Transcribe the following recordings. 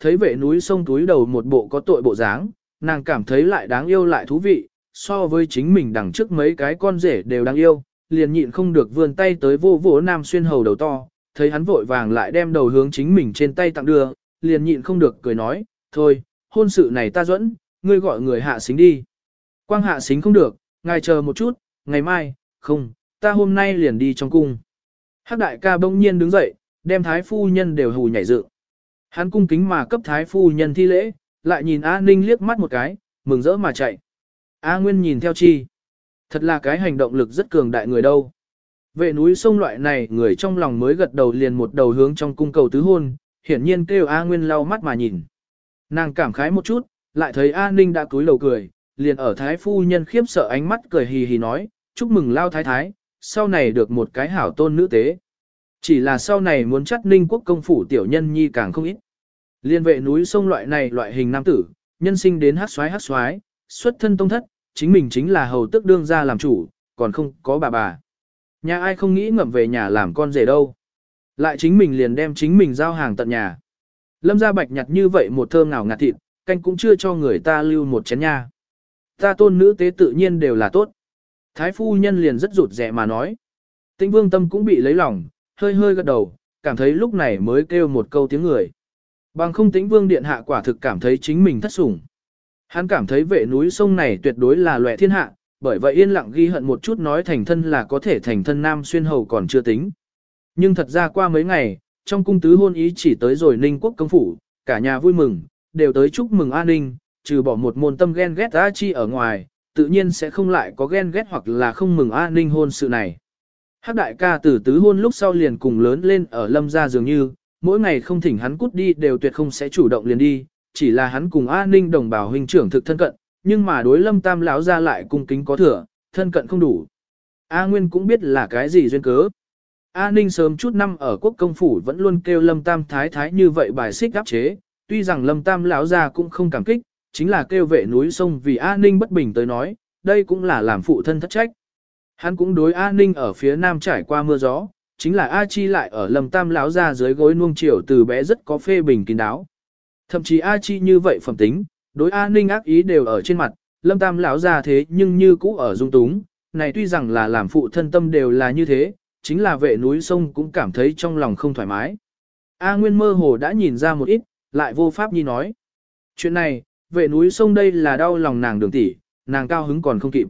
thấy vệ núi sông túi đầu một bộ có tội bộ dáng, nàng cảm thấy lại đáng yêu lại thú vị, so với chính mình đằng trước mấy cái con rể đều đáng yêu, liền nhịn không được vươn tay tới vô vỗ nam xuyên hầu đầu to, thấy hắn vội vàng lại đem đầu hướng chính mình trên tay tặng đưa, liền nhịn không được cười nói, thôi, hôn sự này ta dẫn, ngươi gọi người hạ xính đi. Quang hạ xính không được, ngài chờ một chút, ngày mai, không, ta hôm nay liền đi trong cung. Hắc đại ca bỗng nhiên đứng dậy, đem thái phu nhân đều hù nhảy dựng. Hắn cung kính mà cấp thái phu nhân thi lễ, lại nhìn A Ninh liếc mắt một cái, mừng rỡ mà chạy. A Nguyên nhìn theo chi. Thật là cái hành động lực rất cường đại người đâu. Vệ núi sông loại này người trong lòng mới gật đầu liền một đầu hướng trong cung cầu tứ hôn, hiển nhiên kêu A Nguyên lau mắt mà nhìn. Nàng cảm khái một chút, lại thấy A Ninh đã cúi đầu cười, liền ở thái phu nhân khiếp sợ ánh mắt cười hì hì nói, chúc mừng lao thái thái, sau này được một cái hảo tôn nữ tế. Chỉ là sau này muốn chắc ninh quốc công phủ tiểu nhân nhi càng không ít. Liên vệ núi sông loại này loại hình nam tử, nhân sinh đến hát xoái hát xoái, xuất thân tông thất, chính mình chính là hầu tức đương ra làm chủ, còn không có bà bà. Nhà ai không nghĩ ngậm về nhà làm con rể đâu. Lại chính mình liền đem chính mình giao hàng tận nhà. Lâm gia bạch nhặt như vậy một thơm ngào ngạt thịt, canh cũng chưa cho người ta lưu một chén nha. Ta tôn nữ tế tự nhiên đều là tốt. Thái phu nhân liền rất rụt rẻ mà nói. Tĩnh vương tâm cũng bị lấy lòng, hơi hơi gật đầu, cảm thấy lúc này mới kêu một câu tiếng người. Bằng không tĩnh vương điện hạ quả thực cảm thấy chính mình thất sủng. Hắn cảm thấy vệ núi sông này tuyệt đối là loại thiên hạ, bởi vậy yên lặng ghi hận một chút nói thành thân là có thể thành thân nam xuyên hầu còn chưa tính. Nhưng thật ra qua mấy ngày, trong cung tứ hôn ý chỉ tới rồi ninh quốc công phủ, cả nhà vui mừng, đều tới chúc mừng an ninh, trừ bỏ một môn tâm ghen ghét A Chi ở ngoài, tự nhiên sẽ không lại có ghen ghét hoặc là không mừng an ninh hôn sự này. Hắc đại ca từ tứ hôn lúc sau liền cùng lớn lên ở lâm gia dường như, mỗi ngày không thỉnh hắn cút đi đều tuyệt không sẽ chủ động liền đi, chỉ là hắn cùng A Ninh đồng bào huynh trưởng thực thân cận, nhưng mà đối lâm tam lão ra lại cung kính có thừa, thân cận không đủ. A Nguyên cũng biết là cái gì duyên cớ. A Ninh sớm chút năm ở quốc công phủ vẫn luôn kêu lâm tam thái thái như vậy bài xích áp chế, tuy rằng lâm tam lão ra cũng không cảm kích, chính là kêu vệ núi sông vì A Ninh bất bình tới nói, đây cũng là làm phụ thân thất trách. Hắn cũng đối A Ninh ở phía nam trải qua mưa gió, chính là A Chi lại ở lầm tam lão ra dưới gối nuông chiều từ bé rất có phê bình kín đáo. Thậm chí A Chi như vậy phẩm tính, đối A Ninh ác ý đều ở trên mặt, lâm tam lão ra thế nhưng như cũ ở dung túng, này tuy rằng là làm phụ thân tâm đều là như thế, chính là vệ núi sông cũng cảm thấy trong lòng không thoải mái. A Nguyên mơ hồ đã nhìn ra một ít, lại vô pháp nhi nói. Chuyện này, vệ núi sông đây là đau lòng nàng đường tỷ, nàng cao hứng còn không kịp.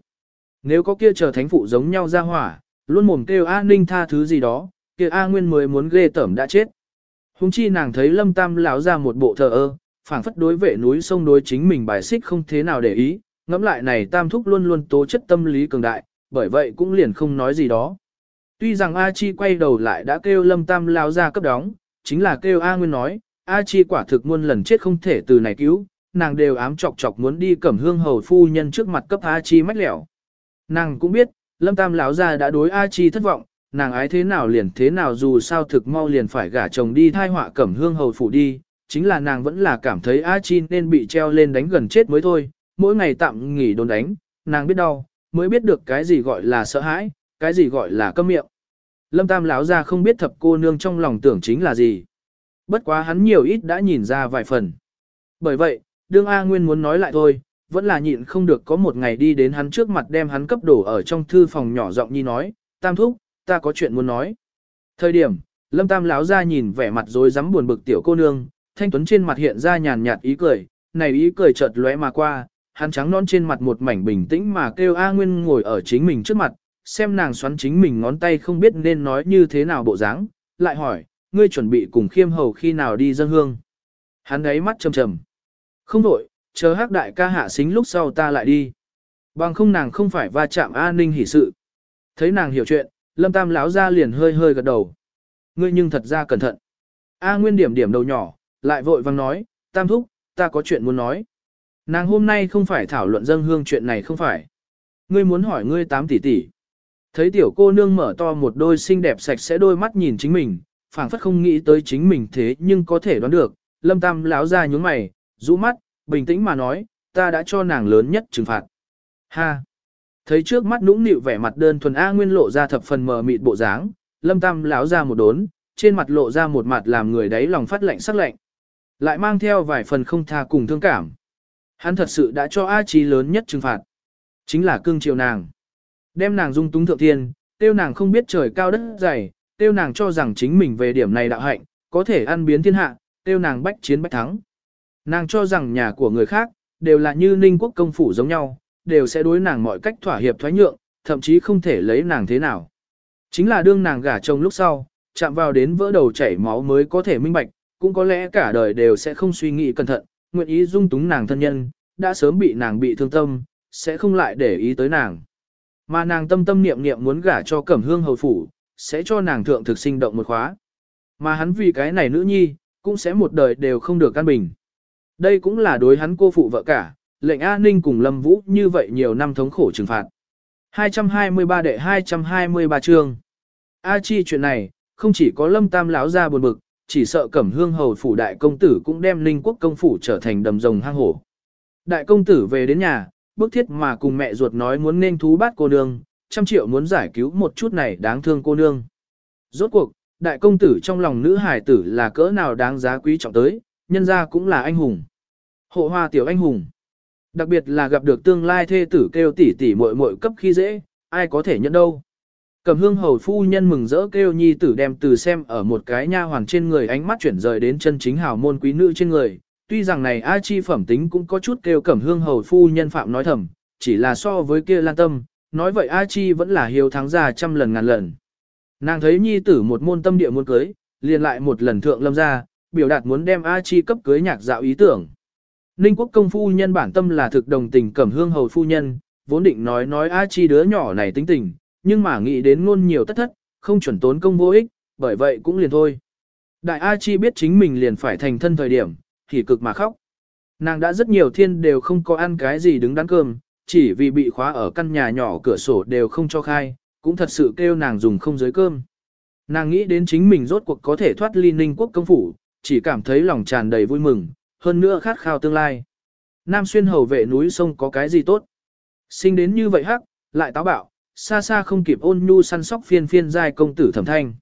Nếu có kia chờ thánh phụ giống nhau ra hỏa, luôn mồm kêu A Ninh tha thứ gì đó, kia A Nguyên mới muốn ghê tởm đã chết. Hùng chi nàng thấy Lâm Tam lão ra một bộ thờ ơ, phảng phất đối vệ núi sông đối chính mình bài xích không thế nào để ý, ngẫm lại này Tam thúc luôn luôn tố chất tâm lý cường đại, bởi vậy cũng liền không nói gì đó. Tuy rằng A Chi quay đầu lại đã kêu Lâm Tam lão ra cấp đóng, chính là kêu A Nguyên nói, A Chi quả thực muôn lần chết không thể từ này cứu, nàng đều ám chọc chọc muốn đi cẩm hương hầu phu nhân trước mặt cấp A Chi mách lẻo. Nàng cũng biết, Lâm Tam lão gia đã đối A Chi thất vọng, nàng ái thế nào liền thế nào dù sao thực mau liền phải gả chồng đi thai họa cẩm hương hầu phủ đi, chính là nàng vẫn là cảm thấy A Chi nên bị treo lên đánh gần chết mới thôi, mỗi ngày tạm nghỉ đồn đánh, nàng biết đau, mới biết được cái gì gọi là sợ hãi, cái gì gọi là câm miệng. Lâm Tam lão gia không biết thập cô nương trong lòng tưởng chính là gì. Bất quá hắn nhiều ít đã nhìn ra vài phần. Bởi vậy, đương A Nguyên muốn nói lại thôi, vẫn là nhịn không được có một ngày đi đến hắn trước mặt đem hắn cấp đổ ở trong thư phòng nhỏ giọng nhi nói, tam thúc, ta có chuyện muốn nói. Thời điểm, lâm tam lão ra nhìn vẻ mặt rồi dám buồn bực tiểu cô nương, thanh tuấn trên mặt hiện ra nhàn nhạt ý cười, này ý cười chợt lóe mà qua, hắn trắng non trên mặt một mảnh bình tĩnh mà kêu A Nguyên ngồi ở chính mình trước mặt, xem nàng xoắn chính mình ngón tay không biết nên nói như thế nào bộ dáng, lại hỏi, ngươi chuẩn bị cùng khiêm hầu khi nào đi dân hương. Hắn ấy mắt trầm trầm. Không đổi, chờ hắc đại ca hạ xính lúc sau ta lại đi. Bằng không nàng không phải va chạm an ninh hỷ sự. Thấy nàng hiểu chuyện, lâm tam lão ra liền hơi hơi gật đầu. Ngươi nhưng thật ra cẩn thận. A nguyên điểm điểm đầu nhỏ, lại vội vang nói, tam thúc, ta có chuyện muốn nói. Nàng hôm nay không phải thảo luận dân hương chuyện này không phải. Ngươi muốn hỏi ngươi tám tỷ tỷ. Thấy tiểu cô nương mở to một đôi xinh đẹp sạch sẽ đôi mắt nhìn chính mình, phảng phất không nghĩ tới chính mình thế nhưng có thể đoán được. Lâm tam lão ra nhướng mày, rũ mắt, bình tĩnh mà nói, ta đã cho nàng lớn nhất trừng phạt. Ha! Thấy trước mắt nũng nịu vẻ mặt đơn thuần A Nguyên lộ ra thập phần mờ mịt bộ dáng, lâm tam lão ra một đốn, trên mặt lộ ra một mặt làm người đấy lòng phát lạnh sắc lạnh. lại mang theo vài phần không tha cùng thương cảm. Hắn thật sự đã cho A Chí lớn nhất trừng phạt. Chính là cưng chiều nàng. Đem nàng dung túng thượng thiên, tiêu nàng không biết trời cao đất dày, tiêu nàng cho rằng chính mình về điểm này đạo hạnh, có thể ăn biến thiên hạ, tiêu nàng bách chiến bách thắng. Nàng cho rằng nhà của người khác, đều là như ninh quốc công phủ giống nhau, đều sẽ đối nàng mọi cách thỏa hiệp thoái nhượng, thậm chí không thể lấy nàng thế nào. Chính là đương nàng gả chồng lúc sau, chạm vào đến vỡ đầu chảy máu mới có thể minh bạch, cũng có lẽ cả đời đều sẽ không suy nghĩ cẩn thận, nguyện ý dung túng nàng thân nhân, đã sớm bị nàng bị thương tâm, sẽ không lại để ý tới nàng. Mà nàng tâm tâm niệm niệm muốn gả cho cẩm hương hầu phủ, sẽ cho nàng thượng thực sinh động một khóa. Mà hắn vì cái này nữ nhi, cũng sẽ một đời đều không được căn bình. Đây cũng là đối hắn cô phụ vợ cả, lệnh A Ninh cùng Lâm Vũ như vậy nhiều năm thống khổ trừng phạt. 223 đệ 223 chương. A Chi chuyện này, không chỉ có Lâm Tam lão ra buồn bực, chỉ sợ Cẩm Hương hầu phủ đại công tử cũng đem Ninh quốc công phủ trở thành đầm rồng hang hổ. Đại công tử về đến nhà, bước thiết mà cùng mẹ ruột nói muốn nên thú bát cô nương, trăm triệu muốn giải cứu một chút này đáng thương cô nương. Rốt cuộc, đại công tử trong lòng nữ hải tử là cỡ nào đáng giá quý trọng tới, nhân ra cũng là anh hùng. Hộ hoa tiểu anh hùng. Đặc biệt là gặp được tương lai thê tử kêu tỷ tỷ muội muội cấp khi dễ, ai có thể nhận đâu. Cầm hương hầu phu nhân mừng rỡ kêu nhi tử đem từ xem ở một cái nha hoàn trên người ánh mắt chuyển rời đến chân chính hào môn quý nữ trên người. Tuy rằng này A Chi phẩm tính cũng có chút kêu cẩm hương hầu phu nhân phạm nói thầm, chỉ là so với kia lan tâm, nói vậy A Chi vẫn là hiếu thắng già trăm lần ngàn lần. Nàng thấy nhi tử một môn tâm địa muốn cưới, liền lại một lần thượng lâm ra, biểu đạt muốn đem A Chi cấp cưới nhạc dạo ý tưởng. Ninh quốc công phu nhân bản tâm là thực đồng tình cẩm hương hầu phu nhân, vốn định nói nói A Chi đứa nhỏ này tính tình, nhưng mà nghĩ đến ngôn nhiều tất thất, không chuẩn tốn công vô ích, bởi vậy cũng liền thôi. Đại A Chi biết chính mình liền phải thành thân thời điểm, thì cực mà khóc. Nàng đã rất nhiều thiên đều không có ăn cái gì đứng đắn cơm, chỉ vì bị khóa ở căn nhà nhỏ cửa sổ đều không cho khai, cũng thật sự kêu nàng dùng không giới cơm. Nàng nghĩ đến chính mình rốt cuộc có thể thoát ly ninh quốc công phủ, chỉ cảm thấy lòng tràn đầy vui mừng, hơn nữa khát khao tương lai. Nam xuyên hầu vệ núi sông có cái gì tốt? Sinh đến như vậy hắc, lại táo bạo, xa xa không kịp ôn nhu săn sóc phiên phiên giai công tử thẩm thanh.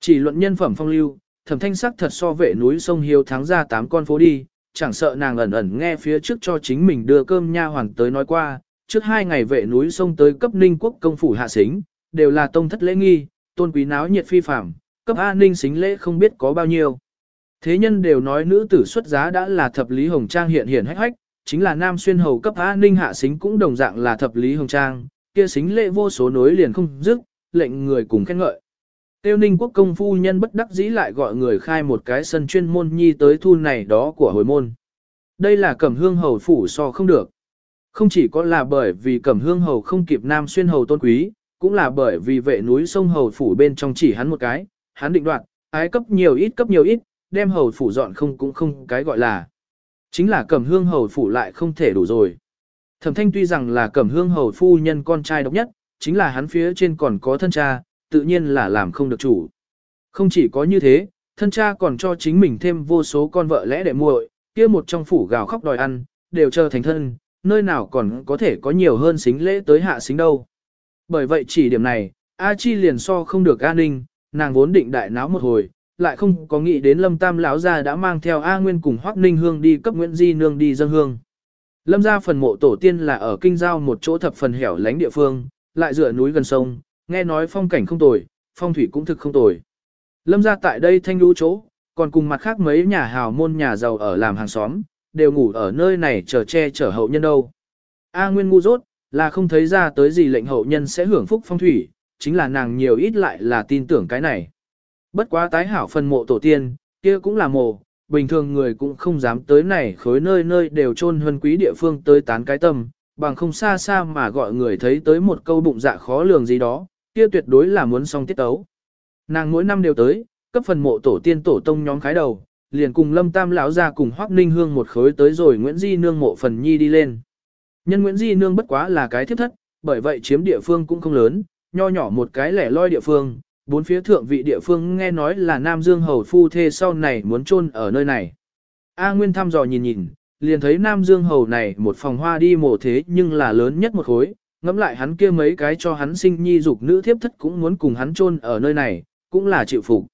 Chỉ luận nhân phẩm phong lưu, thẩm thanh sắc thật so vệ núi sông hiếu thắng ra tám con phố đi, chẳng sợ nàng ẩn ẩn nghe phía trước cho chính mình đưa cơm nha hoàng tới nói qua, trước hai ngày vệ núi sông tới cấp ninh quốc công phủ hạ xính, đều là tông thất lễ nghi, tôn quý náo nhiệt phi phạm, cấp A ninh xính lễ không biết có bao nhiêu. Thế nhân đều nói nữ tử xuất giá đã là thập lý hồng trang hiện hiện hách hách, chính là nam xuyên hầu cấp A ninh hạ xính cũng đồng dạng là thập lý hồng trang, kia xính lễ vô số nối liền không dứt, lệnh người cùng khen ngợi. Tiêu ninh quốc công phu nhân bất đắc dĩ lại gọi người khai một cái sân chuyên môn nhi tới thu này đó của hồi môn. Đây là cẩm hương hầu phủ so không được. Không chỉ có là bởi vì cẩm hương hầu không kịp nam xuyên hầu tôn quý, cũng là bởi vì vệ núi sông hầu phủ bên trong chỉ hắn một cái, hắn định đoạt, ái cấp nhiều ít cấp nhiều ít, đem hầu phủ dọn không cũng không cái gọi là. Chính là cẩm hương hầu phủ lại không thể đủ rồi. Thẩm thanh tuy rằng là cẩm hương hầu phu nhân con trai độc nhất, chính là hắn phía trên còn có thân cha, tự nhiên là làm không được chủ. Không chỉ có như thế, thân cha còn cho chính mình thêm vô số con vợ lẽ để muội, kia một trong phủ gào khóc đòi ăn, đều chờ thành thân, nơi nào còn có thể có nhiều hơn xính lễ tới hạ xính đâu. Bởi vậy chỉ điểm này, A Chi liền so không được an ninh, nàng vốn định đại náo một hồi, lại không có nghĩ đến Lâm Tam lão gia đã mang theo A Nguyên cùng Hoắc Ninh Hương đi cấp Nguyễn Di nương đi dân hương. Lâm gia phần mộ tổ tiên là ở kinh giao một chỗ thập phần hẻo lánh địa phương, lại dựa núi gần sông, nghe nói phong cảnh không tồi, phong thủy cũng thực không tồi. Lâm gia tại đây thanh lũ chỗ, còn cùng mặt khác mấy nhà hào môn nhà giàu ở làm hàng xóm, đều ngủ ở nơi này chờ che chở hậu nhân đâu. A Nguyên ngu dốt, là không thấy ra tới gì lệnh hậu nhân sẽ hưởng phúc phong thủy, chính là nàng nhiều ít lại là tin tưởng cái này. Bất quá tái hảo phần mộ tổ tiên, kia cũng là mộ, bình thường người cũng không dám tới này khối nơi nơi đều chôn huân quý địa phương tới tán cái tâm, bằng không xa xa mà gọi người thấy tới một câu bụng dạ khó lường gì đó, kia tuyệt đối là muốn xong tiết tấu. Nàng mỗi năm đều tới, cấp phần mộ tổ tiên tổ tông nhóm khái đầu, liền cùng Lâm Tam lão ra cùng Hoắc Ninh Hương một khối tới rồi Nguyễn Di nương mộ phần nhi đi lên. Nhân Nguyễn Di nương bất quá là cái thiếp thất, bởi vậy chiếm địa phương cũng không lớn, nho nhỏ một cái lẻ loi địa phương, bốn phía thượng vị địa phương nghe nói là Nam Dương hầu phu thê sau này muốn chôn ở nơi này. A Nguyên thăm dò nhìn nhìn, liền thấy Nam Dương hầu này một phòng hoa đi mộ thế nhưng là lớn nhất một khối, ngẫm lại hắn kia mấy cái cho hắn sinh nhi dục nữ thiếp thất cũng muốn cùng hắn chôn ở nơi này, cũng là chịu phục.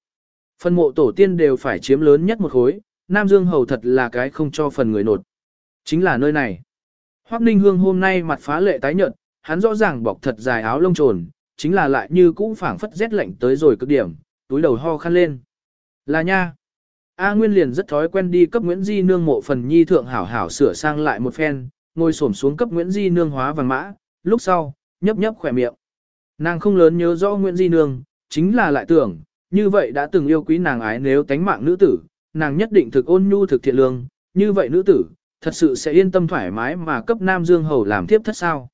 Phần mộ tổ tiên đều phải chiếm lớn nhất một khối, Nam Dương Hầu thật là cái không cho phần người nột. Chính là nơi này. Hoắc Ninh Hương hôm nay mặt phá lệ tái nhợt, hắn rõ ràng bọc thật dài áo lông trồn, chính là lại như cũ phảng phất rét lạnh tới rồi cực điểm, túi đầu ho khăn lên. Là nha. A Nguyên liền rất thói quen đi cấp Nguyễn Di Nương mộ phần nhi thượng hảo hảo sửa sang lại một phen, ngồi xổm xuống cấp Nguyễn Di Nương hóa vàng mã, lúc sau, nhấp nhấp khỏe miệng. Nàng không lớn nhớ rõ Nguyễn Di Nương, chính là lại tưởng, như vậy đã từng yêu quý nàng ái nếu tánh mạng nữ tử, nàng nhất định thực ôn nhu thực thiện lương, như vậy nữ tử, thật sự sẽ yên tâm thoải mái mà cấp Nam Dương Hầu làm tiếp thất sao.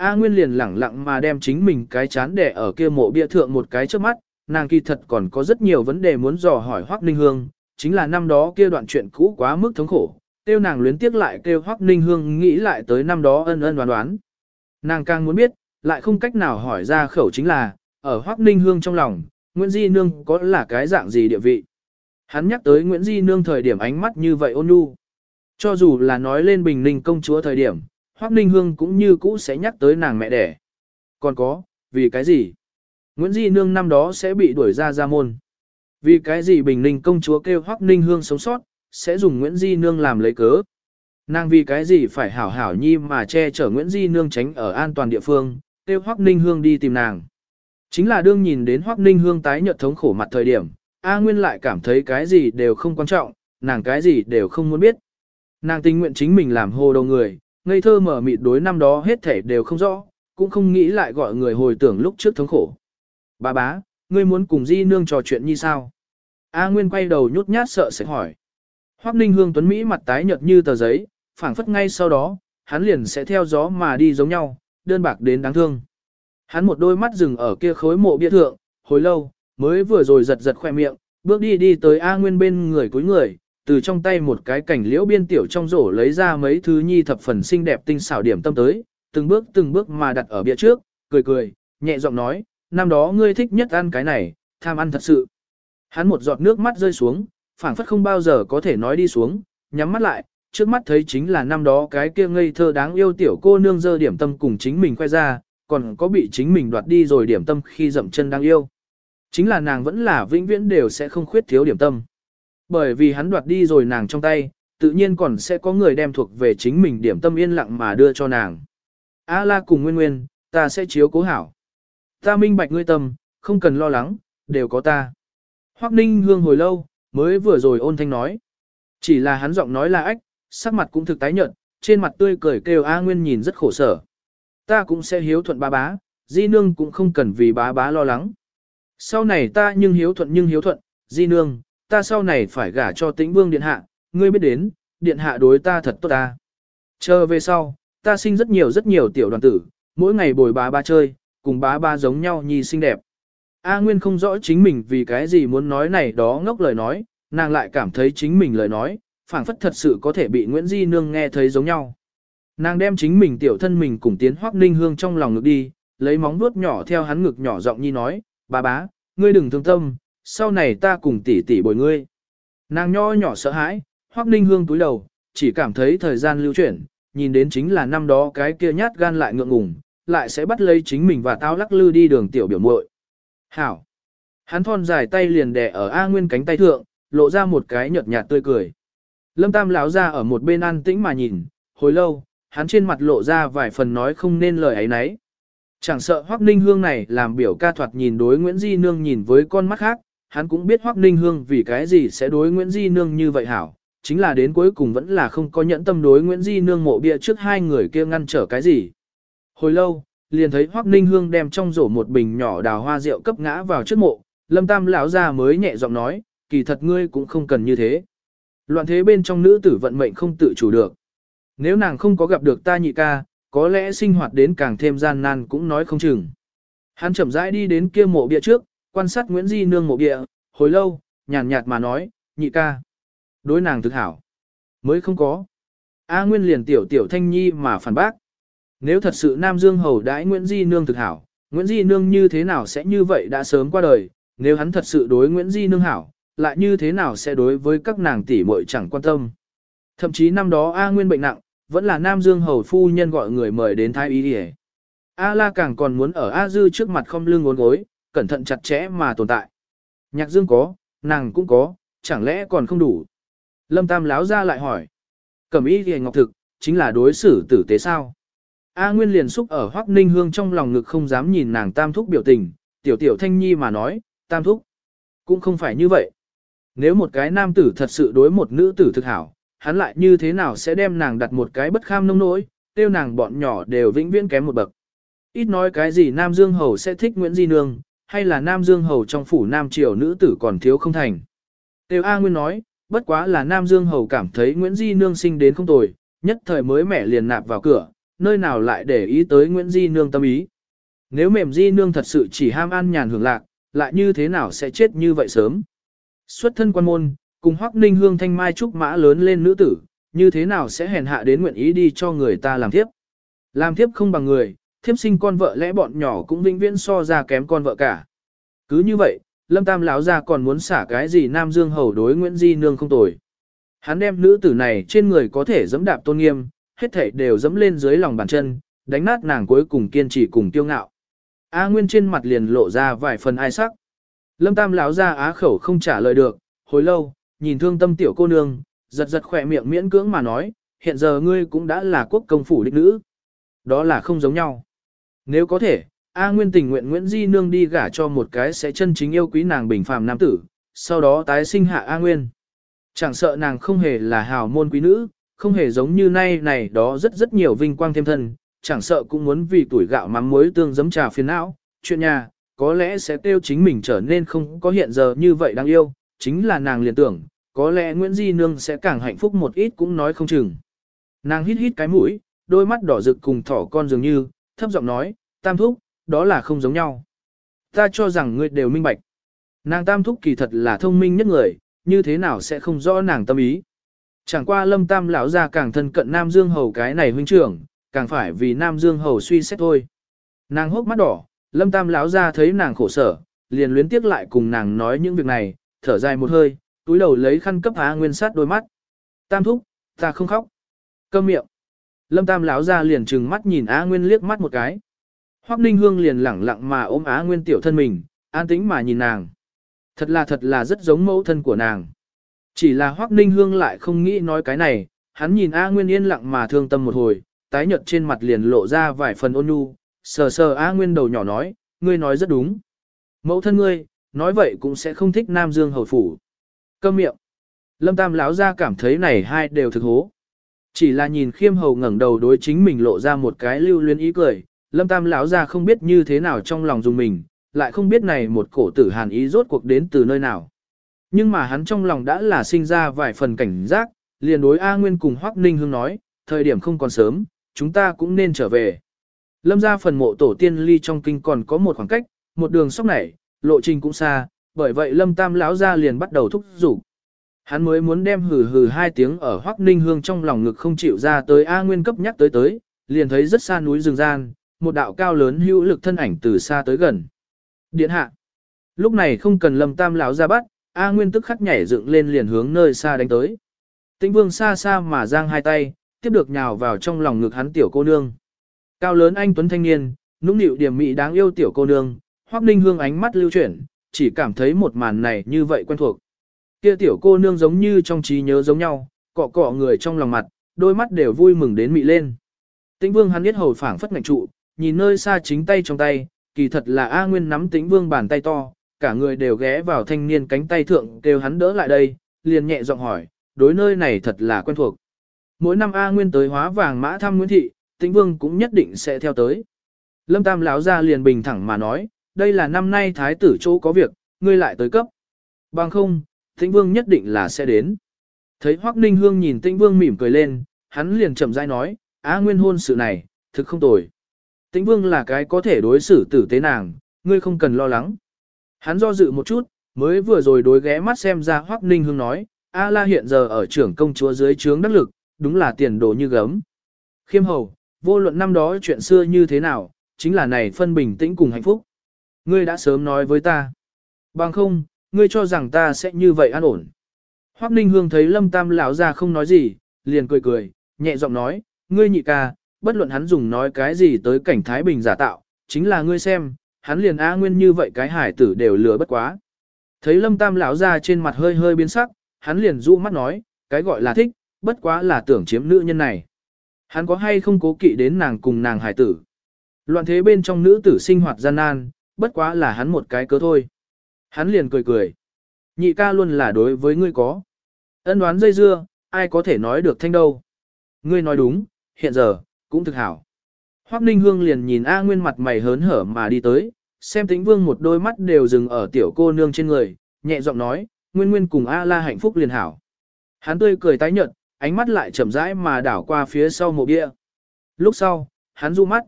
A Nguyên liền lẳng lặng mà đem chính mình cái chán đẻ ở kia mộ bia thượng một cái trước mắt, nàng kỳ thật còn có rất nhiều vấn đề muốn dò hỏi Hoắc Ninh Hương, chính là năm đó kia đoạn chuyện cũ quá mức thống khổ, tiêu nàng luyến tiếc lại kêu Hoắc Ninh Hương nghĩ lại tới năm đó ân ân đoán đoán. Nàng càng muốn biết, lại không cách nào hỏi ra khẩu chính là, ở Hoắc Ninh Hương trong lòng, Nguyễn Di Nương có là cái dạng gì địa vị. Hắn nhắc tới Nguyễn Di Nương thời điểm ánh mắt như vậy ôn nhu. Cho dù là nói lên Bình Ninh công chúa thời điểm, Hoác Ninh Hương cũng như cũ sẽ nhắc tới nàng mẹ đẻ. Còn có, vì cái gì? Nguyễn Di Nương năm đó sẽ bị đuổi ra ra môn. Vì cái gì Bình Ninh công chúa kêu Hoác Ninh Hương sống sót, sẽ dùng Nguyễn Di Nương làm lấy cớ. Nàng vì cái gì phải hảo hảo nhi mà che chở Nguyễn Di Nương tránh ở an toàn địa phương, kêu Hoác Ninh Hương đi tìm nàng. Chính là đương nhìn đến Hoác Ninh Hương tái nhợt thống khổ mặt thời điểm, A Nguyên lại cảm thấy cái gì đều không quan trọng, nàng cái gì đều không muốn biết. Nàng tình nguyện chính mình làm hồ đầu người, ngây thơ mở mịt đối năm đó hết thể đều không rõ, cũng không nghĩ lại gọi người hồi tưởng lúc trước thống khổ. Bà bá, ngươi muốn cùng Di Nương trò chuyện như sao? A Nguyên quay đầu nhút nhát sợ sẽ hỏi. Hoắc Ninh Hương Tuấn Mỹ mặt tái nhợt như tờ giấy, phảng phất ngay sau đó, hắn liền sẽ theo gió mà đi giống nhau, đơn bạc đến đáng thương. Hắn một đôi mắt dừng ở kia khối mộ bia thượng, hồi lâu, mới vừa rồi giật giật khoe miệng, bước đi đi tới A Nguyên bên người cuối người, từ trong tay một cái cảnh liễu biên tiểu trong rổ lấy ra mấy thứ nhi thập phần xinh đẹp tinh xảo điểm tâm tới, từng bước từng bước mà đặt ở bia trước, cười cười, nhẹ giọng nói, năm đó ngươi thích nhất ăn cái này, tham ăn thật sự. Hắn một giọt nước mắt rơi xuống, phảng phất không bao giờ có thể nói đi xuống, nhắm mắt lại, trước mắt thấy chính là năm đó cái kia ngây thơ đáng yêu tiểu cô nương dơ điểm tâm cùng chính mình khoe ra, còn có bị chính mình đoạt đi rồi điểm tâm khi dậm chân đáng yêu. Chính là nàng vẫn là vĩnh viễn đều sẽ không khuyết thiếu điểm tâm. Bởi vì hắn đoạt đi rồi nàng trong tay, tự nhiên còn sẽ có người đem thuộc về chính mình điểm tâm yên lặng mà đưa cho nàng. A la cùng nguyên nguyên, ta sẽ chiếu cố hảo. Ta minh bạch ngươi tâm, không cần lo lắng, đều có ta. Hoắc Ninh Hương hồi lâu, mới vừa rồi ôn thanh nói. Chỉ là hắn giọng nói là ách, sắc mặt cũng thực tái nhợt, trên mặt tươi cười kêu A Nguyên nhìn rất khổ sở. Ta cũng sẽ hiếu thuận bá bá, di nương cũng không cần vì bá bá lo lắng. Sau này ta nhưng hiếu thuận nhưng hiếu thuận, di nương, ta sau này phải gả cho tĩnh vương điện hạ, ngươi biết đến, điện hạ đối ta thật tốt ta. Chờ về sau, ta sinh rất nhiều rất nhiều tiểu đoàn tử, mỗi ngày bồi bá ba chơi, cùng bá ba giống nhau nhi xinh đẹp. A Nguyên không rõ chính mình vì cái gì muốn nói này đó ngốc lời nói, nàng lại cảm thấy chính mình lời nói, phảng phất thật sự có thể bị Nguyễn Di Nương nghe thấy giống nhau. Nàng đem chính mình tiểu thân mình cùng tiến Hoắc Ninh Hương trong lòng ngực đi, lấy móng vuốt nhỏ theo hắn ngực nhỏ giọng nhi nói, bà bá, ngươi đừng thương tâm, sau này ta cùng tỷ tỷ bồi ngươi. Nàng nho nhỏ sợ hãi, Hoắc Ninh Hương túi đầu, chỉ cảm thấy thời gian lưu chuyển, nhìn đến chính là năm đó cái kia nhát gan lại ngượng ngùng, lại sẽ bắt lấy chính mình và tao lắc lư đi đường tiểu biểu muội. Hảo. Hắn thon dài tay liền đè ở A Nguyên cánh tay thượng, lộ ra một cái nhợt nhạt tươi cười. Lâm Tam lão ra ở một bên an tĩnh mà nhìn, hồi lâu, hắn trên mặt lộ ra vài phần nói không nên lời ấy nấy. Chẳng sợ Hoắc Ninh Hương này làm biểu ca thoạt nhìn đối Nguyễn Di Nương nhìn với con mắt khác, hắn cũng biết Hoắc Ninh Hương vì cái gì sẽ đối Nguyễn Di Nương như vậy hảo, chính là đến cuối cùng vẫn là không có nhẫn tâm đối Nguyễn Di Nương mộ bia trước hai người kia ngăn trở cái gì. Hồi lâu, liền thấy Hoắc Ninh Hương đem trong rổ một bình nhỏ đào hoa rượu cấp ngã vào trước mộ, Lâm Tam lão ra mới nhẹ giọng nói, kỳ thật ngươi cũng không cần như thế. Loạn thế bên trong nữ tử vận mệnh không tự chủ được. Nếu nàng không có gặp được ta nhị ca, có lẽ sinh hoạt đến càng thêm gian nan cũng nói không chừng. Hắn chậm rãi đi đến kia mộ bia trước, quan sát Nguyễn Di Nương mộ địa, hồi lâu, nhàn nhạt mà nói, nhị ca. Đối nàng thực hảo. Mới không có. A Nguyên liền tiểu tiểu thanh nhi mà phản bác. Nếu thật sự Nam Dương hầu đãi Nguyễn Di Nương thực hảo, Nguyễn Di Nương như thế nào sẽ như vậy đã sớm qua đời, nếu hắn thật sự đối Nguyễn Di Nương hảo, lại như thế nào sẽ đối với các nàng tỷ muội chẳng quan tâm. Thậm chí năm đó A Nguyên bệnh nặng, vẫn là Nam Dương hầu phu nhân gọi người mời đến thái y đi A La càng còn muốn ở A Dư trước mặt không lưng ngốn gối, cẩn thận chặt chẽ mà tồn tại. Nhạc Dương có, nàng cũng có, chẳng lẽ còn không đủ. Lâm Tam láo ra lại hỏi. Cẩm y thì ngọc thực, chính là đối xử tử tế sao? A Nguyên liền xúc ở Hoắc Ninh Hương trong lòng ngực không dám nhìn nàng Tam Thúc biểu tình, tiểu tiểu thanh nhi mà nói, Tam Thúc. Cũng không phải như vậy. Nếu một cái nam tử thật sự đối một nữ tử thực hảo, hắn lại như thế nào sẽ đem nàng đặt một cái bất kham nông nỗi, tiêu nàng bọn nhỏ đều vĩnh viễn kém một bậc. Ít nói cái gì Nam Dương Hầu sẽ thích Nguyễn Di Nương, hay là Nam Dương Hầu trong phủ Nam Triều nữ tử còn thiếu không thành. Tiêu A Nguyên nói, bất quá là Nam Dương Hầu cảm thấy Nguyễn Di Nương sinh đến không tồi, nhất thời mới mẹ liền nạp vào cửa, nơi nào lại để ý tới Nguyễn Di Nương tâm ý. Nếu mềm Di Nương thật sự chỉ ham ăn nhàn hưởng lạc, lại như thế nào sẽ chết như vậy sớm. Xuất thân quan môn, cùng Hoắc Ninh Hương thanh mai trúc mã lớn lên nữ tử, như thế nào sẽ hèn hạ đến nguyện ý đi cho người ta làm thiếp. Làm thiếp không bằng người, thiếp sinh con vợ lẽ bọn nhỏ cũng vĩnh viễn so ra kém con vợ cả. Cứ như vậy, Lâm Tam lão ra còn muốn xả cái gì Nam Dương hầu đối Nguyễn Di Nương không tồi. Hắn đem nữ tử này trên người có thể dẫm đạp tôn nghiêm, hết thảy đều dẫm lên dưới lòng bàn chân, đánh nát nàng cuối cùng kiên trì cùng tiêu ngạo. A Nguyên trên mặt liền lộ ra vài phần ai sắc. Lâm Tam lão ra á khẩu không trả lời được, hồi lâu, nhìn thương tâm tiểu cô nương, giật giật khỏe miệng miễn cưỡng mà nói, hiện giờ ngươi cũng đã là quốc công phủ đích nữ. Đó là không giống nhau. Nếu có thể, A Nguyên tình nguyện Nguyễn Di Nương đi gả cho một cái sẽ chân chính yêu quý nàng bình phàm nam tử, sau đó tái sinh hạ A Nguyên. Chẳng sợ nàng không hề là hào môn quý nữ, không hề giống như nay này đó rất rất nhiều vinh quang thêm thân, chẳng sợ cũng muốn vì tuổi gạo mắm muối tương giấm trà phiền não, chuyện nhà, có lẽ sẽ tiêu chính mình trở nên không có hiện giờ như vậy đáng yêu, chính là nàng liền tưởng, có lẽ Nguyễn Di Nương sẽ càng hạnh phúc một ít cũng nói không chừng. Nàng hít hít cái mũi, đôi mắt đỏ rực cùng thỏ con dường như, thấp giọng nói, tam thúc, đó là không giống nhau. Ta cho rằng ngươi đều minh bạch. Nàng tam thúc kỳ thật là thông minh nhất người, như thế nào sẽ không rõ nàng tâm ý. Chẳng qua lâm tam lão ra càng thân cận Nam Dương Hầu cái này huynh trưởng, càng phải vì Nam Dương Hầu suy xét thôi. Nàng hốc mắt đỏ, lâm tam lão ra thấy nàng khổ sở, liền luyến tiếc lại cùng nàng nói những việc này, thở dài một hơi, túi đầu lấy khăn cấp Á Nguyên sát đôi mắt. Tam thúc, ta không khóc. Câm miệng. Lâm Tam lão ra liền trừng mắt nhìn Á Nguyên liếc mắt một cái. Hoắc Ninh Hương liền lẳng lặng mà ôm Á Nguyên tiểu thân mình, an tĩnh mà nhìn nàng. Thật là thật là rất giống mẫu thân của nàng. Chỉ là Hoắc Ninh Hương lại không nghĩ nói cái này, hắn nhìn Á Nguyên yên lặng mà thương tâm một hồi, tái nhợt trên mặt liền lộ ra vài phần ôn nhu, sờ sờ Á Nguyên đầu nhỏ nói, ngươi nói rất đúng. Mẫu thân ngươi, nói vậy cũng sẽ không thích Nam Dương hầu phủ. Câm miệng. Lâm Tam lão ra cảm thấy này hai đều thực hố. Chỉ là nhìn khiêm hầu ngẩng đầu đối chính mình lộ ra một cái lưu luyến ý cười, lâm tam lão ra không biết như thế nào trong lòng dùng mình, lại không biết này một cổ tử hàn ý rốt cuộc đến từ nơi nào. Nhưng mà hắn trong lòng đã là sinh ra vài phần cảnh giác, liền đối A Nguyên cùng Hoắc Ninh Hương nói, thời điểm không còn sớm, chúng ta cũng nên trở về. Lâm ra phần mộ tổ tiên ly trong kinh còn có một khoảng cách, một đường sóc nảy, lộ trình cũng xa, bởi vậy Lâm Tam lão ra liền bắt đầu thúc giục. Hắn mới muốn đem hừ hừ hai tiếng ở Hoắc Ninh Hương trong lòng ngực không chịu ra tới A Nguyên cấp nhắc tới tới, liền thấy rất xa núi rừng gian, một đạo cao lớn hữu lực thân ảnh từ xa tới gần. Điện hạ. Lúc này không cần Lâm Tam lão ra bắt, A Nguyên tức khắc nhảy dựng lên liền hướng nơi xa đánh tới. Tĩnh Vương xa xa mà giang hai tay, tiếp được nhào vào trong lòng ngực hắn tiểu cô nương. Cao lớn anh tuấn thanh niên, nũng nịu điểm mỹ đáng yêu tiểu cô nương, Hoắc Ninh Hương ánh mắt lưu chuyển, chỉ cảm thấy một màn này như vậy quen thuộc. Kia tiểu cô nương giống như trong trí nhớ giống nhau, cọ cọ người trong lòng mặt, đôi mắt đều vui mừng đến mị lên. Tĩnh Vương hắn biết hầu phảng phất ngạnh trụ, nhìn nơi xa chính tay trong tay, kỳ thật là A Nguyên nắm Tĩnh Vương bàn tay to, cả người đều ghé vào thanh niên cánh tay thượng kêu hắn đỡ lại đây, liền nhẹ giọng hỏi, đối nơi này thật là quen thuộc. Mỗi năm A Nguyên tới hóa vàng mã thăm Nguyễn Thị, Tĩnh Vương cũng nhất định sẽ theo tới. Lâm Tam lão ra liền bình thẳng mà nói, đây là năm nay thái tử chỗ có việc, ngươi lại tới cấp. Bằng không, Tĩnh Vương nhất định là sẽ đến. Thấy Hoắc Ninh Hương nhìn Tĩnh Vương mỉm cười lên, hắn liền chậm rãi nói, a nguyên hôn sự này, thực không tồi. Tĩnh Vương là cái có thể đối xử tử tế nàng, ngươi không cần lo lắng. Hắn do dự một chút, mới vừa rồi đối ghé mắt xem ra Hoắc Ninh Hương nói, A La hiện giờ ở trưởng công chúa dưới trướng đắc lực, đúng là tiền đồ như gấm. Khiêm hầu, vô luận năm đó chuyện xưa như thế nào, chính là này phân bình tĩnh cùng hạnh phúc. Ngươi đã sớm nói với ta. Bằng không, ngươi cho rằng ta sẽ như vậy an ổn. Hoắc Ninh Hương thấy Lâm Tam lão ra không nói gì, liền cười cười, nhẹ giọng nói, ngươi nhị ca, bất luận hắn dùng nói cái gì tới cảnh Thái Bình giả tạo, chính là ngươi xem, hắn liền A nguyên như vậy cái hải tử đều lừa bất quá. Thấy Lâm Tam lão ra trên mặt hơi hơi biến sắc, hắn liền rũ mắt nói, Cái gọi là thích, bất quá là tưởng chiếm nữ nhân này. Hắn có hay không cố kỵ đến nàng cùng nàng hải tử. Loạn thế bên trong nữ tử sinh hoạt gian nan, bất quá là hắn một cái cớ thôi. Hắn liền cười cười. Nhị ca luôn là đối với ngươi có. Ân đoán dây dưa, ai có thể nói được thanh đâu. Ngươi nói đúng, hiện giờ, cũng thực hảo. Hoắc Ninh Hương liền nhìn A Nguyên mặt mày hớn hở mà đi tới, xem tĩnh vương một đôi mắt đều dừng ở tiểu cô nương trên người, nhẹ giọng nói, Nguyên Nguyên cùng A La hạnh phúc liền hảo. Hắn tươi cười tái nhợt, ánh mắt lại chậm rãi mà đảo qua phía sau mộ bia. Lúc sau, hắn du mắt.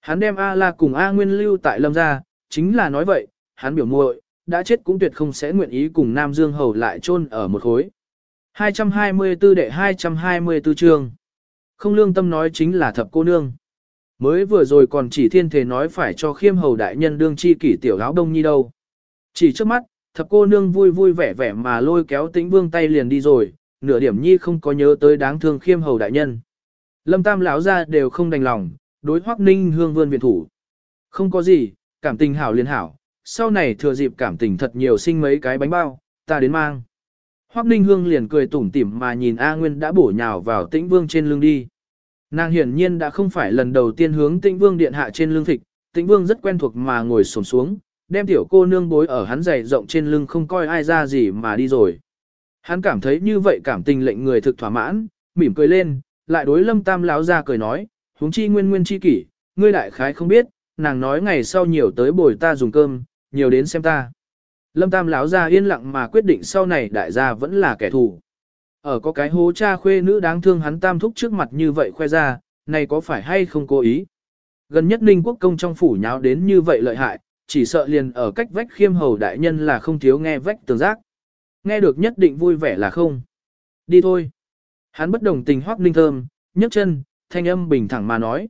Hắn đem A La cùng A Nguyên lưu tại lâm gia, chính là nói vậy, hắn biểu muội đã chết cũng tuyệt không sẽ nguyện ý cùng Nam Dương Hầu lại chôn ở một khối. 224 đệ 224 chương. Không lương tâm nói chính là thập cô nương. Mới vừa rồi còn chỉ thiên thể nói phải cho khiêm hầu đại nhân đương chi kỷ tiểu áo đông nhi đâu. Chỉ trước mắt, thập cô nương vui vui vẻ vẻ mà lôi kéo tĩnh vương tay liền đi rồi, nửa điểm nhi không có nhớ tới đáng thương khiêm hầu đại nhân. Lâm tam lão ra đều không đành lòng, đối hoắc ninh hương vươn viện thủ. Không có gì, cảm tình hảo liền hảo, sau này thừa dịp cảm tình thật nhiều sinh mấy cái bánh bao, ta đến mang. Hoắc ninh hương liền cười tủm tỉm mà nhìn A Nguyên đã bổ nhào vào tĩnh vương trên lưng đi. Nàng hiển nhiên đã không phải lần đầu tiên hướng tĩnh vương điện hạ trên lưng thịt, tĩnh vương rất quen thuộc mà ngồi xổm xuống, đem tiểu cô nương bối ở hắn dày rộng trên lưng không coi ai ra gì mà đi rồi. Hắn cảm thấy như vậy cảm tình lệnh người thực thỏa mãn, mỉm cười lên, lại đối lâm tam lão ra cười nói, huống chi nguyên nguyên chi kỷ, ngươi đại khái không biết, nàng nói ngày sau nhiều tới bồi ta dùng cơm, nhiều đến xem ta. Lâm tam lão ra yên lặng mà quyết định sau này đại gia vẫn là kẻ thù. Ở có cái hố cha khuê nữ đáng thương hắn tam thúc trước mặt như vậy khoe ra, này có phải hay không cố ý. Gần nhất ninh quốc công trong phủ nháo đến như vậy lợi hại, chỉ sợ liền ở cách vách khiêm hầu đại nhân là không thiếu nghe vách tường giác. Nghe được nhất định vui vẻ là không. Đi thôi. Hắn bất đồng tình Hoắc Ninh Thơm, nhấc chân, thanh âm bình thẳng mà nói.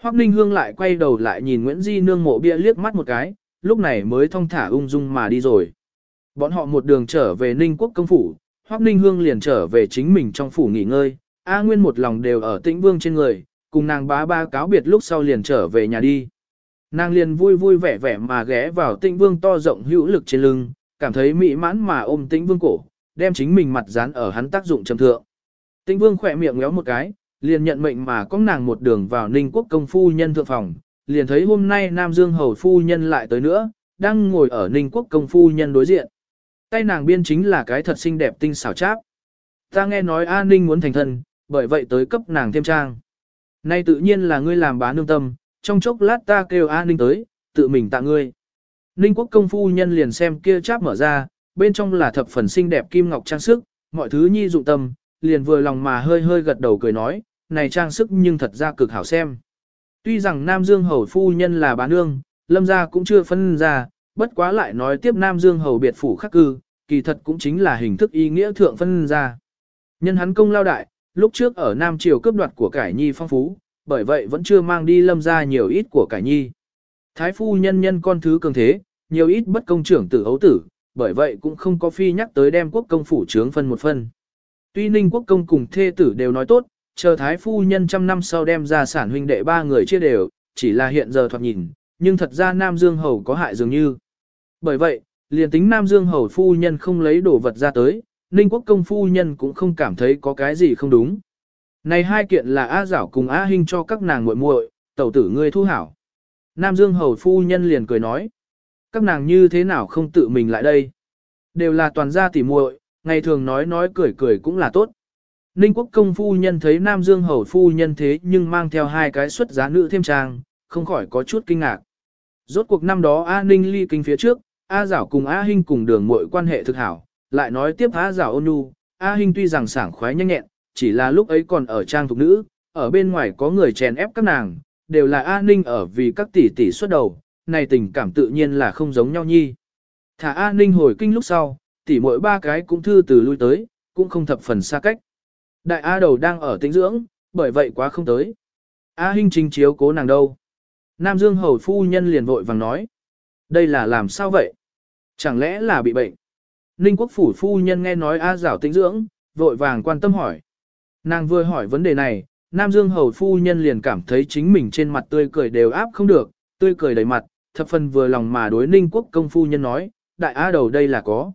Hoắc Ninh Hương lại quay đầu lại nhìn Nguyễn Di nương mộ bia liếc mắt một cái, lúc này mới thong thả ung dung mà đi rồi. Bọn họ một đường trở về Ninh Quốc công phủ, Hoắc Ninh Hương liền trở về chính mình trong phủ nghỉ ngơi, A Nguyên một lòng đều ở Tĩnh Vương trên người, cùng nàng bá ba cáo biệt lúc sau liền trở về nhà đi. Nàng liền vui vui vẻ vẻ mà ghé vào Tĩnh Vương to rộng hữu lực trên lưng, cảm thấy mỹ mãn mà ôm Tĩnh Vương cổ, đem chính mình mặt dán ở hắn tác dụng trầm thượng. Tĩnh Vương khỏe miệng ngéo một cái, liền nhận mệnh mà có nàng một đường vào Ninh Quốc công phu nhân thượng phòng, liền thấy hôm nay Nam Dương hầu phu nhân lại tới nữa, đang ngồi ở Ninh Quốc công phu nhân đối diện. Tay nàng biên chính là cái thật xinh đẹp tinh xảo cháp. Ta nghe nói A Ninh muốn thành thân, bởi vậy tới cấp nàng thêm trang. Nay tự nhiên là ngươi làm bá nương tâm, trong chốc lát ta kêu A Ninh tới, tự mình tạ ngươi. Ninh quốc công phu nhân liền xem kia cháp mở ra, bên trong là thập phần xinh đẹp kim ngọc trang sức, mọi thứ nhi dụng tâm, liền vừa lòng mà hơi hơi gật đầu cười nói, này trang sức nhưng thật ra cực hảo xem. Tuy rằng Nam Dương Hầu phu nhân là bá nương, lâm gia cũng chưa phân ra, bất quá lại nói tiếp Nam Dương Hầu biệt phủ khắc cư, kỳ thật cũng chính là hình thức ý nghĩa thượng phân ra. Nhân hắn công lao đại, lúc trước ở Nam Triều cướp đoạt của cải nhi phong phú, bởi vậy vẫn chưa mang đi lâm ra nhiều ít của cải nhi. Thái phu nhân nhân con thứ cường thế, nhiều ít bất công trưởng tử ấu tử, bởi vậy cũng không có phi nhắc tới đem quốc công phủ trướng phân một phân. Tuy ninh quốc công cùng thê tử đều nói tốt, chờ thái phu nhân trăm năm sau đem ra sản huynh đệ ba người chia đều, chỉ là hiện giờ thoạt nhìn, nhưng thật ra Nam Dương Hầu có hại dường như. Bởi vậy, liền tính Nam Dương Hầu phu nhân không lấy đồ vật ra tới, Ninh Quốc công phu nhân cũng không cảm thấy có cái gì không đúng. Này hai kiện là A Giảo cùng A Hinh cho các nàng muội muội, tẩu tử ngươi thu hảo. Nam Dương Hầu phu nhân liền cười nói, các nàng như thế nào không tự mình lại đây. Đều là toàn gia tỉ muội, ngày thường nói nói cười cười cũng là tốt. Ninh Quốc công phu nhân thấy Nam Dương Hầu phu nhân thế nhưng mang theo hai cái xuất giá nữ thêm trang, không khỏi có chút kinh ngạc. Rốt cuộc năm đó A Ninh ly kinh phía trước, A Giảo cùng A Hinh cùng đường muội quan hệ thực hảo, lại nói tiếp A Giảo ôn nhu, A Hinh tuy rằng sảng khoái nhanh nhẹn, chỉ là lúc ấy còn ở trang thục nữ, ở bên ngoài có người chèn ép các nàng, đều là A Ninh ở vì các tỷ tỷ xuất đầu, này tình cảm tự nhiên là không giống nhau nhi. Thả A Ninh hồi kinh lúc sau, tỷ muội ba cái cũng thư từ lui tới, cũng không thập phần xa cách. Đại A đầu đang ở tĩnh dưỡng, bởi vậy quá không tới. A Hinh chính chiếu cố nàng đâu. Nam Dương hầu phu nhân liền vội vàng nói. Đây là làm sao vậy? Chẳng lẽ là bị bệnh? Ninh quốc phủ phu nhân nghe nói A Giảo tĩnh dưỡng, vội vàng quan tâm hỏi. Nàng vừa hỏi vấn đề này, Nam Dương hầu phu nhân liền cảm thấy chính mình trên mặt tươi cười đều áp không được, tươi cười đầy mặt, thập phần vừa lòng mà đối Ninh quốc công phu nhân nói, đại A đầu đây là có.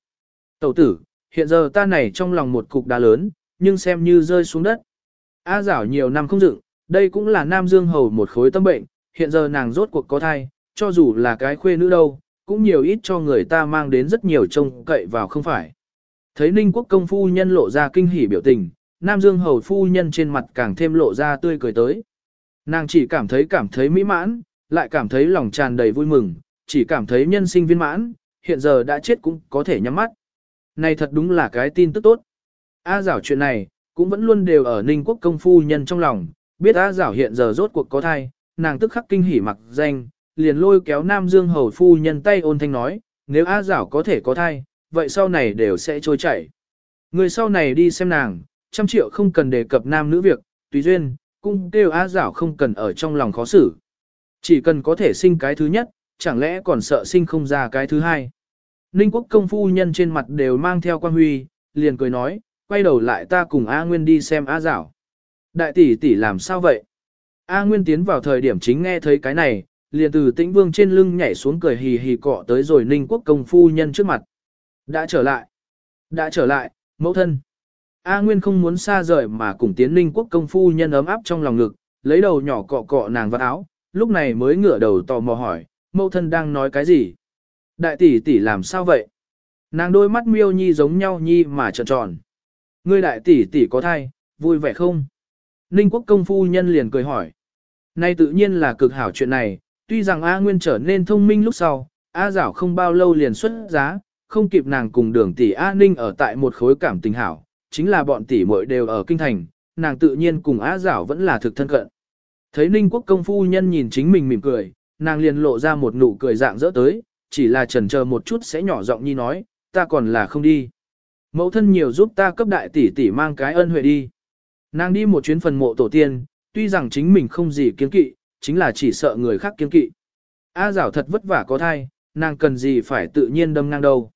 Tẩu tử, hiện giờ ta này trong lòng một cục đá lớn, nhưng xem như rơi xuống đất. A giảo nhiều năm không dựng, đây cũng là Nam Dương Hầu một khối tâm bệnh, hiện giờ nàng rốt cuộc có thai, cho dù là cái khuê nữ đâu, cũng nhiều ít cho người ta mang đến rất nhiều trông cậy vào không phải. Thấy Ninh Quốc công phu nhân lộ ra kinh hỉ biểu tình, Nam Dương Hầu phu nhân trên mặt càng thêm lộ ra tươi cười tới. Nàng chỉ cảm thấy cảm thấy mỹ mãn, lại cảm thấy lòng tràn đầy vui mừng, chỉ cảm thấy nhân sinh viên mãn, hiện giờ đã chết cũng có thể nhắm mắt. Này thật đúng là cái tin tức tốt. A giảo chuyện này, cũng vẫn luôn đều ở Ninh Quốc công phu nhân trong lòng, biết A giảo hiện giờ rốt cuộc có thai, nàng tức khắc kinh hỉ mặc danh, liền lôi kéo Nam Dương hầu phu nhân tay ôn thanh nói, nếu A giảo có thể có thai, vậy sau này đều sẽ trôi chảy. Người sau này đi xem nàng, trăm triệu không cần đề cập nam nữ việc, tùy duyên, cũng kêu A giảo không cần ở trong lòng khó xử. Chỉ cần có thể sinh cái thứ nhất, chẳng lẽ còn sợ sinh không ra cái thứ hai. Ninh quốc công phu nhân trên mặt đều mang theo quan huy, liền cười nói, quay đầu lại ta cùng A Nguyên đi xem A giảo. Đại tỷ tỷ làm sao vậy? A Nguyên tiến vào thời điểm chính nghe thấy cái này, liền từ tĩnh vương trên lưng nhảy xuống cười hì hì cọ tới rồi ninh quốc công phu nhân trước mặt. Đã trở lại. Đã trở lại, mẫu thân. A Nguyên không muốn xa rời mà cùng tiến ninh quốc công phu nhân ấm áp trong lòng ngực, lấy đầu nhỏ cọ cọ nàng vào áo, lúc này mới ngửa đầu tò mò hỏi, mẫu thân đang nói cái gì? Đại tỷ tỷ làm sao vậy? Nàng đôi mắt miêu nhi giống nhau nhi mà tròn tròn. Ngươi đại tỷ tỷ có thai, vui vẻ không? Ninh quốc công phu nhân liền cười hỏi. Nay tự nhiên là cực hảo chuyện này, tuy rằng A Nguyên trở nên thông minh lúc sau, A Giảo không bao lâu liền xuất giá, không kịp nàng cùng đường tỷ A Ninh ở tại một khối cảm tình hảo, chính là bọn tỷ muội đều ở kinh thành, nàng tự nhiên cùng A Giảo vẫn là thực thân cận. Thấy Ninh quốc công phu nhân nhìn chính mình mỉm cười, nàng liền lộ ra một nụ cười dạng dỡ tới, chỉ là chần chờ một chút sẽ nhỏ giọng nhi nói, ta còn là không đi. Mẫu thân nhiều giúp ta cấp đại tỷ tỷ mang cái ân huệ đi. Nàng đi một chuyến phần mộ tổ tiên, tuy rằng chính mình không gì kiến kỵ, chính là chỉ sợ người khác kiên kỵ. A rảo thật vất vả có thai, nàng cần gì phải tự nhiên đâm ngang đâu.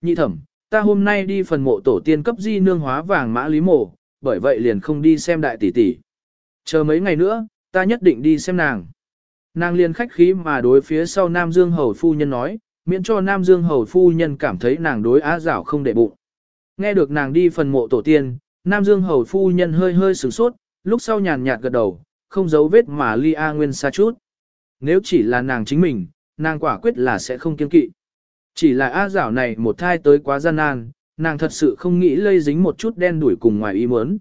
Nhị thẩm, ta hôm nay đi phần mộ tổ tiên cấp di nương hóa vàng mã lý mộ, bởi vậy liền không đi xem đại tỷ tỷ. Chờ mấy ngày nữa, ta nhất định đi xem nàng. Nàng liền khách khí mà đối phía sau Nam Dương Hầu Phu Nhân nói, miễn cho Nam Dương Hầu Phu Nhân cảm thấy nàng đối á rảo không để bụng. Nghe được nàng đi phần mộ tổ tiên, Nam Dương Hầu Phu Nhân hơi hơi sửng sốt, lúc sau nhàn nhạt gật đầu, không giấu vết mà ly A Nguyên xa chút. Nếu chỉ là nàng chính mình, nàng quả quyết là sẽ không kiên kỵ. Chỉ là A giảo này một thai tới quá gian nan, nàng thật sự không nghĩ lây dính một chút đen đuổi cùng ngoài ý muốn.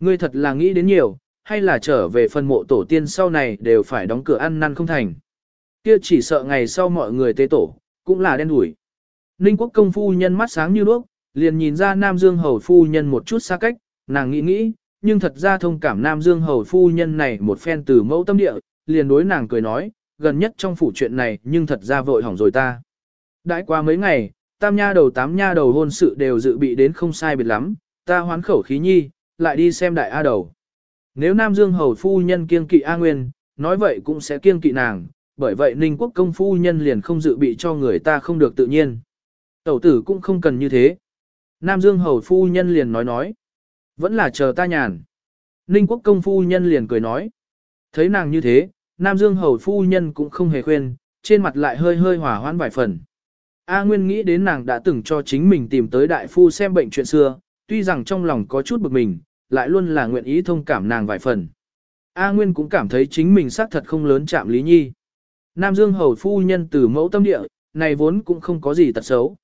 Ngươi thật là nghĩ đến nhiều, hay là trở về phần mộ tổ tiên sau này đều phải đóng cửa ăn năn không thành. Kia chỉ sợ ngày sau mọi người tế tổ, cũng là đen đuổi. Ninh quốc công phu nhân mắt sáng như đuốc, liền nhìn ra Nam Dương hầu phu nhân một chút xa cách, nàng nghĩ nghĩ, nhưng thật ra thông cảm Nam Dương hầu phu nhân này một phen từ mẫu tâm địa, liền đối nàng cười nói, gần nhất trong phủ chuyện này nhưng thật ra vội hỏng rồi ta. Đãi qua mấy ngày, tam nha đầu tám nha đầu hôn sự đều dự bị đến không sai biệt lắm, ta hoán khẩu khí nhi, lại đi xem đại A đầu. Nếu Nam Dương hầu phu nhân kiêng kỵ A Nguyên, nói vậy cũng sẽ kiêng kỵ nàng, bởi vậy Ninh Quốc công phu nhân liền không dự bị cho người ta không được tự nhiên. Tẩu tử cũng không cần như thế. Nam Dương hầu phu nhân liền nói nói. Vẫn là chờ ta nhàn. Ninh Quốc công phu nhân liền cười nói. Thấy nàng như thế, Nam Dương hầu phu nhân cũng không hề khuyên, trên mặt lại hơi hơi hỏa hoãn vài phần. A Nguyên nghĩ đến nàng đã từng cho chính mình tìm tới đại phu xem bệnh chuyện xưa, tuy rằng trong lòng có chút bực mình, lại luôn là nguyện ý thông cảm nàng vài phần. A Nguyên cũng cảm thấy chính mình xác thật không lớn chạm Lý Nhi. Nam Dương hầu phu nhân từ mẫu tâm địa, này vốn cũng không có gì tật xấu.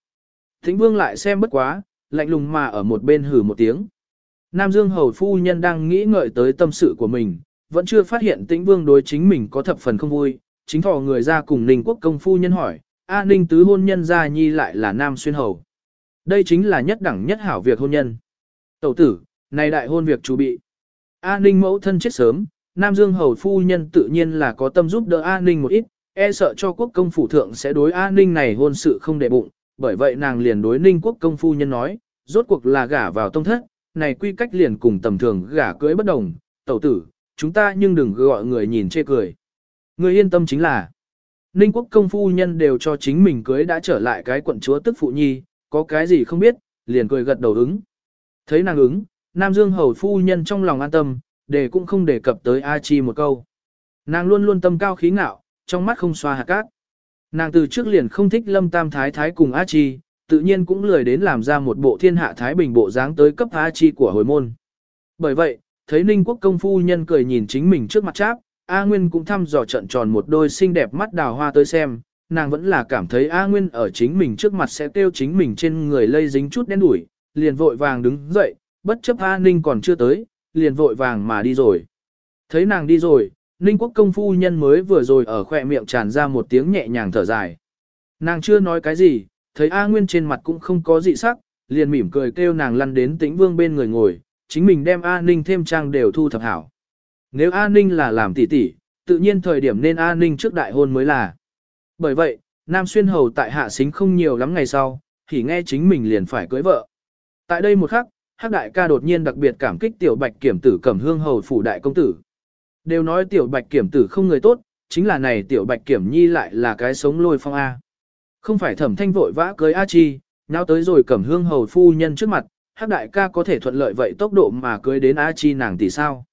Thính Vương lại xem bất quá, lạnh lùng mà ở một bên hử một tiếng. Nam Dương hầu phu nhân đang nghĩ ngợi tới tâm sự của mình, vẫn chưa phát hiện Tĩnh Vương đối chính mình có thập phần không vui, chính thò người ra cùng Ninh Quốc công phu nhân hỏi, A Ninh tứ hôn nhân gia nhi lại là Nam Xuyên hầu. Đây chính là nhất đẳng nhất hảo việc hôn nhân. Tẩu tử, này đại hôn việc chú bị. A Ninh mẫu thân chết sớm, Nam Dương hầu phu nhân tự nhiên là có tâm giúp đỡ A Ninh một ít, e sợ cho quốc công phủ thượng sẽ đối A Ninh này hôn sự không để bụng, bởi vậy nàng liền đối Ninh quốc công phu nhân nói, rốt cuộc là gả vào tông thất, này quy cách liền cùng tầm thường gả cưới bất đồng, tẩu tử, chúng ta nhưng đừng gọi người nhìn chê cười. Người yên tâm chính là, Ninh quốc công phu nhân đều cho chính mình cưới đã trở lại cái quận chúa tức phụ nhi, có cái gì không biết, liền cười gật đầu ứng. Thấy nàng ứng, Nam Dương hầu phu nhân trong lòng an tâm, để cũng không đề cập tới A Chi một câu. Nàng luôn luôn tâm cao khí ngạo, trong mắt không xoa hạt cát. Nàng từ trước liền không thích lâm tam thái thái cùng A Chi, tự nhiên cũng lười đến làm ra một bộ thiên hạ Thái Bình bộ dáng tới cấp A Chi của hồi môn. Bởi vậy, thấy Ninh Quốc công phu nhân cười nhìn chính mình trước mặt cháp, A Nguyên cũng thăm dò trận tròn một đôi xinh đẹp mắt đào hoa tới xem, nàng vẫn là cảm thấy A Nguyên ở chính mình trước mặt sẽ tiêu chính mình trên người lây dính chút đen đủi, liền vội vàng đứng dậy, bất chấp A Ninh còn chưa tới, liền vội vàng mà đi rồi. Thấy nàng đi rồi, Ninh quốc công phu nhân mới vừa rồi ở khỏe miệng tràn ra một tiếng nhẹ nhàng thở dài. Nàng chưa nói cái gì, thấy A Nguyên trên mặt cũng không có dị sắc, liền mỉm cười kêu nàng lăn đến tĩnh vương bên người ngồi, chính mình đem A Ninh thêm trang đều thu thập hảo. Nếu A Ninh là làm tỷ tỷ, tự nhiên thời điểm nên A Ninh trước đại hôn mới là. Bởi vậy, Nam Xuyên Hầu tại hạ xính không nhiều lắm ngày sau, thì nghe chính mình liền phải cưới vợ. Tại đây một khắc, Hắc đại ca đột nhiên đặc biệt cảm kích tiểu bạch kiểm tử cẩm hương hầu phủ đại công tử. Đều nói tiểu bạch kiểm tử không người tốt, chính là này tiểu bạch kiểm nhi lại là cái sống lôi phong A. Không phải thẩm thanh vội vã cưới A chi, nào tới rồi cẩm hương hầu phu nhân trước mặt, Hắc đại ca có thể thuận lợi vậy tốc độ mà cưới đến A chi nàng tỷ sao.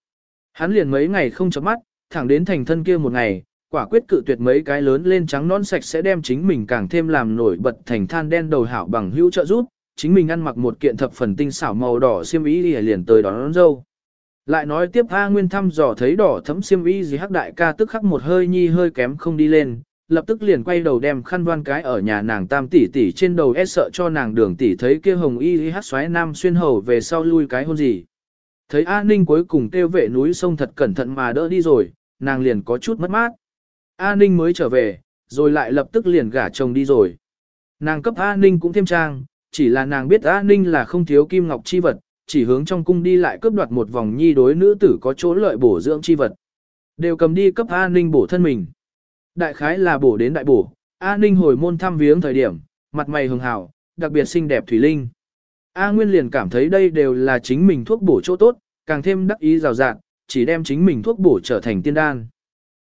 Hắn liền mấy ngày không chấm mắt, thẳng đến thành thân kia một ngày, quả quyết cự tuyệt mấy cái lớn lên trắng non sạch sẽ đem chính mình càng thêm làm nổi bật thành than đen đầu hảo bằng hữu trợ giúp, chính mình ăn mặc một kiện thập phần tinh xảo màu đỏ xiêm y liền tới đón, đón dâu. Lại nói tiếp A Nguyên thăm dò thấy đỏ thấm xiêm y gì hắc đại ca tức khắc một hơi nhi hơi kém không đi lên, lập tức liền quay đầu đem khăn đoan cái ở nhà nàng tam tỷ tỷ trên đầu e sợ cho nàng đường tỷ thấy kia hồng y hát xoáy nam xuyên hầu về sau lui cái hôn gì. Thấy A Ninh cuối cùng tiêu vệ núi sông thật cẩn thận mà đỡ đi rồi, nàng liền có chút mất mát. A Ninh mới trở về, rồi lại lập tức liền gả chồng đi rồi. Nàng cấp A Ninh cũng thêm trang, chỉ là nàng biết A Ninh là không thiếu kim ngọc chi vật, chỉ hướng trong cung đi lại cướp đoạt một vòng nhi đối nữ tử có chỗ lợi bổ dưỡng chi vật. Đều cầm đi cấp A Ninh bổ thân mình. Đại khái là bổ đến đại bổ, A Ninh hồi môn thăm viếng thời điểm, mặt mày hường hào, đặc biệt xinh đẹp thủy linh. A Nguyên liền cảm thấy đây đều là chính mình thuốc bổ chỗ tốt, càng thêm đắc ý rào rạng, chỉ đem chính mình thuốc bổ trở thành tiên đan.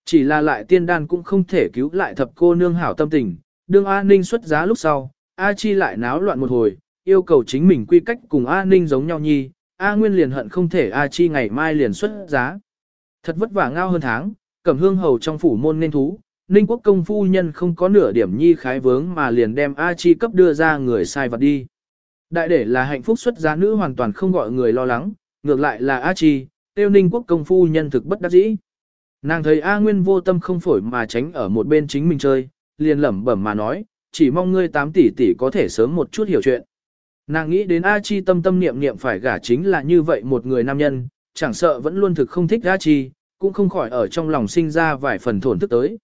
Chỉ là lại tiên đan cũng không thể cứu lại thập cô nương hảo tâm tình, đương A Ninh xuất giá lúc sau, A Chi lại náo loạn một hồi, yêu cầu chính mình quy cách cùng A Ninh giống nhau nhi, A Nguyên liền hận không thể A Chi ngày mai liền xuất giá. Thật vất vả ngao hơn tháng, cẩm hương hầu trong phủ môn nên thú, Ninh quốc công phu nhân không có nửa điểm nhi khái vướng mà liền đem A Chi cấp đưa ra người sai vật đi. Đại để là hạnh phúc xuất giá nữ hoàn toàn không gọi người lo lắng, ngược lại là A Chi, tiêu Ninh quốc công phu nhân thực bất đắc dĩ. Nàng thấy A Nguyên vô tâm không phổi mà tránh ở một bên chính mình chơi, liền lẩm bẩm mà nói, chỉ mong ngươi tám tỷ tỷ có thể sớm một chút hiểu chuyện. Nàng nghĩ đến A Chi tâm tâm niệm niệm phải gả chính là như vậy một người nam nhân, chẳng sợ vẫn luôn thực không thích A Chi, cũng không khỏi ở trong lòng sinh ra vài phần thổn thức tới.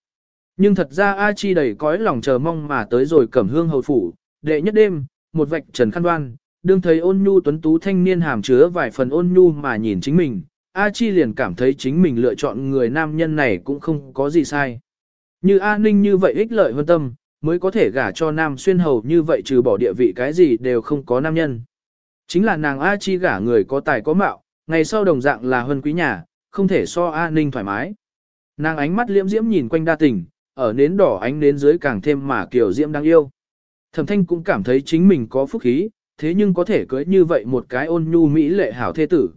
Nhưng thật ra A Chi đầy cõi lòng chờ mong mà tới rồi cẩm hương hầu phủ, đệ nhất đêm, một vạch trần khăn đoan, đương thấy ôn nhu tuấn tú thanh niên hàm chứa vài phần ôn nhu mà nhìn chính mình, A Chi liền cảm thấy chính mình lựa chọn người nam nhân này cũng không có gì sai. Như A Ninh như vậy ích lợi hơn tâm, mới có thể gả cho nam xuyên hầu như vậy trừ bỏ địa vị cái gì đều không có nam nhân. Chính là nàng A Chi gả người có tài có mạo, ngày sau đồng dạng là huân quý nhà, không thể so A Ninh thoải mái. Nàng ánh mắt liễm diễm nhìn quanh đa tình, ở nến đỏ ánh nến dưới càng thêm mà kiểu diễm đáng yêu. Thẩm thanh cũng cảm thấy chính mình có phúc khí, thế nhưng có thể cưới như vậy một cái ôn nhu mỹ lệ hảo thế tử.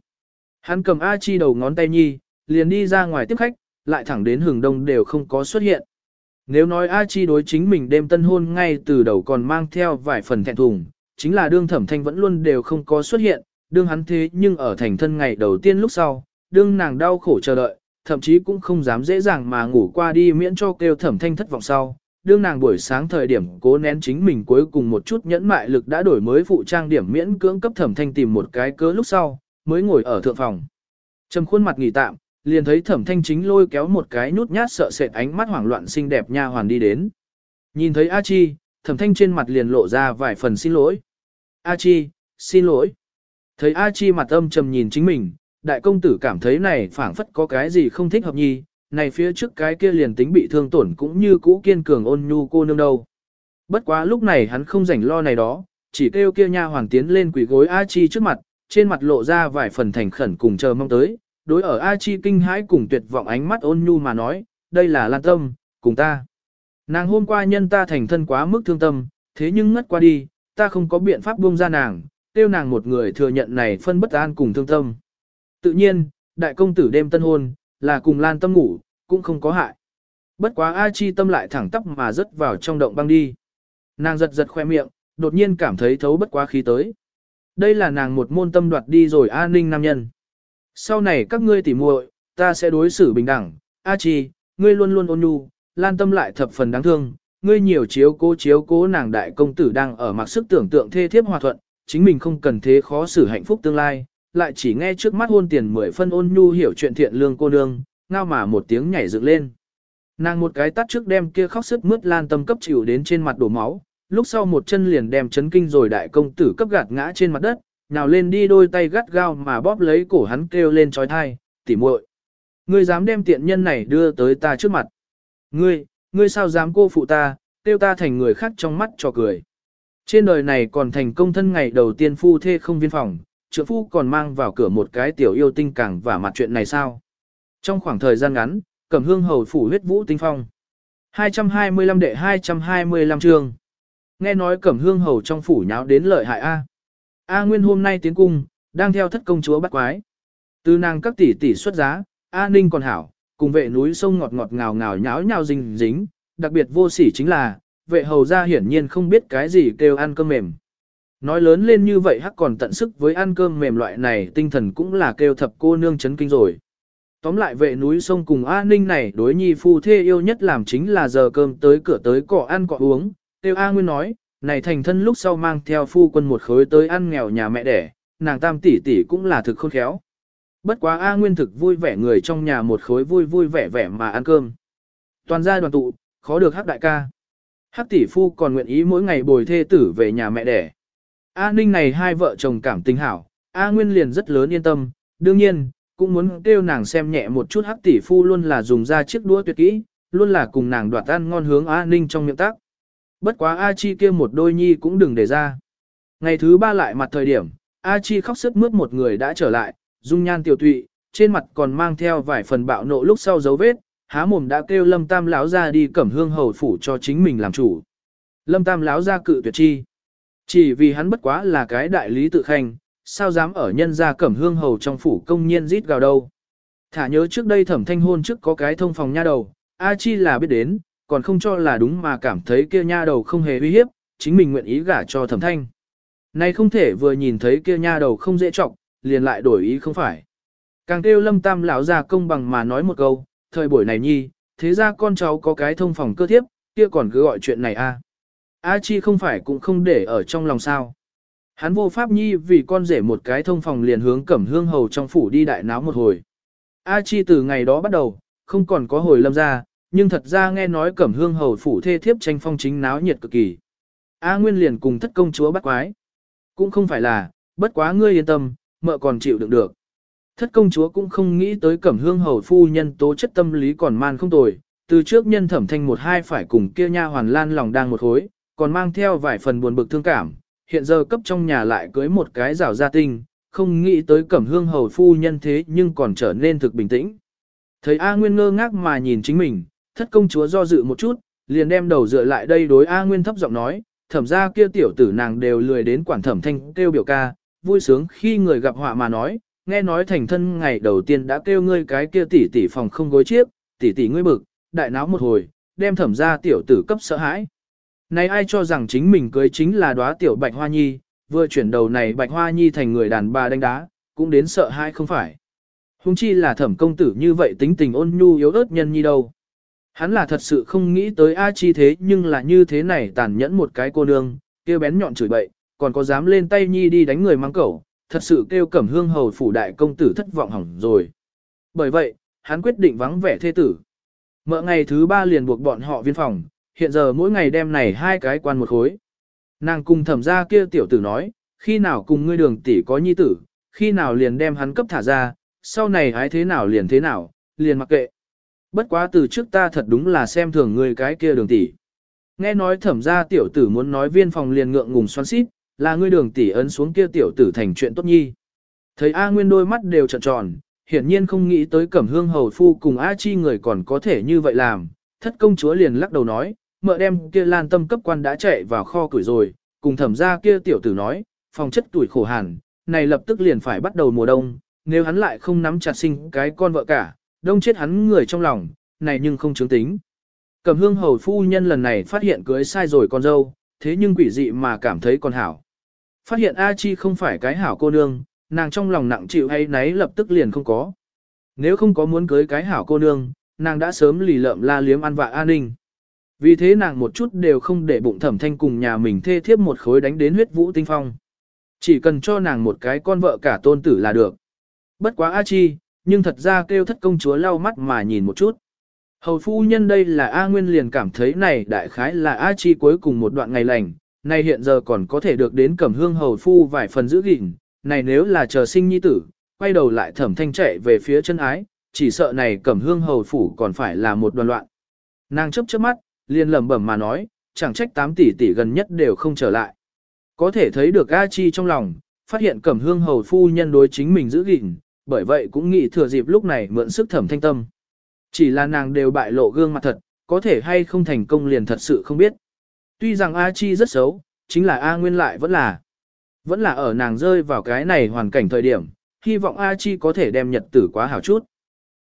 Hắn cầm A Chi đầu ngón tay nhi, liền đi ra ngoài tiếp khách, lại thẳng đến hừng đông đều không có xuất hiện. Nếu nói A Chi đối chính mình đêm tân hôn ngay từ đầu còn mang theo vài phần thẹn thùng, chính là đương thẩm thanh vẫn luôn đều không có xuất hiện, đương hắn thế nhưng ở thành thân ngày đầu tiên lúc sau, đương nàng đau khổ chờ đợi, thậm chí cũng không dám dễ dàng mà ngủ qua đi miễn cho kêu thẩm thanh thất vọng sau. Đương nàng buổi sáng thời điểm cố nén chính mình cuối cùng một chút nhẫn mại lực đã đổi mới phụ trang điểm miễn cưỡng cấp thẩm thanh tìm một cái cớ lúc sau, mới ngồi ở thượng phòng. Trầm khuôn mặt nghỉ tạm, liền thấy thẩm thanh chính lôi kéo một cái nhút nhát sợ sệt ánh mắt hoảng loạn xinh đẹp nha hoàn đi đến. Nhìn thấy A Chi, thẩm thanh trên mặt liền lộ ra vài phần xin lỗi. A Chi, xin lỗi. Thấy A Chi mặt âm trầm nhìn chính mình, đại công tử cảm thấy này phảng phất có cái gì không thích hợp nhi, này phía trước cái kia liền tính bị thương tổn cũng như cũ kiên cường ôn nhu cô nương đâu. Bất quá lúc này hắn không rảnh lo này đó, chỉ kêu kia nha hoàng tiến lên quỷ gối A Chi trước mặt, trên mặt lộ ra vài phần thành khẩn cùng chờ mong tới, đối ở A Chi kinh hãi cùng tuyệt vọng ánh mắt ôn nhu mà nói, đây là Lan Tâm, cùng ta. Nàng hôm qua nhân ta thành thân quá mức thương tâm, thế nhưng ngất qua đi, ta không có biện pháp buông ra nàng, tiêu nàng một người thừa nhận này phân bất an cùng thương tâm. Tự nhiên, đại công tử đêm tân hôn, là cùng Lan Tâm ngủ, cũng không có hại. Bất quá A Chi tâm lại thẳng tắp mà rớt vào trong động băng đi. Nàng giật giật khoe miệng, đột nhiên cảm thấy thấu bất quá khí tới. Đây là nàng một môn tâm đoạt đi rồi an ninh nam nhân. Sau này các ngươi tỉ muội, ta sẽ đối xử bình đẳng, A Chi, ngươi luôn luôn ôn nhu, lan tâm lại thập phần đáng thương, ngươi nhiều chiếu cố chiếu cố nàng đại công tử đang ở mặc sức tưởng tượng thê thiếp hòa thuận, chính mình không cần thế khó xử hạnh phúc tương lai, lại chỉ nghe trước mắt hôn tiền mười phân ôn nhu hiểu chuyện thiện lương cô nương, ngao mà một tiếng nhảy dựng lên. Nàng một cái tắt trước đem kia khóc sức mướt lan tâm cấp chịu đến trên mặt đổ máu, lúc sau một chân liền đem chấn kinh rồi đại công tử cấp gạt ngã trên mặt đất, nào lên đi đôi tay gắt gao mà bóp lấy cổ hắn kêu lên trói thai, tỉ muội, Ngươi dám đem tiện nhân này đưa tới ta trước mặt. Ngươi, ngươi sao dám cô phụ ta, tiêu ta thành người khác trong mắt cho cười. Trên đời này còn thành công thân ngày đầu tiên phu thê không viên phòng, trượng phu còn mang vào cửa một cái tiểu yêu tinh càng và mặt chuyện này sao. Trong khoảng thời gian ngắn, cẩm hương hầu phủ huyết vũ tinh phong. 225 đệ 225 chương. Nghe nói cẩm hương hầu trong phủ nháo đến lợi hại A. A Nguyên hôm nay tiến cung, đang theo thất công chúa bắt quái. Từ nàng các tỷ tỷ xuất giá, A Ninh còn hảo, cùng vệ núi sông ngọt ngọt ngào ngào nháo nhào dính dính, đặc biệt vô sỉ chính là, vệ hầu gia hiển nhiên không biết cái gì kêu ăn cơm mềm. Nói lớn lên như vậy hắc còn tận sức với ăn cơm mềm loại này tinh thần cũng là kêu thập cô nương chấn kinh rồi. Tóm lại vệ núi sông cùng A Ninh này đối nhi phu thê yêu nhất làm chính là giờ cơm tới cửa tới cọ ăn cọ uống. Tiêu A Nguyên nói, này thành thân lúc sau mang theo phu quân một khối tới ăn nghèo nhà mẹ đẻ, nàng tam tỷ tỷ cũng là thực khôn khéo. Bất quá A Nguyên thực vui vẻ người trong nhà một khối vui vui vẻ vẻ mà ăn cơm. Toàn gia đoàn tụ, khó được hắc đại ca. Hắc tỷ phu còn nguyện ý mỗi ngày bồi thê tử về nhà mẹ đẻ. A Ninh này hai vợ chồng cảm tình hảo, A Nguyên liền rất lớn yên tâm, đương nhiên, cũng muốn kêu nàng xem nhẹ một chút hắc tỷ phu luôn là dùng ra chiếc đũa tuyệt kỹ, luôn là cùng nàng đoạt ăn ngon hướng A Ninh trong miệng tác. Bất quá A Chi kia một đôi nhi cũng đừng để ra. Ngày thứ ba lại mặt thời điểm, A Chi khóc sức mướt một người đã trở lại, dung nhan tiểu tụy, trên mặt còn mang theo vài phần bạo nộ lúc sau dấu vết, há mồm đã kêu Lâm Tam lão ra đi cẩm hương hầu phủ cho chính mình làm chủ. Lâm Tam lão ra cự tuyệt chi. Chỉ vì hắn bất quá là cái đại lý tự khanh, sao dám ở nhân gia cẩm hương hầu trong phủ công nhiên rít gào đâu. Thả nhớ trước đây thẩm thanh hôn trước có cái thông phòng nha đầu, A Chi là biết đến, còn không cho là đúng mà cảm thấy kia nha đầu không hề uy hiếp, chính mình nguyện ý gả cho thẩm thanh. Này không thể vừa nhìn thấy kia nha đầu không dễ trọng, liền lại đổi ý không phải. Càng kêu lâm tam lão ra công bằng mà nói một câu, thời buổi này nhi, thế ra con cháu có cái thông phòng cơ thiếp, kia còn cứ gọi chuyện này a. A chi không phải cũng không để ở trong lòng sao. Hắn vô pháp nhi vì con rể một cái thông phòng liền hướng cẩm hương hầu trong phủ đi đại náo một hồi. A chi từ ngày đó bắt đầu, không còn có hồi lâm ra, nhưng thật ra nghe nói cẩm hương hầu phủ thê thiếp tranh phong chính náo nhiệt cực kỳ. A Nguyên liền cùng thất công chúa bắt quái. Cũng không phải là, bất quá ngươi yên tâm, mợ còn chịu đựng được. Thất công chúa cũng không nghĩ tới cẩm hương hầu phu nhân tố chất tâm lý còn man không tồi, từ trước nhân thẩm thanh một hai phải cùng kia nha hoàn lan lòng đang một hối, còn mang theo vài phần buồn bực thương cảm, hiện giờ cấp trong nhà lại cưới một cái rào gia tinh, không nghĩ tới cẩm hương hầu phu nhân thế nhưng còn trở nên thực bình tĩnh. Thấy A Nguyên ngơ ngác mà nhìn chính mình, thất công chúa do dự một chút, liền đem đầu dựa lại đây đối A Nguyên thấp giọng nói, thẩm ra kia tiểu tử nàng đều lười đến quản thẩm thanh kêu biểu ca, vui sướng khi người gặp họa mà nói, nghe nói thành thân ngày đầu tiên đã kêu ngươi cái kia tỷ tỷ phòng không gối chiếc, tỷ tỷ ngươi bực, đại náo một hồi, đem thẩm ra tiểu tử cấp sợ hãi. Này ai cho rằng chính mình cưới chính là đóa tiểu bạch hoa nhi, vừa chuyển đầu này bạch hoa nhi thành người đàn bà đánh đá, cũng đến sợ hãi không phải. Hùng chi là thẩm công tử như vậy tính tình ôn nhu yếu ớt nhân nhi đâu. Hắn là thật sự không nghĩ tới A Chi thế nhưng là như thế này tàn nhẫn một cái cô nương, kia bén nhọn chửi bậy, còn có dám lên tay nhi đi đánh người mang cẩu, thật sự kêu cẩm hương hầu phủ đại công tử thất vọng hỏng rồi. Bởi vậy, hắn quyết định vắng vẻ thê tử. Mợ ngày thứ ba liền buộc bọn họ viên phòng, hiện giờ mỗi ngày đem này hai cái quan một khối. Nàng cùng thẩm ra kia tiểu tử nói, khi nào cùng ngươi đường tỷ có nhi tử, khi nào liền đem hắn cấp thả ra, sau này hái thế nào liền thế nào, liền mặc kệ. Bất quá từ trước ta thật đúng là xem thường ngươi cái kia đường tỷ. Nghe nói thẩm ra tiểu tử muốn nói viên phòng liền ngượng ngùng xoắn xít, là ngươi đường tỷ ấn xuống kia tiểu tử thành chuyện tốt nhi. Thấy A Nguyên đôi mắt đều trợn tròn, hiển nhiên không nghĩ tới Cẩm Hương hầu phu cùng A Chi người còn có thể như vậy làm, thất công chúa liền lắc đầu nói, mợ đem kia lan tâm cấp quan đã chạy vào kho củi rồi, cùng thẩm ra kia tiểu tử nói, phòng chất tuổi khổ hàn, này lập tức liền phải bắt đầu mùa đông, nếu hắn lại không nắm chặt sinh cái con vợ cả, đông chết hắn người trong lòng, này nhưng không chứng tính. Cầm hương hầu phu nhân lần này phát hiện cưới sai rồi con dâu, thế nhưng quỷ dị mà cảm thấy còn hảo. Phát hiện A Chi không phải cái hảo cô nương, nàng trong lòng nặng chịu hay náy lập tức liền không có. Nếu không có muốn cưới cái hảo cô nương, nàng đã sớm lì lợm la liếm ăn vạ an ninh. Vì thế nàng một chút đều không để bụng thẩm thanh cùng nhà mình thê thiếp một khối đánh đến huyết vũ tinh phong. Chỉ cần cho nàng một cái con vợ cả tôn tử là được. Bất quá A Chi, nhưng thật ra kêu thất công chúa lau mắt mà nhìn một chút. Hầu phu nhân đây là A Nguyên liền cảm thấy này đại khái là A Chi cuối cùng một đoạn ngày lành, này hiện giờ còn có thể được đến cẩm hương hầu phu vài phần giữ gìn, này nếu là chờ sinh nhi tử, quay đầu lại thẩm thanh chạy về phía chân ái, chỉ sợ này cẩm hương hầu phủ còn phải là một đoàn loạn. Nàng chấp chớp mắt, liền lẩm bẩm mà nói, chẳng trách 8 tỷ tỷ gần nhất đều không trở lại. Có thể thấy được A Chi trong lòng, phát hiện cẩm hương hầu phu nhân đối chính mình giữ gìn, bởi vậy cũng nghĩ thừa dịp lúc này mượn sức thẩm thanh tâm. Chỉ là nàng đều bại lộ gương mặt thật, có thể hay không thành công liền thật sự không biết. Tuy rằng A Chi rất xấu, chính là A Nguyên lại vẫn là. Vẫn là ở nàng rơi vào cái này hoàn cảnh thời điểm, hy vọng A Chi có thể đem nhật tử quá hảo chút.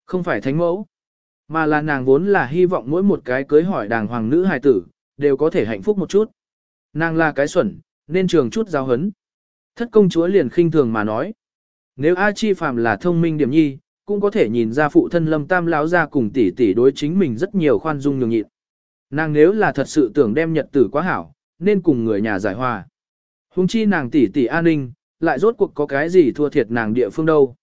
Không phải thánh mẫu, mà là nàng vốn là hy vọng mỗi một cái cưới hỏi đàng hoàng nữ hài tử, đều có thể hạnh phúc một chút. Nàng là cái xuẩn, nên trường chút giáo hấn. Thất công chúa liền khinh thường mà nói. Nếu A Chi phàm là thông minh điểm nhi, cũng có thể nhìn ra phụ thân lâm tam lão ra cùng tỷ tỷ đối chính mình rất nhiều khoan dung nhường nhịn. Nàng nếu là thật sự tưởng đem nhật tử quá hảo, nên cùng người nhà giải hòa. Hùng chi nàng tỷ tỷ an ninh, lại rốt cuộc có cái gì thua thiệt nàng địa phương đâu.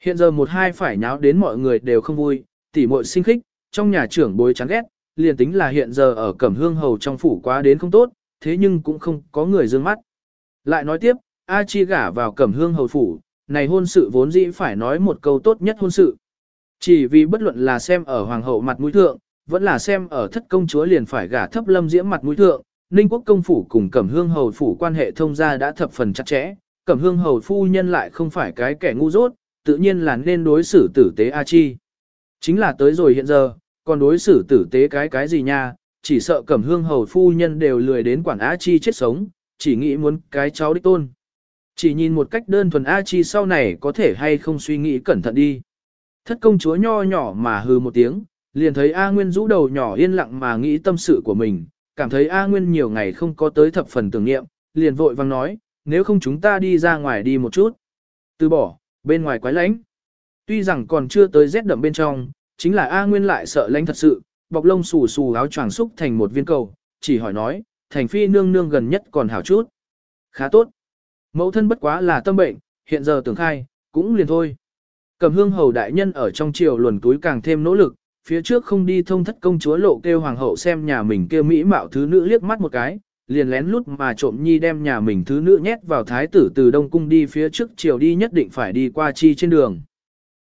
Hiện giờ một hai phải nháo đến mọi người đều không vui, tỷ muội sinh khích, trong nhà trưởng bối chán ghét, liền tính là hiện giờ ở Cẩm Hương Hầu trong phủ quá đến không tốt, thế nhưng cũng không có người dương mắt. Lại nói tiếp, A Chi gả vào Cẩm Hương Hầu phủ, này hôn sự vốn dĩ phải nói một câu tốt nhất hôn sự. Chỉ vì bất luận là xem ở hoàng hậu mặt mũi thượng, vẫn là xem ở thất công chúa liền phải gả thấp lâm diễm mặt mũi thượng, Ninh quốc công phủ cùng Cẩm Hương hầu phủ quan hệ thông gia đã thập phần chặt chẽ, Cẩm Hương hầu phu nhân lại không phải cái kẻ ngu dốt, tự nhiên là nên đối xử tử tế A Chi. Chính là tới rồi hiện giờ, còn đối xử tử tế cái cái gì nha, chỉ sợ Cẩm Hương hầu phu nhân đều lười đến quản A Chi chết sống, chỉ nghĩ muốn cái cháu đích tôn. Chỉ nhìn một cách đơn thuần A Chi sau này có thể hay không suy nghĩ cẩn thận đi. Thất công chúa nho nhỏ mà hừ một tiếng, liền thấy A Nguyên rũ đầu nhỏ yên lặng mà nghĩ tâm sự của mình, cảm thấy A Nguyên nhiều ngày không có tới thập phần tưởng niệm, liền vội vang nói, nếu không chúng ta đi ra ngoài đi một chút. Từ bỏ, bên ngoài quái lánh. Tuy rằng còn chưa tới rét đậm bên trong, chính là A Nguyên lại sợ lánh thật sự, bọc lông xù xù áo choàng xúc thành một viên cầu, chỉ hỏi nói, thành phi nương nương gần nhất còn hảo chút. Khá tốt. Mẫu thân bất quá là tâm bệnh, hiện giờ tưởng khai, cũng liền thôi. Cầm hương hầu đại nhân ở trong triều luồn túi càng thêm nỗ lực, phía trước không đi thông thất công chúa lộ kêu hoàng hậu xem nhà mình kêu mỹ mạo thứ nữ liếc mắt một cái, liền lén lút mà trộm nhi đem nhà mình thứ nữ nhét vào thái tử từ đông cung đi phía trước triều đi nhất định phải đi qua chi trên đường.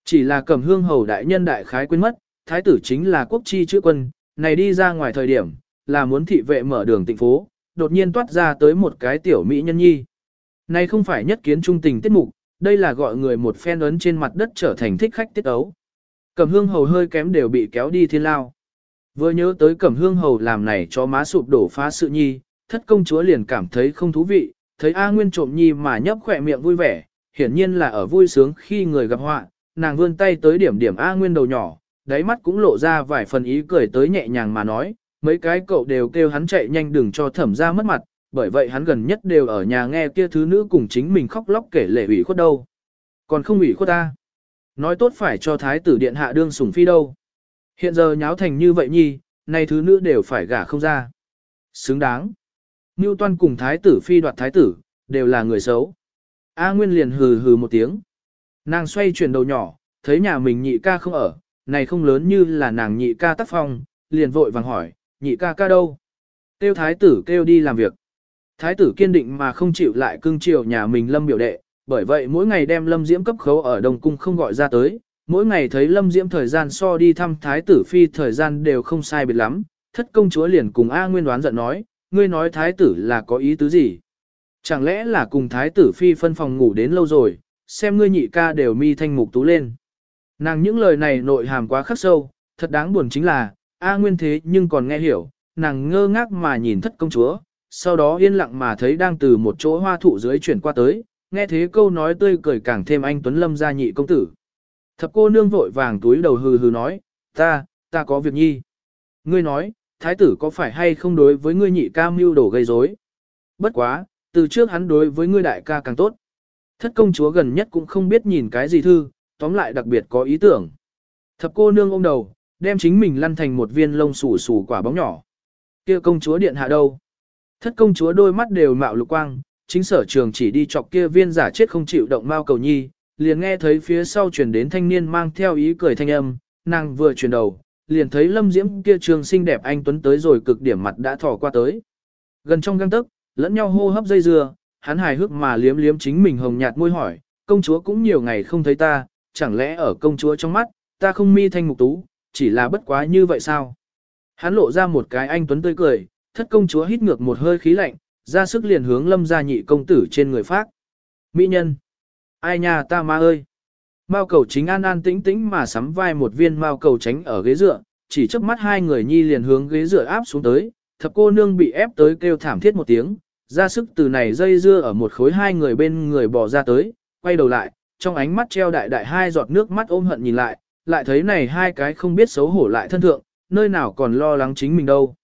Chỉ là cầm hương hầu đại nhân đại khái quên mất, thái tử chính là quốc chi chữ quân, này đi ra ngoài thời điểm, là muốn thị vệ mở đường tịnh phố, đột nhiên toát ra tới một cái tiểu mỹ nhân nhi. Này không phải nhất kiến trung tình tiết mục, đây là gọi người một phen ấn trên mặt đất trở thành thích khách tiết ấu. Cẩm hương hầu hơi kém đều bị kéo đi thiên lao. Vừa nhớ tới cẩm hương hầu làm này cho má sụp đổ phá sự nhi, thất công chúa liền cảm thấy không thú vị, thấy A Nguyên trộm nhi mà nhấp khỏe miệng vui vẻ, hiển nhiên là ở vui sướng khi người gặp họa, nàng vươn tay tới điểm điểm A Nguyên đầu nhỏ, đáy mắt cũng lộ ra vài phần ý cười tới nhẹ nhàng mà nói, mấy cái cậu đều kêu hắn chạy nhanh đừng cho thẩm ra mất mặt, bởi vậy hắn gần nhất đều ở nhà nghe kia thứ nữ cùng chính mình khóc lóc kể lệ ủy khuất đâu. Còn không ủy khuất ta. Nói tốt phải cho thái tử điện hạ đương sủng phi đâu. Hiện giờ nháo thành như vậy nhi, nay thứ nữ đều phải gả không ra. Xứng đáng. Ngưu toan cùng thái tử phi đoạt thái tử, đều là người xấu. A Nguyên liền hừ hừ một tiếng. Nàng xoay chuyển đầu nhỏ, thấy nhà mình nhị ca không ở, này không lớn như là nàng nhị ca tác phong, liền vội vàng hỏi, nhị ca ca đâu? Tiêu thái tử kêu đi làm việc. Thái tử kiên định mà không chịu lại cưng chiều nhà mình lâm biểu đệ, bởi vậy mỗi ngày đem lâm diễm cấp khấu ở đông cung không gọi ra tới, mỗi ngày thấy lâm diễm thời gian so đi thăm thái tử phi thời gian đều không sai biệt lắm, thất công chúa liền cùng A Nguyên đoán giận nói, ngươi nói thái tử là có ý tứ gì? Chẳng lẽ là cùng thái tử phi phân phòng ngủ đến lâu rồi, xem ngươi nhị ca đều mi thanh mục tú lên. Nàng những lời này nội hàm quá khắc sâu, thật đáng buồn chính là, A Nguyên thế nhưng còn nghe hiểu, nàng ngơ ngác mà nhìn thất công chúa, sau đó yên lặng mà thấy đang từ một chỗ hoa thụ dưới chuyển qua tới, nghe thế câu nói tươi cười càng thêm anh Tuấn Lâm gia nhị công tử. Thập cô nương vội vàng túi đầu hừ hừ nói, ta, ta có việc nhi. Ngươi nói, thái tử có phải hay không đối với ngươi nhị ca mưu đổ gây rối? Bất quá, từ trước hắn đối với ngươi đại ca càng tốt. Thất công chúa gần nhất cũng không biết nhìn cái gì thư, tóm lại đặc biệt có ý tưởng. Thập cô nương ôm đầu, đem chính mình lăn thành một viên lông xù xù quả bóng nhỏ. Kia công chúa điện hạ đâu? Thất công chúa đôi mắt đều mạo lục quang, chính sở trường chỉ đi chọc kia viên giả chết không chịu động mao cầu nhi, liền nghe thấy phía sau truyền đến thanh niên mang theo ý cười thanh âm, nàng vừa chuyển đầu, liền thấy lâm diễm kia trường xinh đẹp anh tuấn tới rồi cực điểm mặt đã thò qua tới. Gần trong găng tức, lẫn nhau hô hấp dây dưa, hắn hài hước mà liếm liếm chính mình hồng nhạt môi hỏi, công chúa cũng nhiều ngày không thấy ta, chẳng lẽ ở công chúa trong mắt, ta không mi thanh mục tú, chỉ là bất quá như vậy sao? Hắn lộ ra một cái anh tuấn tươi cười, thất công chúa hít ngược một hơi khí lạnh, ra sức liền hướng lâm gia nhị công tử trên người phát. Mỹ nhân! Ai nhà ta ma ơi! Mao cầu chính an an tĩnh tĩnh mà sắm vai một viên mao cầu tránh ở ghế dựa, chỉ trước mắt hai người nhi liền hướng ghế dựa áp xuống tới, thập cô nương bị ép tới kêu thảm thiết một tiếng, ra sức từ này dây dưa ở một khối hai người bên người bỏ ra tới, quay đầu lại, trong ánh mắt treo đại đại hai giọt nước mắt ôm hận nhìn lại, lại thấy này hai cái không biết xấu hổ lại thân thượng, nơi nào còn lo lắng chính mình đâu.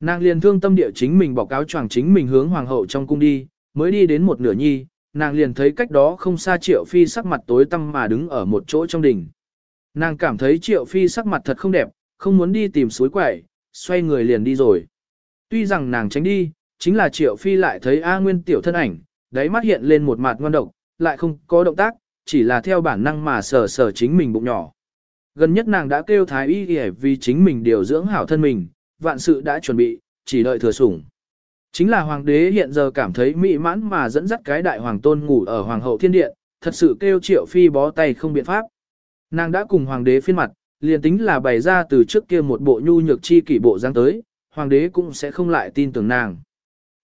Nàng liền thương tâm địa chính mình bỏ cáo choàng chính mình hướng hoàng hậu trong cung đi, mới đi đến một nửa nhi, nàng liền thấy cách đó không xa triệu phi sắc mặt tối tăm mà đứng ở một chỗ trong đỉnh. Nàng cảm thấy triệu phi sắc mặt thật không đẹp, không muốn đi tìm suối quẩy, xoay người liền đi rồi. Tuy rằng nàng tránh đi, chính là triệu phi lại thấy A Nguyên tiểu thân ảnh, đáy mắt hiện lên một mặt ngoan độc, lại không có động tác, chỉ là theo bản năng mà sờ sờ chính mình bụng nhỏ. Gần nhất nàng đã kêu thái y y vì chính mình điều dưỡng hảo thân mình, vạn sự đã chuẩn bị, chỉ đợi thừa sủng. Chính là hoàng đế hiện giờ cảm thấy mỹ mãn mà dẫn dắt cái đại hoàng tôn ngủ ở hoàng hậu thiên điện, thật sự kêu triệu phi bó tay không biện pháp. Nàng đã cùng hoàng đế phiên mặt, liền tính là bày ra từ trước kia một bộ nhu nhược chi kỷ bộ dáng tới, hoàng đế cũng sẽ không lại tin tưởng nàng.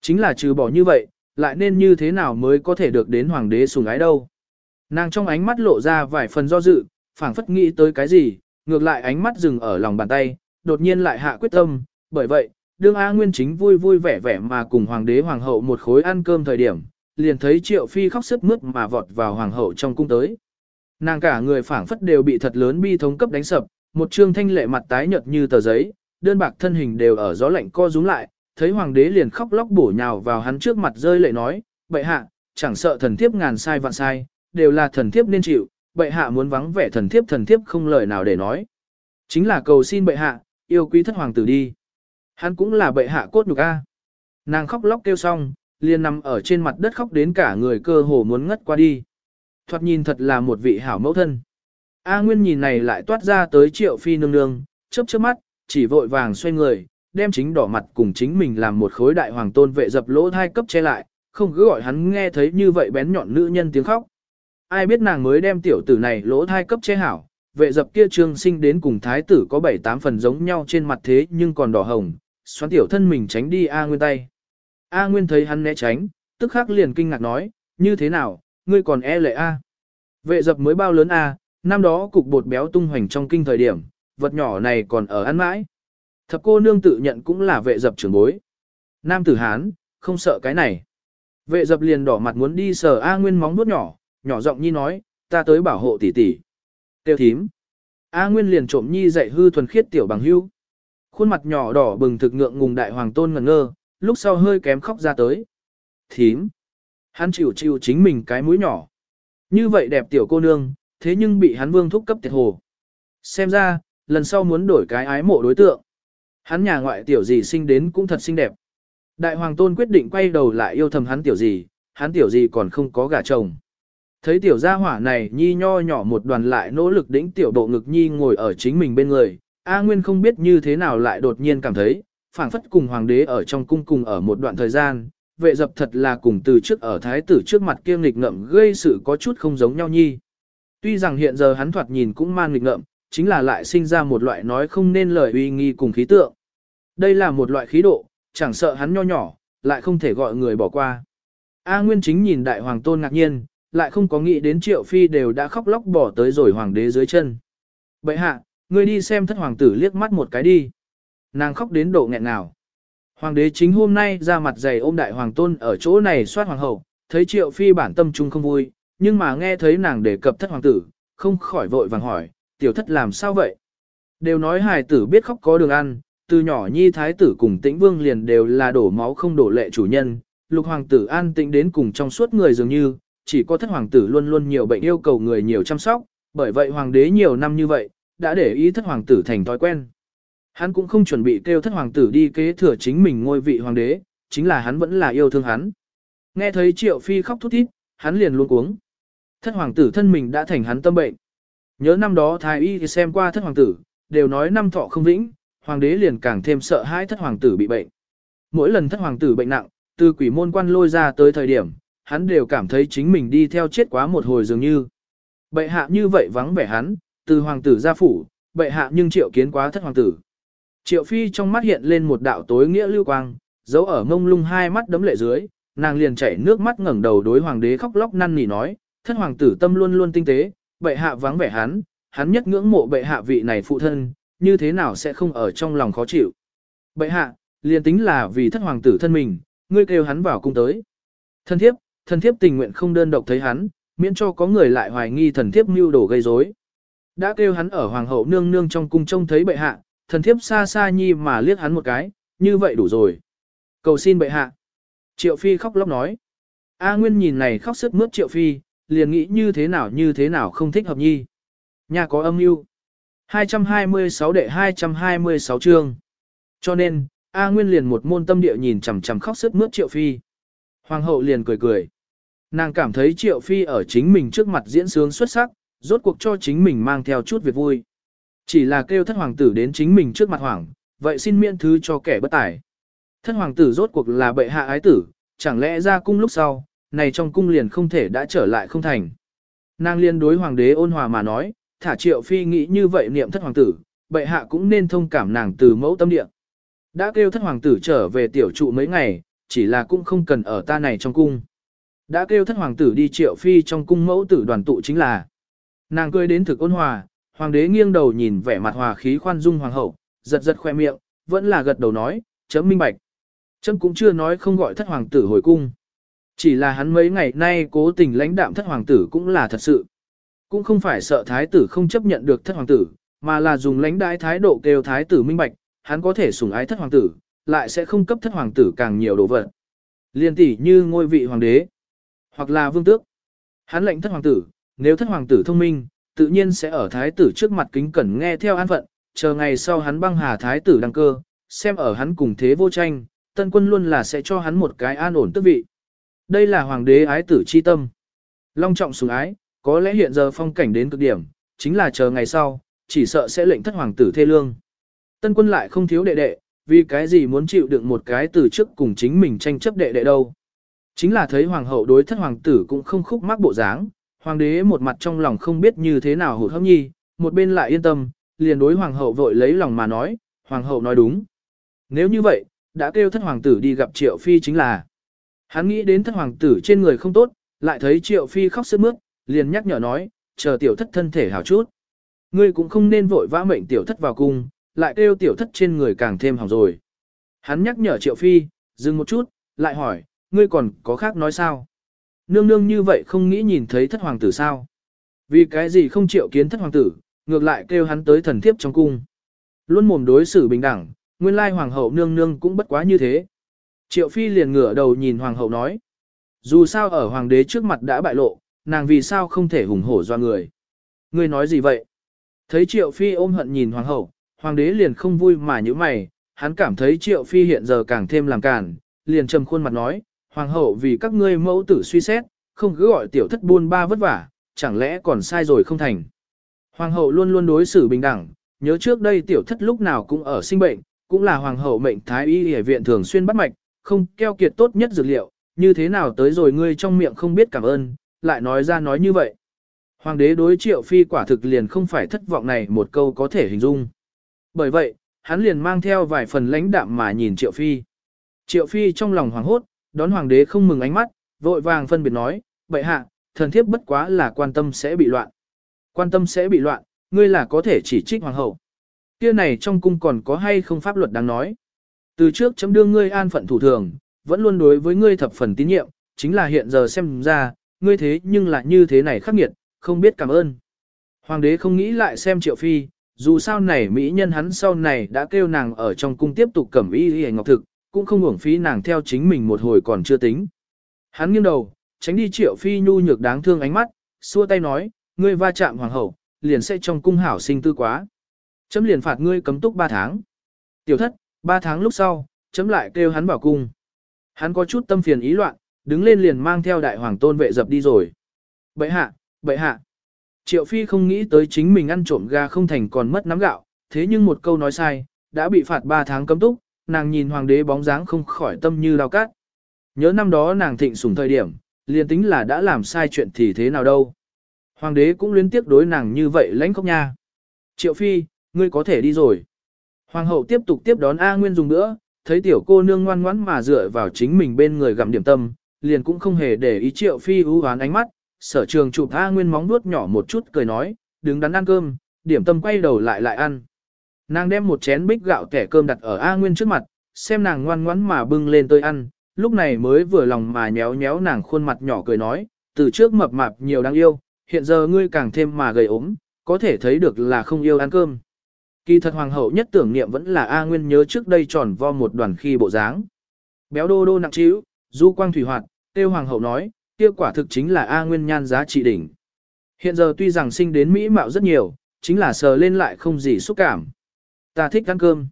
Chính là trừ bỏ như vậy, lại nên như thế nào mới có thể được đến hoàng đế sủng ái đâu. Nàng trong ánh mắt lộ ra vài phần do dự, phảng phất nghĩ tới cái gì, ngược lại ánh mắt dừng ở lòng bàn tay, đột nhiên lại hạ quyết tâm, bởi vậy, đương A Nguyên chính vui vui vẻ vẻ mà cùng hoàng đế hoàng hậu một khối ăn cơm thời điểm, liền thấy Triệu Phi khóc sướt mướt mà vọt vào hoàng hậu trong cung tới. Nàng cả người phảng phất đều bị thật lớn bi thống cấp đánh sập, một trương thanh lệ mặt tái nhợt như tờ giấy, đơn bạc thân hình đều ở gió lạnh co rúm lại, thấy hoàng đế liền khóc lóc bổ nhào vào hắn trước mặt rơi lệ nói, bệ hạ, chẳng sợ thần thiếp ngàn sai vạn sai, đều là thần thiếp nên chịu, bệ hạ muốn vắng vẻ thần thiếp thần thiếp không lời nào để nói. Chính là cầu xin bệ hạ, yêu quý thất hoàng tử đi. Hắn cũng là bệ hạ cốt nhục a. Nàng khóc lóc kêu xong, liền nằm ở trên mặt đất khóc đến cả người cơ hồ muốn ngất qua đi. Thoạt nhìn thật là một vị hảo mẫu thân. A Nguyên nhìn này lại toát ra tới triệu phi nương nương, chớp chớp mắt, chỉ vội vàng xoay người, đem chính đỏ mặt cùng chính mình làm một khối đại hoàng tôn vệ dập lỗ thai cấp che lại, không cứ gọi hắn nghe thấy như vậy bén nhọn nữ nhân tiếng khóc. Ai biết nàng mới đem tiểu tử này lỗ thai cấp che hảo, vệ dập kia trương sinh đến cùng thái tử có bảy tám phần giống nhau trên mặt thế nhưng còn đỏ hồng, xoắn tiểu thân mình tránh đi A Nguyên tay. A Nguyên thấy hắn né tránh, tức khắc liền kinh ngạc nói, như thế nào, ngươi còn e lệ A. Vệ dập mới bao lớn A, năm đó cục bột béo tung hoành trong kinh thời điểm, vật nhỏ này còn ở ăn mãi. Thập cô nương tự nhận cũng là vệ dập trưởng bối. Nam tử Hán, không sợ cái này. Vệ dập liền đỏ mặt muốn đi sờ A Nguyên móng nuốt nhỏ, nhỏ giọng nhi nói, ta tới bảo hộ tỷ tỷ. Tiêu thím. A Nguyên liền trộm nhi dạy hư thuần khiết tiểu bằng hưu. Khuôn mặt nhỏ đỏ bừng thực ngượng ngùng đại hoàng tôn ngẩn ngơ, lúc sau hơi kém khóc ra tới. Thím. Hắn chịu chịu chính mình cái mũi nhỏ. Như vậy đẹp tiểu cô nương, thế nhưng bị hắn vương thúc cấp tiệt hồ. Xem ra, lần sau muốn đổi cái ái mộ đối tượng. Hắn nhà ngoại tiểu gì sinh đến cũng thật xinh đẹp. Đại hoàng tôn quyết định quay đầu lại yêu thầm hắn tiểu gì, hắn tiểu gì còn không có gả chồng. Thấy tiểu gia hỏa này nhi nho nhỏ một đoàn lại nỗ lực đĩnh tiểu bộ ngực nhi ngồi ở chính mình bên người, A Nguyên không biết như thế nào lại đột nhiên cảm thấy, phảng phất cùng hoàng đế ở trong cung cùng ở một đoạn thời gian, vệ dập thật là cùng từ trước ở thái tử trước mặt kia nghịch ngợm gây sự có chút không giống nhau nhi. Tuy rằng hiện giờ hắn thoạt nhìn cũng man nghịch ngợm, chính là lại sinh ra một loại nói không nên lời uy nghi cùng khí tượng. Đây là một loại khí độ, chẳng sợ hắn nho nhỏ, lại không thể gọi người bỏ qua. A Nguyên chính nhìn đại hoàng tôn ngạc nhiên, lại không có nghĩ đến triệu phi đều đã khóc lóc bỏ tới rồi hoàng đế dưới chân. Bậy hạ, ngươi đi xem thất hoàng tử liếc mắt một cái đi. Nàng khóc đến độ nghẹn nào. Hoàng đế chính hôm nay ra mặt dày ôm đại hoàng tôn ở chỗ này soát hoàng hậu, thấy triệu phi bản tâm trung không vui, nhưng mà nghe thấy nàng đề cập thất hoàng tử, không khỏi vội vàng hỏi, tiểu thất làm sao vậy? Đều nói hài tử biết khóc có đường ăn, từ nhỏ nhi thái tử cùng tĩnh vương liền đều là đổ máu không đổ lệ chủ nhân, lục hoàng tử an tĩnh đến cùng trong suốt người dường như, chỉ có thất hoàng tử luôn luôn nhiều bệnh yêu cầu người nhiều chăm sóc, bởi vậy hoàng đế nhiều năm như vậy, đã để ý thất hoàng tử thành thói quen. Hắn cũng không chuẩn bị kêu thất hoàng tử đi kế thừa chính mình ngôi vị hoàng đế, chính là hắn vẫn là yêu thương hắn. Nghe thấy triệu phi khóc thút thít, hắn liền luôn cuống. Thất hoàng tử thân mình đã thành hắn tâm bệnh. Nhớ năm đó thái y thì xem qua thất hoàng tử, đều nói năm thọ không vĩnh, hoàng đế liền càng thêm sợ hãi thất hoàng tử bị bệnh. Mỗi lần thất hoàng tử bệnh nặng, từ quỷ môn quan lôi ra tới thời điểm, hắn đều cảm thấy chính mình đi theo chết quá một hồi dường như. Bệ hạ như vậy vắng vẻ hắn, từ hoàng tử ra phủ, bệ hạ nhưng triệu kiến quá thất hoàng tử. Triệu phi trong mắt hiện lên một đạo tối nghĩa lưu quang, giấu ở ngông lung hai mắt đấm lệ dưới, nàng liền chảy nước mắt ngẩng đầu đối hoàng đế khóc lóc năn nỉ nói, thất hoàng tử tâm luôn luôn tinh tế, bệ hạ vắng vẻ hắn, hắn nhất ngưỡng mộ bệ hạ vị này phụ thân, như thế nào sẽ không ở trong lòng khó chịu. Bệ hạ, liền tính là vì thất hoàng tử thân mình, ngươi kêu hắn vào cung tới. Thân thiếp, thân thiếp tình nguyện không đơn độc thấy hắn, miễn cho có người lại hoài nghi thần thiếp mưu đồ gây rối. Đã kêu hắn ở hoàng hậu nương nương trong cung trông thấy bệ hạ, thần thiếp xa xa nhi mà liếc hắn một cái, như vậy đủ rồi. Cầu xin bệ hạ. Triệu Phi khóc lóc nói. A Nguyên nhìn này khóc sức mướt Triệu Phi, liền nghĩ như thế nào như thế nào không thích hợp nhi. Nhà có âm mưu 226 đệ 226 chương. Cho nên, A Nguyên liền một môn tâm địa nhìn chằm chằm khóc sức mướt Triệu Phi. Hoàng hậu liền cười cười. Nàng cảm thấy Triệu Phi ở chính mình trước mặt diễn sướng xuất sắc, rốt cuộc cho chính mình mang theo chút việc vui. Chỉ là kêu thất hoàng tử đến chính mình trước mặt hoàng, vậy xin miễn thứ cho kẻ bất tài. Thất hoàng tử rốt cuộc là bệ hạ ái tử, chẳng lẽ ra cung lúc sau, này trong cung liền không thể đã trở lại không thành. Nàng liên đối hoàng đế ôn hòa mà nói, thả triệu phi nghĩ như vậy niệm thất hoàng tử, bệ hạ cũng nên thông cảm nàng từ mẫu tâm địa. Đã kêu thất hoàng tử trở về tiểu trụ mấy ngày, chỉ là cũng không cần ở ta này trong cung. Đã kêu thất hoàng tử đi triệu phi trong cung mẫu tử đoàn tụ chính là. Nàng cười đến thực ôn hòa, hoàng đế nghiêng đầu nhìn vẻ mặt hòa khí khoan dung hoàng hậu, giật giật khoe miệng, vẫn là gật đầu nói, chấm minh bạch. Chấm cũng chưa nói không gọi thất hoàng tử hồi cung. Chỉ là hắn mấy ngày nay cố tình lãnh đạm thất hoàng tử cũng là thật sự. Cũng không phải sợ thái tử không chấp nhận được thất hoàng tử, mà là dùng lãnh đái thái độ kêu thái tử minh bạch, hắn có thể sủng ái thất hoàng tử, lại sẽ không cấp thất hoàng tử càng nhiều đồ vật. Liên tỷ như ngôi vị hoàng đế, hoặc là vương tước. Hắn lệnh thất hoàng tử, nếu thất hoàng tử thông minh, tự nhiên sẽ ở thái tử trước mặt kính cẩn nghe theo an phận, chờ ngày sau hắn băng hà thái tử đăng cơ, xem ở hắn cùng thế vô tranh, tân quân luôn là sẽ cho hắn một cái an ổn tước vị. Đây là hoàng đế ái tử chi tâm. Long trọng sủng ái, có lẽ hiện giờ phong cảnh đến cực điểm, chính là chờ ngày sau, chỉ sợ sẽ lệnh thất hoàng tử thê lương. Tân quân lại không thiếu đệ đệ, vì cái gì muốn chịu đựng một cái từ trước cùng chính mình tranh chấp đệ đệ đâu. Chính là thấy hoàng hậu đối thất hoàng tử cũng không khúc mắc bộ dáng, hoàng đế một mặt trong lòng không biết như thế nào hụt hâm nhi, một bên lại yên tâm, liền đối hoàng hậu vội lấy lòng mà nói, hoàng hậu nói đúng. Nếu như vậy, đã kêu thất hoàng tử đi gặp triệu phi chính là. Hắn nghĩ đến thất hoàng tử trên người không tốt, lại thấy triệu phi khóc sướt mướt, liền nhắc nhở nói, chờ tiểu thất thân thể hảo chút. Ngươi cũng không nên vội vã mệnh tiểu thất vào cung, lại kêu tiểu thất trên người càng thêm hỏng rồi. Hắn nhắc nhở triệu phi, dừng một chút, lại hỏi, ngươi còn có khác nói sao? Nương nương như vậy không nghĩ nhìn thấy thất hoàng tử sao? Vì cái gì không triệu kiến thất hoàng tử, ngược lại kêu hắn tới thần thiếp trong cung. Luôn mồm đối xử bình đẳng, nguyên lai hoàng hậu nương nương cũng bất quá như thế. Triệu phi liền ngửa đầu nhìn hoàng hậu nói. Dù sao ở hoàng đế trước mặt đã bại lộ, nàng vì sao không thể hùng hổ do người. Ngươi nói gì vậy? Thấy triệu phi ôm hận nhìn hoàng hậu, hoàng đế liền không vui mà như mày, hắn cảm thấy triệu phi hiện giờ càng thêm làm cản, liền trầm khuôn mặt nói, hoàng hậu vì các ngươi mẫu tử suy xét, không cứ gọi tiểu thất buôn ba vất vả, chẳng lẽ còn sai rồi không thành. Hoàng hậu luôn luôn đối xử bình đẳng, nhớ trước đây tiểu thất lúc nào cũng ở sinh bệnh, cũng là hoàng hậu mệnh thái y y viện thường xuyên bắt mạch, không keo kiệt tốt nhất dược liệu, như thế nào tới rồi ngươi trong miệng không biết cảm ơn, lại nói ra nói như vậy. Hoàng đế đối triệu phi quả thực liền không phải thất vọng này một câu có thể hình dung. Bởi vậy, hắn liền mang theo vài phần lãnh đạm mà nhìn triệu phi. Triệu phi trong lòng hoàng hốt, đón hoàng đế không mừng ánh mắt, vội vàng phân biệt nói, bệ hạ, thần thiếp bất quá là quan tâm sẽ bị loạn. Quan tâm sẽ bị loạn, ngươi là có thể chỉ trích hoàng hậu. Kia này trong cung còn có hay không pháp luật đáng nói. Từ trước chấm đương ngươi an phận thủ thường, vẫn luôn đối với ngươi thập phần tín nhiệm, chính là hiện giờ xem ra, ngươi thế nhưng lại như thế này khắc nghiệt, không biết cảm ơn. Hoàng đế không nghĩ lại xem triệu phi, dù sao này mỹ nhân hắn sau này đã kêu nàng ở trong cung tiếp tục cẩm y y ngọc thực, cũng không uổng phí nàng theo chính mình một hồi còn chưa tính. Hắn nghiêng đầu, tránh đi triệu phi nhu nhược đáng thương ánh mắt, xua tay nói, ngươi va chạm hoàng hậu, liền sẽ trong cung hảo sinh tư quá. Chấm liền phạt ngươi cấm túc 3 tháng. Tiểu thất, 3 tháng lúc sau, chấm lại kêu hắn vào cung. Hắn có chút tâm phiền ý loạn, đứng lên liền mang theo đại hoàng tôn vệ dập đi rồi. bệ hạ, bệ hạ. Triệu phi không nghĩ tới chính mình ăn trộm gà không thành còn mất nắm gạo, thế nhưng một câu nói sai, đã bị phạt 3 tháng cấm túc, nàng nhìn hoàng đế bóng dáng không khỏi tâm như lao cát. Nhớ năm đó nàng thịnh sủng thời điểm, liền tính là đã làm sai chuyện thì thế nào đâu. Hoàng đế cũng liên tiếp đối nàng như vậy lãnh khóc nha. Triệu phi, ngươi có thể đi rồi. Hoàng hậu tiếp tục tiếp đón A Nguyên dùng nữa, thấy tiểu cô nương ngoan ngoãn mà dựa vào chính mình bên người gặm điểm tâm, liền cũng không hề để ý triệu phi ưu hoán ánh mắt, sở trường chụp A Nguyên móng nuốt nhỏ một chút cười nói, đứng đắn ăn cơm, điểm tâm quay đầu lại lại ăn. Nàng đem một chén bích gạo kẻ cơm đặt ở A Nguyên trước mặt, xem nàng ngoan ngoãn mà bưng lên tới ăn, lúc này mới vừa lòng mà nhéo nhéo nàng khuôn mặt nhỏ cười nói, từ trước mập mạp nhiều đáng yêu, hiện giờ ngươi càng thêm mà gầy ốm, có thể thấy được là không yêu ăn cơm. Kỳ thật hoàng hậu nhất tưởng niệm vẫn là A Nguyên nhớ trước đây tròn vo một đoàn khi bộ dáng. Béo đô đô nặng trĩu, du quang thủy hoạt, tiêu hoàng hậu nói, kia quả thực chính là A Nguyên nhan giá trị đỉnh. Hiện giờ tuy rằng sinh đến Mỹ mạo rất nhiều, chính là sờ lên lại không gì xúc cảm. Ta thích ăn cơm.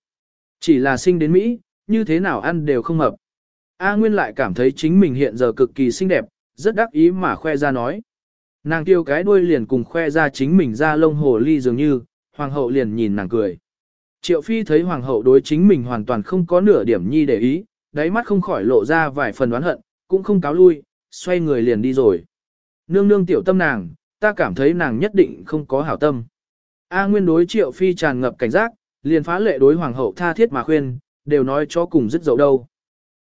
Chỉ là sinh đến Mỹ, như thế nào ăn đều không hợp. A Nguyên lại cảm thấy chính mình hiện giờ cực kỳ xinh đẹp, rất đắc ý mà khoe ra nói. Nàng tiêu cái đuôi liền cùng khoe ra chính mình ra lông hồ ly dường như, hoàng hậu liền nhìn nàng cười. Triệu phi thấy hoàng hậu đối chính mình hoàn toàn không có nửa điểm nhi để ý, đáy mắt không khỏi lộ ra vài phần đoán hận, cũng không cáo lui, xoay người liền đi rồi. Nương nương tiểu tâm nàng, ta cảm thấy nàng nhất định không có hảo tâm. A nguyên đối triệu phi tràn ngập cảnh giác, liền phá lệ đối hoàng hậu tha thiết mà khuyên, đều nói cho cùng dứt dậu đâu.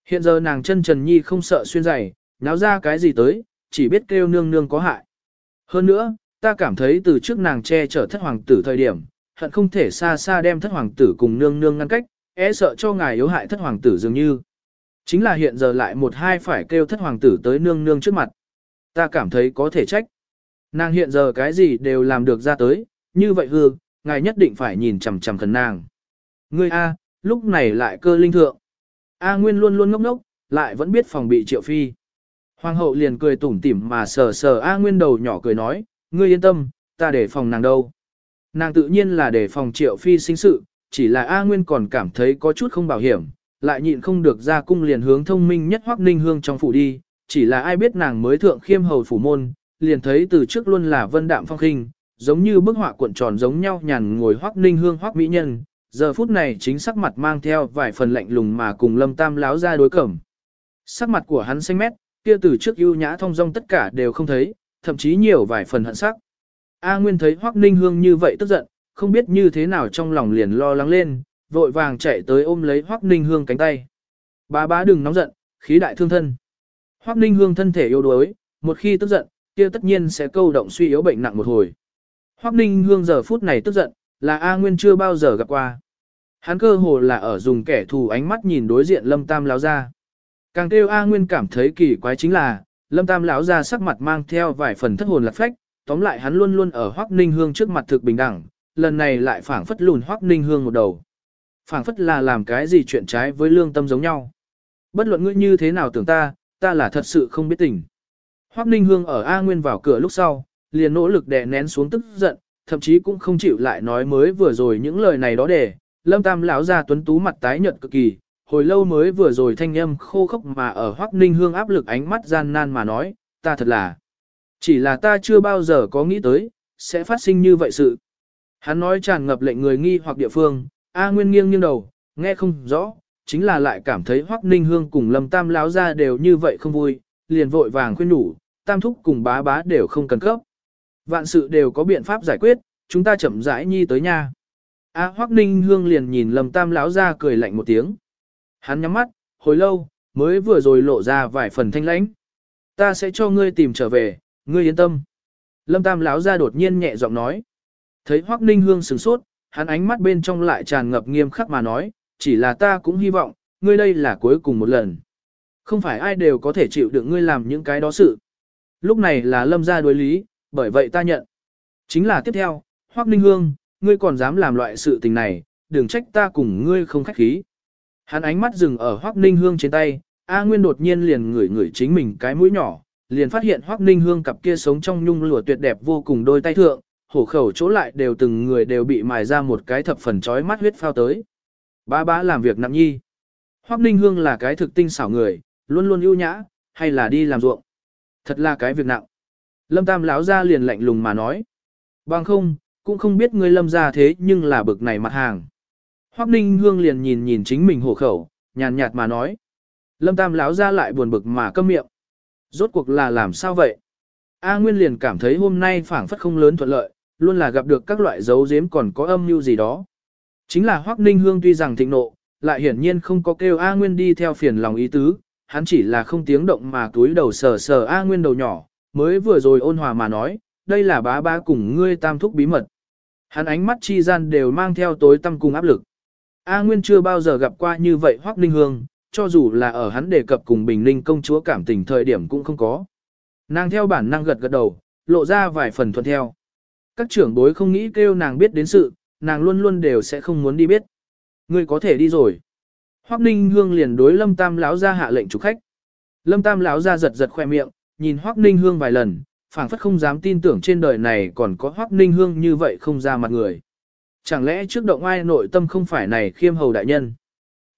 Hiện giờ nàng chân trần nhi không sợ xuyên giày, náo ra cái gì tới, chỉ biết kêu nương nương có hại. Hơn nữa, ta cảm thấy từ trước nàng che chở thất hoàng tử thời điểm, hận không thể xa xa đem thất hoàng tử cùng nương nương ngăn cách, e sợ cho ngài yếu hại thất hoàng tử dường như. Chính là hiện giờ lại một hai phải kêu thất hoàng tử tới nương nương trước mặt. Ta cảm thấy có thể trách. Nàng hiện giờ cái gì đều làm được ra tới, như vậy hư, ngài nhất định phải nhìn chằm chằm khẩn nàng. Ngươi A, lúc này lại cơ linh thượng. A Nguyên luôn luôn ngốc ngốc, lại vẫn biết phòng bị triệu phi. Hoàng hậu liền cười tủm tỉm mà sờ sờ A Nguyên đầu nhỏ cười nói, ngươi yên tâm, ta để phòng nàng đâu. Nàng tự nhiên là để phòng triệu phi sinh sự, chỉ là A Nguyên còn cảm thấy có chút không bảo hiểm, lại nhịn không được ra cung liền hướng thông minh nhất hoắc ninh hương trong phủ đi, chỉ là ai biết nàng mới thượng khiêm hầu phủ môn, liền thấy từ trước luôn là vân đạm phong khinh, giống như bức họa cuộn tròn giống nhau nhàn ngồi hoắc ninh hương hoắc mỹ nhân, giờ phút này chính sắc mặt mang theo vài phần lạnh lùng mà cùng lâm tam láo ra đối cẩm. Sắc mặt của hắn xanh mét, kia từ trước ưu nhã thông dong tất cả đều không thấy, thậm chí nhiều vài phần hận sắc. A Nguyên thấy Hoắc Ninh Hương như vậy tức giận, không biết như thế nào trong lòng liền lo lắng lên, vội vàng chạy tới ôm lấy Hoắc Ninh Hương cánh tay. Bá bá đừng nóng giận, khí đại thương thân. Hoắc Ninh Hương thân thể yếu đuối, một khi tức giận, kia tất nhiên sẽ câu động suy yếu bệnh nặng một hồi. Hoắc Ninh Hương giờ phút này tức giận, là A Nguyên chưa bao giờ gặp qua. Hắn cơ hồ là ở dùng kẻ thù ánh mắt nhìn đối diện Lâm Tam láo ra. Càng kêu A Nguyên cảm thấy kỳ quái chính là, Lâm Tam lão ra sắc mặt mang theo vài phần thất hồn lạc phách, tóm lại hắn luôn luôn ở Hoắc Ninh Hương trước mặt thực bình đẳng, lần này lại phảng phất lùn Hoắc Ninh Hương một đầu. Phảng phất là làm cái gì chuyện trái với lương tâm giống nhau. Bất luận ngươi như thế nào tưởng ta, ta là thật sự không biết tình. Hoắc Ninh Hương ở A Nguyên vào cửa lúc sau, liền nỗ lực đè nén xuống tức giận, thậm chí cũng không chịu lại nói mới vừa rồi những lời này đó để, Lâm Tam lão ra tuấn tú mặt tái nhợt cực kỳ, hồi lâu mới vừa rồi thanh âm khô khốc mà ở Hoắc Ninh Hương áp lực ánh mắt gian nan mà nói, ta thật là, chỉ là ta chưa bao giờ có nghĩ tới, sẽ phát sinh như vậy sự. Hắn nói tràn ngập lệnh người nghi hoặc địa phương, A Nguyên nghiêng nghiêng đầu, nghe không rõ, chính là lại cảm thấy Hoắc Ninh Hương cùng Lâm Tam láo ra đều như vậy không vui, liền vội vàng khuyên nhủ, Tam thúc cùng bá bá đều không cần cấp. Vạn sự đều có biện pháp giải quyết, chúng ta chậm rãi nhi tới nha. A Hoắc Ninh Hương liền nhìn Lâm Tam láo ra cười lạnh một tiếng. Hắn nhắm mắt, hồi lâu, mới vừa rồi lộ ra vài phần thanh lãnh. Ta sẽ cho ngươi tìm trở về, ngươi yên tâm. Lâm Tam Láo ra đột nhiên nhẹ giọng nói. Thấy Hoắc Ninh Hương sửng sốt, hắn ánh mắt bên trong lại tràn ngập nghiêm khắc mà nói, chỉ là ta cũng hy vọng, ngươi đây là cuối cùng một lần. Không phải ai đều có thể chịu được ngươi làm những cái đó sự. Lúc này là Lâm gia đối lý, bởi vậy ta nhận. Chính là tiếp theo, Hoắc Ninh Hương, ngươi còn dám làm loại sự tình này, đừng trách ta cùng ngươi không khách khí. Hắn ánh mắt dừng ở Hoắc Ninh Hương trên tay, A Nguyên đột nhiên liền ngửi ngửi chính mình cái mũi nhỏ, liền phát hiện Hoắc Ninh Hương cặp kia sống trong nhung lụa tuyệt đẹp vô cùng đôi tay thượng, hổ khẩu chỗ lại đều từng người đều bị mài ra một cái thập phần chói mắt huyết phao tới. Ba bá làm việc nặng nhi. Hoắc Ninh Hương là cái thực tinh xảo người, luôn luôn ưu nhã, hay là đi làm ruộng. Thật là cái việc nặng. Lâm Tam lão ra liền lạnh lùng mà nói. Bằng không, cũng không biết ngươi lâm ra thế nhưng là bực này mặt hàng. Hoắc Ninh Hương liền nhìn nhìn chính mình hổ khẩu, nhàn nhạt mà nói. Lâm Tam lão ra lại buồn bực mà câm miệng. Rốt cuộc là làm sao vậy? A Nguyên liền cảm thấy hôm nay phảng phất không lớn thuận lợi, luôn là gặp được các loại dấu giếm còn có âm mưu gì đó. Chính là Hoắc Ninh Hương tuy rằng thịnh nộ, lại hiển nhiên không có kêu A Nguyên đi theo phiền lòng ý tứ, hắn chỉ là không tiếng động mà túi đầu sờ sờ A Nguyên đầu nhỏ, mới vừa rồi ôn hòa mà nói, đây là bá bá cùng ngươi tam thúc bí mật. Hắn ánh mắt chi gian đều mang theo tối tâm cùng áp lực. A Nguyên chưa bao giờ gặp qua như vậy Hoắc Ninh Hương, cho dù là ở hắn đề cập cùng Bình Ninh công chúa cảm tình thời điểm cũng không có. Nàng theo bản năng gật gật đầu, lộ ra vài phần thuận theo. Các trưởng bối không nghĩ kêu nàng biết đến sự, nàng luôn luôn đều sẽ không muốn đi biết. Ngươi có thể đi rồi. Hoắc Ninh Hương liền đối Lâm Tam lão ra hạ lệnh chủ khách. Lâm Tam lão ra giật giật khoe miệng, nhìn Hoắc Ninh Hương vài lần, phảng phất không dám tin tưởng trên đời này còn có Hoắc Ninh Hương như vậy không ra mặt người. Chẳng lẽ trước động ai nội tâm không phải này khiêm hầu đại nhân?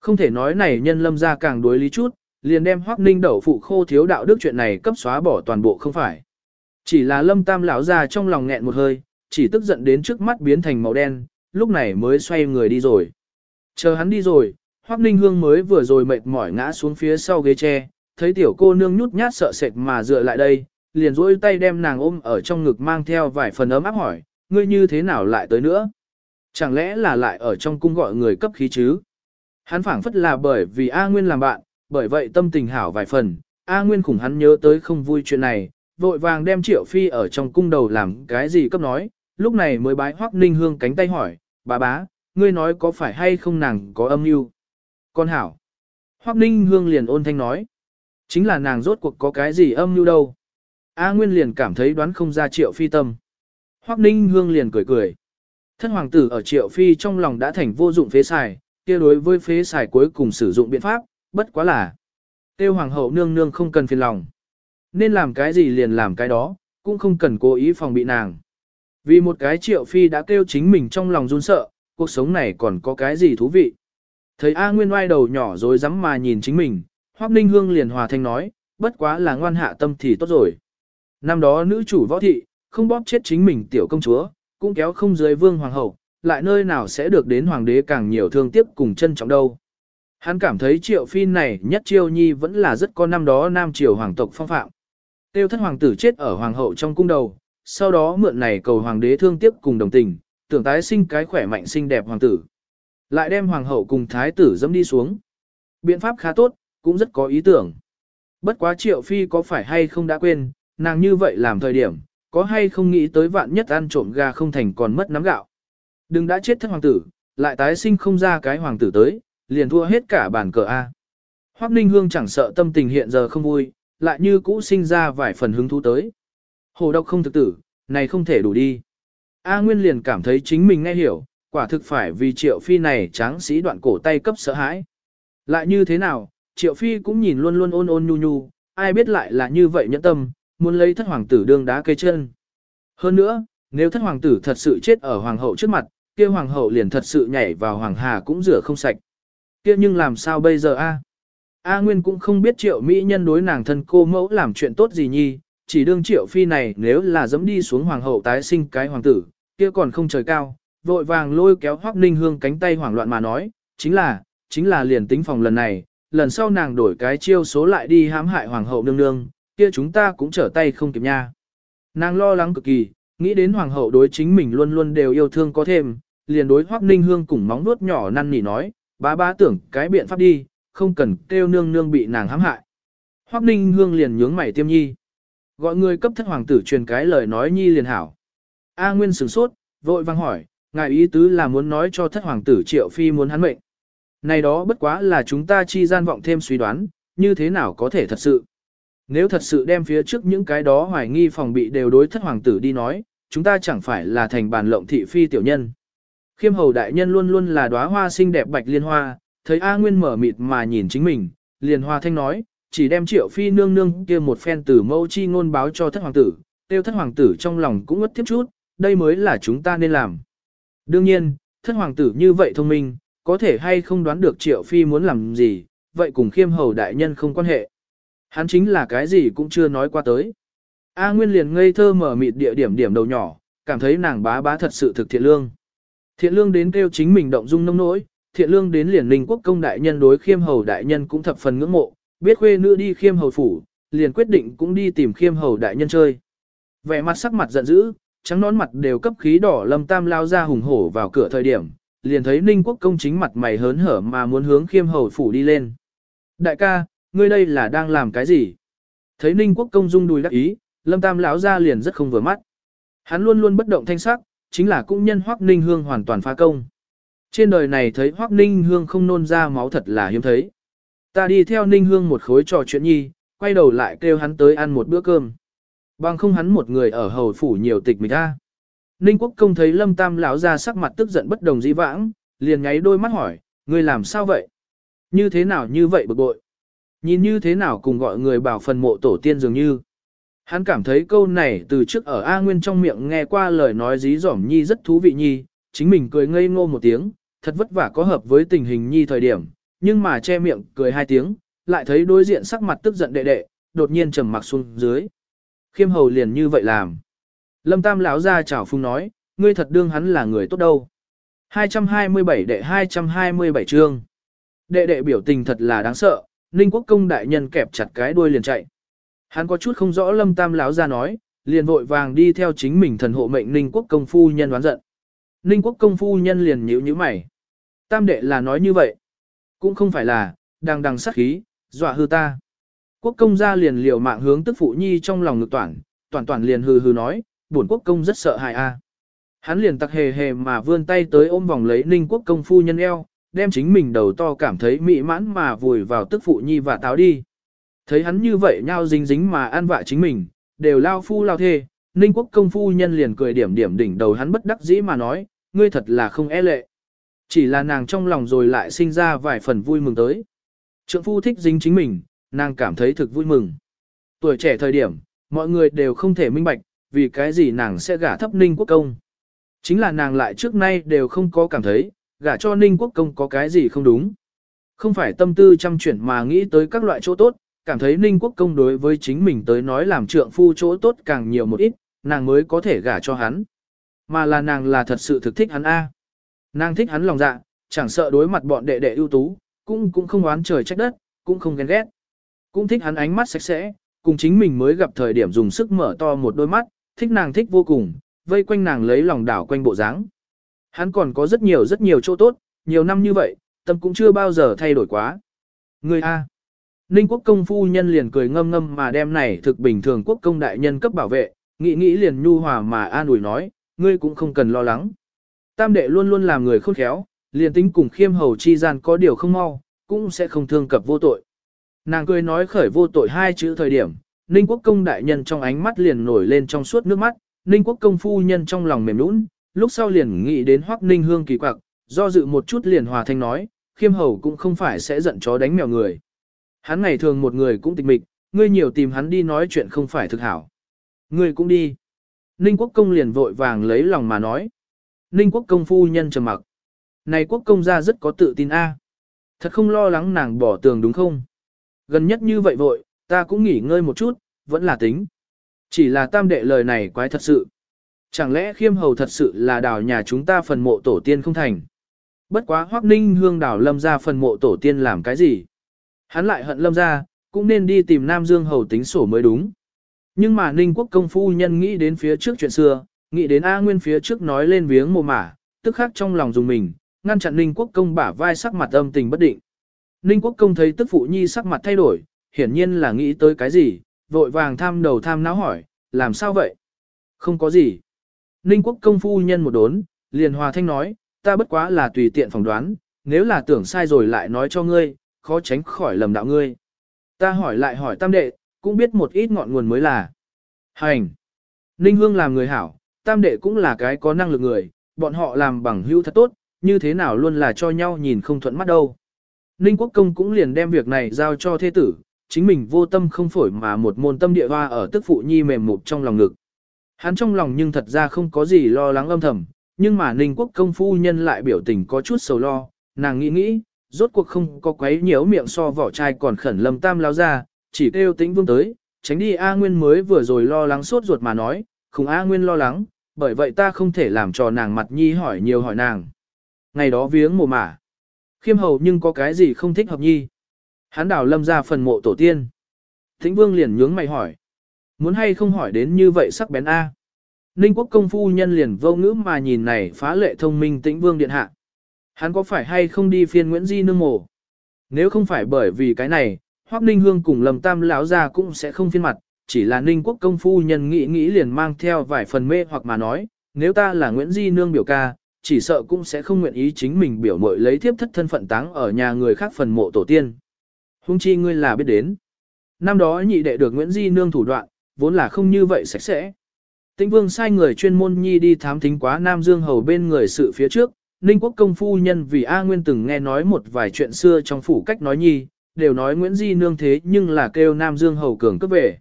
Không thể nói này nhân lâm ra càng đối lý chút, liền đem Hoắc Ninh đậu phụ khô thiếu đạo đức chuyện này cấp xóa bỏ toàn bộ không phải. Chỉ là lâm tam lão ra trong lòng nghẹn một hơi, chỉ tức giận đến trước mắt biến thành màu đen, lúc này mới xoay người đi rồi. Chờ hắn đi rồi, Hoắc Ninh Hương mới vừa rồi mệt mỏi ngã xuống phía sau ghế tre, thấy tiểu cô nương nhút nhát sợ sệt mà dựa lại đây, liền duỗi tay đem nàng ôm ở trong ngực mang theo vài phần ấm áp hỏi, ngươi như thế nào lại tới nữa? Chẳng lẽ là lại ở trong cung gọi người cấp khí chứ? Hắn phảng phất là bởi vì A Nguyên làm bạn, bởi vậy tâm tình hảo vài phần, A Nguyên khủng hắn nhớ tới không vui chuyện này, vội vàng đem Triệu Phi ở trong cung đầu làm cái gì cấp nói, lúc này mới bái Hoắc Ninh Hương cánh tay hỏi, bà bá, ngươi nói có phải hay không nàng có âm mưu? Con hảo. Hoắc Ninh Hương liền ôn thanh nói, chính là nàng rốt cuộc có cái gì âm mưu đâu. A Nguyên liền cảm thấy đoán không ra Triệu Phi tâm. Hoắc Ninh Hương liền cười cười. Thân hoàng tử ở Triệu Phi trong lòng đã thành vô dụng phế xài, kia đối với phế xài cuối cùng sử dụng biện pháp, bất quá là. Tiêu hoàng hậu nương nương không cần phiền lòng. Nên làm cái gì liền làm cái đó, cũng không cần cố ý phòng bị nàng. Vì một cái triệu phi đã kêu chính mình trong lòng run sợ, cuộc sống này còn có cái gì thú vị. Thấy A Nguyên oai đầu nhỏ rồi dám mà nhìn chính mình, Hoắc Ninh Hương liền hòa thanh nói, bất quá là ngoan hạ tâm thì tốt rồi. Năm đó nữ chủ võ thị, không bóp chết chính mình tiểu công chúa, cũng kéo không dưới vương hoàng hậu, lại nơi nào sẽ được đến hoàng đế càng nhiều thương tiếc cùng trân trọng đâu. Hắn cảm thấy triệu phi này nhất chiêu nhi vẫn là rất có năm đó nam triều hoàng tộc phong phạm. Tiêu thất hoàng tử chết ở hoàng hậu trong cung đầu, sau đó mượn này cầu hoàng đế thương tiếc cùng đồng tình, tưởng tái sinh cái khỏe mạnh xinh đẹp hoàng tử. Lại đem hoàng hậu cùng thái tử dẫm đi xuống. Biện pháp khá tốt, cũng rất có ý tưởng. Bất quá triệu phi có phải hay không đã quên, nàng như vậy làm thời điểm, có hay không nghĩ tới vạn nhất ăn trộm gà không thành còn mất nắm gạo. Đừng đã chết thất hoàng tử, lại tái sinh không ra cái hoàng tử tới, liền thua hết cả bản cờ A. Hoắc Ninh Hương chẳng sợ tâm tình hiện giờ không vui, lại như cũ sinh ra vài phần hứng thú tới. Hồ độc không thực tử, này không thể đủ đi. A Nguyên liền cảm thấy chính mình nghe hiểu, quả thực phải vì triệu phi này tráng sĩ đoạn cổ tay cấp sợ hãi. Lại như thế nào, triệu phi cũng nhìn luôn luôn ôn ôn nhu nhu, ai biết lại là như vậy nhẫn tâm, muốn lấy thất hoàng tử đương đá cây chân. Hơn nữa, nếu thất hoàng tử thật sự chết ở hoàng hậu trước mặt, kia hoàng hậu liền thật sự nhảy vào hoàng hà cũng rửa không sạch. Kia nhưng làm sao bây giờ a? A Nguyên cũng không biết triệu mỹ nhân đối nàng thân cô mẫu làm chuyện tốt gì nhi, chỉ đương triệu phi này nếu là dẫm đi xuống hoàng hậu tái sinh cái hoàng tử, kia còn không trời cao, vội vàng lôi kéo Hoắc Ninh Hương cánh tay hoảng loạn mà nói, chính là, chính là liền tính phòng lần này, lần sau nàng đổi cái chiêu số lại đi hãm hại hoàng hậu nương nương, kia chúng ta cũng trở tay không kịp nha. Nàng lo lắng cực kỳ, nghĩ đến hoàng hậu đối chính mình luôn luôn đều yêu thương có thêm, liền đối Hoắc Ninh Hương cùng móng nuốt nhỏ năn nỉ nói, bá bá tưởng cái biện pháp đi, không cần kêu nương nương bị nàng hãm hại. Hoắc Ninh Hương liền nhướng mày tiêm nhi. Gọi người cấp thất hoàng tử truyền cái lời nói nhi liền hảo. A Nguyên sửng sốt, vội vang hỏi, ngài ý tứ là muốn nói cho thất hoàng tử triệu phi muốn hắn mệnh. Này đó bất quá là chúng ta chi gian vọng thêm suy đoán, như thế nào có thể thật sự. Nếu thật sự đem phía trước những cái đó hoài nghi phòng bị đều đối thất hoàng tử đi nói, chúng ta chẳng phải là thành bàn lộng thị phi tiểu nhân. Khiêm hầu đại nhân luôn luôn là đóa hoa xinh đẹp bạch liên hoa, thấy A Nguyên mở mịt mà nhìn chính mình, liền hòa thanh nói, chỉ đem triệu phi nương nương kia một phen từ mâu chi ngôn báo cho thất hoàng tử, tiêu thất hoàng tử trong lòng cũng ngất tiếp chút, đây mới là chúng ta nên làm. Đương nhiên, thất hoàng tử như vậy thông minh, có thể hay không đoán được triệu phi muốn làm gì, vậy cùng khiêm hầu đại nhân không quan hệ. Hắn chính là cái gì cũng chưa nói qua tới. A Nguyên liền ngây thơ mở mịt địa điểm điểm đầu nhỏ, cảm thấy nàng bá bá thật sự thực thiện lương. Thiện lương đến kêu chính mình động dung nông nỗi, thiện lương đến liền linh quốc công đại nhân đối khiêm hầu đại nhân cũng thập phần ngưỡng mộ, biết khuê nữ đi khiêm hầu phủ, liền quyết định cũng đi tìm khiêm hầu đại nhân chơi. Vẻ mặt sắc mặt giận dữ, trắng nón mặt đều cấp khí đỏ lâm tam lao ra hùng hổ vào cửa thời điểm, liền thấy ninh quốc công chính mặt mày hớn hở mà muốn hướng khiêm hầu phủ đi lên. Đại ca, ngươi đây là đang làm cái gì? Thấy ninh quốc công rung đùi đắc ý, lâm tam lão ra liền rất không vừa mắt. Hắn luôn luôn bất động thanh sắc, chính là cũng nhân hoắc ninh hương hoàn toàn phá công. Trên đời này thấy hoắc ninh hương không nôn ra máu thật là hiếm thấy. Ta đi theo ninh hương một khối trò chuyện nhi, quay đầu lại kêu hắn tới ăn một bữa cơm. Bằng không hắn một người ở hầu phủ nhiều tịch mình ta. Ninh quốc công thấy lâm tam lão ra sắc mặt tức giận bất đồng dĩ vãng, liền nháy đôi mắt hỏi, ngươi làm sao vậy? Như thế nào như vậy bực bội? Nhìn như thế nào cùng gọi người bảo phần mộ tổ tiên dường như. Hắn cảm thấy câu này từ trước ở A Nguyên trong miệng nghe qua lời nói dí dỏm nhi rất thú vị nhi, chính mình cười ngây ngô một tiếng, thật vất vả có hợp với tình hình nhi thời điểm, nhưng mà che miệng cười hai tiếng, lại thấy đối diện sắc mặt tức giận đệ đệ, đột nhiên trầm mặc xuống dưới. Khiêm hầu liền như vậy làm. Lâm Tam lão ra chảo phung nói, ngươi thật đương hắn là người tốt đâu. 227 đệ 227 chương. Đệ đệ biểu tình thật là đáng sợ, Ninh Quốc công đại nhân kẹp chặt cái đuôi liền chạy. Hắn có chút không rõ Lâm Tam lão ra nói, liền vội vàng đi theo chính mình thần hộ mệnh Ninh Quốc công phu nhân đoán giận. Ninh Quốc công phu nhân liền nhíu nhíu mày. Tam đệ là nói như vậy. Cũng không phải là, đang đằng sát khí, dọa hư ta. Quốc công gia liền liều mạng hướng tức phụ nhi trong lòng ngực toàn, toàn toàn liền hừ hừ nói, bổn quốc công rất sợ hại a. Hắn liền tặc hề hề mà vươn tay tới ôm vòng lấy ninh quốc công phu nhân eo, đem chính mình đầu to cảm thấy mị mãn mà vùi vào tức phụ nhi và táo đi. Thấy hắn như vậy nhau dính dính mà an vạ chính mình, đều lao phu lao thê, ninh quốc công phu nhân liền cười điểm điểm đỉnh đầu hắn bất đắc dĩ mà nói, ngươi thật là không e lệ. Chỉ là nàng trong lòng rồi lại sinh ra vài phần vui mừng tới. Trượng phu thích dính chính mình, nàng cảm thấy thực vui mừng. Tuổi trẻ thời điểm, mọi người đều không thể minh bạch, vì cái gì nàng sẽ gả thấp ninh quốc công. Chính là nàng lại trước nay đều không có cảm thấy, gả cho ninh quốc công có cái gì không đúng. Không phải tâm tư chăm chuyển mà nghĩ tới các loại chỗ tốt, cảm thấy ninh quốc công đối với chính mình tới nói làm trượng phu chỗ tốt càng nhiều một ít, nàng mới có thể gả cho hắn. Mà là nàng là thật sự thực thích hắn A. Nàng thích hắn lòng dạ, chẳng sợ đối mặt bọn đệ đệ ưu tú, cũng cũng không oán trời trách đất, cũng không ghen ghét. Cũng thích hắn ánh mắt sạch sẽ, cùng chính mình mới gặp thời điểm dùng sức mở to một đôi mắt, thích nàng thích vô cùng, vây quanh nàng lấy lòng đảo quanh bộ dáng. Hắn còn có rất nhiều rất nhiều chỗ tốt, nhiều năm như vậy, tâm cũng chưa bao giờ thay đổi quá. Người A. Ninh quốc công phu nhân liền cười ngâm ngâm mà đem này thực bình thường quốc công đại nhân cấp bảo vệ, nghĩ nghĩ liền nhu hòa mà an ủi nói, ngươi cũng không cần lo lắng. Tam đệ luôn luôn làm người khôn khéo, liền tính cùng khiêm hầu chi gian có điều không mau, cũng sẽ không thương cập vô tội. Nàng cười nói khởi vô tội hai chữ thời điểm, Ninh quốc công đại nhân trong ánh mắt liền nổi lên trong suốt nước mắt, Ninh quốc công phu nhân trong lòng mềm nũng, lúc sau liền nghĩ đến Hoắc Ninh Hương kỳ quặc, do dự một chút liền hòa thanh nói, khiêm hầu cũng không phải sẽ giận chó đánh mèo người. Hắn ngày thường một người cũng tịch mịch, ngươi nhiều tìm hắn đi nói chuyện không phải thực hảo. Ngươi cũng đi. Ninh quốc công liền vội vàng lấy lòng mà nói. Ninh quốc công phu nhân trầm mặc. Này quốc công gia rất có tự tin a. Thật không lo lắng nàng bỏ tường đúng không? Gần nhất như vậy vội, ta cũng nghỉ ngơi một chút, vẫn là tính. Chỉ là tam đệ lời này quái thật sự. Chẳng lẽ khiêm hầu thật sự là đào nhà chúng ta phần mộ tổ tiên không thành? Bất quá hoắc ninh hương đào lâm ra phần mộ tổ tiên làm cái gì? Hắn lại hận lâm ra, cũng nên đi tìm Nam Dương hầu tính sổ mới đúng. Nhưng mà ninh quốc công phu nhân nghĩ đến phía trước chuyện xưa, nghĩ đến A Nguyên phía trước nói lên viếng mồ mả, tức khắc trong lòng dùng mình, ngăn chặn ninh quốc công bả vai sắc mặt âm tình bất định. Ninh quốc công thấy tức phụ nhi sắc mặt thay đổi, hiển nhiên là nghĩ tới cái gì, vội vàng tham đầu tham não hỏi, làm sao vậy? Không có gì. Ninh quốc công phu nhân một đốn, liền hòa thanh nói, ta bất quá là tùy tiện phỏng đoán, nếu là tưởng sai rồi lại nói cho ngươi, khó tránh khỏi lầm đạo ngươi. Ta hỏi lại hỏi tam đệ, cũng biết một ít ngọn nguồn mới là. Hành. Ninh Hương làm người hảo, tam đệ cũng là cái có năng lực người, bọn họ làm bằng hữu thật tốt, như thế nào luôn là cho nhau nhìn không thuận mắt đâu. Ninh Quốc Công cũng liền đem việc này giao cho thế tử, chính mình vô tâm không phổi mà một môn tâm địa hoa ở tức phụ nhi mềm mục trong lòng ngực. Hắn trong lòng nhưng thật ra không có gì lo lắng âm thầm, nhưng mà Ninh Quốc Công phu nhân lại biểu tình có chút sầu lo, nàng nghĩ nghĩ, rốt cuộc không có quấy nhiễu miệng so vỏ chai còn khẩn lâm tam lao ra, chỉ kêu tĩnh vương tới, tránh đi A Nguyên mới vừa rồi lo lắng sốt ruột mà nói, không A Nguyên lo lắng, bởi vậy ta không thể làm cho nàng mặt nhi hỏi nhiều hỏi nàng. Ngày đó viếng mồ mả, khiêm hầu nhưng có cái gì không thích hợp nhi. Hắn đào lâm ra phần mộ tổ tiên. Thính vương liền nhướng mày hỏi. Muốn hay không hỏi đến như vậy sắc bén A. Ninh quốc công phu nhân liền vô ngữ mà nhìn này phá lệ thông minh tĩnh vương điện hạ. Hắn có phải hay không đi phiên Nguyễn Di nương mộ? Nếu không phải bởi vì cái này, Hoắc Ninh Hương cùng Lâm Tam lão gia cũng sẽ không phiên mặt, chỉ là Ninh Quốc công phu nhân nghĩ nghĩ liền mang theo vài phần mê hoặc mà nói, nếu ta là Nguyễn Di nương biểu ca, chỉ sợ cũng sẽ không nguyện ý chính mình biểu mội lấy thiếp thất thân phận táng ở nhà người khác phần mộ tổ tiên. Hung chi ngươi là biết đến. Năm đó nhị đệ được Nguyễn Di nương thủ đoạn, vốn là không như vậy sạch sẽ. Tĩnh Vương sai người chuyên môn nhi đi thám thính quá Nam Dương Hầu bên người sự phía trước, Ninh Quốc công phu nhân vì A Nguyên từng nghe nói một vài chuyện xưa trong phủ cách nói nhi, đều nói Nguyễn Di nương thế nhưng là kêu Nam Dương Hầu cường cấp về.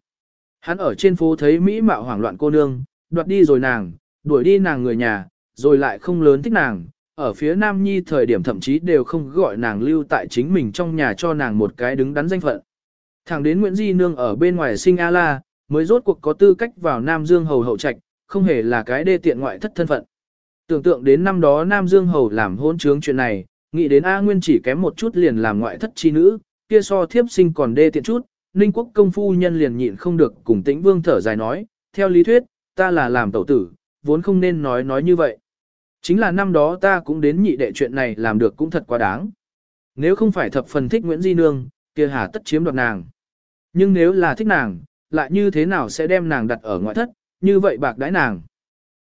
Hắn ở trên phố thấy Mỹ mạo hoảng loạn cô nương, đoạt đi rồi nàng, đuổi đi nàng người nhà, rồi lại không lớn thích nàng, ở phía Nam Nhi thời điểm thậm chí đều không gọi nàng lưu tại chính mình trong nhà cho nàng một cái đứng đắn danh phận. Thẳng đến Nguyễn Di Nương ở bên ngoài sinh A-la, mới rốt cuộc có tư cách vào Nam Dương Hầu hậu trạch, không hề là cái đê tiện ngoại thất thân phận. Tưởng tượng đến năm đó Nam Dương Hầu làm hôn trướng chuyện này, nghĩ đến A Nguyên chỉ kém một chút liền làm ngoại thất chi nữ, kia so thiếp sinh còn đê tiện chút, Ninh Quốc công phu nhân liền nhịn không được cùng tĩnh vương thở dài nói, theo lý thuyết, ta là làm tẩu tử, vốn không nên nói nói như vậy. Chính là năm đó ta cũng đến nhị đệ chuyện này làm được cũng thật quá đáng. Nếu không phải thập phần thích Nguyễn Di Nương, kia hà tất chiếm đoạt nàng. Nhưng nếu là thích nàng, lại như thế nào sẽ đem nàng đặt ở ngoại thất, như vậy bạc đãi nàng.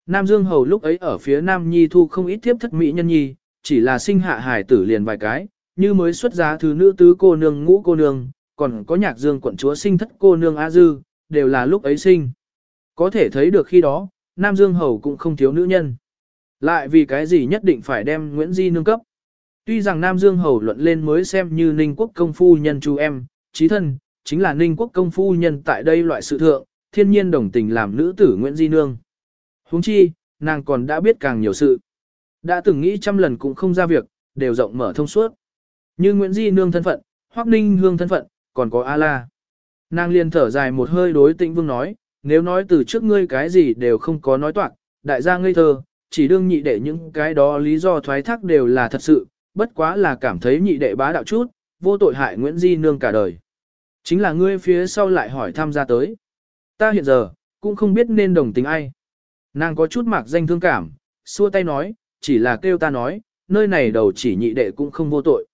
Nam Dương Hầu lúc ấy ở phía Nam Nhi thu không ít tiếp thất mỹ nhân nhi, chỉ là sinh hạ hài tử liền vài cái, như mới xuất giá thứ nữ tứ cô nương ngũ cô nương, còn có nhạc dương quận chúa sinh thất cô nương A Dư, đều là lúc ấy sinh. Có thể thấy được khi đó, Nam Dương Hầu cũng không thiếu nữ nhân. Lại vì cái gì nhất định phải đem Nguyễn Di nương cấp. Tuy rằng Nam Dương Hầu luận lên mới xem như Ninh Quốc công phu nhân chú em, trí thân, chính là Ninh Quốc công phu nhân tại đây loại sự thượng, thiên nhiên đồng tình làm nữ tử Nguyễn Di nương. huống chi, nàng còn đã biết càng nhiều sự. Đã từng nghĩ trăm lần cũng không ra việc, đều rộng mở thông suốt. Như Nguyễn Di nương thân phận, Hoắc Ninh hương thân phận, còn có A-la. Nàng liền thở dài một hơi đối tĩnh vương nói, nếu nói từ trước ngươi cái gì đều không có nói toạc, đại gia ngây thơ, chỉ đương nhị đệ những cái đó lý do thoái thác đều là thật sự, bất quá là cảm thấy nhị đệ bá đạo chút, vô tội hại Nguyễn Di nương cả đời. Chính là ngươi phía sau lại hỏi tham gia tới. Ta hiện giờ, cũng không biết nên đồng tình ai. Nàng có chút mạc danh thương cảm, xua tay nói, chỉ là kêu ta nói, nơi này đầu chỉ nhị đệ cũng không vô tội.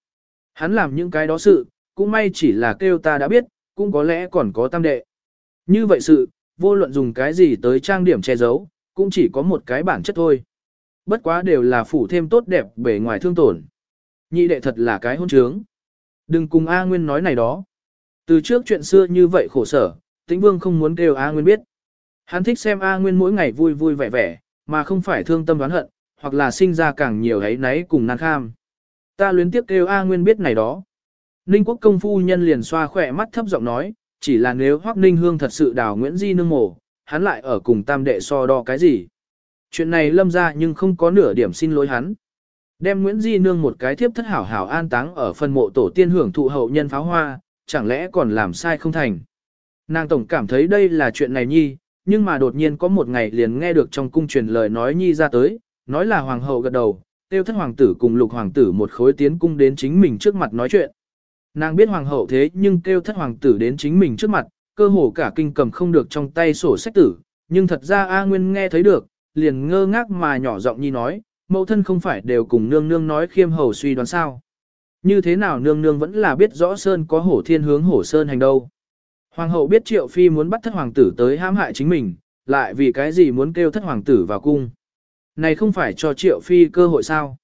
Hắn làm những cái đó sự, cũng may chỉ là kêu ta đã biết, cũng có lẽ còn có tam đệ. Như vậy sự, vô luận dùng cái gì tới trang điểm che giấu, cũng chỉ có một cái bản chất thôi. Bất quá đều là phủ thêm tốt đẹp bề ngoài thương tổn. Nhị đệ thật là cái hôn trướng. Đừng cùng A Nguyên nói này đó. Từ trước chuyện xưa như vậy khổ sở, tĩnh vương không muốn kêu A Nguyên biết. Hắn thích xem A Nguyên mỗi ngày vui vui vẻ vẻ, mà không phải thương tâm đoán hận, hoặc là sinh ra càng nhiều ấy náy cùng nan kham. Ta luyến tiếp kêu A Nguyên biết này đó. Ninh quốc công phu nhân liền xoa khỏe mắt thấp giọng nói, chỉ là nếu Hoắc Ninh Hương thật sự đào Nguyễn Di nương mổ, hắn lại ở cùng tam đệ so đo cái gì. Chuyện này lâm ra nhưng không có nửa điểm xin lỗi hắn. Đem Nguyễn Di nương một cái thiếp thất hảo hảo an táng ở phần mộ tổ tiên hưởng thụ hậu nhân pháo hoa, chẳng lẽ còn làm sai không thành. Nàng tổng cảm thấy đây là chuyện này nhi, nhưng mà đột nhiên có một ngày liền nghe được trong cung truyền lời nói nhi ra tới, nói là hoàng hậu gật đầu, tiêu thất hoàng tử cùng lục hoàng tử một khối tiến cung đến chính mình trước mặt nói chuyện. Nàng biết hoàng hậu thế nhưng tiêu thất hoàng tử đến chính mình trước mặt, cơ hồ cả kinh cầm không được trong tay sổ sách tử, nhưng thật ra A Nguyên nghe thấy được, liền ngơ ngác mà nhỏ giọng nhi nói, mẫu thân không phải đều cùng nương nương nói khiêm hầu suy đoán sao. Như thế nào nương nương vẫn là biết rõ Sơn có hổ thiên hướng hổ Sơn hành đâu. Hoàng hậu biết triệu phi muốn bắt thất hoàng tử tới hãm hại chính mình, lại vì cái gì muốn kêu thất hoàng tử vào cung. Này không phải cho triệu phi cơ hội sao.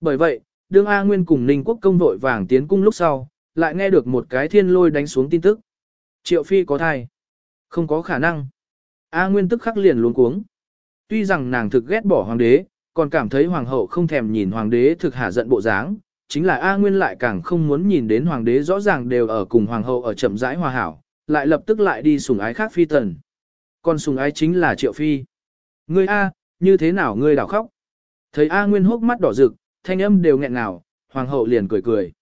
Bởi vậy, đương A Nguyên cùng Ninh quốc công vội vàng tiến cung lúc sau, lại nghe được một cái thiên lôi đánh xuống tin tức. Triệu phi có thai. Không có khả năng. A Nguyên tức khắc liền luống cuống. Tuy rằng nàng thực ghét bỏ hoàng đế, còn cảm thấy hoàng hậu không thèm nhìn hoàng đế thực hạ giận bộ dáng, chính là A Nguyên lại càng không muốn nhìn đến hoàng đế rõ ràng đều ở cùng hoàng hậu ở chậm rãi hòa hảo, lại lập tức lại đi sùng ái khác phi tần. Còn sùng ái chính là triệu phi. Ngươi A, như thế nào ngươi đảo khóc? Thấy A Nguyên hốc mắt đỏ rực, thanh âm đều nghẹn ngào, hoàng hậu liền cười cười.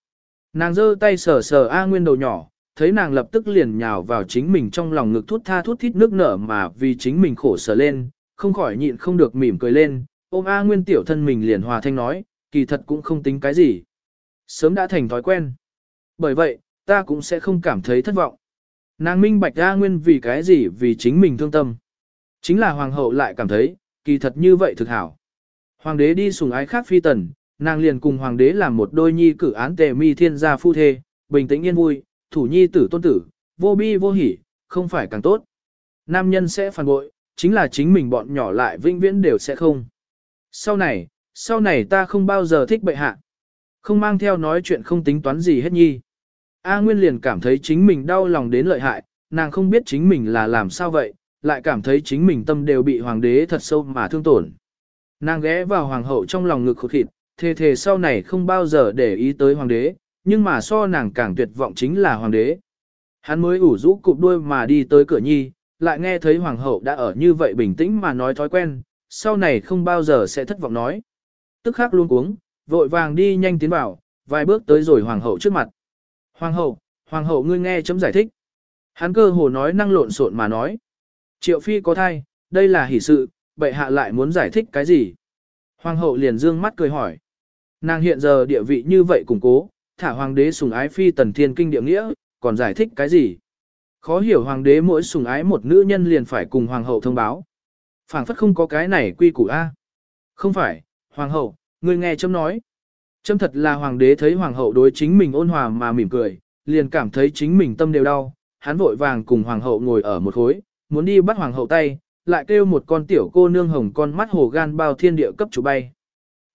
Nàng giơ tay sờ sờ A Nguyên đầu nhỏ, thấy nàng lập tức liền nhào vào chính mình trong lòng ngực thút tha thút thít nước nở mà vì chính mình khổ sở lên, không khỏi nhịn không được mỉm cười lên, ôm A Nguyên tiểu thân mình liền hòa thanh nói, kỳ thật cũng không tính cái gì. Sớm đã thành thói quen. Bởi vậy, ta cũng sẽ không cảm thấy thất vọng. Nàng minh bạch A Nguyên vì cái gì vì chính mình thương tâm. Chính là hoàng hậu lại cảm thấy, kỳ thật như vậy thực hảo. Hoàng đế đi sùng ái khác phi tần, nàng liền cùng hoàng đế làm một đôi nhi cử án tề mi thiên gia phu thê, bình tĩnh yên vui, thủ nhi tử tôn tử, vô bi vô hỉ, không phải càng tốt. Nam nhân sẽ phản bội, chính là chính mình bọn nhỏ lại vĩnh viễn đều sẽ không. Sau này, sau này ta không bao giờ thích bệ hạ. Không mang theo nói chuyện không tính toán gì hết nhi. A Nguyên liền cảm thấy chính mình đau lòng đến lợi hại, nàng không biết chính mình là làm sao vậy, lại cảm thấy chính mình tâm đều bị hoàng đế thật sâu mà thương tổn. Nàng ghé vào hoàng hậu trong lòng ngực khụt thịt, thề thề sau này không bao giờ để ý tới hoàng đế, nhưng mà so nàng càng tuyệt vọng chính là hoàng đế. Hắn mới ủ rũ cụp đuôi mà đi tới cửa nhi, lại nghe thấy hoàng hậu đã ở như vậy bình tĩnh mà nói thói quen, sau này không bao giờ sẽ thất vọng nói. Tức khắc luôn cuống, vội vàng đi nhanh tiến vào, vài bước tới rồi hoàng hậu trước mặt. Hoàng hậu, hoàng hậu ngươi nghe chấm giải thích. Hắn cơ hồ nói năng lộn xộn mà nói. Triệu phi có thai, đây là hỷ sự, bệ hạ lại muốn giải thích cái gì? Hoàng hậu liền dương mắt cười hỏi. Nàng hiện giờ địa vị như vậy củng cố, thả hoàng đế sùng ái phi tần thiên kinh địa nghĩa, còn giải thích cái gì? Khó hiểu hoàng đế mỗi sùng ái một nữ nhân liền phải cùng hoàng hậu thông báo. phảng phất không có cái này quy củ A. Không phải, hoàng hậu, người nghe chấm nói. Chấm thật là hoàng đế thấy hoàng hậu đối chính mình ôn hòa mà mỉm cười, liền cảm thấy chính mình tâm đều đau, hắn vội vàng cùng hoàng hậu ngồi ở một khối, muốn đi bắt hoàng hậu tay, lại kêu một con tiểu cô nương hồng con mắt hồ gan bao thiên địa cấp chủ bay.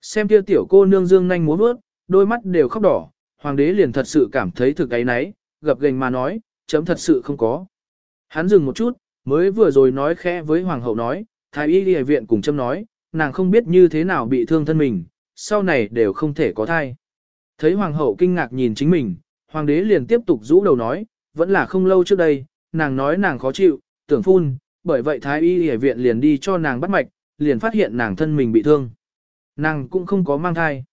Xem kia tiểu cô nương dương nhanh muốn bước, đôi mắt đều khóc đỏ, hoàng đế liền thật sự cảm thấy thực ấy nấy, gập gành mà nói, chấm thật sự không có. Hắn dừng một chút, mới vừa rồi nói khẽ với hoàng hậu nói, thái y y viện cùng chấm nói, nàng không biết như thế nào bị thương thân mình, sau này đều không thể có thai. Thấy hoàng hậu kinh ngạc nhìn chính mình, hoàng đế liền tiếp tục rũ đầu nói, vẫn là không lâu trước đây, nàng nói nàng khó chịu, tưởng phun, bởi vậy thái y y viện liền đi cho nàng bắt mạch, liền phát hiện nàng thân mình bị thương. Nàng cũng không có mang thai.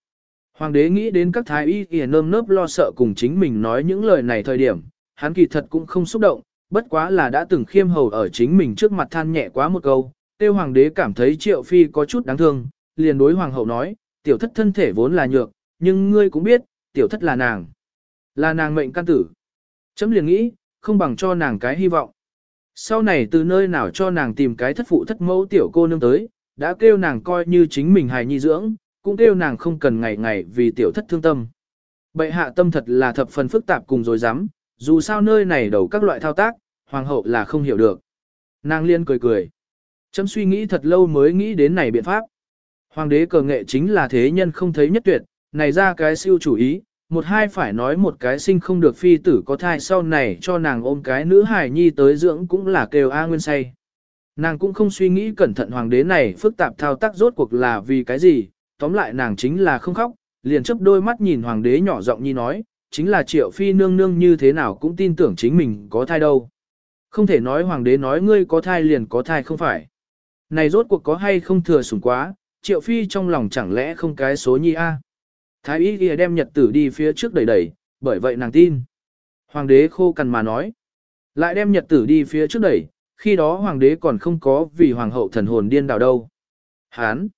Hoàng đế nghĩ đến các thái y y nơm nớp lo sợ cùng chính mình nói những lời này thời điểm, hắn kỳ thật cũng không xúc động, bất quá là đã từng khiêm hầu ở chính mình trước mặt than nhẹ quá một câu, tiêu hoàng đế cảm thấy triệu phi có chút đáng thương, liền đối hoàng hậu nói, tiểu thất thân thể vốn là nhược, nhưng ngươi cũng biết, tiểu thất là nàng. Là nàng mệnh căn tử. Chấm liền nghĩ, không bằng cho nàng cái hy vọng. Sau này từ nơi nào cho nàng tìm cái thất phụ thất mẫu tiểu cô nương tới, đã kêu nàng coi như chính mình hài nhi dưỡng, cũng kêu nàng không cần ngày ngày vì tiểu thất thương tâm. Bệ hạ tâm thật là thập phần phức tạp cùng rồi dám, dù sao nơi này đầu các loại thao tác, hoàng hậu là không hiểu được. Nàng liên cười cười. Chấm suy nghĩ thật lâu mới nghĩ đến này biện pháp. Hoàng đế cờ nghệ chính là thế nhân không thấy nhất tuyệt, này ra cái siêu chủ ý, một hai phải nói một cái sinh không được phi tử có thai sau này cho nàng ôm cái nữ hài nhi tới dưỡng cũng là kêu A Nguyên say. Nàng cũng không suy nghĩ cẩn thận hoàng đế này phức tạp thao tác rốt cuộc là vì cái gì, tóm lại nàng chính là không khóc, liền chấp đôi mắt nhìn hoàng đế nhỏ giọng nhi nói, chính là triệu phi nương nương như thế nào cũng tin tưởng chính mình có thai đâu. Không thể nói hoàng đế nói ngươi có thai liền có thai không phải. Này rốt cuộc có hay không thừa sủng quá, triệu phi trong lòng chẳng lẽ không cái số nhi a? Thái y ghi đem nhật tử đi phía trước đẩy đẩy, bởi vậy nàng tin. Hoàng đế khô cằn mà nói. Lại đem nhật tử đi phía trước đẩy, khi đó hoàng đế còn không có vì hoàng hậu thần hồn điên đảo đâu. Hán!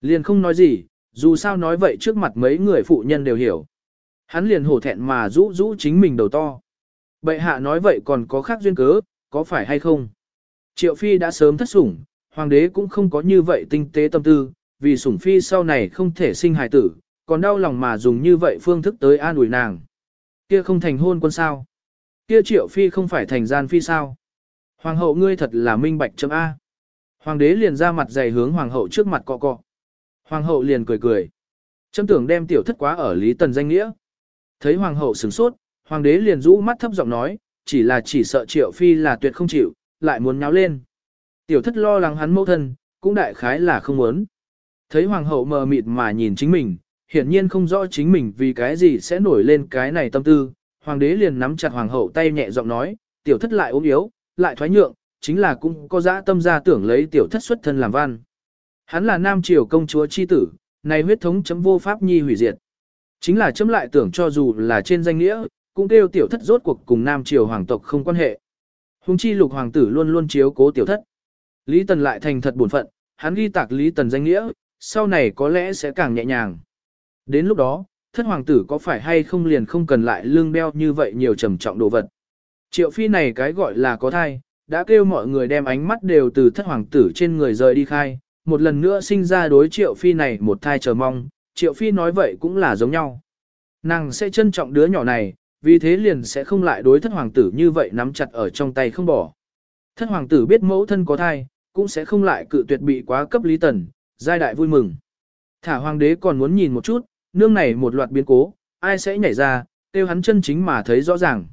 Liền không nói gì, dù sao nói vậy trước mặt mấy người phụ nhân đều hiểu. Hắn liền hổ thẹn mà rũ rũ chính mình đầu to. Bệ hạ nói vậy còn có khác duyên cớ, có phải hay không? Triệu phi đã sớm thất sủng, hoàng đế cũng không có như vậy tinh tế tâm tư, vì sủng phi sau này không thể sinh hài tử, còn đau lòng mà dùng như vậy phương thức tới an ủi nàng. Kia không thành hôn quân sao? Kia triệu phi không phải thành gian phi sao? Hoàng hậu ngươi thật là minh bạch chấm A. Hoàng đế liền ra mặt dày hướng hoàng hậu trước mặt cọ cọ. Hoàng hậu liền cười cười. Chấm tưởng đem tiểu thất quá ở Lý Tần danh nghĩa. Thấy hoàng hậu sửng sốt, hoàng đế liền rũ mắt thấp giọng nói, chỉ là chỉ sợ triệu phi là tuyệt không chịu, lại muốn nháo lên. Tiểu thất lo lắng hắn mẫu thân, cũng đại khái là không muốn. Thấy hoàng hậu mờ mịt mà nhìn chính mình, hiển nhiên không rõ chính mình vì cái gì sẽ nổi lên cái này tâm tư. Hoàng đế liền nắm chặt hoàng hậu tay nhẹ giọng nói, tiểu thất lại ốm yếu, lại thoái nhượng, chính là cũng có dã tâm ra tưởng lấy tiểu thất xuất thân làm văn. Hắn là nam triều công chúa chi tử, này huyết thống chấm vô pháp nhi hủy diệt. Chính là chấm lại tưởng cho dù là trên danh nghĩa, cũng kêu tiểu thất rốt cuộc cùng nam triều hoàng tộc không quan hệ. Hùng chi lục hoàng tử luôn luôn chiếu cố tiểu thất. Lý Tần lại thành thật buồn phận, hắn ghi tạc Lý Tần danh nghĩa, sau này có lẽ sẽ càng nhẹ nhàng. Đến lúc đó, thất hoàng tử có phải hay không liền không cần lại lương đeo như vậy nhiều trầm trọng đồ vật. Triệu phi này cái gọi là có thai, đã kêu mọi người đem ánh mắt đều từ thất hoàng tử trên người rời đi khai, một lần nữa sinh ra đối triệu phi này một thai chờ mong, triệu phi nói vậy cũng là giống nhau. Nàng sẽ trân trọng đứa nhỏ này, vì thế liền sẽ không lại đối thất hoàng tử như vậy nắm chặt ở trong tay không bỏ. Thất hoàng tử biết mẫu thân có thai, cũng sẽ không lại cự tuyệt bị quá cấp lý tần, giai đại vui mừng. Thả hoàng đế còn muốn nhìn một chút, nương này một loạt biến cố, ai sẽ nhảy ra, tiêu hắn chân chính mà thấy rõ ràng.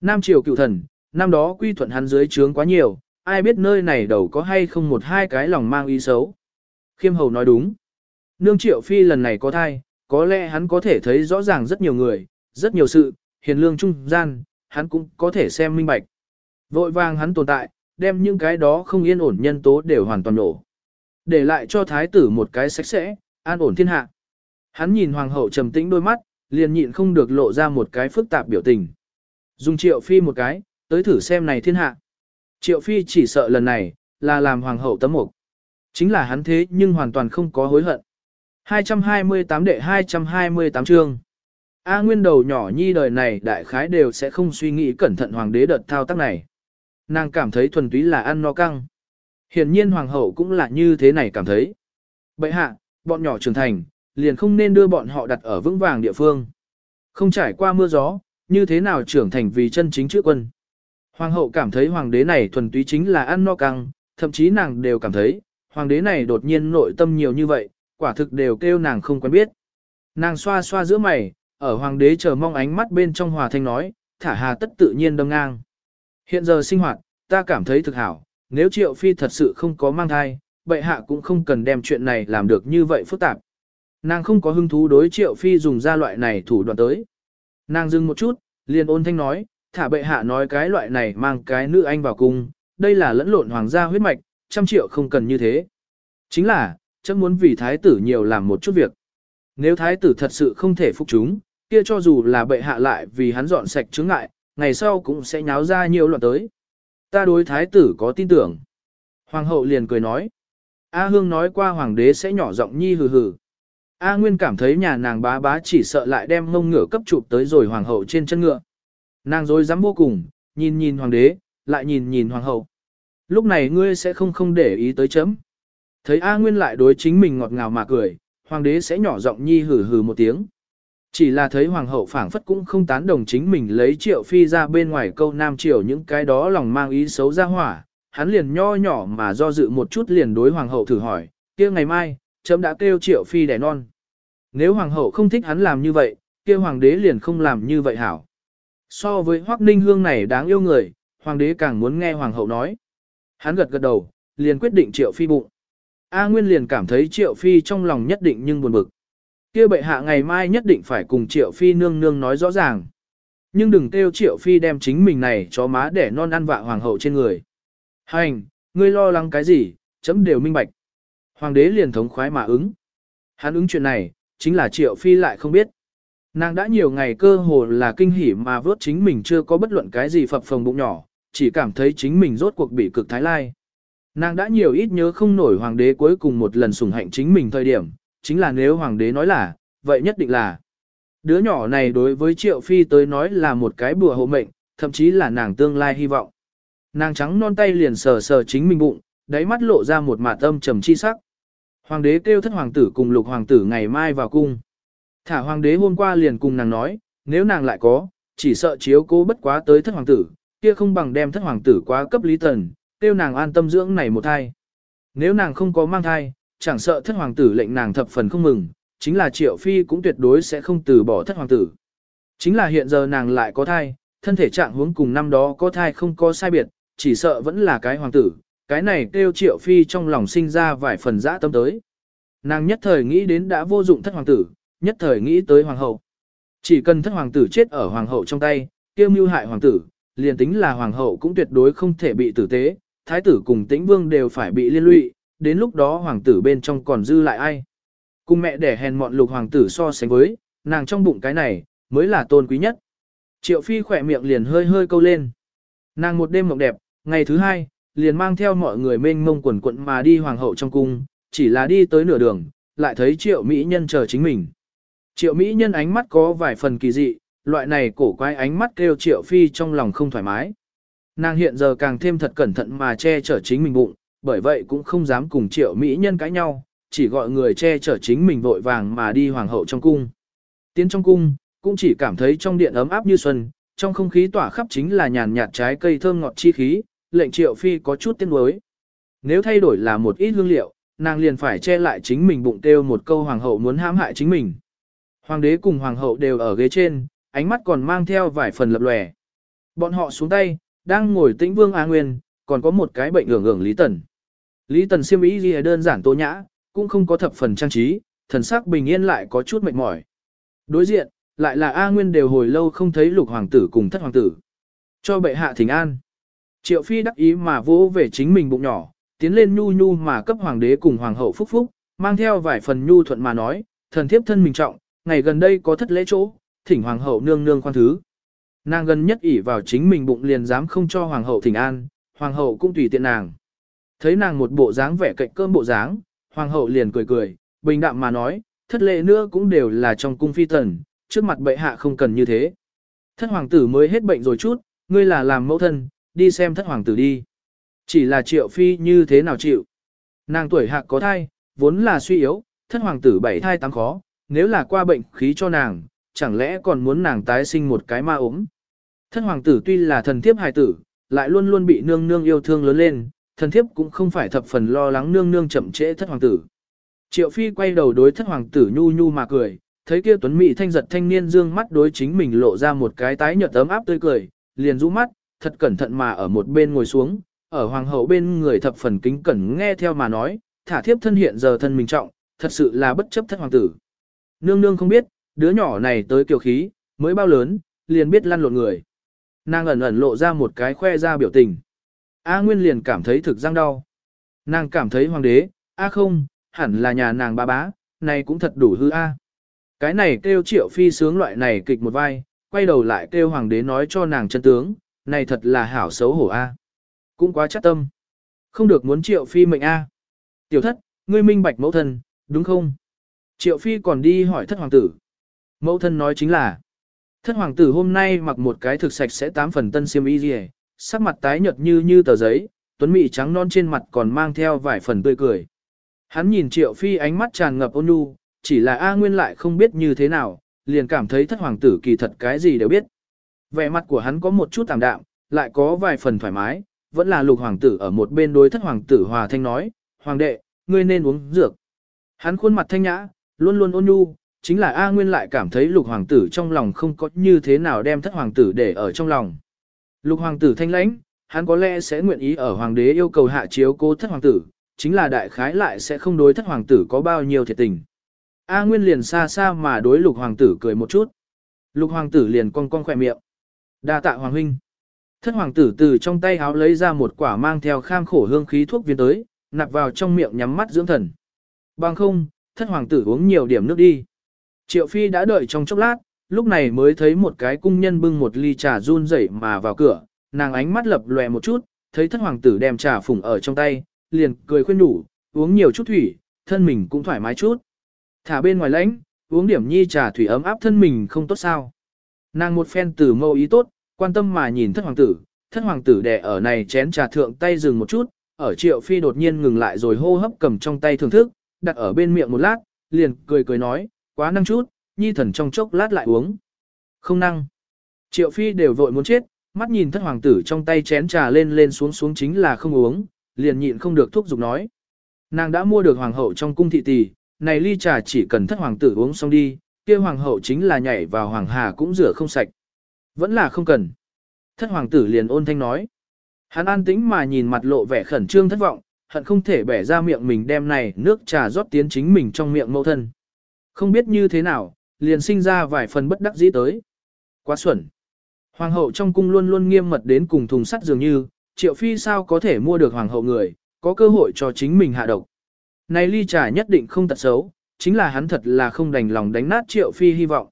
Nam triều cựu thần, năm đó quy thuận hắn dưới trướng quá nhiều, ai biết nơi này đầu có hay không một hai cái lòng mang ý xấu. Khiêm hầu nói đúng. Nương triệu phi lần này có thai, có lẽ hắn có thể thấy rõ ràng rất nhiều người, rất nhiều sự, hiền lương trung gian, hắn cũng có thể xem minh bạch. Vội vàng hắn tồn tại, đem những cái đó không yên ổn nhân tố đều hoàn toàn nổ. Để lại cho thái tử một cái sạch sẽ, an ổn thiên hạ. Hắn nhìn hoàng hậu trầm tĩnh đôi mắt, liền nhịn không được lộ ra một cái phức tạp biểu tình. Dùng triệu phi một cái, tới thử xem này thiên hạ. Triệu phi chỉ sợ lần này, là làm hoàng hậu tấm mục. Chính là hắn thế nhưng hoàn toàn không có hối hận. 228 đệ 228 chương. A nguyên đầu nhỏ nhi đời này đại khái đều sẽ không suy nghĩ cẩn thận hoàng đế đợt thao tác này. Nàng cảm thấy thuần túy là ăn no căng. Hiển nhiên hoàng hậu cũng là như thế này cảm thấy. Bậy hạ, bọn nhỏ trưởng thành, liền không nên đưa bọn họ đặt ở vững vàng địa phương. Không trải qua mưa gió, như thế nào trưởng thành vì chân chính chữa quân. Hoàng hậu cảm thấy hoàng đế này thuần túy chính là ăn no căng, thậm chí nàng đều cảm thấy, hoàng đế này đột nhiên nội tâm nhiều như vậy, quả thực đều kêu nàng không quen biết. Nàng xoa xoa giữa mày, ở hoàng đế chờ mong ánh mắt bên trong hòa thanh nói, thả hà tất tự nhiên đâm ngang. Hiện giờ sinh hoạt, ta cảm thấy thực hảo, nếu triệu phi thật sự không có mang thai, bệ hạ cũng không cần đem chuyện này làm được như vậy phức tạp. Nàng không có hứng thú đối triệu phi dùng ra loại này thủ đoạn tới. Nàng dừng một chút, liền ôn thanh nói, thả bệ hạ nói cái loại này mang cái nữ anh vào cung, đây là lẫn lộn hoàng gia huyết mạch, trăm triệu không cần như thế. Chính là, chấm muốn vì thái tử nhiều làm một chút việc. Nếu thái tử thật sự không thể phục chúng, kia cho dù là bệ hạ lại vì hắn dọn sạch chướng ngại, ngày sau cũng sẽ nháo ra nhiều loạn tới. Ta đối thái tử có tin tưởng. Hoàng hậu liền cười nói. A Hương nói qua hoàng đế sẽ nhỏ giọng nhi hừ hừ. A Nguyên cảm thấy nhà nàng bá bá chỉ sợ lại đem mông ngựa cấp chụp tới rồi hoàng hậu trên chân ngựa. Nàng dối dám vô cùng, nhìn nhìn hoàng đế, lại nhìn nhìn hoàng hậu. Lúc này ngươi sẽ không không để ý tới chấm. Thấy A Nguyên lại đối chính mình ngọt ngào mà cười, hoàng đế sẽ nhỏ giọng nhi hừ hừ một tiếng. Chỉ là thấy hoàng hậu phảng phất cũng không tán đồng chính mình lấy triệu phi ra bên ngoài câu nam triều những cái đó lòng mang ý xấu ra hỏa, hắn liền nho nhỏ mà do dự một chút liền đối hoàng hậu thử hỏi, kia ngày mai, chấm đã kêu triệu phi đẻ non. Nếu hoàng hậu không thích hắn làm như vậy, kia hoàng đế liền không làm như vậy hảo. So với Hoắc Ninh Hương này đáng yêu người, hoàng đế càng muốn nghe hoàng hậu nói. Hắn gật gật đầu, liền quyết định triệu phi bụng. A Nguyên liền cảm thấy triệu phi trong lòng nhất định nhưng buồn bực. kia bệ hạ ngày mai nhất định phải cùng triệu phi nương nương nói rõ ràng. Nhưng đừng kêu triệu phi đem chính mình này cho má để non ăn vạ hoàng hậu trên người. Hành, ngươi lo lắng cái gì, chấm đều minh bạch. Hoàng đế liền thống khoái mà ứng. Hắn ứng chuyện này, chính là triệu phi lại không biết. Nàng đã nhiều ngày cơ hồ là kinh hỉ mà vớt chính mình chưa có bất luận cái gì phập phồng bụng nhỏ, chỉ cảm thấy chính mình rốt cuộc bị cực thái lai. Nàng đã nhiều ít nhớ không nổi hoàng đế cuối cùng một lần sủng hạnh chính mình thời điểm, chính là nếu hoàng đế nói là, vậy nhất định là. Đứa nhỏ này đối với triệu phi tới nói là một cái bùa hộ mệnh, thậm chí là nàng tương lai hy vọng. Nàng trắng non tay liền sờ sờ chính mình bụng, đáy mắt lộ ra một mạt âm trầm chi sắc. Hoàng đế kêu thất hoàng tử cùng lục hoàng tử ngày mai vào cung. Thả hoàng đế hôm qua liền cùng nàng nói, nếu nàng lại có, chỉ sợ chiếu cố bất quá tới thất hoàng tử, kia không bằng đem thất hoàng tử quá cấp lý tần, kêu nàng an tâm dưỡng này một thai. Nếu nàng không có mang thai, chẳng sợ thất hoàng tử lệnh nàng thập phần không mừng, chính là triệu phi cũng tuyệt đối sẽ không từ bỏ thất hoàng tử. Chính là hiện giờ nàng lại có thai, thân thể trạng huống cùng năm đó có thai không có sai biệt, chỉ sợ vẫn là cái hoàng tử, cái này kêu triệu phi trong lòng sinh ra vài phần dã tâm tới. Nàng nhất thời nghĩ đến đã vô dụng thất hoàng tử, nhất thời nghĩ tới hoàng hậu. Chỉ cần thất hoàng tử chết ở hoàng hậu trong tay, kêu mưu hại hoàng tử, liền tính là hoàng hậu cũng tuyệt đối không thể bị tử tế, thái tử cùng tĩnh vương đều phải bị liên lụy, đến lúc đó hoàng tử bên trong còn dư lại ai. Cùng mẹ để hèn mọn lục hoàng tử so sánh với, nàng trong bụng cái này, mới là tôn quý nhất. Triệu phi khỏe miệng liền hơi hơi câu lên. Nàng một đêm mộng đẹp, ngày thứ hai, liền mang theo mọi người mênh mông quần quận mà đi hoàng hậu trong cung, chỉ là đi tới nửa đường, lại thấy triệu mỹ nhân chờ chính mình. Triệu mỹ nhân ánh mắt có vài phần kỳ dị, loại này cổ quái ánh mắt kêu triệu phi trong lòng không thoải mái. Nàng hiện giờ càng thêm thật cẩn thận mà che chở chính mình bụng, bởi vậy cũng không dám cùng triệu mỹ nhân cãi nhau, chỉ gọi người che chở chính mình vội vàng mà đi hoàng hậu trong cung. Tiến trong cung, cũng chỉ cảm thấy trong điện ấm áp như xuân, trong không khí tỏa khắp chính là nhàn nhạt trái cây thơm ngọt chi khí, lệnh triệu phi có chút tiếc nuối. Nếu thay đổi là một ít hương liệu, nàng liền phải che lại chính mình bụng kêu một câu hoàng hậu muốn hãm hại chính mình. Hoàng đế cùng hoàng hậu đều ở ghế trên, ánh mắt còn mang theo vài phần lập lòe. Bọn họ xuống tay, đang ngồi tĩnh vương A Nguyên, còn có một cái bệnh ưởng ưởng Lý Tần. Lý Tần siêm ý gì đơn giản tô nhã, cũng không có thập phần trang trí, thần sắc bình yên lại có chút mệt mỏi. Đối diện, lại là A Nguyên đều hồi lâu không thấy lục hoàng tử cùng thất hoàng tử. Cho bệ hạ thỉnh an. Triệu Phi đắc ý mà vỗ về chính mình bụng nhỏ, tiến lên nhu nhu mà cấp hoàng đế cùng hoàng hậu phúc phúc, mang theo vài phần nhu thuận mà nói, thần thiếp thân mình trọng, ngày gần đây có thất lễ chỗ, thỉnh hoàng hậu nương nương khoan thứ. Nàng gần nhất ỉ vào chính mình bụng liền dám không cho hoàng hậu thỉnh an, hoàng hậu cũng tùy tiện nàng. Thấy nàng một bộ dáng vẻ cạnh cơm bộ dáng, hoàng hậu liền cười cười, bình đạm mà nói, thất lễ nữa cũng đều là trong cung phi tần, trước mặt bệ hạ không cần như thế. Thất hoàng tử mới hết bệnh rồi chút, ngươi là làm mẫu thân, đi xem thất hoàng tử đi. Chỉ là triệu phi như thế nào chịu. Nàng tuổi hạc có thai, vốn là suy yếu, thất hoàng tử bảy thai tăng khó, nếu là qua bệnh khí cho nàng, chẳng lẽ còn muốn nàng tái sinh một cái ma ốm. Thất hoàng tử tuy là thần thiếp hài tử, lại luôn luôn bị nương nương yêu thương lớn lên, thần thiếp cũng không phải thập phần lo lắng nương nương chậm trễ thất hoàng tử. Triệu phi quay đầu đối thất hoàng tử nhu nhu mà cười, thấy kia tuấn mỹ thanh giật thanh niên dương mắt đối chính mình lộ ra một cái tái nhợt ấm áp tươi cười, liền rũ mắt, thật cẩn thận mà ở một bên ngồi xuống, ở hoàng hậu bên người thập phần kính cẩn nghe theo mà nói, thả thiếp thân hiện giờ thân mình trọng, thật sự là bất chấp thất hoàng tử. Nương nương không biết, đứa nhỏ này tới kiều khí, mới bao lớn, liền biết lăn lộn người. Nàng ẩn ẩn lộ ra một cái khoe ra biểu tình. A Nguyên liền cảm thấy thực răng đau. Nàng cảm thấy hoàng đế, A không, hẳn là nhà nàng ba bá, này cũng thật đủ hư A. Cái này kêu triệu phi sướng loại này kịch một vai, quay đầu lại kêu hoàng đế nói cho nàng chân tướng, này thật là hảo xấu hổ A. Cũng quá chắc tâm. Không được muốn triệu phi mệnh A. Tiểu thất, ngươi minh bạch mẫu thân, đúng không? Triệu phi còn đi hỏi thất hoàng tử. Mẫu thân nói chính là, thất hoàng tử hôm nay mặc một cái thực sạch sẽ tám phần tân xiêm y gì sắc mặt tái nhợt như như tờ giấy, tuấn mị trắng non trên mặt còn mang theo vài phần tươi cười. Hắn nhìn triệu phi ánh mắt tràn ngập ôn nhu, chỉ là A Nguyên lại không biết như thế nào, liền cảm thấy thất hoàng tử kỳ thật cái gì đều biết. Vẻ mặt của hắn có một chút tạm đạm, lại có vài phần thoải mái, vẫn là lục hoàng tử ở một bên đối thất hoàng tử hòa thanh nói, hoàng đệ, ngươi nên uống dược. Hắn khuôn mặt thanh nhã, luôn luôn ôn nhu, chính là A Nguyên lại cảm thấy lục hoàng tử trong lòng không có như thế nào đem thất hoàng tử để ở trong lòng. Lục hoàng tử thanh lãnh, hắn có lẽ sẽ nguyện ý ở hoàng đế yêu cầu hạ chiếu cố thất hoàng tử, chính là đại khái lại sẽ không đối thất hoàng tử có bao nhiêu thiệt tình. A Nguyên liền xa xa mà đối lục hoàng tử cười một chút. Lục hoàng tử liền cong cong khỏe miệng đa tạ hoàng huynh. Thất hoàng tử từ trong tay háo lấy ra một quả mang theo kham khổ hương khí thuốc viên tới, nạp vào trong miệng nhắm mắt dưỡng thần. Bằng không, thất hoàng tử uống nhiều điểm nước đi. Triệu phi đã đợi trong chốc lát, lúc này mới thấy một cái cung nhân bưng một ly trà run rẩy mà vào cửa, nàng ánh mắt lập lòe một chút, thấy thất hoàng tử đem trà phủng ở trong tay, liền cười khuyên nhủ, uống nhiều chút thủy, thân mình cũng thoải mái chút. Thả bên ngoài lãnh, uống điểm nhi trà thủy ấm áp thân mình không tốt sao. Nàng một phen từ mâu ý tốt, quan tâm mà nhìn thất hoàng tử, thất hoàng tử đè ở này chén trà thượng tay dừng một chút, ở triệu phi đột nhiên ngừng lại rồi hô hấp cầm trong tay thưởng thức, đặt ở bên miệng một lát, liền cười cười nói, quá năng chút, nhi thần trong chốc lát lại uống. Không năng. Triệu phi đều vội muốn chết, mắt nhìn thất hoàng tử trong tay chén trà lên lên xuống xuống chính là không uống, liền nhịn không được thúc giục nói. Nàng đã mua được hoàng hậu trong cung thị tỷ, này ly trà chỉ cần thất hoàng tử uống xong đi, kia hoàng hậu chính là nhảy vào hoàng hà cũng rửa không sạch. Vẫn là không cần. Thất hoàng tử liền ôn thanh nói. Hắn an tĩnh mà nhìn mặt lộ vẻ khẩn trương thất vọng, hận không thể bẻ ra miệng mình đem này nước trà rót tiến chính mình trong miệng mẫu thân. Không biết như thế nào, liền sinh ra vài phần bất đắc dĩ tới. Quá xuẩn. Hoàng hậu trong cung luôn luôn nghiêm mật đến cùng thùng sắt dường như, triệu phi sao có thể mua được hoàng hậu người, có cơ hội cho chính mình hạ độc. Này ly trà nhất định không tật xấu, chính là hắn thật là không đành lòng đánh nát triệu phi hy vọng.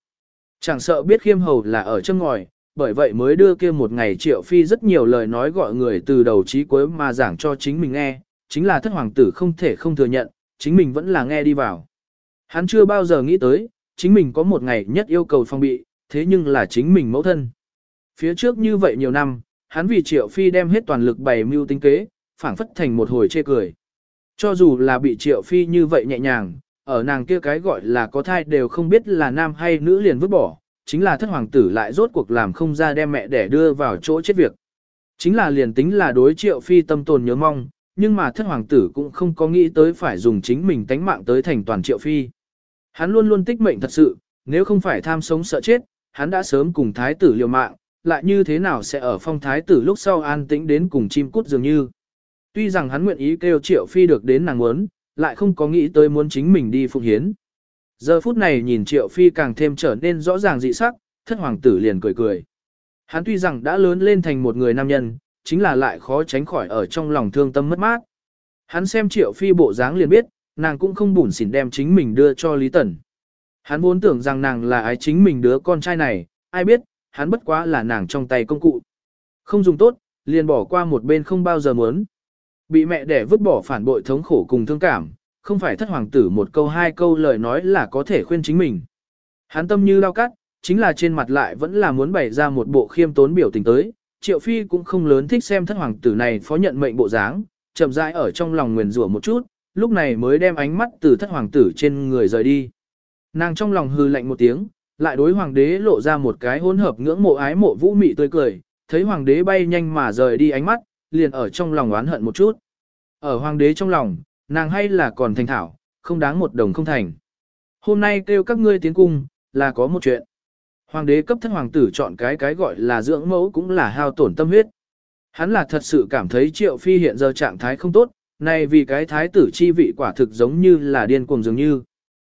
Chẳng sợ biết khiêm hầu là ở chân ngòi, bởi vậy mới đưa kia một ngày triệu phi rất nhiều lời nói gọi người từ đầu chí cuối mà giảng cho chính mình nghe, chính là thất hoàng tử không thể không thừa nhận, chính mình vẫn là nghe đi vào. Hắn chưa bao giờ nghĩ tới, chính mình có một ngày nhất yêu cầu phong bị, thế nhưng là chính mình mẫu thân. Phía trước như vậy nhiều năm, hắn vì triệu phi đem hết toàn lực bày mưu tính kế, phảng phất thành một hồi chê cười. Cho dù là bị triệu phi như vậy nhẹ nhàng, ở nàng kia cái gọi là có thai đều không biết là nam hay nữ liền vứt bỏ, chính là thất hoàng tử lại rốt cuộc làm không ra đem mẹ để đưa vào chỗ chết việc. Chính là liền tính là đối triệu phi tâm tồn nhớ mong, nhưng mà thất hoàng tử cũng không có nghĩ tới phải dùng chính mình tánh mạng tới thành toàn triệu phi. Hắn luôn luôn tích mệnh thật sự, nếu không phải tham sống sợ chết, hắn đã sớm cùng thái tử liều mạng, lại như thế nào sẽ ở phong thái tử lúc sau an tĩnh đến cùng chim cút dường như. Tuy rằng hắn nguyện ý kêu triệu phi được đến nàng muốn, lại không có nghĩ tới muốn chính mình đi phụng hiến. Giờ phút này nhìn triệu phi càng thêm trở nên rõ ràng dị sắc, thất hoàng tử liền cười cười. Hắn tuy rằng đã lớn lên thành một người nam nhân, chính là lại khó tránh khỏi ở trong lòng thương tâm mất mát. Hắn xem triệu phi bộ dáng liền biết, nàng cũng không bủn xỉn đem chính mình đưa cho Lý Tần. Hắn vốn tưởng rằng nàng là ái chính mình đứa con trai này, ai biết, hắn bất quá là nàng trong tay công cụ. Không dùng tốt, liền bỏ qua một bên không bao giờ muốn. Bị mẹ đẻ vứt bỏ phản bội thống khổ cùng thương cảm, không phải thất hoàng tử một câu hai câu lời nói là có thể khuyên chính mình. Hắn tâm như lao cắt, chính là trên mặt lại vẫn là muốn bày ra một bộ khiêm tốn biểu tình tới. Triệu Phi cũng không lớn thích xem thất hoàng tử này phó nhận mệnh bộ dáng, chậm rãi ở trong lòng nguyền rủa một chút, lúc này mới đem ánh mắt từ thất hoàng tử trên người rời đi. Nàng trong lòng hư lạnh một tiếng, lại đối hoàng đế lộ ra một cái hỗn hợp ngưỡng mộ ái mộ vũ mị tươi cười, thấy hoàng đế bay nhanh mà rời đi ánh mắt, liền ở trong lòng oán hận một chút. Ở hoàng đế trong lòng, nàng hay là còn thành thảo, không đáng một đồng không thành. Hôm nay kêu các ngươi tiến cung, là có một chuyện. Hoàng đế cấp thân hoàng tử chọn cái cái gọi là dưỡng mẫu cũng là hao tổn tâm huyết. Hắn là thật sự cảm thấy triệu phi hiện giờ trạng thái không tốt, này vì cái thái tử chi vị quả thực giống như là điên cuồng dường như.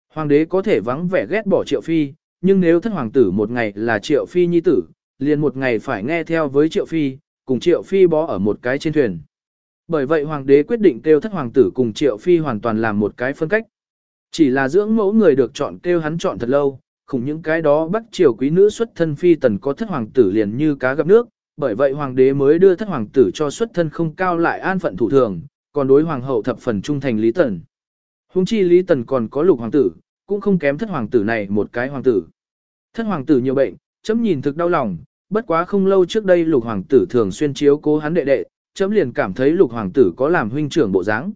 Hoàng đế có thể vắng vẻ ghét bỏ triệu phi, nhưng nếu thất hoàng tử một ngày là triệu phi nhi tử, liền một ngày phải nghe theo với triệu phi, cùng triệu phi bó ở một cái trên thuyền. Bởi vậy hoàng đế quyết định kêu thất hoàng tử cùng triệu phi hoàn toàn làm một cái phân cách. Chỉ là dưỡng mẫu người được chọn kêu hắn chọn thật lâu, khủng những cái đó bắt triều quý nữ xuất thân phi tần có thất hoàng tử liền như cá gặp nước, bởi vậy hoàng đế mới đưa thất hoàng tử cho xuất thân không cao lại an phận thủ thường, còn đối hoàng hậu thập phần trung thành Lý Tần. Hùng chi Lý Tần còn có lục hoàng tử, cũng không kém thất hoàng tử này một cái hoàng tử. Thất hoàng tử nhiều bệnh, chấm nhìn thực đau lòng, bất quá không lâu trước đây lục hoàng tử thường xuyên chiếu cố hắn đệ đệ, chấm liền cảm thấy lục hoàng tử có làm huynh trưởng bộ dáng.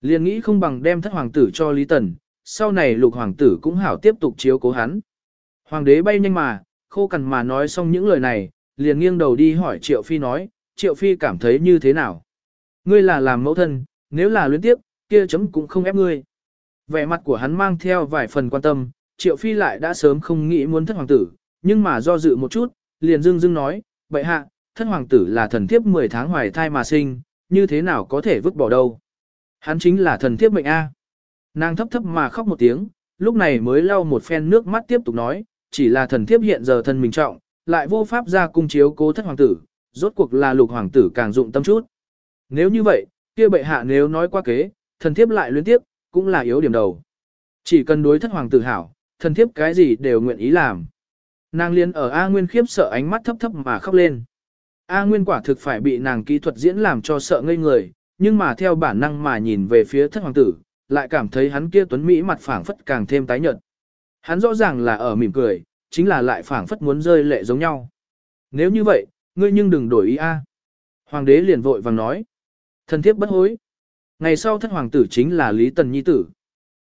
Liền nghĩ không bằng đem thất hoàng tử cho Lý Tần, sau này lục hoàng tử cũng hảo tiếp tục chiếu cố hắn. Hoàng đế bay nhanh mà, khô cằn mà nói xong những lời này, liền nghiêng đầu đi hỏi Triệu Phi nói, Triệu Phi cảm thấy như thế nào? Ngươi là làm mẫu thân, nếu là luyến tiếp, kia chấm cũng không ép ngươi. Vẻ mặt của hắn mang theo vài phần quan tâm, Triệu Phi lại đã sớm không nghĩ muốn thất hoàng tử, nhưng mà do dự một chút, liền dưng dưng nói, vậy hạ, thất hoàng tử là thần thiếp 10 tháng hoài thai mà sinh, như thế nào có thể vứt bỏ đâu. Hắn chính là thần thiếp mệnh A. Nàng thấp thấp mà khóc một tiếng, lúc này mới lau một phen nước mắt tiếp tục nói, chỉ là thần thiếp hiện giờ thân mình trọng, lại vô pháp ra cung chiếu cố thất hoàng tử, rốt cuộc là lục hoàng tử càng dụng tâm chút. Nếu như vậy, kia bệ hạ nếu nói qua kế, thần thiếp lại luyến tiếp, cũng là yếu điểm đầu. Chỉ cần đối thất hoàng tử hảo, thần thiếp cái gì đều nguyện ý làm. Nàng liên ở A Nguyên khiếp sợ ánh mắt thấp thấp mà khóc lên. A Nguyên quả thực phải bị nàng kỹ thuật diễn làm cho sợ ngây người, nhưng mà theo bản năng mà nhìn về phía thất hoàng tử, lại cảm thấy hắn kia tuấn Mỹ mặt phảng phất càng thêm tái nhợt. Hắn rõ ràng là ở mỉm cười, chính là lại phảng phất muốn rơi lệ giống nhau. Nếu như vậy, ngươi nhưng đừng đổi ý a. Hoàng đế liền vội vàng nói. Thần thiếp bất hối. Ngày sau thất hoàng tử chính là Lý Tần Nhi tử.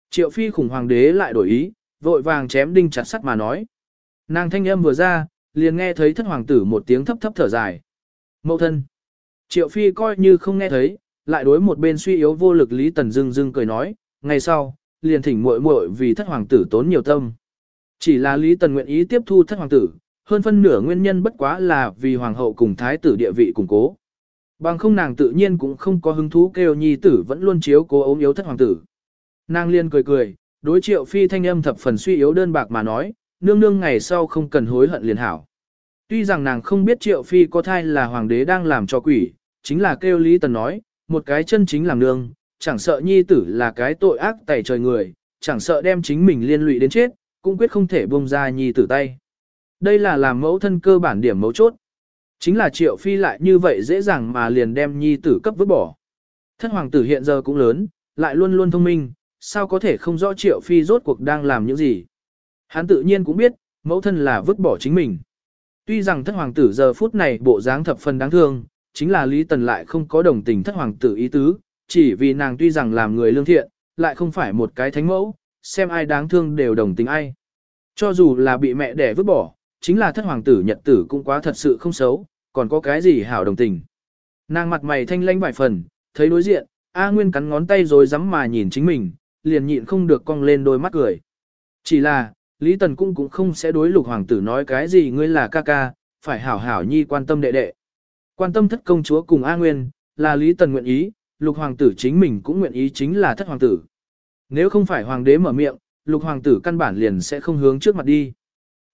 Triệu phi khủng hoàng đế lại đổi ý, vội vàng chém đinh chặt sắt mà nói. Nàng thanh âm vừa ra, liền nghe thấy thất hoàng tử một tiếng thấp thấp thở dài. Mậu thân. Triệu phi coi như không nghe thấy, lại đối một bên suy yếu vô lực Lý Tần dương dương cười nói, ngày sau, liền thỉnh muội muội vì thất hoàng tử tốn nhiều tâm. Chỉ là Lý Tần nguyện ý tiếp thu thất hoàng tử, hơn phân nửa nguyên nhân bất quá là vì hoàng hậu cùng thái tử địa vị củng cố. Bằng không nàng tự nhiên cũng không có hứng thú kêu nhi tử vẫn luôn chiếu cố ốm yếu thất hoàng tử. Nàng liên cười cười, đối triệu phi thanh âm thập phần suy yếu đơn bạc mà nói, nương nương ngày sau không cần hối hận liền hảo. Tuy rằng nàng không biết triệu phi có thai là hoàng đế đang làm cho quỷ, chính là kêu Lý Tần nói, một cái chân chính làm nương, chẳng sợ nhi tử là cái tội ác tẩy trời người, chẳng sợ đem chính mình liên lụy đến chết, cũng quyết không thể buông ra nhi tử tay. Đây là làm mẫu thân cơ bản điểm mấu chốt. Chính là triệu phi lại như vậy dễ dàng mà liền đem nhi tử cấp vứt bỏ. Thân hoàng tử hiện giờ cũng lớn, lại luôn luôn thông minh, sao có thể không rõ triệu phi rốt cuộc đang làm những gì. Hắn tự nhiên cũng biết, mẫu thân là vứt bỏ chính mình. Tuy rằng thất hoàng tử giờ phút này bộ dáng thập phần đáng thương, chính là Lý Tần lại không có đồng tình thất hoàng tử ý tứ, chỉ vì nàng tuy rằng làm người lương thiện, lại không phải một cái thánh mẫu, xem ai đáng thương đều đồng tình ai. Cho dù là bị mẹ đẻ vứt bỏ, chính là thất hoàng tử nhật tử cũng quá thật sự không xấu, còn có cái gì hảo đồng tình. Nàng mặt mày thanh lãnh vài phần, thấy đối diện, A Nguyên cắn ngón tay rồi dám mà nhìn chính mình, liền nhịn không được cong lên đôi mắt cười. Chỉ là, Lý Tần cũng cũng không sẽ đối lục hoàng tử nói cái gì ngươi là ca ca, phải hảo hảo nhi quan tâm đệ đệ. Quan tâm thất công chúa cùng A Nguyên, là Lý Tần nguyện ý, lục hoàng tử chính mình cũng nguyện ý chính là thất hoàng tử. Nếu không phải hoàng đế mở miệng, lục hoàng tử căn bản liền sẽ không hướng trước mặt đi.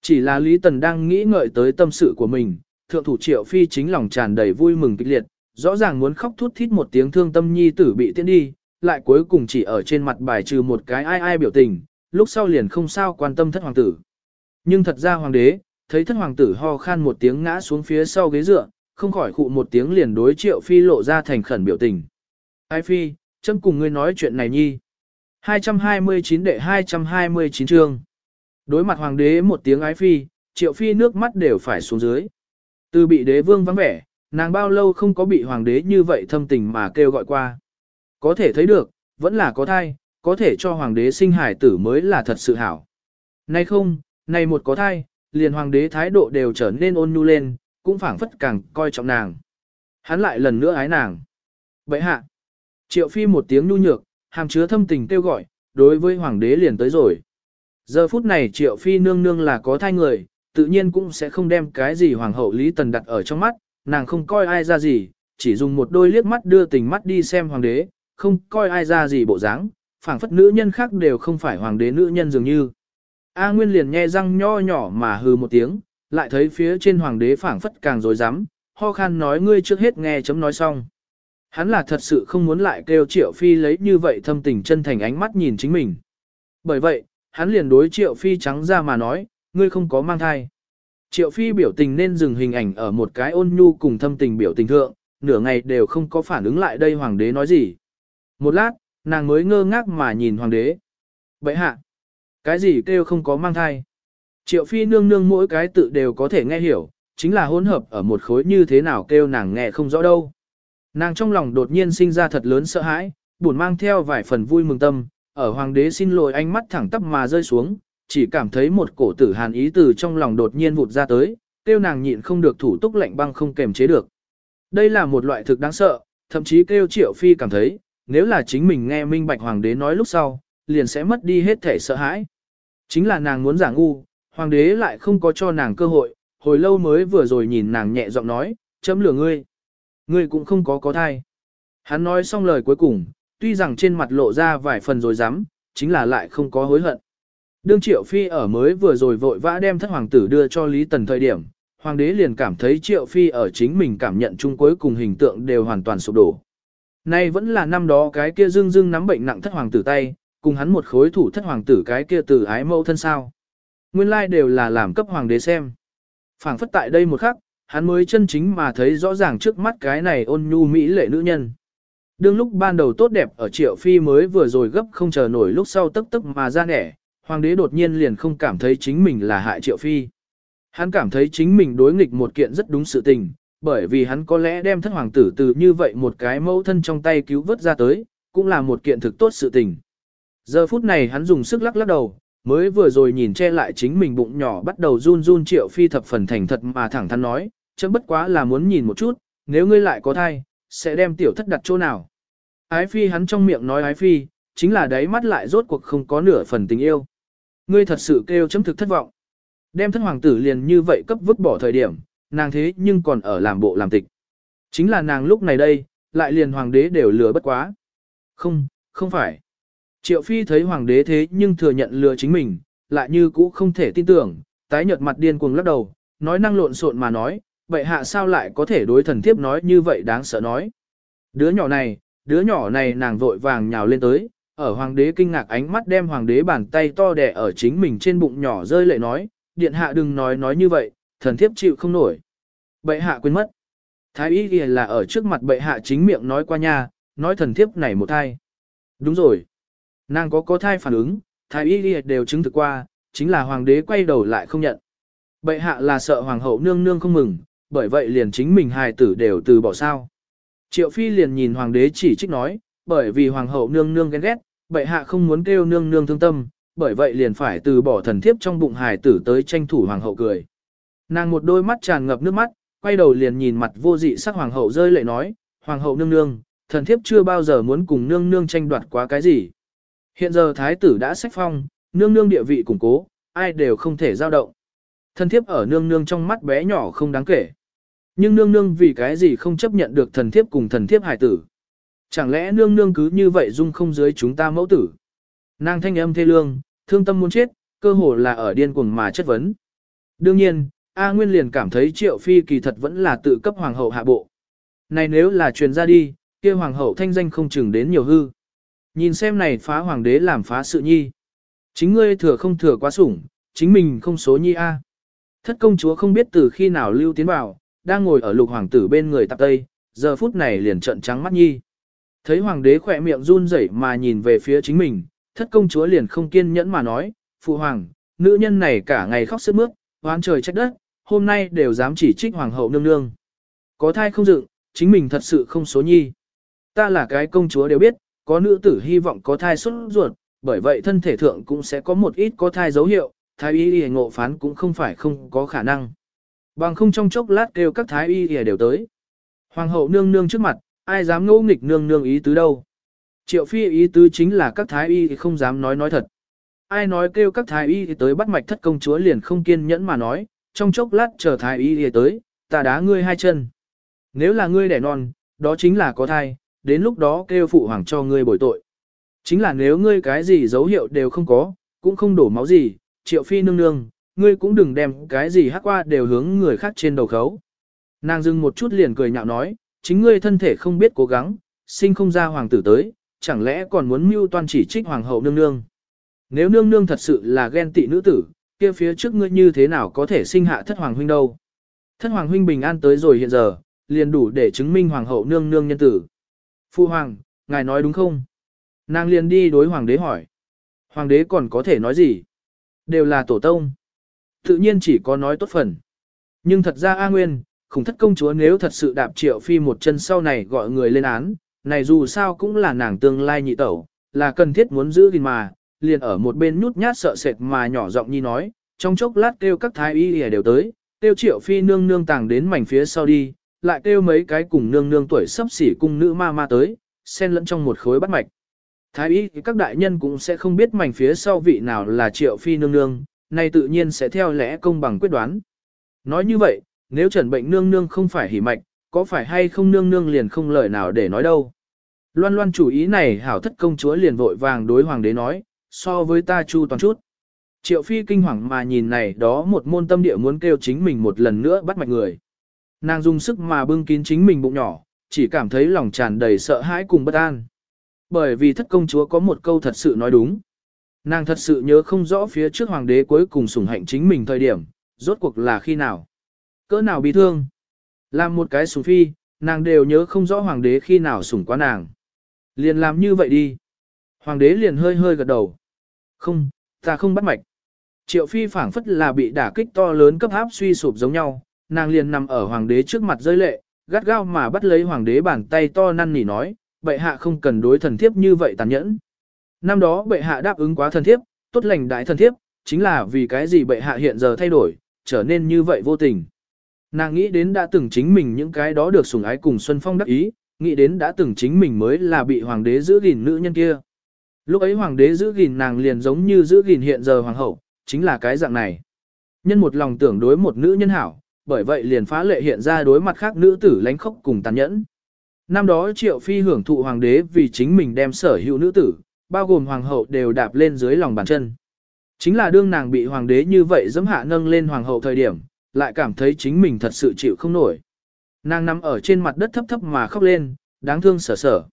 Chỉ là Lý Tần đang nghĩ ngợi tới tâm sự của mình, thượng thủ triệu phi chính lòng tràn đầy vui mừng kịch liệt, rõ ràng muốn khóc thút thít một tiếng thương tâm nhi tử bị tiễn đi, lại cuối cùng chỉ ở trên mặt bài trừ một cái ai ai biểu tình, lúc sau liền không sao quan tâm thất hoàng tử. Nhưng thật ra hoàng đế, thấy thất hoàng tử ho khan một tiếng ngã xuống phía sau ghế dựa, không khỏi khụ một tiếng liền đối triệu phi lộ ra thành khẩn biểu tình. Ai phi, chấm cùng ngươi nói chuyện này nhi. 229 đệ 229 chương. Đối mặt hoàng đế một tiếng ái phi, triệu phi nước mắt đều phải xuống dưới. Từ bị đế vương vắng vẻ, nàng bao lâu không có bị hoàng đế như vậy thâm tình mà kêu gọi qua. Có thể thấy được, vẫn là có thai, có thể cho hoàng đế sinh hải tử mới là thật sự hảo. Nay không, nay một có thai, liền hoàng đế thái độ đều trở nên ôn nhu lên, cũng phảng phất càng coi trọng nàng. Hắn lại lần nữa ái nàng. Vậy hạ, triệu phi một tiếng nhu nhược, hàm chứa thâm tình kêu gọi, đối với hoàng đế liền tới rồi. Giờ phút này triệu phi nương nương là có thai người, tự nhiên cũng sẽ không đem cái gì hoàng hậu Lý Tần đặt ở trong mắt, nàng không coi ai ra gì, chỉ dùng một đôi liếc mắt đưa tình mắt đi xem hoàng đế, không coi ai ra gì bộ dáng, phảng phất nữ nhân khác đều không phải hoàng đế nữ nhân dường như. A Nguyên liền nghe răng nho nhỏ mà hừ một tiếng, lại thấy phía trên hoàng đế phảng phất càng rồi dám, ho khan nói ngươi trước hết nghe chấm nói xong. Hắn là thật sự không muốn lại kêu triệu phi lấy như vậy thâm tình chân thành ánh mắt nhìn chính mình. Bởi vậy, hắn liền đối triệu phi trắng ra mà nói, ngươi không có mang thai. Triệu phi biểu tình nên dừng hình ảnh ở một cái ôn nhu cùng thâm tình biểu tình thượng, nửa ngày đều không có phản ứng lại đây hoàng đế nói gì. Một lát, nàng mới ngơ ngác mà nhìn hoàng đế. Vậy hạ, cái gì kêu không có mang thai? Triệu phi nương nương mỗi cái tự đều có thể nghe hiểu, chính là hỗn hợp ở một khối như thế nào kêu nàng nghe không rõ đâu. Nàng trong lòng đột nhiên sinh ra thật lớn sợ hãi, buồn mang theo vài phần vui mừng tâm, ở hoàng đế xin lỗi ánh mắt thẳng tắp mà rơi xuống, chỉ cảm thấy một cổ tử hàn ý từ trong lòng đột nhiên vụt ra tới, kêu nàng nhịn không được thủ túc lạnh băng không kềm chế được. Đây là một loại thực đáng sợ, thậm chí kêu triệu phi cảm thấy, nếu là chính mình nghe minh bạch hoàng đế nói lúc sau, liền sẽ mất đi hết thể sợ hãi. Chính là nàng muốn giả ngu, hoàng đế lại không có cho nàng cơ hội, hồi lâu mới vừa rồi nhìn nàng nhẹ giọng nói, chấm lửa ngươi. Ngươi cũng không có có thai. Hắn nói xong lời cuối cùng, tuy rằng trên mặt lộ ra vài phần rồi dám, chính là lại không có hối hận. Đương Triệu Phi ở mới vừa rồi vội vã đem thất hoàng tử đưa cho Lý Tần thời điểm, hoàng đế liền cảm thấy Triệu Phi ở chính mình cảm nhận chung cuối cùng hình tượng đều hoàn toàn sụp đổ. Nay vẫn là năm đó cái kia dương dương nắm bệnh nặng thất hoàng tử tay, cùng hắn một khối thủ thất hoàng tử cái kia từ ái mâu thân sao. Nguyên lai đều là làm cấp hoàng đế xem. phảng phất tại đây một khắc, hắn mới chân chính mà thấy rõ ràng trước mắt cái này ôn nhu mỹ lệ nữ nhân. Đương lúc ban đầu tốt đẹp ở triệu phi mới vừa rồi gấp không chờ nổi lúc sau tức tức mà ra nẻ, hoàng đế đột nhiên liền không cảm thấy chính mình là hại triệu phi. Hắn cảm thấy chính mình đối nghịch một kiện rất đúng sự tình, bởi vì hắn có lẽ đem thất hoàng tử từ như vậy một cái mẫu thân trong tay cứu vớt ra tới, cũng là một kiện thực tốt sự tình. Giờ phút này hắn dùng sức lắc lắc đầu, mới vừa rồi nhìn che lại chính mình bụng nhỏ bắt đầu run run triệu phi thập phần thành thật mà thẳng thắn nói, chấm bất quá là muốn nhìn một chút, nếu ngươi lại có thai, sẽ đem tiểu thất đặt chỗ nào. Ái phi hắn trong miệng nói ái phi, chính là đáy mắt lại rốt cuộc không có nửa phần tình yêu. Ngươi thật sự kêu chấm thực thất vọng. Đem thất hoàng tử liền như vậy cấp vứt bỏ thời điểm, nàng thế nhưng còn ở làm bộ làm tịch. Chính là nàng lúc này đây, lại liền hoàng đế đều lừa bất quá. Không, không phải. Triệu Phi thấy hoàng đế thế nhưng thừa nhận lừa chính mình, lại như cũ không thể tin tưởng, tái nhợt mặt điên cuồng lắc đầu, nói năng lộn xộn mà nói, vậy hạ sao lại có thể đối thần thiếp nói như vậy đáng sợ nói. Đứa nhỏ này, đứa nhỏ này nàng vội vàng nhào lên tới, ở hoàng đế kinh ngạc ánh mắt đem hoàng đế bàn tay to đẻ ở chính mình trên bụng nhỏ rơi lệ nói, điện hạ đừng nói nói như vậy, thần thiếp chịu không nổi. Bệ hạ quên mất. Thái y ghi là ở trước mặt bệ hạ chính miệng nói qua nha, nói thần thiếp này một thai. Đúng rồi. Nàng có có thai phản ứng, thái y ghi đều chứng thực qua, chính là hoàng đế quay đầu lại không nhận. Bệ hạ là sợ hoàng hậu nương nương không mừng, bởi vậy liền chính mình hài tử đều từ bỏ sao. Triệu phi liền nhìn hoàng đế chỉ trích nói, bởi vì hoàng hậu nương nương ghen ghét, bệ hạ không muốn kêu nương nương thương tâm, bởi vậy liền phải từ bỏ thần thiếp trong bụng hài tử tới tranh thủ hoàng hậu cười. Nàng một đôi mắt tràn ngập nước mắt, quay đầu liền nhìn mặt vô dị sắc hoàng hậu rơi lệ nói, hoàng hậu nương nương, thần thiếp chưa bao giờ muốn cùng nương nương tranh đoạt quá cái gì. Hiện giờ thái tử đã sách phong, nương nương địa vị củng cố, ai đều không thể giao động. Thần thiếp ở nương nương trong mắt bé nhỏ không đáng kể. Nhưng nương nương vì cái gì không chấp nhận được thần thiếp cùng thần thiếp hải tử. Chẳng lẽ nương nương cứ như vậy dung không dưới chúng ta mẫu tử. Nàng thanh âm thê lương, thương tâm muốn chết, cơ hồ là ở điên cuồng mà chất vấn. Đương nhiên, A Nguyên liền cảm thấy Triệu Phi kỳ thật vẫn là tự cấp hoàng hậu hạ bộ. Này nếu là truyền ra đi, kia hoàng hậu thanh danh không chừng đến nhiều hư. Nhìn xem này phá hoàng đế làm phá sự nhi. Chính ngươi thừa không thừa quá sủng, chính mình không số nhi A. Thất công chúa không biết từ khi nào lưu tiến vào, đang ngồi ở lục hoàng tử bên người tạp tây, giờ phút này liền trợn trắng mắt nhi. Thấy hoàng đế khỏe miệng run rẩy mà nhìn về phía chính mình, thất công chúa liền không kiên nhẫn mà nói, phụ hoàng, nữ nhân này cả ngày khóc sướt mướt, hoán trời trách đất, hôm nay đều dám chỉ trích hoàng hậu nương nương. Có thai không dựng, chính mình thật sự không số nhi. Ta là cái công chúa đều biết, có nữ tử hy vọng có thai xuất ruột, bởi vậy thân thể thượng cũng sẽ có một ít có thai dấu hiệu, thái y y ngộ phán cũng không phải không có khả năng. Bằng không trong chốc lát kêu các thái y y đều tới. Hoàng hậu nương nương trước mặt, ai dám ngỗ nghịch nương nương ý tứ đâu. Triệu phi ý tứ chính là các thái y không dám nói nói thật. Ai nói kêu các thái y tới bắt mạch thất công chúa liền không kiên nhẫn mà nói, trong chốc lát chờ thái y tới, ta đá ngươi hai chân. Nếu là ngươi đẻ non, đó chính là có thai, đến lúc đó kêu phụ hoàng cho ngươi bồi tội. Chính là nếu ngươi cái gì dấu hiệu đều không có, cũng không đổ máu gì, triệu phi nương nương, ngươi cũng đừng đem cái gì hắc qua đều hướng người khác trên đầu khấu. Nàng dừng một chút liền cười nhạo nói, chính ngươi thân thể không biết cố gắng, sinh không ra hoàng tử tới, chẳng lẽ còn muốn mưu toan chỉ trích hoàng hậu nương nương. Nếu nương nương thật sự là ghen tị nữ tử, kia phía trước ngươi như thế nào có thể sinh hạ thất hoàng huynh đâu. Thất hoàng huynh bình an tới rồi hiện giờ, liền đủ để chứng minh hoàng hậu nương nương nhân tử. Phu hoàng, ngài nói đúng không? Nàng liền đi đối hoàng đế hỏi. Hoàng đế còn có thể nói gì? Đều là tổ tông. Tự nhiên chỉ có nói tốt phần. Nhưng thật ra A Nguyên, khủng thất công chúa nếu thật sự đạp triệu phi một chân sau này gọi người lên án, này dù sao cũng là nàng tương lai nhị tẩu, là cần thiết muốn giữ gìn mà, liền ở một bên nhút nhát sợ sệt mà nhỏ giọng nhi nói, trong chốc lát kêu các thái y đều tới, kêu triệu phi nương nương tàng đến mảnh phía sau đi, lại kêu mấy cái cùng nương nương tuổi sắp xỉ cung nữ ma ma tới, xen lẫn trong một khối bắt mạch. Thái y các đại nhân cũng sẽ không biết mảnh phía sau vị nào là triệu phi nương nương, này tự nhiên sẽ theo lẽ công bằng quyết đoán. Nói như vậy, nếu trần bệnh nương nương không phải hỉ mạch, có phải hay không nương nương liền không lời nào để nói đâu. Loan loan chủ ý này hảo thất công chúa liền vội vàng đối hoàng đế nói, so với ta chu toàn chút. Triệu phi kinh hoàng mà nhìn này đó một môn tâm địa muốn kêu chính mình một lần nữa bắt mạch người. Nàng dùng sức mà bưng kín chính mình bụng nhỏ, chỉ cảm thấy lòng tràn đầy sợ hãi cùng bất an. Bởi vì thất công chúa có một câu thật sự nói đúng. Nàng thật sự nhớ không rõ phía trước hoàng đế cuối cùng sủng hạnh chính mình thời điểm, rốt cuộc là khi nào. Cỡ nào bị thương. Làm một cái sủng phi, nàng đều nhớ không rõ hoàng đế khi nào sủng quá nàng. Liền làm như vậy đi. Hoàng đế liền hơi hơi gật đầu. Không, ta không bắt mạch. Triệu phi phảng phất là bị đả kích to lớn cấp áp suy sụp giống nhau, nàng liền nằm ở hoàng đế trước mặt rơi lệ, gắt gao mà bắt lấy hoàng đế bàn tay to năn nỉ nói, bệ hạ không cần đối thần thiếp như vậy tàn nhẫn. Năm đó bệ hạ đáp ứng quá thần thiếp, tốt lành đại thần thiếp, chính là vì cái gì bệ hạ hiện giờ thay đổi, trở nên như vậy vô tình. Nàng nghĩ đến đã từng chính mình những cái đó được sủng ái cùng Xuân Phong đắc ý, nghĩ đến đã từng chính mình mới là bị hoàng đế giữ gìn nữ nhân kia. Lúc ấy hoàng đế giữ gìn nàng liền giống như giữ gìn hiện giờ hoàng hậu, chính là cái dạng này. Nhân một lòng tưởng đối một nữ nhân hảo, bởi vậy liền phá lệ hiện ra đối mặt khác nữ tử lánh khốc cùng tàn nhẫn. Năm đó triệu phi hưởng thụ hoàng đế vì chính mình đem sở hữu nữ tử, bao gồm hoàng hậu đều đạp lên dưới lòng bàn chân. Chính là đương nàng bị hoàng đế như vậy dẫm hạ nâng lên hoàng hậu thời điểm, lại cảm thấy chính mình thật sự chịu không nổi. Nàng nằm ở trên mặt đất thấp thấp mà khóc lên, đáng thương sở sở.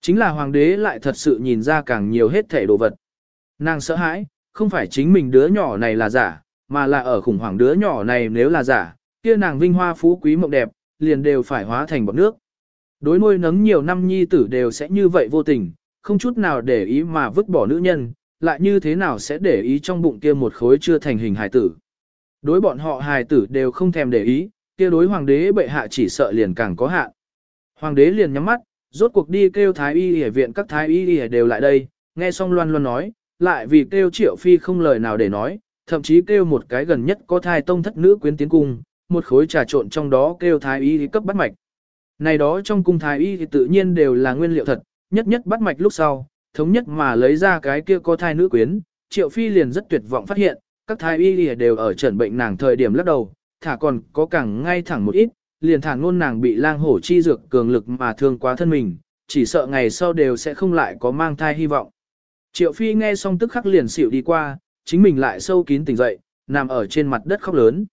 Chính là hoàng đế lại thật sự nhìn ra càng nhiều hết thể đồ vật. Nàng sợ hãi, không phải chính mình đứa nhỏ này là giả, mà là ở khủng hoảng đứa nhỏ này nếu là giả, kia nàng vinh hoa phú quý mộng đẹp, liền đều phải hóa thành bọt nước. Đối nuôi nấng nhiều năm nhi tử đều sẽ như vậy vô tình, không chút nào để ý mà vứt bỏ nữ nhân, lại như thế nào sẽ để ý trong bụng kia một khối chưa thành hình hài tử. Đối bọn họ hài tử đều không thèm để ý, kia đối hoàng đế bệ hạ chỉ sợ liền càng có hạn. Hoàng đế liền nhắm mắt, rốt cuộc đi kêu thái y y viện các thái y y đều lại đây, nghe xong loan loan nói, lại vì kêu triệu phi không lời nào để nói, thậm chí kêu một cái gần nhất có thai tông thất nữ quyến tiến cung, một khối trà trộn trong đó kêu thái y cấp bắt mạch. Này đó trong cung thái y thì tự nhiên đều là nguyên liệu thật, nhất nhất bắt mạch lúc sau, thống nhất mà lấy ra cái kia có thai nữ quyến, triệu phi liền rất tuyệt vọng phát hiện, các thái y đều ở trần bệnh nàng thời điểm lắc đầu, thả còn có càng ngay thẳng một ít, liền thản ngôn nàng bị lang hổ chi dược cường lực mà thương quá thân mình, chỉ sợ ngày sau đều sẽ không lại có mang thai hy vọng. Triệu phi nghe xong tức khắc liền xỉu đi qua, chính mình lại sâu kín tỉnh dậy, nằm ở trên mặt đất khóc lớn.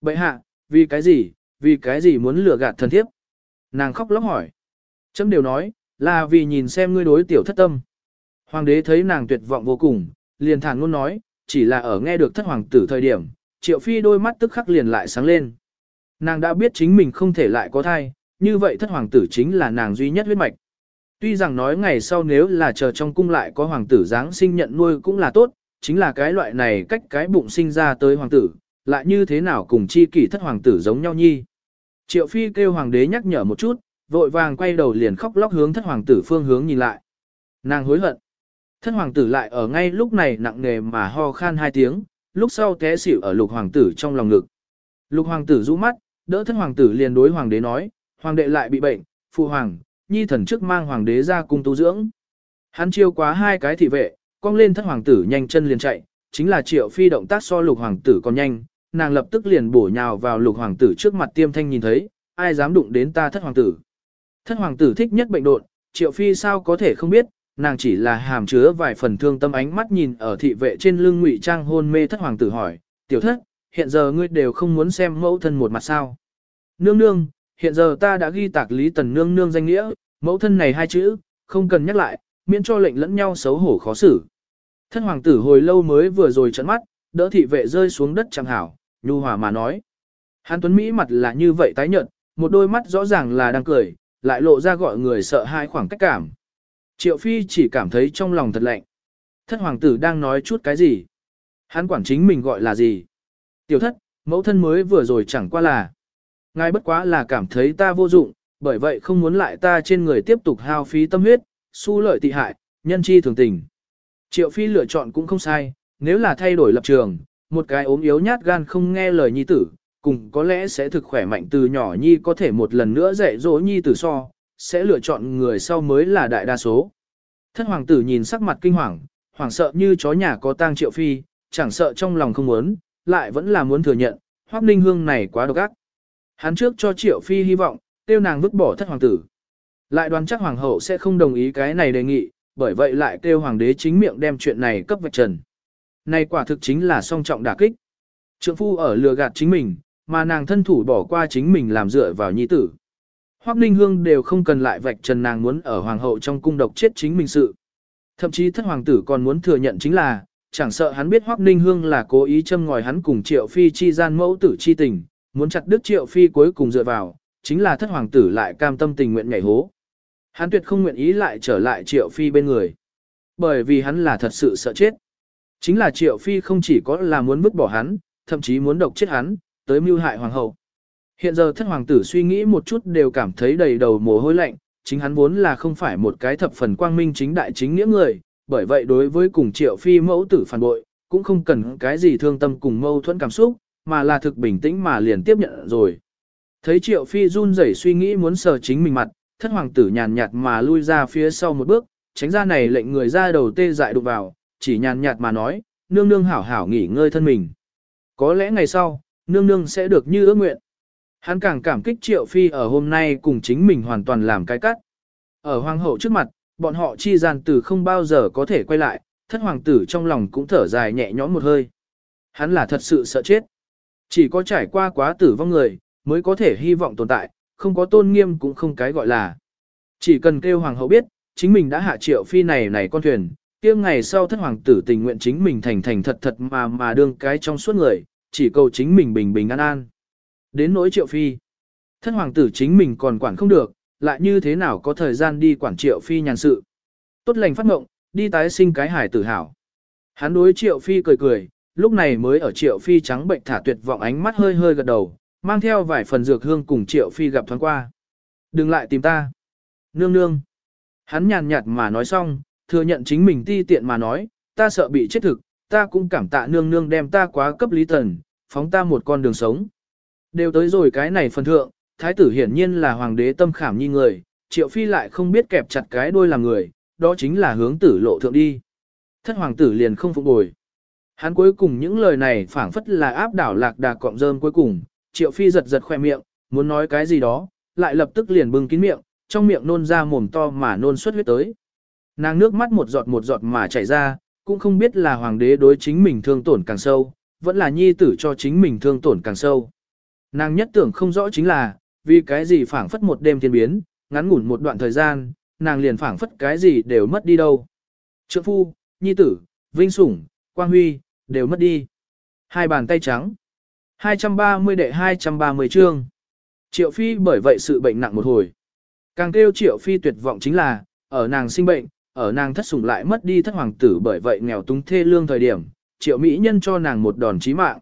Bậy hạ, vì cái gì, vì cái gì muốn lừa gạt thân thiếp? Nàng khóc lóc hỏi. Chấm đều nói, là vì nhìn xem ngươi đối tiểu thất tâm. Hoàng đế thấy nàng tuyệt vọng vô cùng, liền thản ngôn nói, chỉ là ở nghe được thất hoàng tử thời điểm, triệu phi đôi mắt tức khắc liền lại sáng lên. Nàng đã biết chính mình không thể lại có thai, như vậy thất hoàng tử chính là nàng duy nhất huyết mạch. Tuy rằng nói ngày sau nếu là chờ trong cung lại có hoàng tử giáng sinh nhận nuôi cũng là tốt, chính là cái loại này cách cái bụng sinh ra tới hoàng tử, lại như thế nào cùng chi kỷ thất hoàng tử giống nhau nhi. Triệu phi kêu hoàng đế nhắc nhở một chút, vội vàng quay đầu liền khóc lóc hướng thất hoàng tử phương hướng nhìn lại. Nàng hối hận. Thất hoàng tử lại ở ngay lúc này nặng nề mà ho khan hai tiếng, lúc sau té xỉu ở lục hoàng tử trong lòng ngực. Lục hoàng tử rũ mắt, đỡ thất hoàng tử liền đối hoàng đế nói, hoàng đệ lại bị bệnh, phụ hoàng, nhi thần trước mang hoàng đế ra cung tu dưỡng. Hắn chiêu quá hai cái thị vệ, cong lên thất hoàng tử nhanh chân liền chạy, chính là triệu phi động tác so lục hoàng tử còn nhanh, nàng lập tức liền bổ nhào vào lục hoàng tử trước mặt tiêm thanh nhìn thấy, ai dám đụng đến ta thất hoàng tử. Thất hoàng tử thích nhất bệnh độn, triệu phi sao có thể không biết, nàng chỉ là hàm chứa vài phần thương tâm ánh mắt nhìn ở thị vệ trên lưng ngụy trang hôn mê thất hoàng tử hỏi, tiểu thất, hiện giờ ngươi đều không muốn xem mẫu thân một mặt sao. Nương nương, hiện giờ ta đã ghi tạc lý tần nương nương danh nghĩa, mẫu thân này hai chữ, không cần nhắc lại, miễn cho lệnh lẫn nhau xấu hổ khó xử. Thân hoàng tử hồi lâu mới vừa rồi trận mắt, đỡ thị vệ rơi xuống đất chẳng hảo, nhu hòa mà nói. Hán Tuấn Mỹ mặt là như vậy tái nhợt, một đôi mắt rõ ràng là đang cười, lại lộ ra gọi người sợ hai khoảng cách cảm. Triệu Phi chỉ cảm thấy trong lòng thật lạnh. Thất hoàng tử đang nói chút cái gì? Hắn quản chính mình gọi là gì? Tiểu thất, mẫu thân mới vừa rồi chẳng qua là. Ngài bất quá là cảm thấy ta vô dụng, bởi vậy không muốn lại ta trên người tiếp tục hao phí tâm huyết, su lợi tị hại, nhân chi thường tình. Triệu Phi lựa chọn cũng không sai, nếu là thay đổi lập trường, một cái ốm yếu nhát gan không nghe lời nhi tử, cùng có lẽ sẽ thực khỏe mạnh từ nhỏ nhi có thể một lần nữa dạy dỗ nhi tử so, sẽ lựa chọn người sau mới là đại đa số. Thất hoàng tử nhìn sắc mặt kinh hoàng, hoảng sợ như chó nhà có tang triệu phi, chẳng sợ trong lòng không muốn, lại vẫn là muốn thừa nhận, hoác ninh hương này quá độc ác. Hắn trước cho triệu phi hy vọng, tiêu nàng vứt bỏ thất hoàng tử. Lại đoán chắc hoàng hậu sẽ không đồng ý cái này đề nghị, bởi vậy lại kêu hoàng đế chính miệng đem chuyện này cấp vạch trần. Này quả thực chính là song trọng đả kích. Trượng phu ở lừa gạt chính mình, mà nàng thân thủ bỏ qua chính mình làm dựa vào nhi tử. Hoắc Ninh Hương đều không cần lại vạch trần nàng muốn ở hoàng hậu trong cung độc chết chính mình sự. Thậm chí thất hoàng tử còn muốn thừa nhận chính là, chẳng sợ hắn biết Hoắc Ninh Hương là cố ý châm ngòi hắn cùng Triệu Phi chi gian mẫu tử chi tình, muốn chặt đứt Triệu Phi cuối cùng dựa vào, chính là thất hoàng tử lại cam tâm tình nguyện nhảy hố. Hắn tuyệt không nguyện ý lại trở lại Triệu Phi bên người. Bởi vì hắn là thật sự sợ chết. Chính là Triệu Phi không chỉ có là muốn vứt bỏ hắn, thậm chí muốn độc chết hắn, tới mưu hại hoàng hậu. Hiện giờ thất hoàng tử suy nghĩ một chút đều cảm thấy đầy đầu mồ hôi lạnh, chính hắn vốn là không phải một cái thập phần quang minh chính đại chính nghĩa người, bởi vậy đối với cùng Triệu Phi mẫu tử phản bội, cũng không cần cái gì thương tâm cùng mâu thuẫn cảm xúc, mà là thực bình tĩnh mà liền tiếp nhận rồi. Thấy Triệu Phi run rẩy suy nghĩ muốn sờ chính mình mặt, thất hoàng tử nhàn nhạt mà lui ra phía sau một bước, tránh ra này lệnh người ra đầu tê dại đụng vào, chỉ nhàn nhạt mà nói, nương nương hảo hảo nghỉ ngơi thân mình. Có lẽ ngày sau, nương nương sẽ được như ước nguyện. Hắn càng cảm kích triệu phi ở hôm nay cùng chính mình hoàn toàn làm cái cắt. Ở hoàng hậu trước mặt, bọn họ chi gian từ không bao giờ có thể quay lại, thất hoàng tử trong lòng cũng thở dài nhẹ nhõm một hơi. Hắn là thật sự sợ chết. Chỉ có trải qua quá tử vong người, mới có thể hy vọng tồn tại, không có tôn nghiêm cũng không cái gọi là. Chỉ cần kêu hoàng hậu biết, chính mình đã hạ triệu phi này này con thuyền, kia ngày sau thất hoàng tử tình nguyện chính mình thành thành thật thật mà mà đương cái trong suốt người, chỉ cầu chính mình bình bình an an. Đến nỗi triệu phi, thất hoàng tử chính mình còn quản không được, lại như thế nào có thời gian đi quản triệu phi nhàn sự. Tốt lành phát ngộng, đi tái sinh cái hải tử hảo. Hắn đối triệu phi cười cười, lúc này mới ở triệu phi trắng bệnh thả tuyệt vọng ánh mắt hơi hơi gật đầu, mang theo vài phần dược hương cùng triệu phi gặp thoáng qua. Đừng lại tìm ta. Nương nương. Hắn nhàn nhạt mà nói xong, thừa nhận chính mình ti tiện mà nói, ta sợ bị chết thực, ta cũng cảm tạ nương nương đem ta quá cấp lý tần, phóng ta một con đường sống. Đều tới rồi cái này phần thượng, thái tử hiển nhiên là hoàng đế tâm khảm nhi người, triệu phi lại không biết kẹp chặt cái đuôi làm người, đó chính là hướng tử lộ thượng đi. Thất hoàng tử liền không phục bồi. Hắn cuối cùng những lời này phảng phất là áp đảo lạc đà cọng rơm cuối cùng, triệu phi giật giật khoe miệng, muốn nói cái gì đó, lại lập tức liền bưng kín miệng, trong miệng nôn ra mồm to mà nôn xuất huyết tới. Nàng nước mắt một giọt một giọt mà chảy ra, cũng không biết là hoàng đế đối chính mình thương tổn càng sâu, vẫn là nhi tử cho chính mình thương tổn càng sâu. Nàng nhất tưởng không rõ chính là, vì cái gì phảng phất một đêm thiên biến, ngắn ngủn một đoạn thời gian, nàng liền phảng phất cái gì đều mất đi đâu. Trượng phu, nhi tử, vinh sủng, quang huy, đều mất đi. Hai bàn tay trắng. 230 đệ 230 chương. Triệu Phi bởi vậy sự bệnh nặng một hồi. Càng kêu Triệu Phi tuyệt vọng chính là, ở nàng sinh bệnh, ở nàng thất sủng lại mất đi thất hoàng tử bởi vậy nghèo túng thê lương thời điểm, Triệu Mỹ Nhân cho nàng một đòn chí mạng.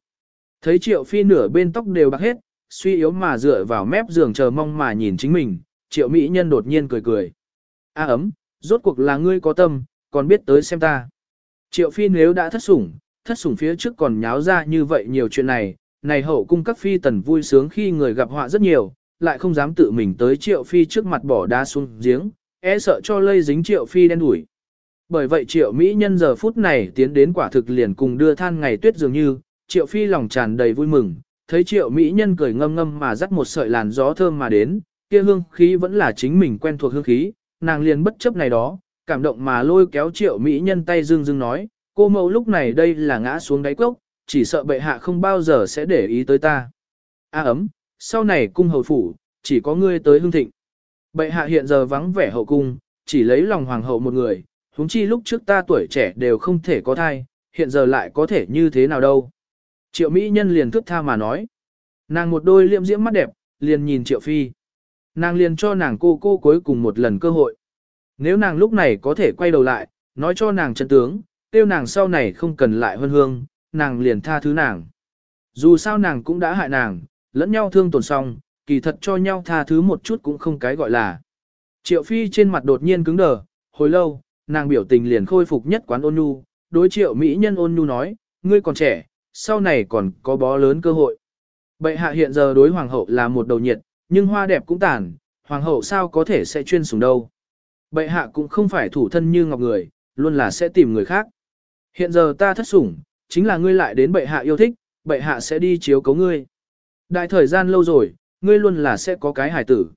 Thấy Triệu Phi nửa bên tóc đều bạc hết, suy yếu mà dựa vào mép giường chờ mong mà nhìn chính mình, Triệu Mỹ Nhân đột nhiên cười cười. A ấm, rốt cuộc là ngươi có tâm, còn biết tới xem ta. Triệu Phi nếu đã thất sủng, thất sủng phía trước còn nháo ra như vậy nhiều chuyện này, này hậu cung các phi tần vui sướng khi người gặp họa rất nhiều, lại không dám tự mình tới triệu phi trước mặt bỏ đá xuống giếng, e sợ cho lây dính triệu phi đen đủi. Bởi vậy triệu Mỹ nhân giờ phút này tiến đến quả thực liền cùng đưa than ngày tuyết dường như, triệu phi lòng tràn đầy vui mừng, thấy triệu Mỹ nhân cười ngâm ngâm mà dắt một sợi làn gió thơm mà đến, kia hương khí vẫn là chính mình quen thuộc hương khí, nàng liền bất chấp này đó, cảm động mà lôi kéo triệu Mỹ nhân tay dương dương nói, cô mẫu lúc này đây là ngã xuống đáy cốc, chỉ sợ bệ hạ không bao giờ sẽ để ý tới ta. A ấm, sau này cung hầu phủ, chỉ có ngươi tới hương thịnh. Bệ hạ hiện giờ vắng vẻ hậu cung, chỉ lấy lòng hoàng hậu một người, huống chi lúc trước ta tuổi trẻ đều không thể có thai, hiện giờ lại có thể như thế nào đâu. Triệu Mỹ Nhân liền thức tha mà nói. Nàng một đôi liệm diễm mắt đẹp, liền nhìn Triệu Phi. Nàng liền cho nàng cô cô cuối cùng một lần cơ hội. Nếu nàng lúc này có thể quay đầu lại, nói cho nàng chân tướng, tiêu nàng sau này không cần lại hơn hương, nàng liền tha thứ nàng. Dù sao nàng cũng đã hại nàng, lẫn nhau thương tổn xong, kỳ thật cho nhau tha thứ một chút cũng không cái gọi là. Triệu Phi trên mặt đột nhiên cứng đờ, hồi lâu, nàng biểu tình liền khôi phục nhất quán ôn nhu, đối triệu Mỹ nhân ôn nhu nói, ngươi còn trẻ, sau này còn có bó lớn cơ hội. Bệ hạ hiện giờ đối hoàng hậu là một đầu nhiệt, nhưng hoa đẹp cũng tàn, hoàng hậu sao có thể sẽ chuyên sủng đâu. Bệ hạ cũng không phải thủ thân như ngọc người, luôn là sẽ tìm người khác. Hiện giờ ta thất sủng, chính là ngươi lại đến bệ hạ yêu thích, bệ hạ sẽ đi chiếu cấu ngươi. Đại thời gian lâu rồi, ngươi luôn là sẽ có cái hài tử.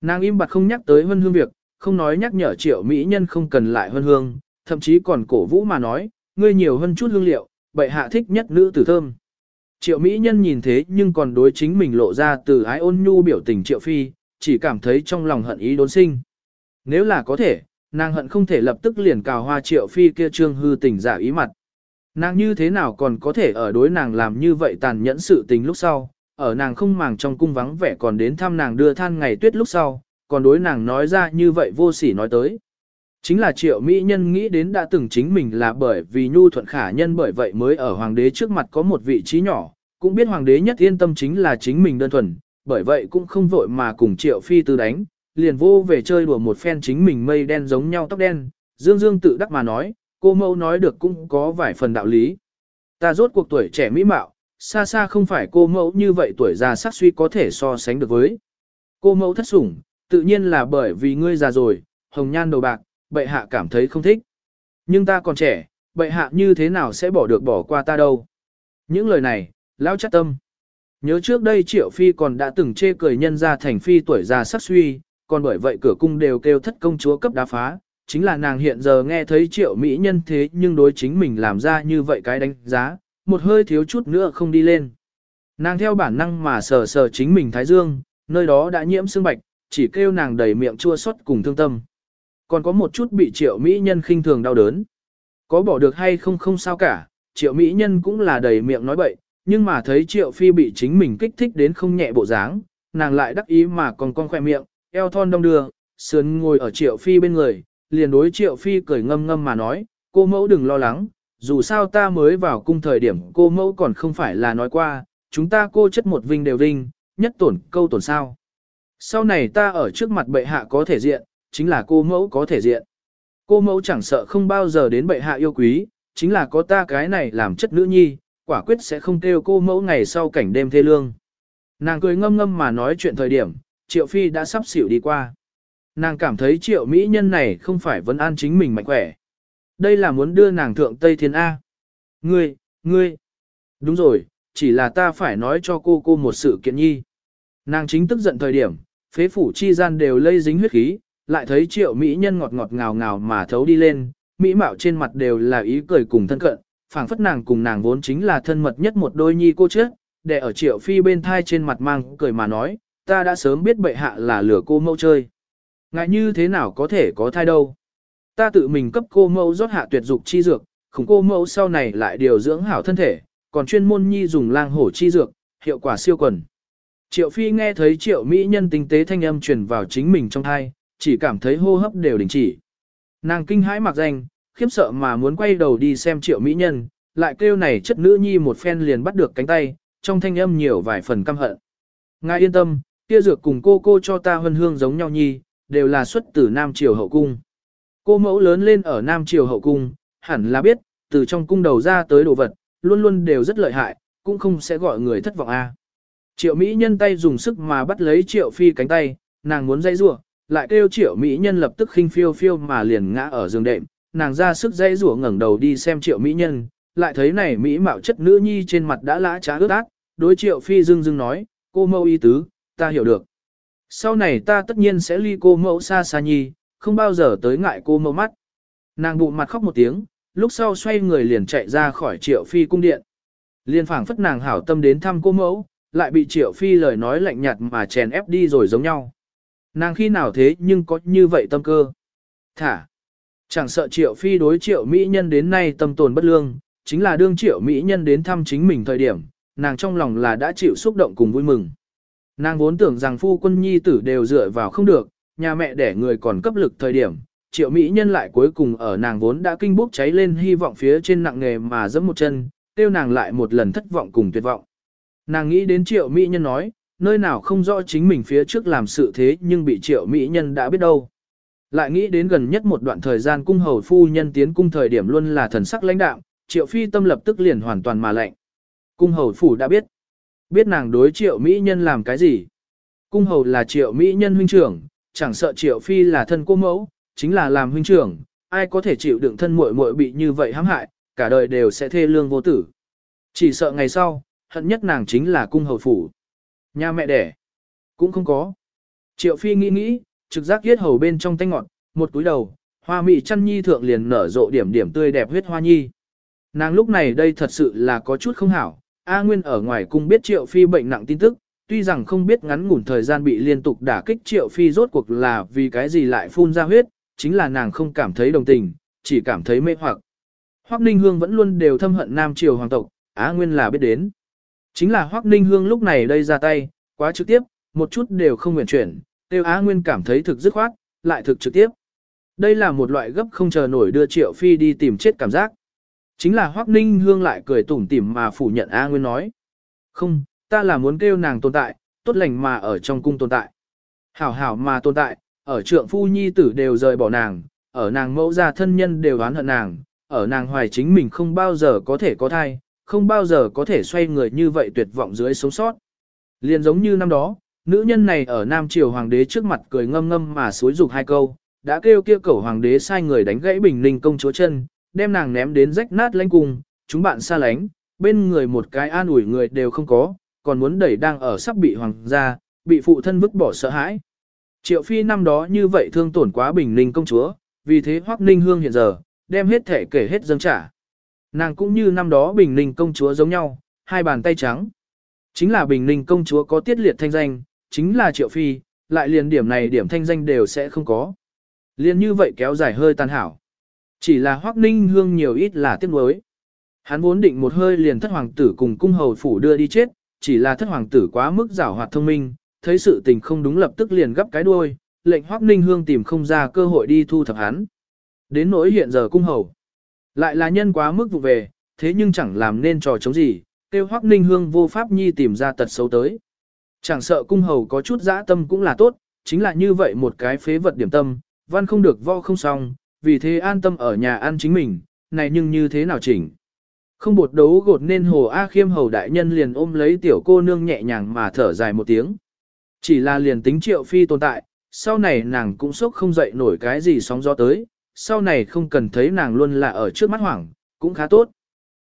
Nàng im bặt không nhắc tới hân hương việc, không nói nhắc nhở triệu mỹ nhân không cần lại hân hương, thậm chí còn cổ vũ mà nói, ngươi nhiều hơn chút hương liệu, bệ hạ thích nhất nữ tử thơm. Triệu mỹ nhân nhìn thế nhưng còn đối chính mình lộ ra từ ái ôn nhu biểu tình triệu phi, chỉ cảm thấy trong lòng hận ý đốn sinh. Nếu là có thể, nàng hận không thể lập tức liền cào hoa triệu phi kia trương hư tình giả ý mặt. Nàng như thế nào còn có thể ở đối nàng làm như vậy tàn nhẫn sự tình lúc sau, ở nàng không màng trong cung vắng vẻ còn đến thăm nàng đưa than ngày tuyết lúc sau, còn đối nàng nói ra như vậy vô sỉ nói tới. Chính là triệu mỹ nhân nghĩ đến đã từng chính mình là bởi vì nhu thuận khả nhân bởi vậy mới ở hoàng đế trước mặt có một vị trí nhỏ, cũng biết hoàng đế nhất yên tâm chính là chính mình đơn thuần, bởi vậy cũng không vội mà cùng triệu phi tư đánh, liền vô về chơi đùa một phen chính mình mây đen giống nhau tóc đen, dương dương tự đắc mà nói, cô mẫu nói được cũng có vài phần đạo lý. Ta rốt cuộc tuổi trẻ mỹ mạo, xa xa không phải cô mẫu như vậy tuổi già sắc suy có thể so sánh được với. Cô mẫu thất sủng, tự nhiên là bởi vì ngươi già rồi, hồng nhan đầu bạc, bệ hạ cảm thấy không thích. Nhưng ta còn trẻ, bệ hạ như thế nào sẽ bỏ được bỏ qua ta đâu. Những lời này, lão chắc tâm. Nhớ trước đây triệu phi còn đã từng chê cười nhân ra thành phi tuổi già sắc suy, còn bởi vậy cửa cung đều kêu thất công chúa cấp đá phá, chính là nàng hiện giờ nghe thấy triệu mỹ nhân thế nhưng đối chính mình làm ra như vậy cái đánh giá, một hơi thiếu chút nữa không đi lên. Nàng theo bản năng mà sờ sờ chính mình thái dương, nơi đó đã nhiễm sương bạch, chỉ kêu nàng đầy miệng chua xót cùng thương tâm. Còn có một chút bị triệu mỹ nhân khinh thường đau đớn. Có bỏ được hay không không sao cả, triệu mỹ nhân cũng là đầy miệng nói bậy, nhưng mà thấy triệu phi bị chính mình kích thích đến không nhẹ bộ dáng, nàng lại đắc ý mà còn con khoe miệng, eo thon đông đưa, sườn ngồi ở triệu phi bên người, liền đối triệu phi cười ngâm ngâm mà nói, cô mẫu đừng lo lắng, dù sao ta mới vào cung thời điểm cô mẫu còn không phải là nói qua, chúng ta cô chất một vinh đều vinh, nhất tổn câu tổn sao. Sau này ta ở trước mặt bệ hạ có thể diện, chính là cô mẫu có thể diện. Cô mẫu chẳng sợ không bao giờ đến bệ hạ yêu quý, chính là có ta cái này làm chất nữ nhi, quả quyết sẽ không kêu cô mẫu ngày sau cảnh đêm thê lương. Nàng cười ngâm ngâm mà nói chuyện thời điểm, triệu phi đã sắp xỉu đi qua. Nàng cảm thấy triệu mỹ nhân này không phải vấn an chính mình mạnh khỏe. Đây là muốn đưa nàng thượng Tây Thiên A. Ngươi, ngươi. Đúng rồi, chỉ là ta phải nói cho cô cô một sự kiện nhi. Nàng chính tức giận thời điểm, phế phủ chi gian đều lây dính huyết khí, lại thấy triệu mỹ nhân ngọt ngọt ngào ngào mà thấu đi lên, mỹ mạo trên mặt đều là ý cười cùng thân cận, phảng phất nàng cùng nàng vốn chính là thân mật nhất một đôi nhi cô trước, để ở triệu phi bên thai trên mặt mang cười mà nói, ta đã sớm biết bệ hạ là lửa cô mẫu chơi. Ngại như thế nào có thể có thai đâu. Ta tự mình cấp cô mẫu rót hạ tuyệt dục chi dược, khủng cô mẫu sau này lại điều dưỡng hảo thân thể, còn chuyên môn nhi dùng lang hổ chi dược, hiệu quả siêu quần. Triệu Phi nghe thấy triệu mỹ nhân tinh tế thanh âm truyền vào chính mình trong thai, chỉ cảm thấy hô hấp đều đình chỉ. Nàng kinh hãi mặc danh, khiếp sợ mà muốn quay đầu đi xem triệu mỹ nhân, lại kêu này chất nữ nhi một phen liền bắt được cánh tay, trong thanh âm nhiều vài phần căm hận. Ngài yên tâm, kia dược cùng cô cô cho ta hân hương giống nhau nhi, đều là xuất từ Nam Triều hậu cung. Cô mẫu lớn lên ở Nam Triều hậu cung, hẳn là biết, từ trong cung đầu ra tới đồ vật, luôn luôn đều rất lợi hại, cũng không sẽ gọi người thất vọng a. Triệu Mỹ nhân tay dùng sức mà bắt lấy Triệu Phi cánh tay, nàng muốn dây rủa, lại kêu Triệu Mỹ nhân lập tức khinh phiêu phiêu mà liền ngã ở giường đệm, nàng ra sức dây rủa ngẩng đầu đi xem Triệu Mỹ nhân, lại thấy này Mỹ mạo chất nữ nhi trên mặt đã lã trá ướt át, đối Triệu Phi dưng dưng nói, cô mẫu y tứ, ta hiểu được. Sau này ta tất nhiên sẽ ly cô mẫu xa xa nhi, không bao giờ tới ngại cô mẫu mắt. Nàng bụng mặt khóc một tiếng, lúc sau xoay người liền chạy ra khỏi triệu phi cung điện. Liên phảng phất nàng hảo tâm đến thăm cô mẫu, lại bị triệu phi lời nói lạnh nhạt mà chèn ép đi rồi giống nhau. Nàng khi nào thế nhưng có như vậy tâm cơ. Thả. Chẳng sợ triệu phi đối triệu mỹ nhân đến nay tâm tồn bất lương, chính là đương triệu mỹ nhân đến thăm chính mình thời điểm, nàng trong lòng là đã chịu xúc động cùng vui mừng. Nàng vốn tưởng rằng phu quân nhi tử đều dựa vào không được, nhà mẹ đẻ người còn cấp lực thời điểm, triệu mỹ nhân lại cuối cùng ở nàng vốn đã kinh bốc cháy lên hy vọng phía trên nặng nghề mà dẫm một chân, tiêu nàng lại một lần thất vọng cùng tuyệt vọng. Nàng nghĩ đến triệu mỹ nhân nói, nơi nào không rõ chính mình phía trước làm sự thế nhưng bị triệu mỹ nhân đã biết đâu. Lại nghĩ đến gần nhất một đoạn thời gian cung hầu phu nhân tiến cung thời điểm luôn là thần sắc lãnh đạo, triệu phi tâm lập tức liền hoàn toàn mà lạnh. Cung hầu phủ đã biết. Biết nàng đối triệu mỹ nhân làm cái gì. Cung hầu là triệu mỹ nhân huynh trưởng, chẳng sợ triệu phi là thân cô mẫu, chính là làm huynh trưởng, ai có thể chịu đựng thân muội muội bị như vậy hãm hại, cả đời đều sẽ thê lương vô tử. Chỉ sợ ngày sau, hận nhất nàng chính là cung hầu phủ. Nhà mẹ đẻ, cũng không có. Triệu phi nghĩ nghĩ, trực giác yết hầu bên trong tay ngọn một túi đầu, hoa mị chăn nhi thượng liền nở rộ điểm điểm tươi đẹp huyết hoa nhi. Nàng lúc này đây thật sự là có chút không hảo, A Nguyên ở ngoài cung biết Triệu Phi bệnh nặng tin tức, tuy rằng không biết ngắn ngủn thời gian bị liên tục đả kích Triệu Phi rốt cuộc là vì cái gì lại phun ra huyết, chính là nàng không cảm thấy đồng tình, chỉ cảm thấy mê hoặc. Hoắc Ninh Hương vẫn luôn đều thâm hận Nam Triều hoàng tộc, Á Nguyên là biết đến. Chính là Hoắc Ninh Hương lúc này đây ra tay, quá trực tiếp, một chút đều không nguyện chuyển, tiêu Á Nguyên cảm thấy thực dứt khoát, lại thực trực tiếp. Đây là một loại gấp không chờ nổi đưa Triệu Phi đi tìm chết cảm giác. Chính là Hoắc Ninh Hương lại cười tủm tỉm mà phủ nhận A Nguyên nói. Không, ta là muốn kêu nàng tồn tại, tốt lành mà ở trong cung tồn tại. Hảo hảo mà tồn tại, ở trượng phu nhi tử đều rời bỏ nàng, ở nàng mẫu gia thân nhân đều oán hận nàng, ở nàng hoài chính mình không bao giờ có thể có thai, không bao giờ có thể xoay người như vậy tuyệt vọng dưới sống sót. Liền giống như năm đó, nữ nhân này ở Nam Triều Hoàng đế trước mặt cười ngâm ngâm mà suối dục hai câu, đã kêu kia cẩu Hoàng đế sai người đánh gãy Bình Ninh công chúa chân, đem nàng ném đến rách nát lánh cung, chúng bạn xa lánh, bên người một cái an ủi người đều không có, còn muốn đẩy đang ở sắp bị hoàng gia, bị phụ thân vứt bỏ sợ hãi. Triệu phi năm đó như vậy thương tổn quá bình ninh công chúa, vì thế Hoắc Ninh Hương hiện giờ, đem hết thể kể hết dâng trả. Nàng cũng như năm đó Bình Ninh công chúa giống nhau, hai bàn tay trắng. Chính là Bình Ninh công chúa có tiết liệt thanh danh, chính là Triệu Phi, lại liền điểm này điểm thanh danh đều sẽ không có. Liên như vậy kéo dài hơi tàn hảo. Chỉ là Hoắc Ninh Hương nhiều ít là tiếc nuối. Hắn vốn định một hơi liền thất hoàng tử cùng cung hầu phủ đưa đi chết, chỉ là thất hoàng tử quá mức giảo hoạt thông minh, thấy sự tình không đúng lập tức liền gấp cái đuôi, lệnh Hoắc Ninh Hương tìm không ra cơ hội đi thu thập hắn. Đến nỗi hiện giờ cung hầu, lại là nhân quá mức vụ về, thế nhưng chẳng làm nên trò chống gì, kêu Hoắc Ninh Hương vô pháp nhi tìm ra tật xấu tới. Chẳng sợ cung hầu có chút dã tâm cũng là tốt, chính là như vậy một cái phế vật điểm tâm, văn không được vo không xong, vì thế an tâm ở nhà ăn chính mình, này nhưng như thế nào chỉnh. Không bột đấu gột nên hồ A khiêm hầu đại nhân liền ôm lấy tiểu cô nương nhẹ nhàng mà thở dài một tiếng. Chỉ là liền tính triệu phi tồn tại, sau này nàng cũng sốc không dậy nổi cái gì sóng gió tới, sau này không cần thấy nàng luôn là ở trước mắt hoảng, cũng khá tốt.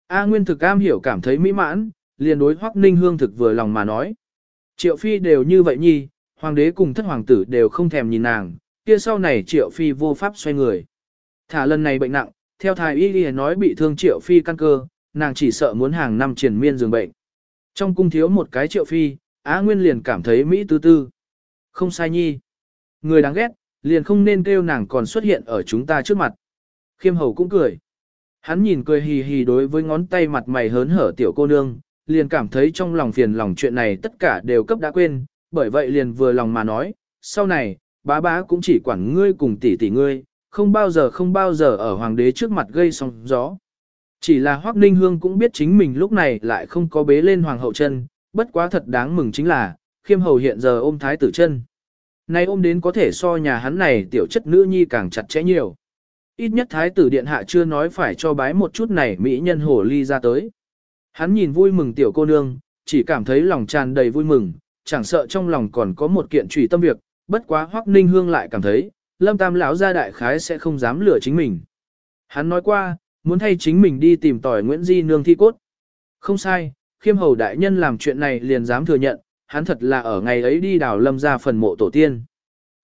A Nguyên thực am hiểu cảm thấy mỹ mãn, liền đối Hoắc Ninh Hương thực vừa lòng mà nói. Triệu Phi đều như vậy nhi, hoàng đế cùng thất hoàng tử đều không thèm nhìn nàng, kia sau này Triệu Phi vô pháp xoay người. Thả lần này bệnh nặng, theo thái y y nói bị thương Triệu Phi căn cơ, nàng chỉ sợ muốn hàng năm triển miên giường bệnh. Trong cung thiếu một cái Triệu Phi, Á Nguyên liền cảm thấy mỹ tư tư. Không sai nhi. Người đáng ghét, liền không nên kêu nàng còn xuất hiện ở chúng ta trước mặt. Khiêm hầu cũng cười. Hắn nhìn cười hì hì đối với ngón tay mặt mày hớn hở tiểu cô nương, liền cảm thấy trong lòng phiền lòng chuyện này tất cả đều cấp đã quên, bởi vậy liền vừa lòng mà nói, sau này, bá bá cũng chỉ quản ngươi cùng tỷ tỷ ngươi, không bao giờ không bao giờ ở hoàng đế trước mặt gây sóng gió. Chỉ là Hoắc Ninh Hương cũng biết chính mình lúc này lại không có bế lên hoàng hậu chân, bất quá thật đáng mừng chính là, khiêm hầu hiện giờ ôm thái tử chân. Nay ôm đến có thể so nhà hắn này tiểu chất nữ nhi càng chặt chẽ nhiều. Ít nhất thái tử điện hạ chưa nói phải cho bái một chút này mỹ nhân hồ ly ra tới. Hắn nhìn vui mừng tiểu cô nương, chỉ cảm thấy lòng tràn đầy vui mừng, chẳng sợ trong lòng còn có một kiện trùy tâm việc, bất quá Hoắc Ninh Hương lại cảm thấy, Lâm Tam lão gia đại khái sẽ không dám lừa chính mình. Hắn nói qua, muốn thay chính mình đi tìm tỏi Nguyễn Di nương thi cốt. Không sai, khiêm hầu đại nhân làm chuyện này liền dám thừa nhận, hắn thật là ở ngày ấy đi đào lâm ra phần mộ tổ tiên.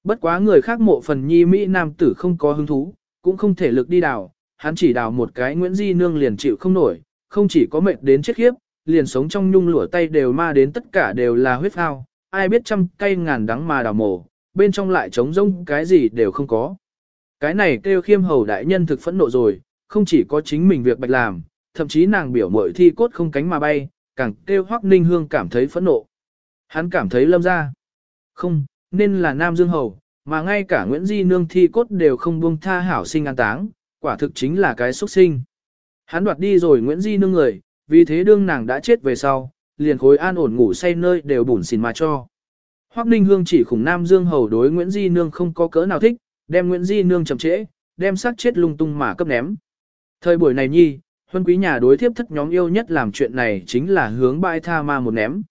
Bất quá người khác mộ phần nhi Mỹ Nam tử không có hứng thú, cũng không thể lực đi đào, hắn chỉ đào một cái Nguyễn Di nương liền chịu không nổi, không chỉ có mệt đến chết khiếp, liền sống trong nhung lụa tay đều ma đến tất cả đều là huyết phao, ai biết trăm cây ngàn đắng mà đào mổ, bên trong lại trống rông cái gì đều không có. Cái này kêu khiêm hầu đại nhân thực phẫn nộ rồi, không chỉ có chính mình việc bạch làm, thậm chí nàng biểu mội thi cốt không cánh mà bay, càng kêu hoắc ninh hương cảm thấy phẫn nộ. Hắn cảm thấy lâm ra. Không, nên là Nam Dương Hầu, mà ngay cả Nguyễn Di Nương thi cốt đều không buông tha hảo sinh an táng, quả thực chính là cái xuất sinh. Hắn đoạt đi rồi Nguyễn Di Nương người, vì thế đương nàng đã chết về sau, liền khối an ổn ngủ say nơi đều bùn xỉn mà cho. Hoắc Ninh Hương chỉ khủng Nam Dương Hầu đối Nguyễn Di Nương không có cỡ nào thích, đem Nguyễn Di Nương chậm trễ, đem xác chết lung tung mà cấp ném. Thời buổi này nhi, huân quý nhà đối thiếp thất nhóm yêu nhất làm chuyện này chính là hướng bãi tha ma một ném.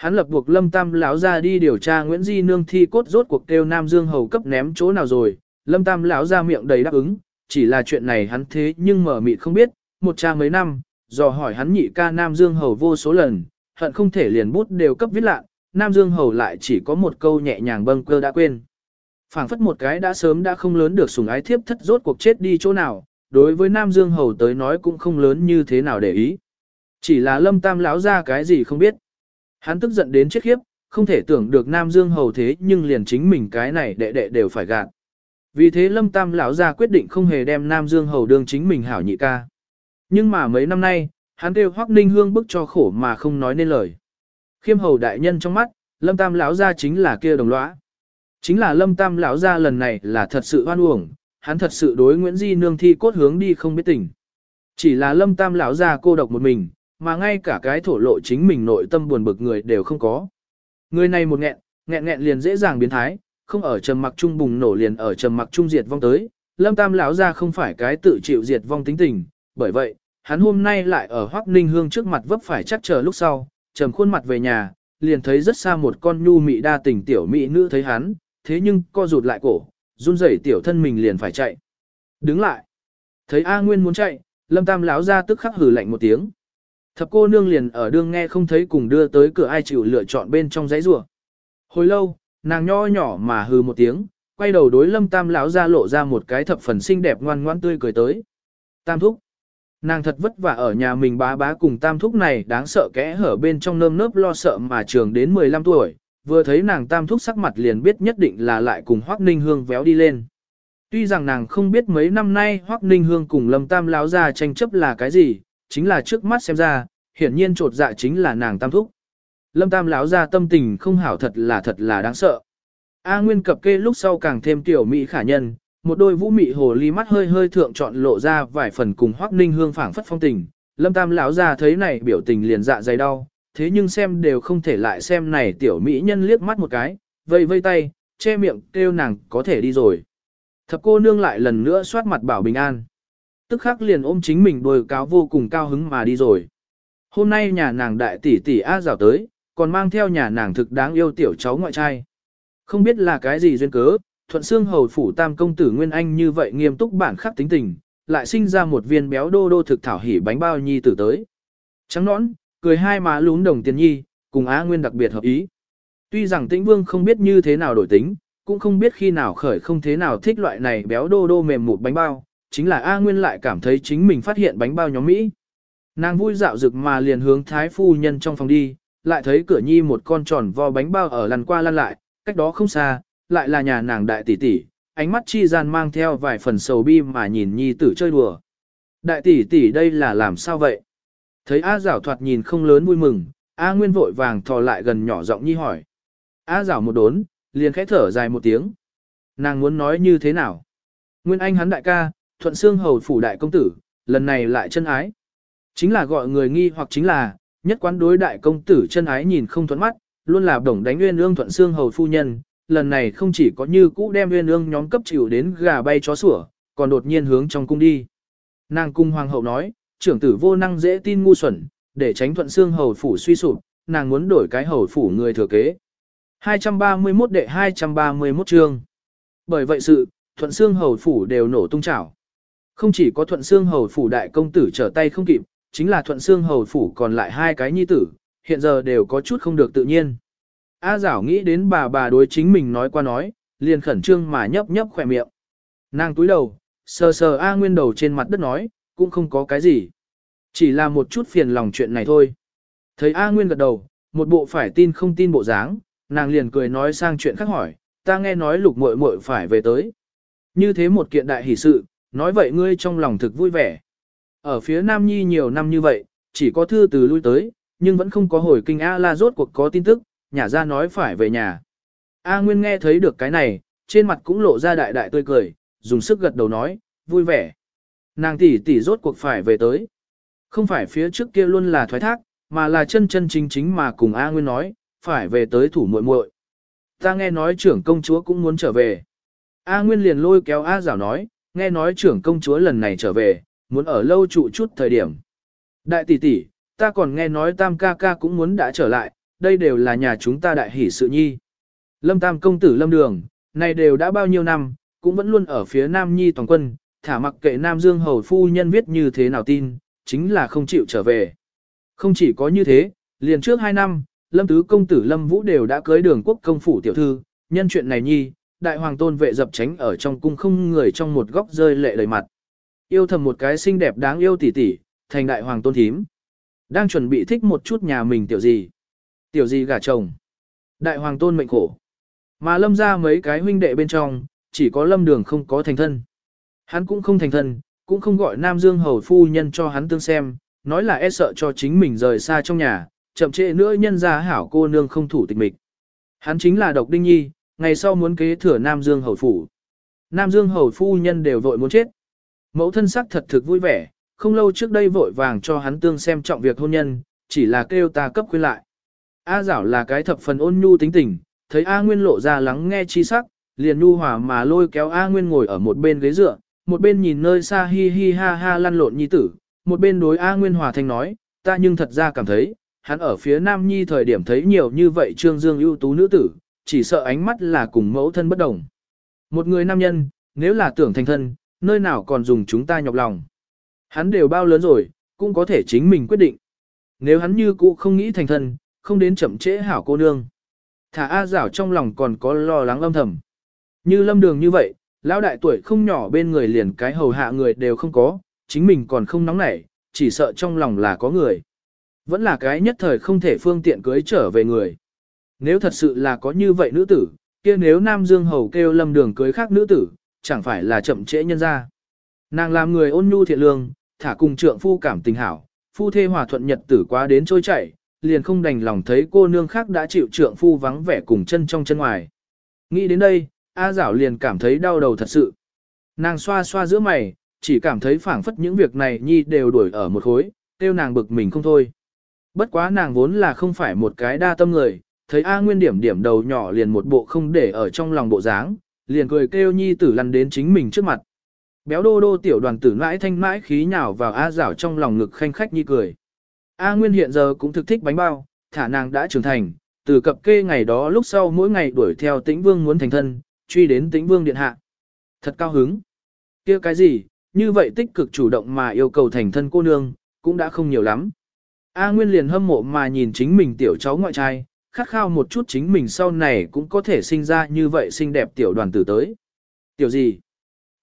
Hắn lập buộc Lâm Tam lão ra đi điều tra Nguyễn Di Nương thi cốt rốt cuộc kêu Nam Dương Hầu cấp ném chỗ nào rồi, Lâm Tam lão ra miệng đầy đáp ứng, chỉ là chuyện này hắn thế nhưng mở mịt không biết, một cha mấy năm, dò hỏi hắn nhị ca Nam Dương Hầu vô số lần, hận không thể liền bút đều cấp viết lạ, Nam Dương Hầu lại chỉ có một câu nhẹ nhàng bâng cơ đã quên. phảng phất một cái đã sớm đã không lớn được sủng ái thiếp thất rốt cuộc chết đi chỗ nào, đối với Nam Dương Hầu tới nói cũng không lớn như thế nào để ý. Chỉ là Lâm Tam lão ra cái gì không biết. Hắn tức giận đến chết khiếp, không thể tưởng được Nam Dương hầu thế nhưng liền chính mình cái này đệ đệ đều phải gạt. Vì thế Lâm Tam lão ra quyết định không hề đem Nam Dương hầu đương chính mình hảo nhị ca. Nhưng mà mấy năm nay, hắn kêu Hoắc Ninh Hương bức cho khổ mà không nói nên lời. Khiêm hầu đại nhân trong mắt, Lâm Tam lão ra chính là kia đồng lõa. Chính là Lâm Tam lão ra lần này là thật sự oan uổng, hắn thật sự đối Nguyễn Di nương thi cốt hướng đi không biết tỉnh. Chỉ là Lâm Tam lão ra cô độc một mình, mà ngay cả cái thổ lộ chính mình nội tâm buồn bực người đều không có. Người này một nghẹn, nghẹn nghẹn liền dễ dàng biến thái, không ở trầm mặc trung bùng nổ liền ở trầm mặc trung diệt vong tới. Lâm Tam lão ra không phải cái tự chịu diệt vong tính tình, bởi vậy, hắn hôm nay lại ở Hoắc Ninh Hương trước mặt vấp phải chắc chờ lúc sau, trầm khuôn mặt về nhà, liền thấy rất xa một con nhu mị đa tình tiểu mỹ nữ thấy hắn, thế nhưng co rụt lại cổ, run rẩy tiểu thân mình liền phải chạy. Đứng lại. Thấy A Nguyên muốn chạy, Lâm Tam lão ra tức khắc hừ lạnh một tiếng. Thập cô nương liền ở đương nghe không thấy cùng đưa tới cửa ai chịu lựa chọn bên trong giấy rùa. Hồi lâu, nàng nho nhỏ mà hừ một tiếng, quay đầu đối lâm tam lão ra lộ ra một cái thập phần xinh đẹp ngoan ngoan tươi cười tới. Tam thúc. Nàng thật vất vả ở nhà mình bá bá cùng tam thúc này đáng sợ kẽ hở bên trong nơm nớp lo sợ mà trường đến 15 tuổi, vừa thấy nàng tam thúc sắc mặt liền biết nhất định là lại cùng Hoắc Ninh Hương véo đi lên. Tuy rằng nàng không biết mấy năm nay Hoắc Ninh Hương cùng Lâm Tam lão ra tranh chấp là cái gì, chính là trước mắt xem ra, hiển nhiên trột dạ chính là nàng tam thúc. Lâm Tam lão ra tâm tình không hảo thật là thật là đáng sợ. A Nguyên cập kê lúc sau càng thêm tiểu mỹ khả nhân, một đôi vũ mị hồ ly mắt hơi hơi thượng chọn lộ ra vài phần cùng Hoắc Ninh Hương phảng phất phong tình. Lâm Tam lão ra thấy này biểu tình liền dạ dày đau, thế nhưng xem đều không thể lại xem này tiểu mỹ nhân liếc mắt một cái, vây vây tay, che miệng kêu nàng có thể đi rồi. Thập cô nương lại lần nữa soát mặt bảo bình an. Tức khắc liền ôm chính mình đôi cáo vô cùng cao hứng mà đi rồi. Hôm nay nhà nàng đại tỷ tỷ A rào tới, còn mang theo nhà nàng thực đáng yêu tiểu cháu ngoại trai. Không biết là cái gì duyên cớ, thuận xương hầu phủ tam công tử Nguyên Anh như vậy nghiêm túc bản khắc tính tình, lại sinh ra một viên béo đô đô thực thảo hỉ bánh bao nhi tử tới. Trắng nõn, cười hai má lún đồng tiền nhi, cùng Á Nguyên đặc biệt hợp ý. Tuy rằng tĩnh vương không biết như thế nào đổi tính, cũng không biết khi nào khởi không thế nào thích loại này béo đô đô mềm mụt bánh bao, chính là A Nguyên lại cảm thấy chính mình phát hiện bánh bao nhóm Mỹ. Nàng vui dạo rực mà liền hướng thái phu nhân trong phòng đi, lại thấy cửa nhi một con tròn vo bánh bao ở lăn qua lăn lại, cách đó không xa, lại là nhà nàng đại tỷ tỷ, ánh mắt chi gian mang theo vài phần sầu bi mà nhìn nhi tử chơi đùa. Đại tỷ tỷ đây là làm sao vậy? Thấy A Giảo thoạt nhìn không lớn vui mừng, A Nguyên vội vàng thò lại gần nhỏ giọng nhi hỏi. A Giảo một đốn, liền khẽ thở dài một tiếng. Nàng muốn nói như thế nào? Nguyên Anh hắn đại ca, thuận xương hầu phủ đại công tử, lần này lại chân ái. Chính là gọi người nghi hoặc chính là, nhất quán đối đại công tử chân ái nhìn không thuận mắt, luôn là đồng đánh nguyên ương thuận xương hầu phu nhân, lần này không chỉ có như cũ đem nguyên ương nhóm cấp chịu đến gà bay chó sủa, còn đột nhiên hướng trong cung đi. Nàng cung hoàng hậu nói, trưởng tử vô năng dễ tin ngu xuẩn, để tránh thuận xương hầu phủ suy sụp, nàng muốn đổi cái hầu phủ người thừa kế. 231 đệ 231 chương. Bởi vậy sự, thuận xương hầu phủ đều nổ tung chảo. Không chỉ có thuận xương hầu phủ đại công tử trở tay không kịp, chính là thuận xương hầu phủ còn lại hai cái nhi tử, hiện giờ đều có chút không được tự nhiên. A giảo nghĩ đến bà bà đối chính mình nói qua nói, liền khẩn trương mà nhấp nhấp khỏe miệng. Nàng túi đầu, sờ sờ A nguyên đầu trên mặt đất nói, cũng không có cái gì. Chỉ là một chút phiền lòng chuyện này thôi. Thấy A Nguyên gật đầu, một bộ phải tin không tin bộ dáng, nàng liền cười nói sang chuyện khác hỏi, ta nghe nói lục muội muội phải về tới. Như thế một kiện đại hỷ sự, nói vậy ngươi trong lòng thực vui vẻ. Ở phía Nam Nhi nhiều năm như vậy, chỉ có thư từ lui tới, nhưng vẫn không có hồi kinh A la rốt cuộc có tin tức, nhà ra nói phải về nhà. A Nguyên nghe thấy được cái này, trên mặt cũng lộ ra đại đại tươi cười, dùng sức gật đầu nói, vui vẻ. Nàng tỷ tỷ rốt cuộc phải về tới. Không phải phía trước kia luôn là thoái thác, mà là chân chân chính chính mà cùng A Nguyên nói, phải về tới thủ muội muội. Ta nghe nói trưởng công chúa cũng muốn trở về. A Nguyên liền lôi kéo A Giảo nói, nghe nói trưởng công chúa lần này trở về, muốn ở lâu trụ chút thời điểm. Đại tỷ tỷ, ta còn nghe nói Tam ca ca cũng muốn đã trở lại, đây đều là nhà chúng ta đại hỷ sự nhi. Lâm Tam công tử Lâm Đường, này đều đã bao nhiêu năm, cũng vẫn luôn ở phía Nam Nhi toàn quân, thả mặc kệ Nam Dương Hầu Phu Nhân viết như thế nào tin, chính là không chịu trở về. Không chỉ có như thế, liền trước hai năm, Lâm Tứ Công Tử Lâm Vũ đều đã cưới đường quốc công phủ tiểu thư, nhân chuyện này nhi, đại hoàng tôn vệ dập tránh ở trong cung không người trong một góc rơi lệ đầy mặt. Yêu thầm một cái xinh đẹp đáng yêu tỉ tỉ, thành đại hoàng tôn thím. Đang chuẩn bị thích một chút nhà mình tiểu gì. Tiểu gì gả chồng. Đại hoàng tôn mệnh khổ. Mà lâm ra mấy cái huynh đệ bên trong, chỉ có lâm đường không có thành thân. Hắn cũng không thành thân, cũng không gọi Nam Dương hầu phu nhân cho hắn tương xem, nói là e sợ cho chính mình rời xa trong nhà, chậm trễ nữa nhân ra hảo cô nương không thủ tịch mịch. Hắn chính là độc đinh nhi, ngày sau muốn kế thừa Nam Dương hầu phủ. Nam Dương hầu phu nhân đều vội muốn chết. Mẫu thân sắc thật thực vui vẻ, không lâu trước đây vội vàng cho hắn tương xem trọng việc hôn nhân, chỉ là kêu ta cấp khuyên lại. A giảo là cái thập phần ôn nhu tính tình, thấy A Nguyên lộ ra lắng nghe chi sắc, liền nhu hòa mà lôi kéo A Nguyên ngồi ở một bên ghế dựa, một bên nhìn nơi xa hi hi ha ha lăn lộn nhi tử, một bên đối A Nguyên Hòa Thanh nói, ta nhưng thật ra cảm thấy, hắn ở phía Nam Nhi thời điểm thấy nhiều như vậy trương dương ưu tú nữ tử, chỉ sợ ánh mắt là cùng mẫu thân bất đồng. Một người nam nhân, nếu là tưởng thành thân, nơi nào còn dùng chúng ta nhọc lòng. Hắn đều bao lớn rồi, cũng có thể chính mình quyết định. Nếu hắn như cũ không nghĩ thành thân, không đến chậm trễ hảo cô nương. Thả A giảo trong lòng còn có lo lắng âm thầm. Như lâm đường như vậy, lão đại tuổi không nhỏ bên người liền cái hầu hạ người đều không có, chính mình còn không nóng nảy, chỉ sợ trong lòng là có người. Vẫn là cái nhất thời không thể phương tiện cưới trở về người. Nếu thật sự là có như vậy nữ tử, kia nếu Nam Dương Hầu kêu lâm đường cưới khác nữ tử, chẳng phải là chậm trễ nhân ra. Nàng làm người ôn nhu thiện lương, thả cùng trượng phu cảm tình hảo, phu thê hòa thuận nhật tử quá đến trôi chảy, liền không đành lòng thấy cô nương khác đã chịu trượng phu vắng vẻ cùng chân trong chân ngoài. Nghĩ đến đây, A Giảo liền cảm thấy đau đầu thật sự. Nàng xoa xoa giữa mày, chỉ cảm thấy phảng phất những việc này nhi đều đuổi ở một khối, tiêu nàng bực mình không thôi. Bất quá nàng vốn là không phải một cái đa tâm người, thấy A Nguyên điểm điểm đầu nhỏ liền một bộ không để ở trong lòng bộ dáng, liền cười kêu nhi tử lăn đến chính mình trước mặt. Béo đô đô tiểu đoàn tử mãi thanh mãi khí nhào vào A Giảo trong lòng ngực khanh khách nhi cười. A Nguyên hiện giờ cũng thực thích bánh bao, thả nàng đã trưởng thành, từ cập kê ngày đó lúc sau mỗi ngày đuổi theo tĩnh vương muốn thành thân, truy đến tĩnh vương điện hạ. Thật cao hứng. kia cái gì, như vậy tích cực chủ động mà yêu cầu thành thân cô nương, cũng đã không nhiều lắm. A Nguyên liền hâm mộ mà nhìn chính mình tiểu cháu ngoại trai, khát khao một chút chính mình sau này cũng có thể sinh ra như vậy xinh đẹp tiểu đoàn tử tới. Tiểu gì?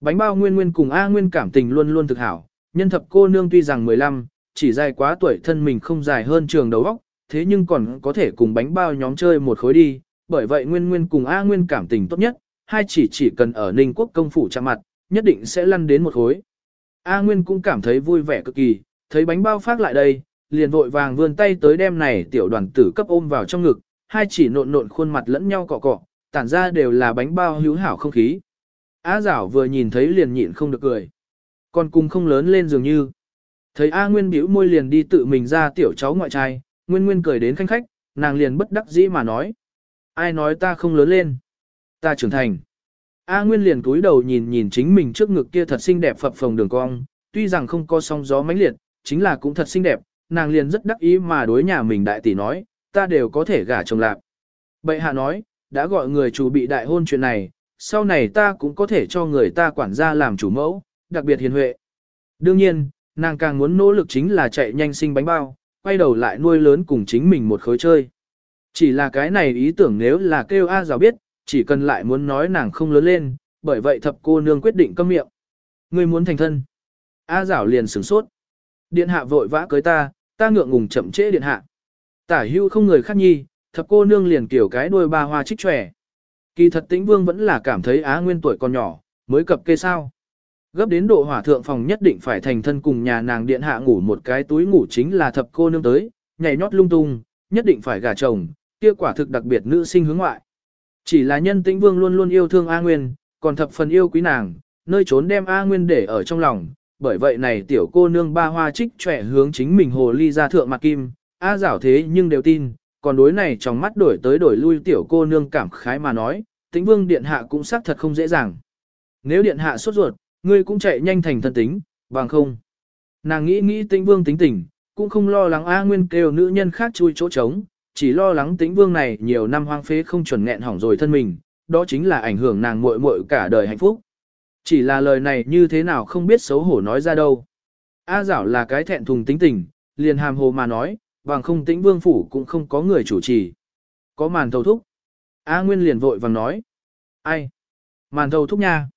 Bánh bao Nguyên Nguyên cùng A Nguyên cảm tình luôn luôn thực hảo, nhân thập cô nương tuy rằng 15, chỉ dài quá tuổi thân mình không dài hơn trường đầu óc, thế nhưng còn có thể cùng bánh bao nhóm chơi một khối đi, bởi vậy Nguyên Nguyên cùng A Nguyên cảm tình tốt nhất, hai chỉ chỉ cần ở Ninh Quốc công phủ chạm mặt, nhất định sẽ lăn đến một khối. A Nguyên cũng cảm thấy vui vẻ cực kỳ, thấy bánh bao phát lại đây, liền vội vàng vươn tay tới đem này tiểu đoàn tử cấp ôm vào trong ngực, hai chỉ nộn nộn khuôn mặt lẫn nhau cọ cọ, tản ra đều là bánh bao hữu hảo không khí. á giảo vừa nhìn thấy liền nhịn không được cười. Còn cùng không lớn lên dường như. Thấy A Nguyên bĩu môi liền đi tự mình ra tiểu cháu ngoại trai, Nguyên Nguyên cười đến khanh khách, nàng liền bất đắc dĩ mà nói. Ai nói ta không lớn lên? Ta trưởng thành. A Nguyên liền cúi đầu nhìn nhìn chính mình trước ngực kia thật xinh đẹp phập phồng đường cong, tuy rằng không có sóng gió mãnh liệt, chính là cũng thật xinh đẹp, nàng liền rất đắc ý mà đối nhà mình đại tỷ nói, ta đều có thể gả chồng lạc. Bệ hạ nói, đã gọi người chủ bị đại hôn chuyện này, sau này ta cũng có thể cho người ta quản gia làm chủ mẫu, đặc biệt hiền huệ. Đương nhiên, nàng càng muốn nỗ lực chính là chạy nhanh sinh bánh bao, quay đầu lại nuôi lớn cùng chính mình một khối chơi. Chỉ là cái này ý tưởng nếu là kêu A giáo biết, chỉ cần lại muốn nói nàng không lớn lên, bởi vậy thập cô nương quyết định câm miệng. Ngươi muốn thành thân. A giảo liền sửng sốt. Điện hạ vội vã cưới ta, ta ngượng ngùng chậm trễ điện hạ. Tả hưu không người khác nhi, thập cô nương liền kiểu cái đuôi ba hoa trích trẻ. Kỳ thật tĩnh vương vẫn là cảm thấy á nguyên tuổi còn nhỏ, mới cập kê sao. Gấp đến độ hỏa thượng phòng nhất định phải thành thân cùng nhà nàng điện hạ ngủ một cái túi ngủ chính là thập cô nương tới, nhảy nhót lung tung, nhất định phải gả chồng, kia quả thực đặc biệt nữ sinh hướng ngoại. Chỉ là nhân tĩnh vương luôn luôn yêu thương A Nguyên, còn thập phần yêu quý nàng, nơi trốn đem A Nguyên để ở trong lòng, bởi vậy này tiểu cô nương ba hoa trích trẻ hướng chính mình hồ ly ra thượng mặt kim, A giảo thế nhưng đều tin, còn đối này trong mắt đổi tới đổi lui tiểu cô nương cảm khái mà nói, tĩnh vương điện hạ cũng xác thật không dễ dàng. Nếu điện hạ sốt ruột, ngươi cũng chạy nhanh thành thân tính, bằng không. Nàng nghĩ nghĩ tĩnh vương tính tình, cũng không lo lắng A Nguyên kêu nữ nhân khác chui chỗ trống, chỉ lo lắng tĩnh vương này nhiều năm hoang phế không chuẩn nghẹn hỏng rồi thân mình, đó chính là ảnh hưởng nàng muội muội cả đời hạnh phúc. Chỉ là lời này như thế nào không biết xấu hổ nói ra đâu. A giảo là cái thẹn thùng tính tình, liền hàm hồ mà nói, bằng không tĩnh vương phủ cũng không có người chủ trì. Có màn thầu thúc. A Nguyên liền vội vàng nói. Ai? Màn thầu thúc nha.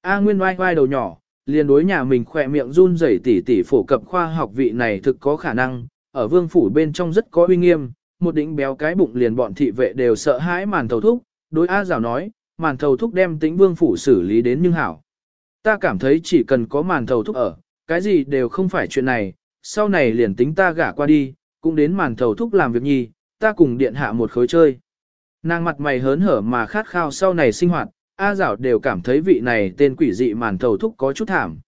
A Nguyên oai oai đầu nhỏ, liền đối nhà mình khỏe miệng run rẩy tỉ tỉ phổ cập khoa học vị này thực có khả năng, ở vương phủ bên trong rất có uy nghiêm, một đỉnh béo cái bụng liền bọn thị vệ đều sợ hãi màn thầu thúc, đối A Giảo nói, màn thầu thúc đem tĩnh vương phủ xử lý đến nhưng hảo. Ta cảm thấy chỉ cần có màn thầu thúc ở, cái gì đều không phải chuyện này, sau này liền tính ta gả qua đi, cũng đến màn thầu thúc làm việc nhi, ta cùng điện hạ một khối chơi. Nàng mặt mày hớn hở mà khát khao sau này sinh hoạt, A Giảo đều cảm thấy vị này tên quỷ dị màn thầu thúc có chút thảm.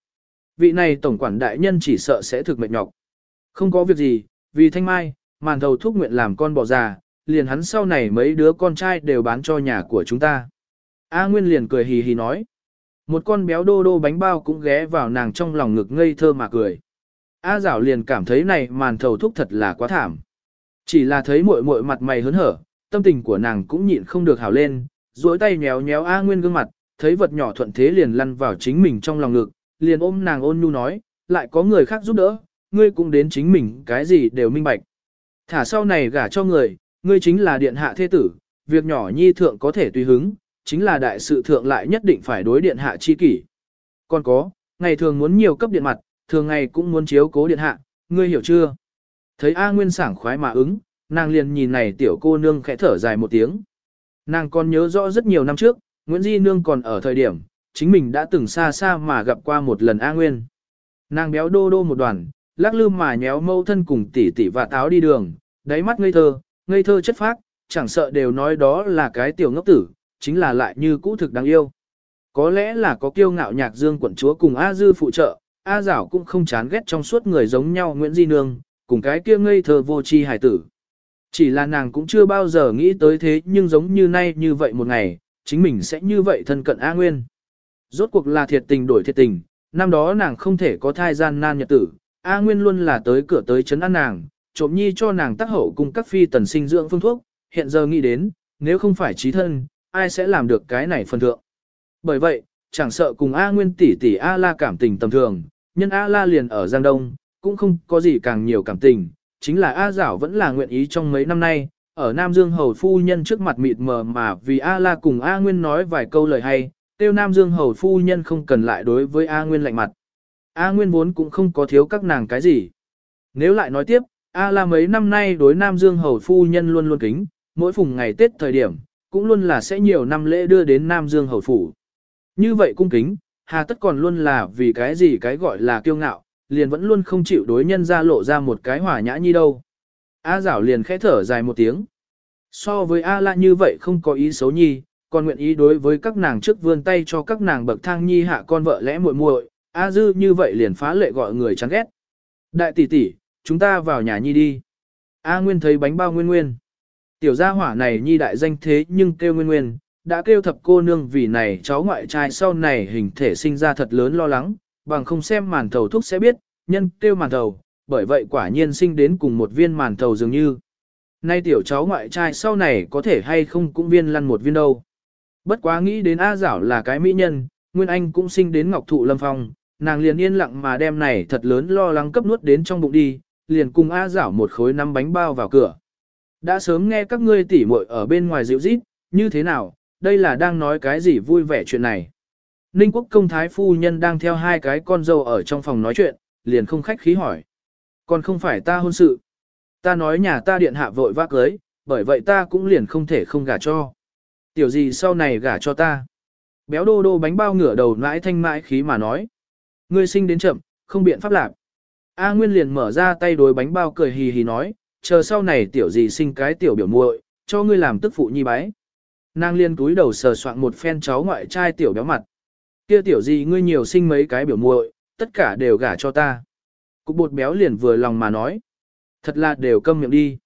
Vị này tổng quản đại nhân chỉ sợ sẽ thực mệt nhọc. Không có việc gì, vì thanh mai, màn thầu thúc nguyện làm con bỏ già, liền hắn sau này mấy đứa con trai đều bán cho nhà của chúng ta. A Nguyên liền cười hì hì nói. Một con béo đô đô bánh bao cũng ghé vào nàng trong lòng ngực ngây thơ mà cười. A Giảo liền cảm thấy này màn thầu thúc thật là quá thảm. Chỉ là thấy muội muội mặt mày hớn hở, tâm tình của nàng cũng nhịn không được hào lên, duỗi tay nhéo nhéo A Nguyên gương mặt, thấy vật nhỏ thuận thế liền lăn vào chính mình trong lòng ngực, liền ôm nàng ôn nhu nói, lại có người khác giúp đỡ, ngươi cũng đến chính mình cái gì đều minh bạch. Thả sau này gả cho người, ngươi chính là điện hạ thế tử, việc nhỏ nhi thượng có thể tùy hứng, chính là đại sự thượng lại nhất định phải đối điện hạ chi kỷ. Còn có, ngày thường muốn nhiều cấp điện mặt, thường ngày cũng muốn chiếu cố điện hạ, ngươi hiểu chưa? Thấy A Nguyên sảng khoái mà ứng, nàng liền nhìn này tiểu cô nương khẽ thở dài một tiếng. Nàng còn nhớ rõ rất nhiều năm trước, Nguyễn Di Nương còn ở thời điểm, chính mình đã từng xa xa mà gặp qua một lần A Nguyên. Nàng béo đô đô một đoàn, lắc lư mà nhéo mâu thân cùng tỷ tỷ và táo đi đường, đáy mắt ngây thơ, ngây thơ chất phác, chẳng sợ đều nói đó là cái tiểu ngốc tử, chính là lại như cũ thực đáng yêu. Có lẽ là có kiêu ngạo nhạc dương quận chúa cùng A Dư phụ trợ, A Giảo cũng không chán ghét trong suốt người giống nhau Nguyễn Di Nương, cùng cái kia ngây thơ vô tri hải tử. Chỉ là nàng cũng chưa bao giờ nghĩ tới thế nhưng giống như nay như vậy một ngày, chính mình sẽ như vậy thân cận A Nguyên. Rốt cuộc là thiệt tình đổi thiệt tình, năm đó nàng không thể có thai gian nan nhật tử, A Nguyên luôn là tới cửa tới chấn an nàng, trộm nhi cho nàng tác hậu cùng các phi tần sinh dưỡng phương thuốc, hiện giờ nghĩ đến, nếu không phải trí thân, ai sẽ làm được cái này phần thượng. Bởi vậy, chẳng sợ cùng A Nguyên tỷ tỷ A La cảm tình tầm thường, nhân A La liền ở Giang Đông, cũng không có gì càng nhiều cảm tình, chính là A Giảo vẫn là nguyện ý trong mấy năm nay, ở Nam Dương Hầu Phu Nhân trước mặt mịt mờ mà vì A La cùng A Nguyên nói vài câu lời hay, tiêu Nam Dương Hầu Phu Nhân không cần lại đối với A Nguyên lạnh mặt. A Nguyên vốn cũng không có thiếu các nàng cái gì. Nếu lại nói tiếp, A La mấy năm nay đối Nam Dương Hầu Phu Nhân luôn luôn kính, mỗi phùng ngày Tết thời điểm, cũng luôn là sẽ nhiều năm lễ đưa đến Nam Dương Hầu Phủ. Như vậy cung kính, hà tất còn luôn là vì cái gì cái gọi là kiêu ngạo, liền vẫn luôn không chịu đối nhân ra lộ ra một cái hỏa nhã như đâu. A giảo liền khẽ thở dài một tiếng. So với A la như vậy không có ý xấu nhi, còn nguyện ý đối với các nàng trước vươn tay cho các nàng bậc thang nhi hạ con vợ lẽ muội muội, A dư như vậy liền phá lệ gọi người chán ghét. Đại tỷ tỷ, chúng ta vào nhà nhi đi. A Nguyên thấy bánh bao nguyên nguyên. Tiểu gia hỏa này nhi đại danh thế nhưng kêu nguyên nguyên, đã kêu thập cô nương vì này cháu ngoại trai sau này hình thể sinh ra thật lớn lo lắng, bằng không xem màn thầu thuốc sẽ biết, nhân kêu màn thầu, bởi vậy quả nhiên sinh đến cùng một viên màn thầu dường như. Nay tiểu cháu ngoại trai sau này có thể hay không cũng viên lăn một viên đâu. Bất quá nghĩ đến A Giảo là cái mỹ nhân, Nguyên Anh cũng sinh đến Ngọc Thụ Lâm Phong, nàng liền yên lặng mà đem này thật lớn lo lắng cấp nuốt đến trong bụng đi, liền cùng A Giảo một khối năm bánh bao vào cửa. Đã sớm nghe các ngươi tỉ muội ở bên ngoài dịu rít, như thế nào, đây là đang nói cái gì vui vẻ chuyện này. Ninh quốc công thái phu nhân đang theo hai cái con dâu ở trong phòng nói chuyện, liền không khách khí hỏi. Còn không phải ta hôn sự. Ta nói nhà ta điện hạ vội vác cưới, bởi vậy ta cũng liền không thể không gả cho. Tiểu gì sau này gả cho ta. Béo đô đô bánh bao ngửa đầu mãi thanh mãi khí mà nói. Ngươi sinh đến chậm, không biện pháp lạc. A Nguyên liền mở ra tay đối bánh bao cười hì hì nói, chờ sau này tiểu gì sinh cái tiểu biểu muội, cho ngươi làm tức phụ nhi bái. Nàng liên túi đầu sờ soạn một phen cháu ngoại trai tiểu béo mặt. Kia tiểu gì ngươi nhiều sinh mấy cái biểu muội, tất cả đều gả cho ta. Cục bột béo liền vừa lòng mà nói. Thật là đều câm miệng đi.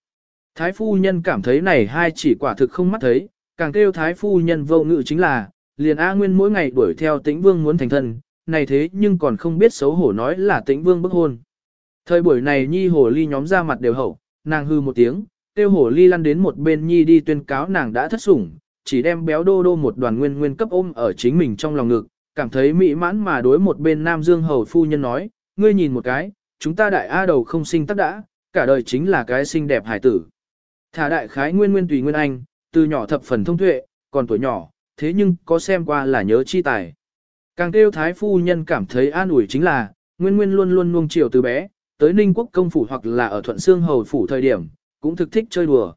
Thái phu nhân cảm thấy này hai chỉ quả thực không mắt thấy, càng kêu thái phu nhân vô ngự chính là, liền A Nguyên mỗi ngày đuổi theo tĩnh vương muốn thành thân, này thế nhưng còn không biết xấu hổ nói là tĩnh vương bức hôn. Thời buổi này nhi hồ ly nhóm ra mặt đều hậu, nàng hư một tiếng, tiêu hổ ly lăn đến một bên nhi đi tuyên cáo nàng đã thất sủng, chỉ đem béo đô đô một đoàn nguyên nguyên cấp ôm ở chính mình trong lòng ngực, cảm thấy mỹ mãn mà đối một bên Nam Dương Hầu phu nhân nói, ngươi nhìn một cái, chúng ta đại A đầu không sinh tắc đã, cả đời chính là cái xinh đẹp hải tử. Thả đại khái nguyên nguyên tùy nguyên anh, từ nhỏ thập phần thông tuệ, còn tuổi nhỏ, thế nhưng có xem qua là nhớ chi tài. Càng kêu thái phu nhân cảm thấy an ủi chính là, nguyên nguyên luôn luôn nuông chiều từ bé, tới ninh quốc công phủ hoặc là ở thuận xương hầu phủ thời điểm, cũng thực thích chơi đùa.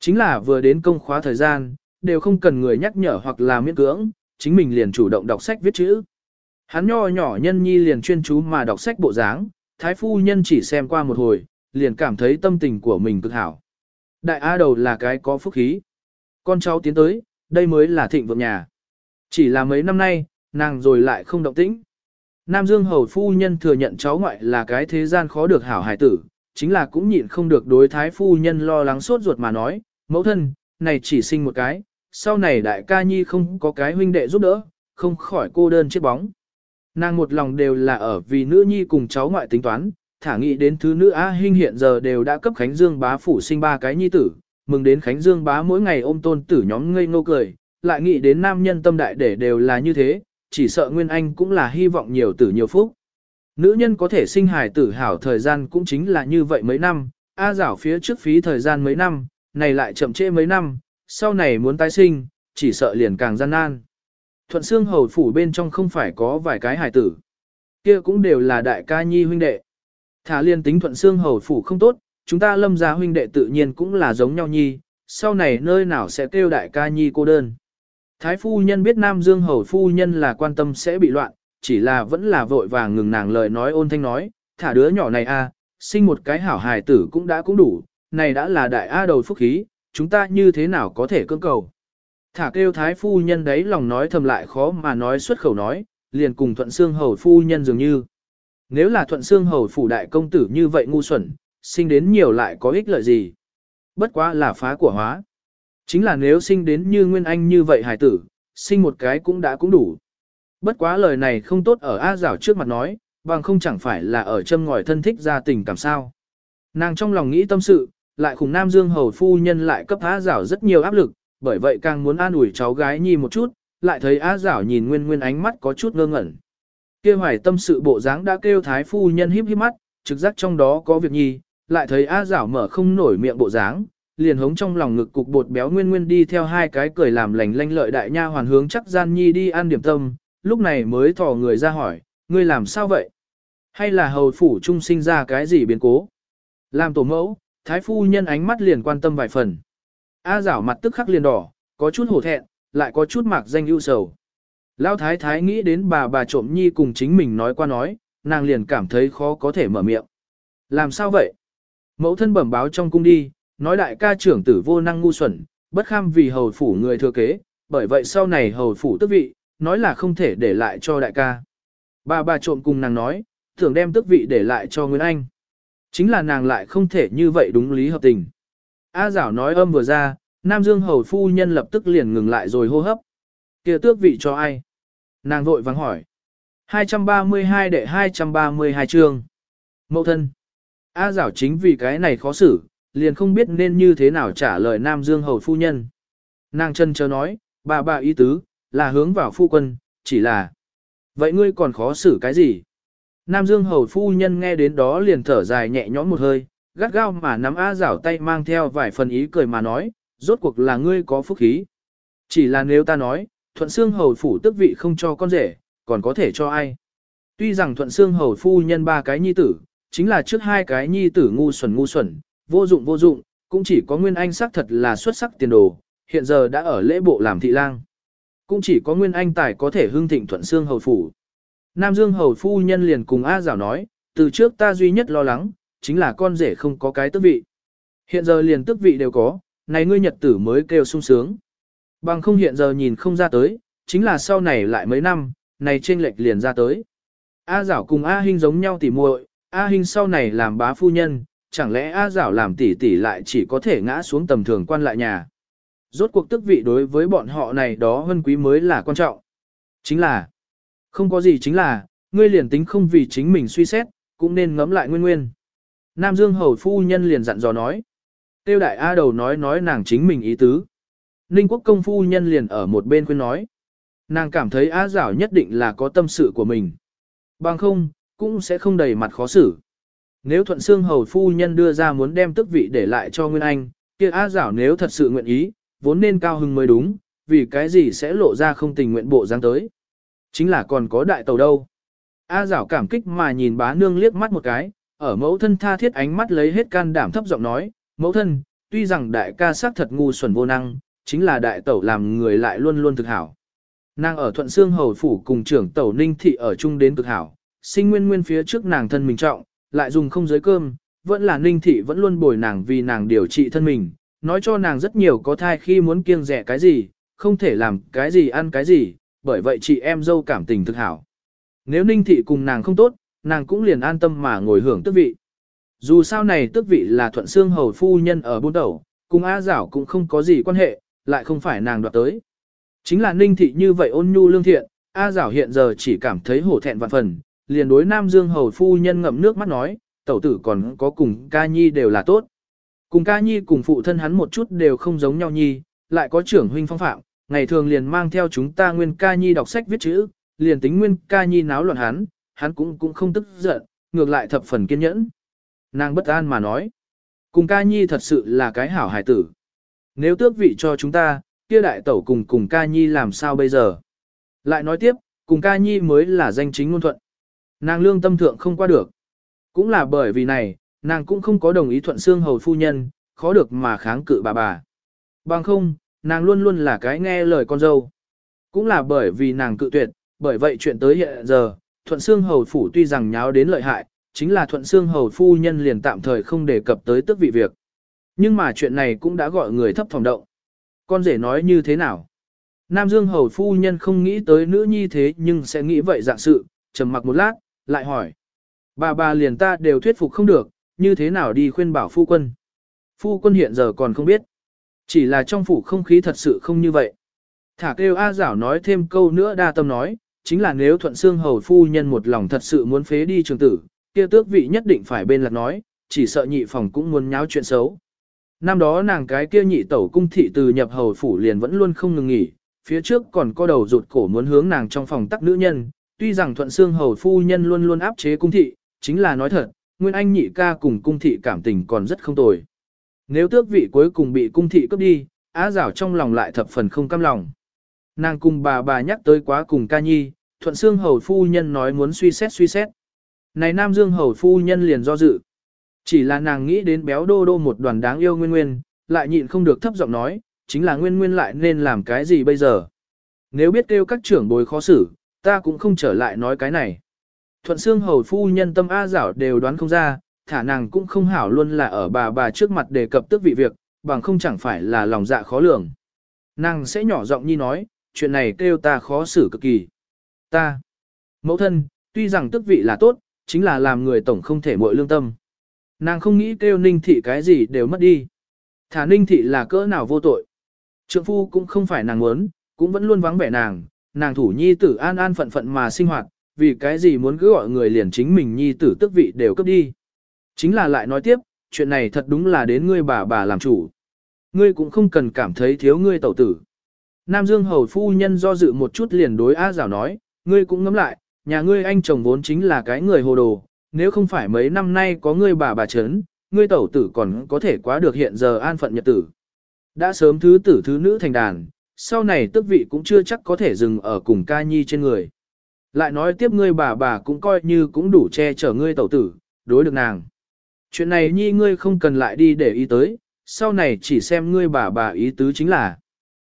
Chính là vừa đến công khóa thời gian, đều không cần người nhắc nhở hoặc là miễn cưỡng, chính mình liền chủ động đọc sách viết chữ. Hắn nho nhỏ nhân nhi liền chuyên chú mà đọc sách bộ dáng, thái phu nhân chỉ xem qua một hồi, liền cảm thấy tâm tình của mình cực hảo. Đại A đầu là cái có phúc khí. Con cháu tiến tới, đây mới là thịnh vượng nhà. Chỉ là mấy năm nay, nàng rồi lại không động tĩnh. Nam Dương hầu phu nhân thừa nhận cháu ngoại là cái thế gian khó được hảo hài tử, chính là cũng nhịn không được đối thái phu nhân lo lắng suốt ruột mà nói, mẫu thân, này chỉ sinh một cái, sau này đại ca nhi không có cái huynh đệ giúp đỡ, không khỏi cô đơn chết bóng. Nàng một lòng đều là ở vì nữ nhi cùng cháu ngoại tính toán, thả nghĩ đến thứ nữ A Hinh hiện giờ đều đã cấp Khánh Dương bá phủ sinh ba cái nhi tử, mừng đến Khánh Dương bá mỗi ngày ôm tôn tử nhóm ngây ngô cười, lại nghĩ đến nam nhân tâm đại để đều là như thế, chỉ sợ Nguyên Anh cũng là hy vọng nhiều tử nhiều phúc. Nữ nhân có thể sinh hài tử hảo thời gian cũng chính là như vậy mấy năm, A giảo phía trước phí thời gian mấy năm, này lại chậm trễ mấy năm, sau này muốn tái sinh, chỉ sợ liền càng gian nan. Thuận xương hầu phủ bên trong không phải có vài cái hài tử. Kia cũng đều là đại ca nhi huynh đệ. Thả liên tính thuận xương hầu phủ không tốt, chúng ta lâm gia huynh đệ tự nhiên cũng là giống nhau nhi, sau này nơi nào sẽ kêu đại ca nhi cô đơn. Thái phu nhân biết Nam Dương hầu phu nhân là quan tâm sẽ bị loạn, chỉ là vẫn là vội vàng ngừng nàng lời nói ôn thanh nói, thả đứa nhỏ này a, sinh một cái hảo hài tử cũng đã cũng đủ, này đã là đại A đầu phúc khí, chúng ta như thế nào có thể cưỡng cầu. Thả kêu thái phu nhân đấy lòng nói thầm lại khó mà nói xuất khẩu nói, liền cùng thuận xương hầu phu nhân dường như. Nếu là thuận xương hầu phủ đại công tử như vậy ngu xuẩn, sinh đến nhiều lại có ích lợi gì. Bất quá là phá của hóa. Chính là nếu sinh đến như Nguyên Anh như vậy hài tử, sinh một cái cũng đã cũng đủ. Bất quá lời này không tốt ở A Giảo trước mặt nói, bằng không chẳng phải là ở châm ngòi thân thích gia tình cảm sao. Nàng trong lòng nghĩ tâm sự, lại khủng Nam Dương hầu phu nhân lại cấp A Giảo rất nhiều áp lực, bởi vậy càng muốn an ủi cháu gái nhi một chút, lại thấy A Giảo nhìn Nguyên Nguyên ánh mắt có chút ngơ ngẩn. Kia hoài tâm sự bộ dáng đã kêu thái phu nhân híp híp mắt, trực giác trong đó có việc nhi, lại thấy A Giảo mở không nổi miệng bộ dáng, liền hống trong lòng ngực cục bột béo Nguyên Nguyên đi theo hai cái cười làm lành lanh lợi đại nha hoàn hướng chắc gian nhi đi ăn điểm tâm, lúc này mới thò người ra hỏi, ngươi làm sao vậy? Hay là hầu phủ trung sinh ra cái gì biến cố? Làm tổ mẫu, thái phu nhân ánh mắt liền quan tâm vài phần. A giảo mặt tức khắc liền đỏ, có chút hổ thẹn, lại có chút mạc danh ưu sầu. Lão thái thái nghĩ đến bà bà trộm nhi cùng chính mình nói qua nói, nàng liền cảm thấy khó có thể mở miệng. Làm sao vậy? Mẫu thân bẩm báo trong cung đi, nói đại ca trưởng tử vô năng ngu xuẩn, bất kham vì hầu phủ người thừa kế, bởi vậy sau này hầu phủ tước vị, nói là không thể để lại cho đại ca. Bà bà trộm cùng nàng nói, thường đem tước vị để lại cho nguyễn Anh. Chính là nàng lại không thể như vậy đúng lý hợp tình. A giảo nói âm vừa ra, Nam Dương hầu phu nhân lập tức liền ngừng lại rồi hô hấp. kia tước vị cho ai? Nàng vội vắng hỏi. 232 đệ 232 chương. Mậu thân. A giảo chính vì cái này khó xử, liền không biết nên như thế nào trả lời Nam Dương hầu phu nhân. Nàng chân chờ nói, bà bà ý tứ, là hướng vào phu quân, chỉ là. Vậy ngươi còn khó xử cái gì? Nam Dương hầu phu nhân nghe đến đó liền thở dài nhẹ nhõm một hơi, gắt gao mà nắm A rảo tay mang theo vài phần ý cười mà nói, rốt cuộc là ngươi có phúc khí. Chỉ là nếu ta nói, thuận xương hầu phủ tức vị không cho con rể, còn có thể cho ai. Tuy rằng thuận xương hầu phu nhân ba cái nhi tử, chính là trước hai cái nhi tử ngu xuẩn ngu xuẩn, vô dụng vô dụng, cũng chỉ có Nguyên Anh xác thật là xuất sắc tiền đồ, hiện giờ đã ở lễ bộ làm thị lang. Cũng chỉ có Nguyên Anh tài có thể hưng thịnh thuận xương hầu phủ. Nam Dương hầu phu nhân liền cùng A Giảo nói, từ trước ta duy nhất lo lắng, chính là con rể không có cái tước vị. Hiện giờ liền tước vị đều có, này ngươi nhật tử mới kêu sung sướng. Bằng không hiện giờ nhìn không ra tới, chính là sau này lại mấy năm, này trên lệch liền ra tới. A Giảo cùng A Hinh giống nhau tỉ muội, A Hinh sau này làm bá phu nhân, chẳng lẽ A Giảo làm tỷ tỷ lại chỉ có thể ngã xuống tầm thường quan lại nhà. Rốt cuộc tức vị đối với bọn họ này đó hơn quý mới là quan trọng. Chính là, không có gì chính là, ngươi liền tính không vì chính mình suy xét, cũng nên ngẫm lại nguyên nguyên. Nam Dương Hầu Phu Nhân liền dặn dò nói. Tiêu đại A đầu nói nói nàng chính mình ý tứ. Ninh Quốc Công Phu Nhân liền ở một bên khuyên nói. Nàng cảm thấy A Giảo nhất định là có tâm sự của mình. Bằng không, cũng sẽ không đầy mặt khó xử. Nếu Thuận xương Hầu Phu Nhân đưa ra muốn đem tức vị để lại cho Nguyên Anh, kia A Giảo nếu thật sự nguyện ý, vốn nên cao hưng mới đúng, vì cái gì sẽ lộ ra không tình nguyện bộ dáng tới. Chính là còn có đại tàu đâu. A giảo cảm kích mà nhìn bá nương liếc mắt một cái, ở mẫu thân tha thiết ánh mắt lấy hết can đảm thấp giọng nói, mẫu thân, tuy rằng đại ca sắc thật ngu xuẩn vô năng, chính là đại tẩu làm người lại luôn luôn thực hảo. Nàng ở thuận xương hầu phủ cùng trưởng tẩu ninh thị ở chung đến cực hảo, sinh nguyên nguyên phía trước nàng thân mình trọng, lại dùng không giới cơm, vẫn là ninh thị vẫn luôn bồi nàng vì nàng điều trị thân mình, nói cho nàng rất nhiều có thai khi muốn kiêng rẻ cái gì, không thể làm cái gì ăn cái gì, bởi vậy chị em dâu cảm tình thực hảo. Nếu ninh thị cùng nàng không tốt, nàng cũng liền an tâm mà ngồi hưởng tước vị. Dù sao này tước vị là thuận xương hầu phu nhân ở buôn đầu, cùng A giảo cũng không có gì quan hệ, lại không phải nàng đoạt tới. Chính là ninh thị như vậy ôn nhu lương thiện, A giảo hiện giờ chỉ cảm thấy hổ thẹn vạn phần, liền đối Nam Dương hầu phu nhân ngậm nước mắt nói, tẩu tử còn có cùng ca nhi đều là tốt. Cùng ca nhi cùng phụ thân hắn một chút đều không giống nhau nhi, lại có trưởng huynh phong phạm, ngày thường liền mang theo chúng ta nguyên ca nhi đọc sách viết chữ, liền tính nguyên ca nhi náo loạn hắn, hắn cũng cũng không tức giận, ngược lại thập phần kiên nhẫn. Nàng bất an mà nói, cùng ca nhi thật sự là cái hảo hải tử. Nếu tước vị cho chúng ta, kia đại tẩu cùng cùng ca nhi làm sao bây giờ. Lại nói tiếp, cùng ca nhi mới là danh chính ngôn thuận. Nàng lương tâm thượng không qua được. Cũng là bởi vì này, nàng cũng không có đồng ý thuận xương hầu phu nhân, khó được mà kháng cự bà bà. Bằng không, nàng luôn luôn là cái nghe lời con dâu. Cũng là bởi vì nàng cự tuyệt, bởi vậy chuyện tới hiện giờ, thuận xương hầu phủ tuy rằng nháo đến lợi hại, chính là thuận xương hầu phu nhân liền tạm thời không đề cập tới tức vị việc. Nhưng mà chuyện này cũng đã gọi người thấp phòng động. Con rể nói như thế nào? Nam Dương hầu phu nhân không nghĩ tới nữ nhi thế nhưng sẽ nghĩ vậy dạng sự, trầm mặc một lát, lại hỏi. Bà bà liền ta đều thuyết phục không được, như thế nào đi khuyên bảo phu quân. Phu quân hiện giờ còn không biết. Chỉ là trong phủ không khí thật sự không như vậy. Thả kêu A giảo nói thêm câu nữa đa tâm nói, chính là nếu thuận xương hầu phu nhân một lòng thật sự muốn phế đi trường tử, kia tước vị nhất định phải bên lạc nói, chỉ sợ nhị phòng cũng muốn nháo chuyện xấu. Năm đó nàng cái kia nhị tẩu cung thị từ nhập hầu phủ liền vẫn luôn không ngừng nghỉ, phía trước còn có đầu rụt cổ muốn hướng nàng trong phòng tắc nữ nhân, tuy rằng thuận xương hầu phu nhân luôn luôn áp chế cung thị, chính là nói thật, nguyên anh nhị ca cùng cung thị cảm tình còn rất không tồi. Nếu tước vị cuối cùng bị cung thị cướp đi, á rảo trong lòng lại thập phần không cam lòng. Nàng cùng bà bà nhắc tới quá cùng ca nhi, thuận xương hầu phu nhân nói muốn suy xét suy xét. Này Nam Dương hầu phu nhân liền do dự. Chỉ là nàng nghĩ đến béo đô đô một đoàn đáng yêu nguyên nguyên, lại nhịn không được thấp giọng nói, chính là nguyên nguyên lại nên làm cái gì bây giờ. Nếu biết kêu các trưởng bối khó xử, ta cũng không trở lại nói cái này. Thuận xương hầu phu nhân tâm A giảo đều đoán không ra, thả nàng cũng không hảo luôn là ở bà bà trước mặt đề cập tức vị việc, bằng không chẳng phải là lòng dạ khó lường. Nàng sẽ nhỏ giọng nhi nói, chuyện này kêu ta khó xử cực kỳ. Ta, mẫu thân, tuy rằng tức vị là tốt, chính là làm người tổng không thể muội lương tâm. Nàng không nghĩ kêu ninh thị cái gì đều mất đi. Thả ninh thị là cỡ nào vô tội. Trượng phu cũng không phải nàng muốn, cũng vẫn luôn vắng vẻ nàng, nàng thủ nhi tử an an phận phận mà sinh hoạt, vì cái gì muốn cứ gọi người liền chính mình nhi tử tức vị đều cấp đi. Chính là lại nói tiếp, chuyện này thật đúng là đến ngươi bà bà làm chủ. Ngươi cũng không cần cảm thấy thiếu ngươi tẩu tử. Nam Dương hầu phu nhân do dự một chút liền đối A Giảo nói, ngươi cũng ngẫm lại, nhà ngươi anh chồng vốn chính là cái người hồ đồ, nếu không phải mấy năm nay có ngươi bà bà chấn, ngươi tẩu tử còn có thể quá được hiện giờ an phận nhật tử. Đã sớm thứ tử thứ nữ thành đàn, sau này tức vị cũng chưa chắc có thể dừng ở cùng ca nhi trên người. Lại nói tiếp ngươi bà bà cũng coi như cũng đủ che chở ngươi tẩu tử, đối được nàng. Chuyện này nhi ngươi không cần lại đi để ý tới, sau này chỉ xem ngươi bà bà ý tứ chính là.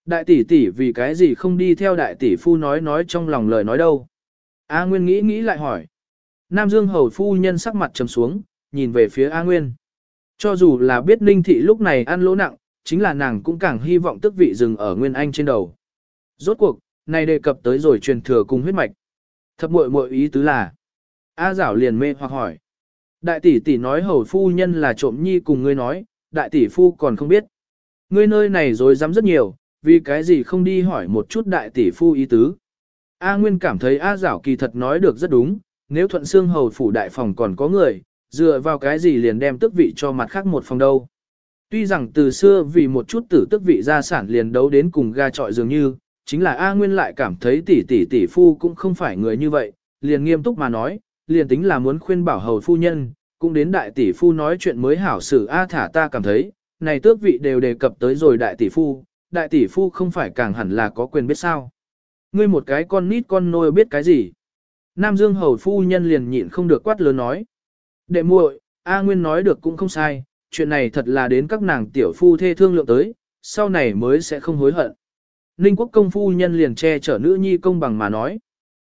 Đại tỷ tỷ vì cái gì không đi theo đại tỷ phu nói nói trong lòng lời nói đâu. A Nguyên nghĩ nghĩ lại hỏi. Nam Dương hầu phu nhân sắc mặt trầm xuống, nhìn về phía A Nguyên. Cho dù là biết Ninh Thị lúc này ăn lỗ nặng, chính là nàng cũng càng hy vọng tức vị dừng ở Nguyên Anh trên đầu. Rốt cuộc, này đề cập tới rồi truyền thừa cùng huyết mạch. Thập muội muội ý tứ là. A giảo liền mê hoặc hỏi. Đại tỷ tỷ nói hầu phu nhân là trộm nhi cùng ngươi nói, đại tỷ phu còn không biết. Ngươi nơi này rồi dám rất nhiều, vì cái gì không đi hỏi một chút đại tỷ phu ý tứ. A Nguyên cảm thấy A giảo kỳ thật nói được rất đúng, nếu thuận xương hầu phủ đại phòng còn có người, dựa vào cái gì liền đem tước vị cho mặt khác một phòng đâu. Tuy rằng từ xưa vì một chút tử tước vị gia sản liền đấu đến cùng ga trọi dường như, chính là A Nguyên lại cảm thấy tỷ tỷ tỷ phu cũng không phải người như vậy, liền nghiêm túc mà nói, liền tính là muốn khuyên bảo hầu phu nhân, cũng đến đại tỷ phu nói chuyện mới hảo xử A thả ta cảm thấy, này tước vị đều đề cập tới rồi đại tỷ phu, đại tỷ phu không phải càng hẳn là có quyền biết sao. Ngươi một cái con nít con nôi biết cái gì. Nam Dương hầu phu nhân liền nhịn không được quát lớn nói. Đệ muội, A Nguyên nói được cũng không sai, chuyện này thật là đến các nàng tiểu phu thê thương lượng tới, sau này mới sẽ không hối hận. Ninh quốc công phu nhân liền che chở nữ nhi công bằng mà nói.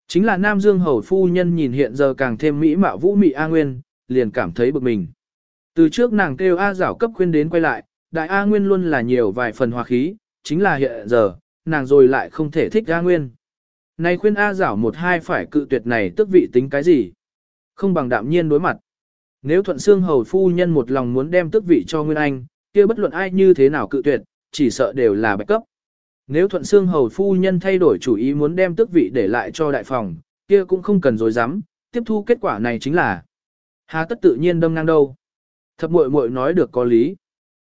Chính là Nam Dương hầu phu nhân nhìn hiện giờ càng thêm mỹ mạo vũ mị A Nguyên, liền cảm thấy bực mình. Từ trước nàng kêu A giảo cấp khuyên đến quay lại, đại A Nguyên luôn là nhiều vài phần hòa khí, chính là hiện giờ, nàng rồi lại không thể thích A Nguyên. Này khuyên A giảo một hai phải cự tuyệt này tức vị tính cái gì? Không bằng đạm nhiên đối mặt. Nếu thuận xương hầu phu nhân một lòng muốn đem tước vị cho Nguyên Anh, kia bất luận ai như thế nào cự tuyệt, chỉ sợ đều là bạch cấp. Nếu thuận xương hầu phu nhân thay đổi chủ ý muốn đem tước vị để lại cho đại phòng, kia cũng không cần dối dám, tiếp thu kết quả này chính là Hà tất tự nhiên đâm ngang đâu. Thập muội muội nói được có lý.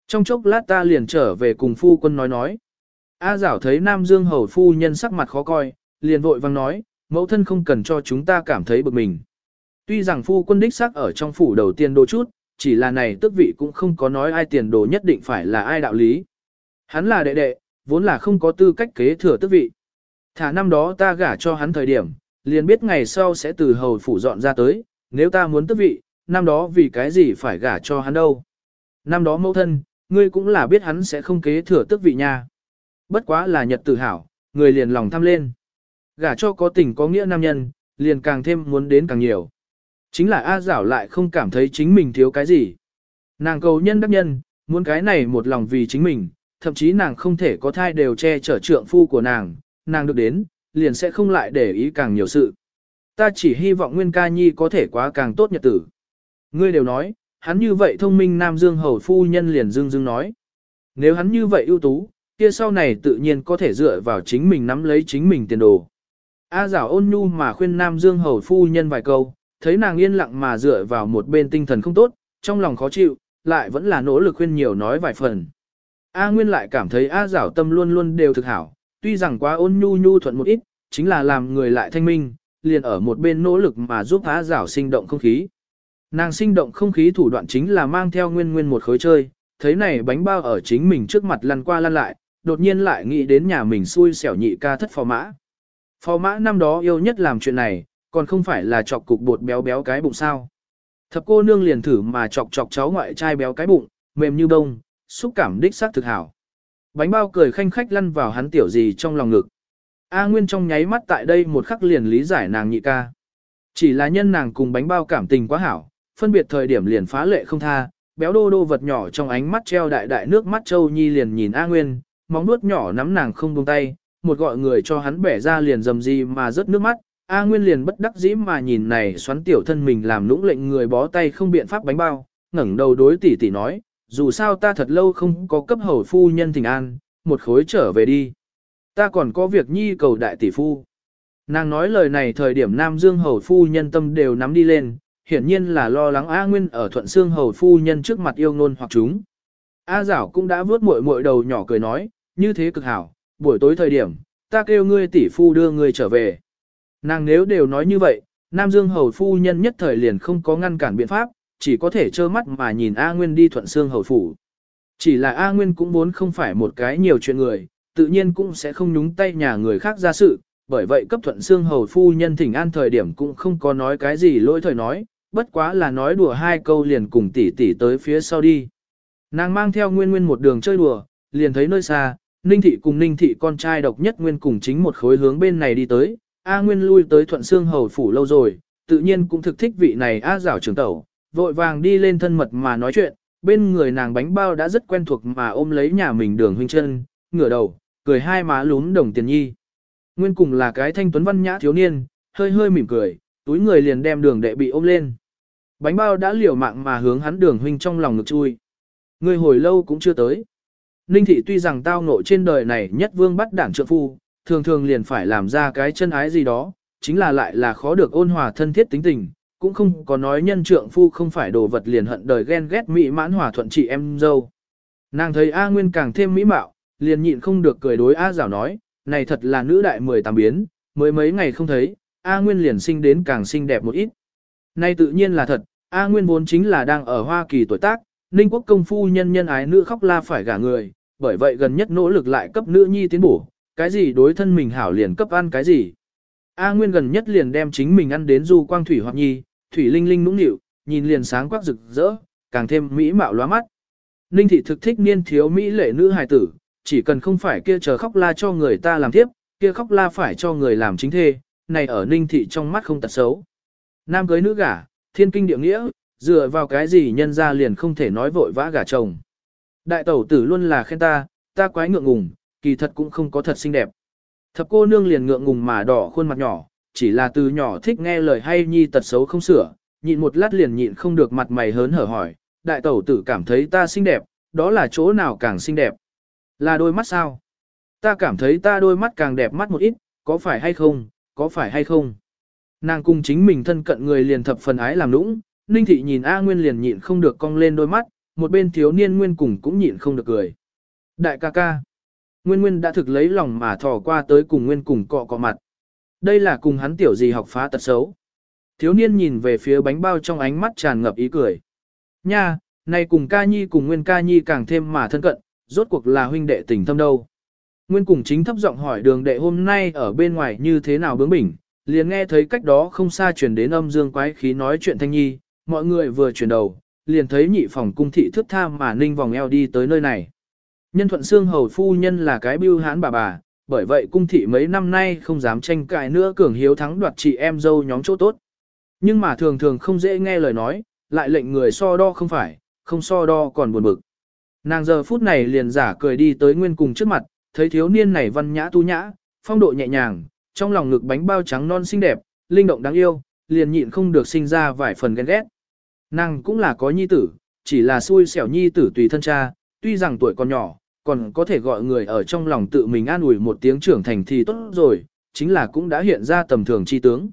Trong chốc lát ta liền trở về cùng phu quân nói nói. A giảo thấy Nam Dương hầu phu nhân sắc mặt khó coi, liền vội vang nói, mẫu thân không cần cho chúng ta cảm thấy bực mình. Tuy rằng phu quân đích sắc ở trong phủ đầu tiên đồ chút, chỉ là này tức vị cũng không có nói ai tiền đồ nhất định phải là ai đạo lý. Hắn là đệ đệ, vốn là không có tư cách kế thừa tước vị. Thả năm đó ta gả cho hắn thời điểm, liền biết ngày sau sẽ từ hầu phủ dọn ra tới, nếu ta muốn tước vị, năm đó vì cái gì phải gả cho hắn đâu. Năm đó mẫu thân, ngươi cũng là biết hắn sẽ không kế thừa tước vị nha. Bất quá là nhật tự Hảo, người liền lòng tham lên. Gả cho có tình có nghĩa nam nhân, liền càng thêm muốn đến càng nhiều. Chính là A Giảo lại không cảm thấy chính mình thiếu cái gì. Nàng cầu nhân đắc nhân, muốn cái này một lòng vì chính mình, thậm chí nàng không thể có thai đều che chở trượng phu của nàng, nàng được đến, liền sẽ không lại để ý càng nhiều sự. Ta chỉ hy vọng Nguyên Ca Nhi có thể quá càng tốt nhật tử. Ngươi đều nói, hắn như vậy thông minh Nam Dương Hầu Phu Nhân liền dương dương nói. Nếu hắn như vậy ưu tú, kia sau này tự nhiên có thể dựa vào chính mình nắm lấy chính mình tiền đồ. A giảo ôn nhu mà khuyên Nam Dương Hầu Phu Nhân vài câu, thấy nàng yên lặng mà dựa vào một bên tinh thần không tốt, trong lòng khó chịu, lại vẫn là nỗ lực khuyên nhiều nói vài phần. A Nguyên lại cảm thấy A giảo tâm luôn luôn đều thực hảo, tuy rằng quá ôn nhu nhu thuận một ít, chính là làm người lại thanh minh, liền ở một bên nỗ lực mà giúp A giảo sinh động không khí. Nàng sinh động không khí thủ đoạn chính là mang theo nguyên nguyên một khối chơi, thấy này bánh bao ở chính mình trước mặt lăn qua lăn lại, đột nhiên lại nghĩ đến nhà mình xui xẻo nhị ca thất phò mã. Phò mã năm đó yêu nhất làm chuyện này, còn không phải là chọc cục bột béo béo cái bụng sao. Thập cô nương liền thử mà chọc chọc cháu ngoại trai béo cái bụng, mềm như bông, xúc cảm đích xác thực hảo. Bánh bao cười khanh khách lăn vào hắn tiểu gì trong lòng ngực. A Nguyên trong nháy mắt tại đây một khắc liền lý giải nàng nhị ca. Chỉ là nhân nàng cùng bánh bao cảm tình quá hảo, phân biệt thời điểm liền phá lệ không tha, béo đô đô vật nhỏ trong ánh mắt treo đại đại nước mắt châu nhi liền nhìn A Nguyên, móng nuốt nhỏ nắm nàng không buông tay, một gọi người cho hắn bẻ ra liền dầm gì mà rớt nước mắt, A Nguyên liền bất đắc dĩ mà nhìn này xoắn tiểu thân mình làm lũng lệnh người bó tay không biện pháp bánh bao, ngẩng đầu đối tỷ tỷ nói, dù sao ta thật lâu không có cấp hầu phu nhân thỉnh an, một khối trở về đi. Ta còn có việc nhi cầu đại tỷ phu. Nàng nói lời này thời điểm Nam Dương hầu phu nhân tâm đều nắm đi lên, hiển nhiên là lo lắng A Nguyên ở thuận xương hầu phu nhân trước mặt yêu ngôn hoặc chúng. A Giảo cũng đã vớt muội muội đầu nhỏ cười nói, như thế cực hảo, buổi tối thời điểm, ta kêu ngươi tỷ phu đưa ngươi trở về. Nàng nếu đều nói như vậy, Nam Dương hầu phu nhân nhất thời liền không có ngăn cản biện pháp, chỉ có thể trơ mắt mà nhìn A Nguyên đi thuận xương hầu phủ. Chỉ là A Nguyên cũng muốn không phải một cái nhiều chuyện người, tự nhiên cũng sẽ không nhúng tay nhà người khác ra sự, bởi vậy cấp thuận xương hầu phu nhân thỉnh an thời điểm cũng không có nói cái gì lỗi thời nói, bất quá là nói đùa hai câu liền cùng tỷ tỷ tới phía sau đi. Nàng mang theo nguyên nguyên một đường chơi đùa, liền thấy nơi xa, Ninh thị cùng Ninh thị con trai độc nhất nguyên cùng chính một khối hướng bên này đi tới, A Nguyên lui tới thuận xương hầu phủ lâu rồi, tự nhiên cũng thực thích vị này A giảo trưởng tẩu, vội vàng đi lên thân mật mà nói chuyện, bên người nàng bánh bao đã rất quen thuộc mà ôm lấy nhà mình đường huynh chân, ngửa đầu, cười hai má lún đồng tiền nhi. Nguyên cùng là cái thanh tuấn văn nhã thiếu niên, hơi hơi mỉm cười, túi người liền đem đường đệ bị ôm lên. Bánh bao đã liều mạng mà hướng hắn đường huynh trong lòng ngực chui. Người hồi lâu cũng chưa tới. Ninh thị tuy rằng tao ngộ trên đời này nhất vương bắt đảng trượng phu, thường thường liền phải làm ra cái chân ái gì đó, chính là lại là khó được ôn hòa thân thiết tính tình, cũng không có nói nhân trượng phu không phải đồ vật liền hận đời ghen ghét mỹ mãn hòa thuận chị em dâu. Nàng thấy A Nguyên càng thêm mỹ mạo, liền nhịn không được cười đối A Giảo nói, này thật là nữ đại mười tám biến, mới mấy ngày không thấy, A Nguyên liền sinh đến càng xinh đẹp một ít. Nay tự nhiên là thật, A Nguyên vốn chính là đang ở Hoa Kỳ tuổi tác, Ninh quốc công phu nhân nhân ái nữ khóc la phải gả người, bởi vậy gần nhất nỗ lực lại cấp nữ nhi tiến bổ, cái gì đối thân mình hảo liền cấp ăn cái gì. A Nguyên gần nhất liền đem chính mình ăn đến du quang thủy hoặc nhi, thủy linh linh nũng nịu, nhìn liền sáng quắc rực rỡ, càng thêm mỹ mạo lóa mắt. Ninh thị thực thích niên thiếu mỹ lệ nữ hài tử, chỉ cần không phải kia chờ khóc la cho người ta làm tiếp, kia khóc la phải cho người làm chính thê, này ở Ninh thị trong mắt không tật xấu. Nam cưới nữ gả, thiên kinh địa nghĩa, dựa vào cái gì nhân ra liền không thể nói vội vã gả chồng. Đại tẩu tử luôn là khen ta, ta quái ngượng ngùng, kỳ thật cũng không có thật xinh đẹp. Thập cô nương liền ngượng ngùng mà đỏ khuôn mặt nhỏ, chỉ là từ nhỏ thích nghe lời hay nhi tật xấu không sửa, nhịn một lát liền nhịn không được mặt mày hớn hở hỏi, đại tẩu tử cảm thấy ta xinh đẹp, đó là chỗ nào càng xinh đẹp? Là đôi mắt sao? Ta cảm thấy ta đôi mắt càng đẹp mắt một ít, có phải hay không, có phải hay không? Nàng cùng chính mình thân cận người liền thập phần ái làm nũng, Ninh thị nhìn A Nguyên liền nhịn không được cong lên đôi mắt, một bên thiếu niên Nguyên cùng cũng nhịn không được cười. Đại ca ca. Nguyên Nguyên đã thực lấy lòng mà thò qua tới cùng Nguyên cùng cọ cọ mặt. Đây là cùng hắn tiểu gì học phá tật xấu. Thiếu niên nhìn về phía bánh bao trong ánh mắt tràn ngập ý cười. Nha, này cùng ca nhi cùng Nguyên ca nhi càng thêm mà thân cận, rốt cuộc là huynh đệ tình thâm đâu. Nguyên cùng chính thấp giọng hỏi đường đệ hôm nay ở bên ngoài như thế nào bướng bỉnh, liền nghe thấy cách đó không xa chuyển đến âm dương quái khí nói chuyện thanh nhi, mọi người vừa chuyển đầu, liền thấy nhị phòng cung thị thước tha mà ninh vòng eo đi tới nơi này. Nhân thuận xương hầu phu nhân là cái bưu hán bà bà, bởi vậy cung thị mấy năm nay không dám tranh cãi nữa cường hiếu thắng đoạt chị em dâu nhóm chỗ tốt. Nhưng mà thường thường không dễ nghe lời nói, lại lệnh người so đo không phải, không so đo còn buồn bực. Nàng giờ phút này liền giả cười đi tới nguyên cùng trước mặt, thấy thiếu niên này văn nhã tu nhã, phong độ nhẹ nhàng, trong lòng ngực bánh bao trắng non xinh đẹp, linh động đáng yêu, liền nhịn không được sinh ra vài phần ghen ghét. Nàng cũng là có nhi tử, chỉ là xui xẻo nhi tử tùy thân cha, tuy rằng tuổi còn nhỏ, còn có thể gọi người ở trong lòng tự mình an ủi một tiếng trưởng thành thì tốt rồi, chính là cũng đã hiện ra tầm thường chi tướng.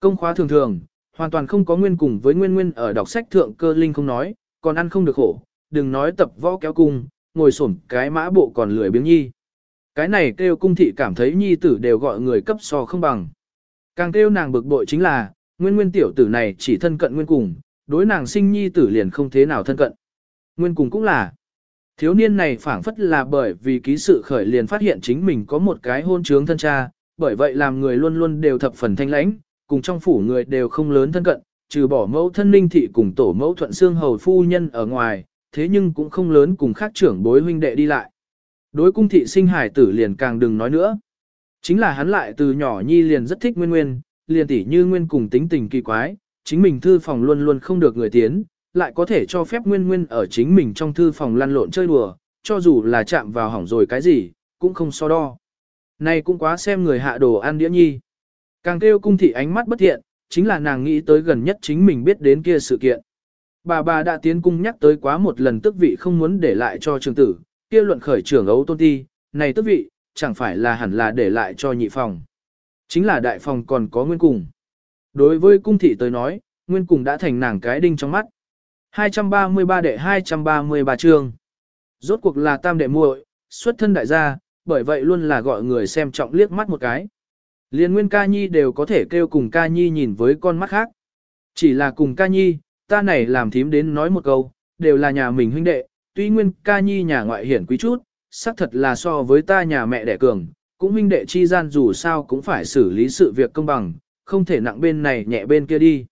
Công khóa thường thường, hoàn toàn không có nguyên cùng với nguyên nguyên ở đọc sách thượng cơ linh không nói, còn ăn không được khổ, đừng nói tập võ kéo cung, ngồi xổm cái mã bộ còn lười biếng nhi. Cái này kêu cung thị cảm thấy nhi tử đều gọi người cấp so không bằng. Càng kêu nàng bực bội chính là, nguyên nguyên tiểu tử này chỉ thân cận nguyên cùng, đối nàng sinh nhi tử liền không thế nào thân cận. Nguyên cùng cũng là, thiếu niên này phảng phất là bởi vì ký sự khởi liền phát hiện chính mình có một cái hôn trướng thân cha, bởi vậy làm người luôn luôn đều thập phần thanh lãnh, cùng trong phủ người đều không lớn thân cận, trừ bỏ mẫu thân ninh thị cùng tổ mẫu thuận xương hầu phu nhân ở ngoài, thế nhưng cũng không lớn cùng khác trưởng bối huynh đệ đi lại. Đối cung thị sinh hải tử liền càng đừng nói nữa. Chính là hắn lại từ nhỏ nhi liền rất thích nguyên nguyên, liền tỉ như nguyên cùng tính tình kỳ quái, chính mình thư phòng luôn luôn không được người tiến, lại có thể cho phép nguyên nguyên ở chính mình trong thư phòng lăn lộn chơi đùa, cho dù là chạm vào hỏng rồi cái gì, cũng không so đo. Này cũng quá xem người hạ đồ ăn đĩa nhi. Càng kêu cung thị ánh mắt bất thiện, chính là nàng nghĩ tới gần nhất chính mình biết đến kia sự kiện. Bà bà đã tiến cung nhắc tới quá một lần tức vị không muốn để lại cho trường tử, kia luận khởi trưởng ấu tôn ti, này tức vị, chẳng phải là hẳn là để lại cho nhị phòng. Chính là đại phòng còn có nguyên cùng. Đối với cung thị tới nói, nguyên cùng đã thành nàng cái đinh trong mắt. 233 đệ 233 chương. Rốt cuộc là tam đệ muội, xuất thân đại gia, bởi vậy luôn là gọi người xem trọng liếc mắt một cái. Liên nguyên ca nhi đều có thể kêu cùng ca nhi nhìn với con mắt khác. Chỉ là cùng ca nhi, ta này làm thím đến nói một câu, đều là nhà mình huynh đệ, tuy nguyên ca nhi nhà ngoại hiển quý chút, xác thật là so với ta nhà mẹ đẻ cường, cũng huynh đệ chi gian dù sao cũng phải xử lý sự việc công bằng, không thể nặng bên này nhẹ bên kia đi.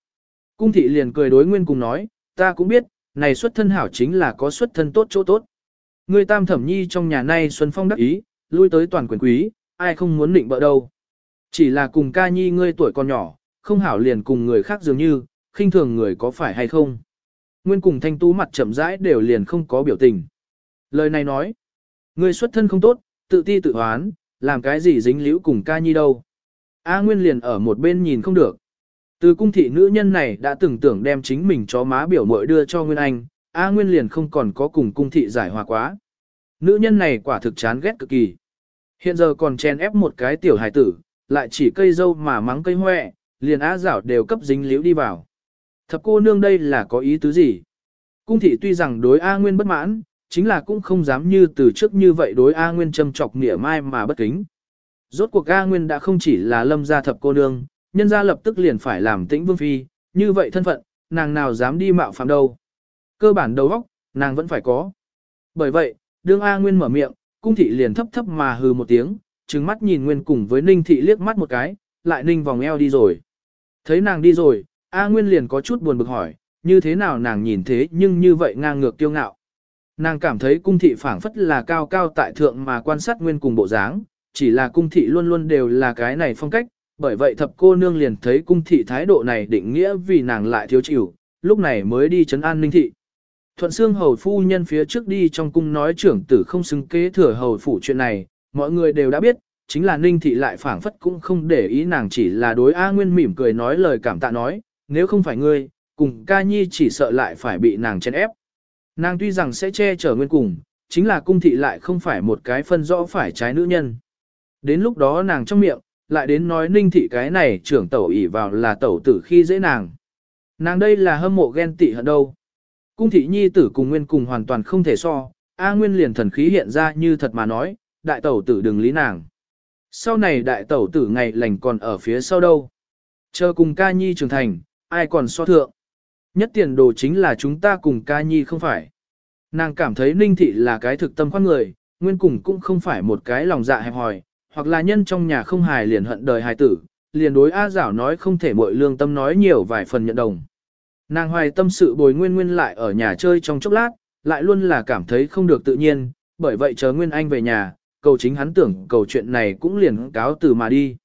Cung thị liền cười đối nguyên cùng nói, ta cũng biết, này xuất thân hảo chính là có xuất thân tốt chỗ tốt. Người tam thẩm nhi trong nhà nay Xuân Phong đắc ý, lui tới toàn quyền quý, ai không muốn định bợ đâu. Chỉ là cùng ca nhi ngươi tuổi còn nhỏ, không hảo liền cùng người khác dường như, khinh thường người có phải hay không. Nguyên cùng thanh tú mặt chậm rãi đều liền không có biểu tình. Lời này nói, ngươi xuất thân không tốt, tự ti tự hoán, làm cái gì dính liễu cùng ca nhi đâu. A Nguyên liền ở một bên nhìn không được. Từ cung thị nữ nhân này đã từng tưởng đem chính mình chó má biểu mội đưa cho Nguyên Anh, A Nguyên liền không còn có cùng cung thị giải hòa quá. Nữ nhân này quả thực chán ghét cực kỳ. Hiện giờ còn chen ép một cái tiểu hài tử, lại chỉ cây dâu mà mắng cây hoẹ, liền á giảo đều cấp dính liễu đi vào. Thập cô nương đây là có ý tứ gì? Cung thị tuy rằng đối A Nguyên bất mãn, chính là cũng không dám như từ trước như vậy đối A Nguyên châm chọc nghĩa mai mà bất kính. Rốt cuộc A Nguyên đã không chỉ là lâm gia thập cô nương, nhân gia lập tức liền phải làm tĩnh vương phi, như vậy thân phận, nàng nào dám đi mạo phạm đâu. Cơ bản đầu óc, nàng vẫn phải có. Bởi vậy, đương A Nguyên mở miệng, cung thị liền thấp thấp mà hừ một tiếng, trừng mắt nhìn Nguyên cùng với Ninh thị liếc mắt một cái, lại Ninh vòng eo đi rồi. Thấy nàng đi rồi, A Nguyên liền có chút buồn bực hỏi, như thế nào nàng nhìn thế nhưng như vậy ngang ngược kiêu ngạo. Nàng cảm thấy cung thị phảng phất là cao cao tại thượng mà quan sát Nguyên cùng bộ dáng, chỉ là cung thị luôn luôn đều là cái này phong cách, bởi vậy thập cô nương liền thấy cung thị thái độ này định nghĩa vì nàng lại thiếu chịu, lúc này mới đi chấn an ninh thị. Thuận xương hầu phu nhân phía trước đi trong cung nói trưởng tử không xứng kế thừa hầu phủ chuyện này, mọi người đều đã biết, chính là ninh thị lại phảng phất cũng không để ý nàng chỉ là đối A Nguyên mỉm cười nói lời cảm tạ nói, nếu không phải ngươi, cùng ca nhi chỉ sợ lại phải bị nàng chen ép. Nàng tuy rằng sẽ che chở Nguyên cùng, chính là cung thị lại không phải một cái phân rõ phải trái nữ nhân. Đến lúc đó nàng trong miệng, lại đến nói ninh thị cái này trưởng tẩu ỷ vào là tẩu tử khi dễ nàng. Nàng đây là hâm mộ ghen tị hận đâu. Cung thị nhi tử cùng nguyên cùng hoàn toàn không thể so, A Nguyên liền thần khí hiện ra như thật mà nói, đại tẩu tử đừng lý nàng. Sau này đại tẩu tử ngày lành còn ở phía sau đâu. Chờ cùng ca nhi trưởng thành, ai còn so thượng. Nhất tiền đồ chính là chúng ta cùng ca nhi không phải. Nàng cảm thấy ninh thị là cái thực tâm khoan người, nguyên cùng cũng không phải một cái lòng dạ hẹp hòi, hoặc là nhân trong nhà không hài liền hận đời hài tử, liền đối A Giảo nói không thể muội lương tâm nói nhiều vài phần nhận đồng. Nàng hoài tâm sự bồi nguyên nguyên lại ở nhà chơi trong chốc lát, lại luôn là cảm thấy không được tự nhiên, bởi vậy chờ Nguyên Anh về nhà, cầu chính hắn tưởng cầu chuyện này cũng liền cáo từ mà đi.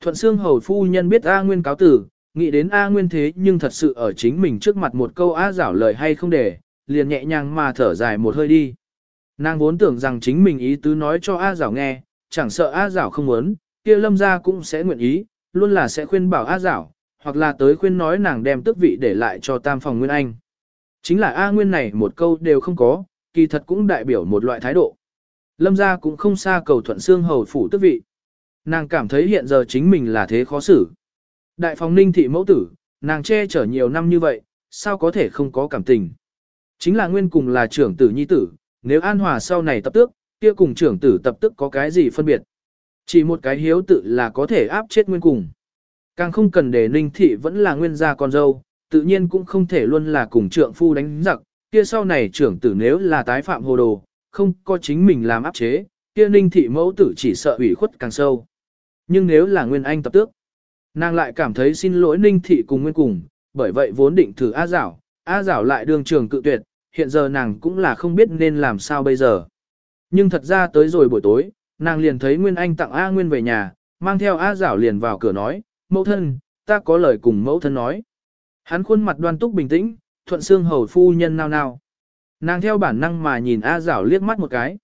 Thuận xương hầu phu nhân biết A Nguyên cáo tử, nghĩ đến A Nguyên thế nhưng thật sự ở chính mình trước mặt một câu A giảo lời hay không để, liền nhẹ nhàng mà thở dài một hơi đi. Nàng vốn tưởng rằng chính mình ý tứ nói cho A giảo nghe, chẳng sợ A giảo không muốn, kia lâm gia cũng sẽ nguyện ý, luôn là sẽ khuyên bảo A giảo, hoặc là tới khuyên nói nàng đem tước vị để lại cho tam phòng Nguyên Anh. Chính là A Nguyên này một câu đều không có, kỳ thật cũng đại biểu một loại thái độ. Lâm gia cũng không xa cầu thuận xương hầu phủ tước vị. Nàng cảm thấy hiện giờ chính mình là thế khó xử. Đại phòng ninh thị mẫu tử, nàng che chở nhiều năm như vậy, sao có thể không có cảm tình. Chính là nguyên cùng là trưởng tử nhi tử, nếu an hòa sau này tập tước, kia cùng trưởng tử tập tức có cái gì phân biệt. Chỉ một cái hiếu tự là có thể áp chết nguyên cùng. Càng không cần để ninh thị vẫn là nguyên gia con dâu, tự nhiên cũng không thể luôn là cùng trượng phu đánh giặc, kia sau này trưởng tử nếu là tái phạm hồ đồ, không có chính mình làm áp chế, kia ninh thị mẫu tử chỉ sợ ủy khuất càng sâu. Nhưng nếu là nguyên anh tập tước, nàng lại cảm thấy xin lỗi ninh thị cùng nguyên cùng, bởi vậy vốn định thử A Giảo, A Giảo lại đường trường cự tuyệt, hiện giờ nàng cũng là không biết nên làm sao bây giờ. Nhưng thật ra tới rồi buổi tối, nàng liền thấy Nguyên Anh tặng A Nguyên về nhà, mang theo A Giảo liền vào cửa nói, mẫu thân, ta có lời cùng mẫu thân nói. Hắn khuôn mặt đoan túc bình tĩnh, thuận xương hầu phu nhân nao nao. Nàng theo bản năng mà nhìn A Giảo liếc mắt một cái.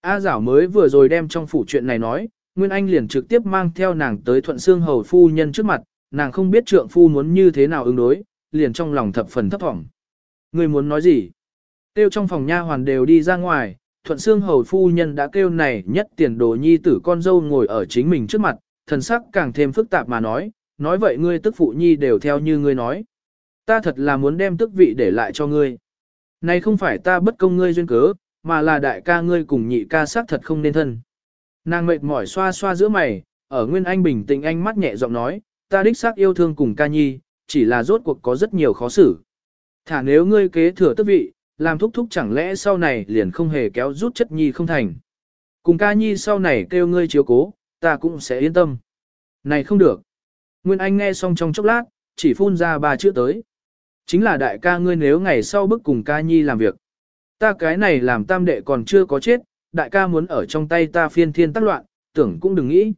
A Giảo mới vừa rồi đem trong phủ chuyện này nói, Nguyên Anh liền trực tiếp mang theo nàng tới thuận xương hầu phu nhân trước mặt, nàng không biết trượng phu muốn như thế nào ứng đối, liền trong lòng thập phần thấp thỏm. Người muốn nói gì? Tiêu trong phòng nha hoàn đều đi ra ngoài, thuận xương hầu phu nhân đã kêu này nhất tiền đồ nhi tử con dâu ngồi ở chính mình trước mặt, thần sắc càng thêm phức tạp mà nói, nói vậy ngươi tức phụ nhi đều theo như ngươi nói. Ta thật là muốn đem tức vị để lại cho ngươi. Này không phải ta bất công ngươi duyên cớ, mà là đại ca ngươi cùng nhị ca sắc thật không nên thân. Nàng mệt mỏi xoa xoa giữa mày, ở Nguyên Anh bình tĩnh anh mắt nhẹ giọng nói, ta đích xác yêu thương cùng ca nhi, chỉ là rốt cuộc có rất nhiều khó xử. Thả nếu ngươi kế thừa tức vị, làm thúc thúc chẳng lẽ sau này liền không hề kéo rút chất nhi không thành. Cùng ca nhi sau này kêu ngươi chiếu cố, ta cũng sẽ yên tâm. Này không được. Nguyên Anh nghe xong trong chốc lát, chỉ phun ra ba chữ tới. Chính là đại ca ngươi nếu ngày sau bức cùng ca nhi làm việc. Ta cái này làm tam đệ còn chưa có chết, đại ca muốn ở trong tay ta phiên thiên tác loạn, tưởng cũng đừng nghĩ.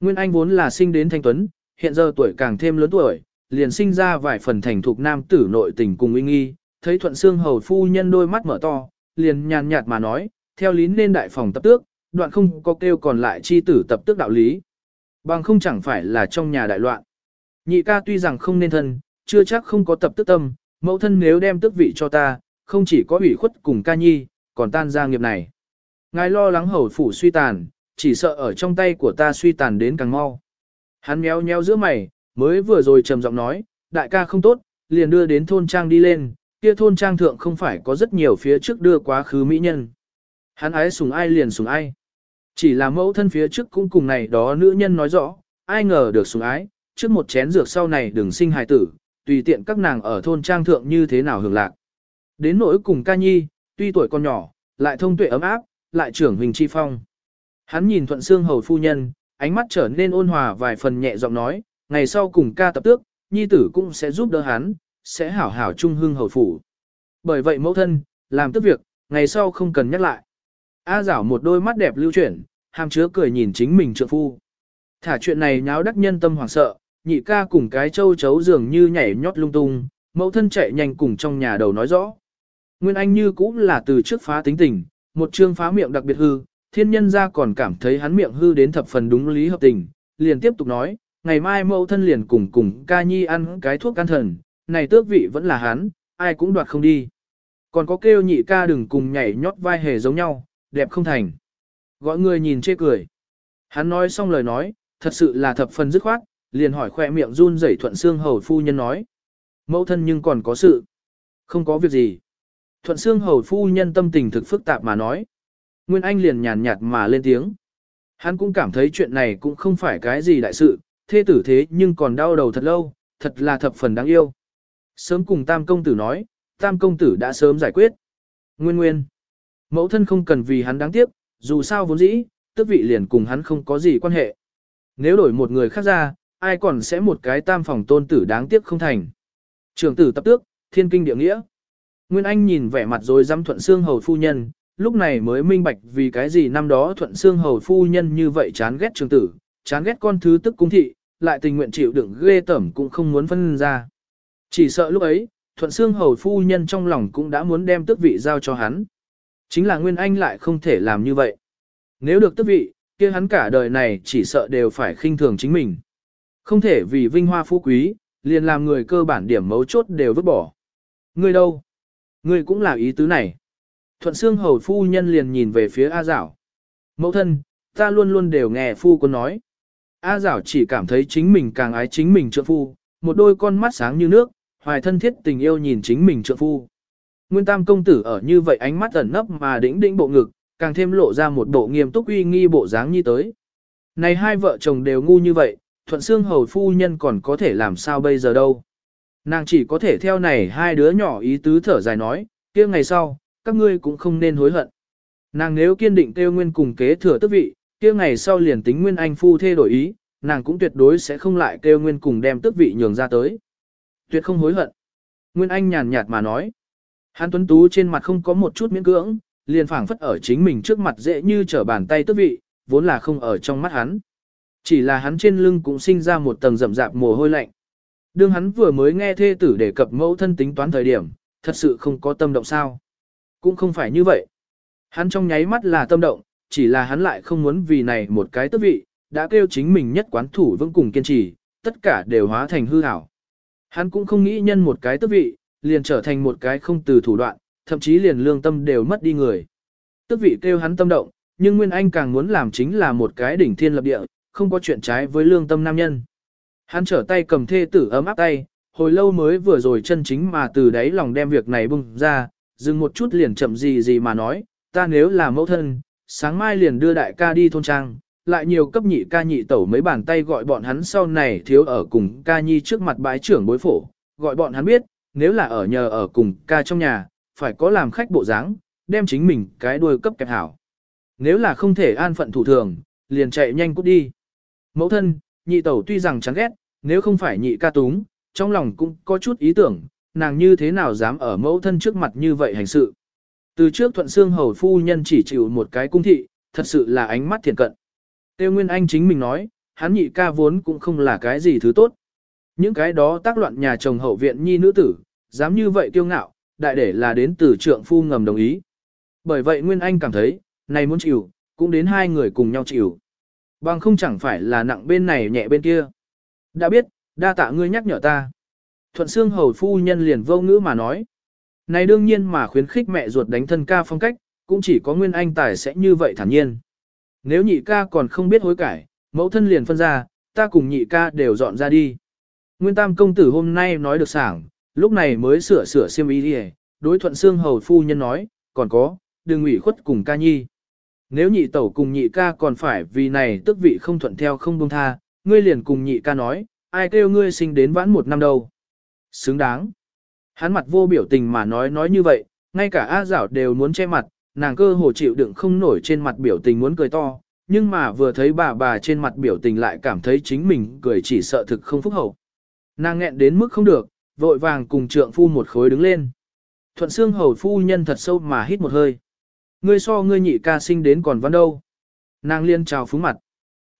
Nguyên Anh vốn là sinh đến thanh tuấn, hiện giờ tuổi càng thêm lớn tuổi, liền sinh ra vài phần thành thục nam tử nội tình cùng uy nghi, thấy thuận xương hầu phu nhân đôi mắt mở to, liền nhàn nhạt mà nói, theo lý nên đại phòng tập tước, đoạn không có kêu còn lại chi tử tập tước đạo lý. Bằng không chẳng phải là trong nhà đại loạn. Nhị ca tuy rằng không nên thân, chưa chắc không có tập tước tâm, mẫu thân nếu đem tước vị cho ta, không chỉ có ủy khuất cùng ca nhi, còn tan ra nghiệp này. Ngài lo lắng hầu phủ suy tàn, chỉ sợ ở trong tay của ta suy tàn đến càng mau. Hắn méo nheo giữa mày, mới vừa rồi trầm giọng nói, đại ca không tốt, liền đưa đến thôn trang đi lên, kia thôn trang thượng không phải có rất nhiều phía trước đưa quá khứ mỹ nhân. Hắn ái sùng ai liền sùng ai. Chỉ là mẫu thân phía trước cũng cùng này đó nữ nhân nói rõ, ai ngờ được sùng ái, trước một chén dược sau này đừng sinh hài tử, tùy tiện các nàng ở thôn trang thượng như thế nào hưởng lạc. Đến nỗi cùng ca nhi, tuy tuổi còn nhỏ, lại thông tuệ ấm áp, lại trưởng hình chi phong. Hắn nhìn thuận xương hầu phu nhân, ánh mắt trở nên ôn hòa vài phần nhẹ giọng nói, ngày sau cùng ca tập tước, nhi tử cũng sẽ giúp đỡ hắn, sẽ hảo hảo trung hưng hầu phủ. Bởi vậy mẫu thân, làm tức việc, ngày sau không cần nhắc lại. A giảo một đôi mắt đẹp lưu chuyển, hàm chứa cười nhìn chính mình trượng phu. Thả chuyện này nháo đắc nhân tâm hoảng sợ, nhị ca cùng cái châu chấu dường như nhảy nhót lung tung, mẫu thân chạy nhanh cùng trong nhà đầu nói rõ. Nguyên Anh như cũng là từ trước phá tính tình, một chương phá miệng đặc biệt hư, thiên nhân ra còn cảm thấy hắn miệng hư đến thập phần đúng lý hợp tình, liền tiếp tục nói, ngày mai mẫu thân liền cùng cùng ca nhi ăn cái thuốc can thần, này tước vị vẫn là hắn, ai cũng đoạt không đi. Còn có kêu nhị ca đừng cùng nhảy nhót vai hề giống nhau, đẹp không thành. Gọi người nhìn chê cười. Hắn nói xong lời nói, thật sự là thập phần dứt khoát, liền hỏi khoe miệng run rẩy thuận xương hầu phu nhân nói. Mẫu thân nhưng còn có sự. Không có việc gì. Thuận xương hầu phu nhân tâm tình thực phức tạp mà nói. Nguyên Anh liền nhàn nhạt mà lên tiếng. Hắn cũng cảm thấy chuyện này cũng không phải cái gì đại sự, thê tử thế nhưng còn đau đầu thật lâu, thật là thập phần đáng yêu. Sớm cùng tam công tử nói, tam công tử đã sớm giải quyết. Nguyên nguyên. Mẫu thân không cần vì hắn đáng tiếc, dù sao vốn dĩ, tước vị liền cùng hắn không có gì quan hệ. Nếu đổi một người khác ra, ai còn sẽ một cái tam phòng tôn tử đáng tiếc không thành. Trường tử tập tước, thiên kinh địa nghĩa. Nguyên Anh nhìn vẻ mặt rồi dám thuận xương hầu phu nhân, lúc này mới minh bạch vì cái gì năm đó thuận xương hầu phu nhân như vậy chán ghét trường tử, chán ghét con thứ tức cung thị, lại tình nguyện chịu đựng ghê tẩm cũng không muốn phân ra. Chỉ sợ lúc ấy, thuận xương hầu phu nhân trong lòng cũng đã muốn đem tước vị giao cho hắn. Chính là Nguyên Anh lại không thể làm như vậy. Nếu được tước vị, kia hắn cả đời này chỉ sợ đều phải khinh thường chính mình. Không thể vì vinh hoa phú quý, liền làm người cơ bản điểm mấu chốt đều vứt bỏ. Ngươi đâu? Ngươi cũng là ý tứ này. Thuận xương hầu phu nhân liền nhìn về phía A Giảo. Mẫu thân, ta luôn luôn đều nghe phu quân nói. A Giảo chỉ cảm thấy chính mình càng ái chính mình trượng phu, một đôi con mắt sáng như nước, hoài thân thiết tình yêu nhìn chính mình trượng phu. Nguyên Tam công tử ở như vậy ánh mắt ẩn nấp mà đĩnh đĩnh bộ ngực, càng thêm lộ ra một bộ nghiêm túc uy nghi bộ dáng như tới. Này hai vợ chồng đều ngu như vậy, thuận xương hầu phu nhân còn có thể làm sao bây giờ đâu. Nàng chỉ có thể theo này hai đứa nhỏ ý tứ thở dài nói, kia ngày sau, các ngươi cũng không nên hối hận. Nàng nếu kiên định kêu nguyên cùng kế thừa tước vị, kia ngày sau liền tính nguyên anh phu thê đổi ý, nàng cũng tuyệt đối sẽ không lại kêu nguyên cùng đem tước vị nhường ra tới. Tuyệt không hối hận. Nguyên anh nhàn nhạt mà nói. Hán Tuấn Tú trên mặt không có một chút miễn cưỡng, liền phảng phất ở chính mình trước mặt dễ như trở bàn tay tước vị, vốn là không ở trong mắt hắn. Chỉ là hắn trên lưng cũng sinh ra một tầng rậm rạp mồ hôi lạnh. Đương hắn vừa mới nghe thê tử đề cập mẫu thân tính toán thời điểm, thật sự không có tâm động sao. Cũng không phải như vậy. Hắn trong nháy mắt là tâm động, chỉ là hắn lại không muốn vì này một cái tước vị, đã kêu chính mình nhất quán thủ vững cùng kiên trì, tất cả đều hóa thành hư ảo. Hắn cũng không nghĩ nhân một cái tước vị, liền trở thành một cái không từ thủ đoạn, thậm chí liền lương tâm đều mất đi người. Tước vị kêu hắn tâm động, nhưng Nguyên Anh càng muốn làm chính là một cái đỉnh thiên lập địa, không có chuyện trái với lương tâm nam nhân. Hắn trở tay cầm thê tử ấm áp tay, hồi lâu mới vừa rồi chân chính mà từ đáy lòng đem việc này bung ra, dừng một chút liền chậm gì gì mà nói, ta nếu là mẫu thân, sáng mai liền đưa đại ca đi thôn trang, lại nhiều cấp nhị ca nhị tẩu mấy bàn tay gọi bọn hắn sau này thiếu ở cùng ca nhi trước mặt bái trưởng bối phổ, gọi bọn hắn biết, nếu là ở nhờ ở cùng ca trong nhà, phải có làm khách bộ dáng, đem chính mình cái đuôi cấp kẹp hảo. Nếu là không thể an phận thủ thường, liền chạy nhanh cút đi. Mẫu thân, nhị tẩu tuy rằng chán ghét, nếu không phải nhị ca túng, trong lòng cũng có chút ý tưởng, nàng như thế nào dám ở mẫu thân trước mặt như vậy hành sự. Từ trước thuận xương hầu phu nhân chỉ chịu một cái cung thị, thật sự là ánh mắt thiền cận. Tiêu Nguyên Anh chính mình nói, hắn nhị ca vốn cũng không là cái gì thứ tốt. Những cái đó tác loạn nhà chồng hậu viện nhi nữ tử, dám như vậy kiêu ngạo, đại để là đến từ trượng phu ngầm đồng ý. Bởi vậy Nguyên Anh cảm thấy, này muốn chịu, cũng đến hai người cùng nhau chịu. Bằng không chẳng phải là nặng bên này nhẹ bên kia. Đã biết, đa tạ ngươi nhắc nhở ta. Thuận xương hầu phu nhân liền vô ngữ mà nói. Này đương nhiên mà khuyến khích mẹ ruột đánh thân ca phong cách, cũng chỉ có nguyên anh tài sẽ như vậy thản nhiên. Nếu nhị ca còn không biết hối cải, mẫu thân liền phân ra, ta cùng nhị ca đều dọn ra đi. Nguyên tam công tử hôm nay nói được sảng, lúc này mới sửa sửa xiêm ý đi đối thuận xương hầu phu nhân nói, còn có, đừng ủy khuất cùng ca nhi. Nếu nhị tẩu cùng nhị ca còn phải vì này tức vị không thuận theo không buông tha, ngươi liền cùng nhị ca nói, ai kêu ngươi sinh đến vãn một năm đâu. Xứng đáng. Hắn mặt vô biểu tình mà nói nói như vậy, ngay cả A Giảo đều muốn che mặt, nàng cơ hồ chịu đựng không nổi trên mặt biểu tình muốn cười to, nhưng mà vừa thấy bà bà trên mặt biểu tình lại cảm thấy chính mình cười chỉ sợ thực không phúc hậu. Nàng nghẹn đến mức không được, vội vàng cùng trượng phu một khối đứng lên. Thuận xương hầu phu nhân thật sâu mà hít một hơi. Ngươi so ngươi nhị ca sinh đến còn văn đâu. Nàng liên trào phúng mặt.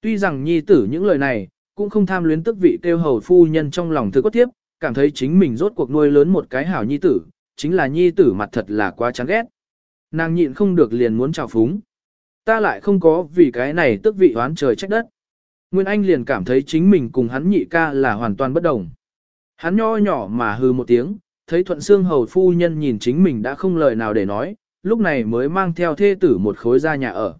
Tuy rằng nhi tử những lời này, cũng không tham luyến tức vị tiêu hầu phu nhân trong lòng thư có tiếp, cảm thấy chính mình rốt cuộc nuôi lớn một cái hảo nhi tử, chính là nhi tử mặt thật là quá chán ghét. Nàng nhịn không được liền muốn trào phúng. Ta lại không có vì cái này tức vị oán trời trách đất. Nguyên Anh liền cảm thấy chính mình cùng hắn nhị ca là hoàn toàn bất đồng. Hắn nho nhỏ mà hư một tiếng, thấy thuận xương hầu phu nhân nhìn chính mình đã không lời nào để nói, lúc này mới mang theo thê tử một khối ra nhà ở.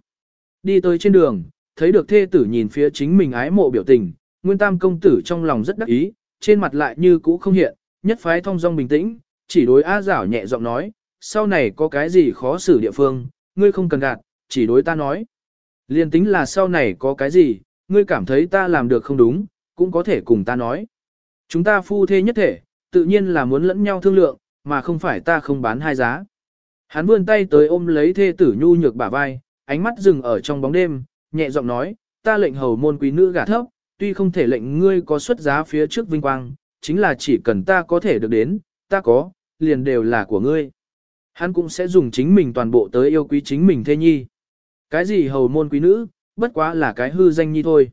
Đi tới trên đường, thấy được thê tử nhìn phía chính mình ái mộ biểu tình, nguyên tam công tử trong lòng rất đắc ý, trên mặt lại như cũ không hiện, nhất phái thông dong bình tĩnh, chỉ đối A Giảo nhẹ giọng nói, sau này có cái gì khó xử địa phương, ngươi không cần gạt, chỉ đối ta nói. Liên tính là sau này có cái gì, ngươi cảm thấy ta làm được không đúng, cũng có thể cùng ta nói. Chúng ta phu thê nhất thể, tự nhiên là muốn lẫn nhau thương lượng, mà không phải ta không bán hai giá. Hắn vươn tay tới ôm lấy thê tử nhu nhược bả vai, ánh mắt dừng ở trong bóng đêm, nhẹ giọng nói, ta lệnh hầu môn quý nữ gả thấp, tuy không thể lệnh ngươi có xuất giá phía trước vinh quang, chính là chỉ cần ta có thể được đến, ta có, liền đều là của ngươi. Hắn cũng sẽ dùng chính mình toàn bộ tới yêu quý chính mình thê nhi. Cái gì hầu môn quý nữ, bất quá là cái hư danh nhi thôi.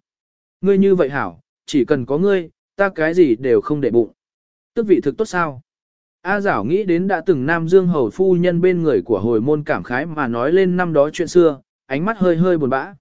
Ngươi như vậy hảo, chỉ cần có ngươi, ta cái gì đều không để bụng. Tức vị thực tốt sao? A giảo nghĩ đến đã từng Nam Dương hầu phu nhân bên người của hồi môn cảm khái mà nói lên năm đó chuyện xưa, ánh mắt hơi hơi buồn bã.